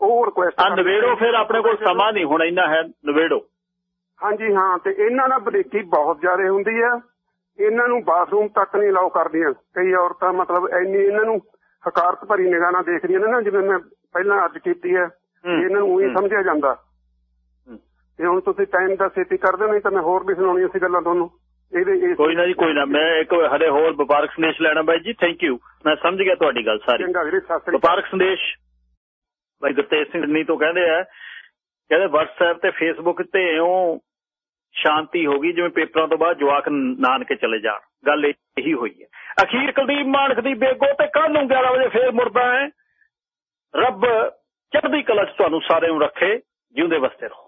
ਉਹ ਰਿਕੁਐਸਟ ਆ ਨਵੇੜੋ ਫਿਰ ਆਪਣੇ ਕੋਲ ਸਮਾਂ ਨਹੀਂ ਹੁਣ ਇੰਨਾ ਹੈ ਨਵੇੜੋ। ਹਾਂਜੀ ਹਾਂ ਤੇ ਇਹਨਾਂ ਨਾਲ ਬਰੀਕੀ ਬਹੁਤ ਜ਼ਿਆਦਾ ਹੁੰਦੀ ਆ। ਇਹਨਾਂ ਨੂੰ ਬਾਥਰੂਮ ਤੱਕ ਨਹੀਂ ਅਲਾਉ ਕਰਦੀਆਂ। ਕਈ ਔਰਤਾਂ ਮਤਲਬ ਇੰਨੀ ਇਹਨਾਂ ਨੂੰ ਹਕਾਰਤ ਭਰੀ ਨਿਗਾਹ ਨਾਲ ਦੇਖਦੀਆਂ ਨੇ ਨਾ ਜਿਵੇਂ ਮੈਂ ਪਹਿਲਾਂ ਅੱਜ ਕੀਤੀ ਹੈ ਹੂੰ, ਇਹਨਾਂ ਨੂੰ ਉਹੀ ਹੂੰ। ਸਮਝਿਆ ਜਾਂਦਾ। ਹੂੰ। ਤੇ ਹੁਣ ਤੁਸੀਂ ਟਾਈਮ ਦਾ ਛੇਤੀ ਕਰ ਦਿਓ ਨਹੀਂ ਤਾਂ ਮੈਂ ਹੋਰ ਵੀ ਸੁਣਾਉਣੀਆਂ ਸੀ ਗੱਲਾਂ ਤੁਹਾਨੂੰ। ਇਹਦੇ ਕੋਈ ਨਾ ਜੀ ਕੋਈ ਨਾ। ਮੈਂ ਇੱਕ ਹਰੇ ਹੋਰ ਵਪਾਰਕ ਸੰਦੇਸ਼ ਲੈਣਾ ਬਾਈ ਜੀ। ਥੈਂਕ ਯੂ ਮੈਂ ਸਮਝ ਗਿਆ ਤੁਹਾਡੀ ਗੱਲ ਸਾਰੀ। ਚੰਗਾ ਵੀਰੇ ਸਤਿ ਸ੍ਰੀ ਅਕਾਲ। ਵਪਾਰਕ ਸੰਦੇਸ਼ ਬਾਈ ਗੁਰਤੇਜ ਸਿੰਘ ਨੀ ਤੋਂ ਕਹਿੰਦੇ ਆ। ਕਹਿੰਦੇ WhatsApp ਤੇ Facebook ਤੇ ਇਉਂ ਸ਼ਾਂਤੀ ਹੋ ਗਈ ਜਿਵੇਂ ਪੇਪਰਾਂ ਤੋਂ ਬਾਅਦ ਜਵਾਕ ਨਾਨਕੇ ਚਲੇ ਜਾਣ। ਗੱਲ ਇਹੀ ਹੋਈ ਹੈ। ਅਖੀਰ ਕੁਲਦੀਪ ਮਾਨਕ ਦੀ ਬੇਗੋ ਤੇ ਕੱਲ ਨੂੰ 11 ਵਜੇ ਫੇਰ ਮੁੜਦਾ ਹੈ। ਰੱਬ ਚੜ੍ਹਦੀ ਕਲਾ ਚ ਤੁਹਾਨੂੰ ਸਾਰਿਆਂ ਨੂੰ ਰੱਖੇ ਜਿਉਂਦੇ ਵਸਦੇ ਰਹੋ।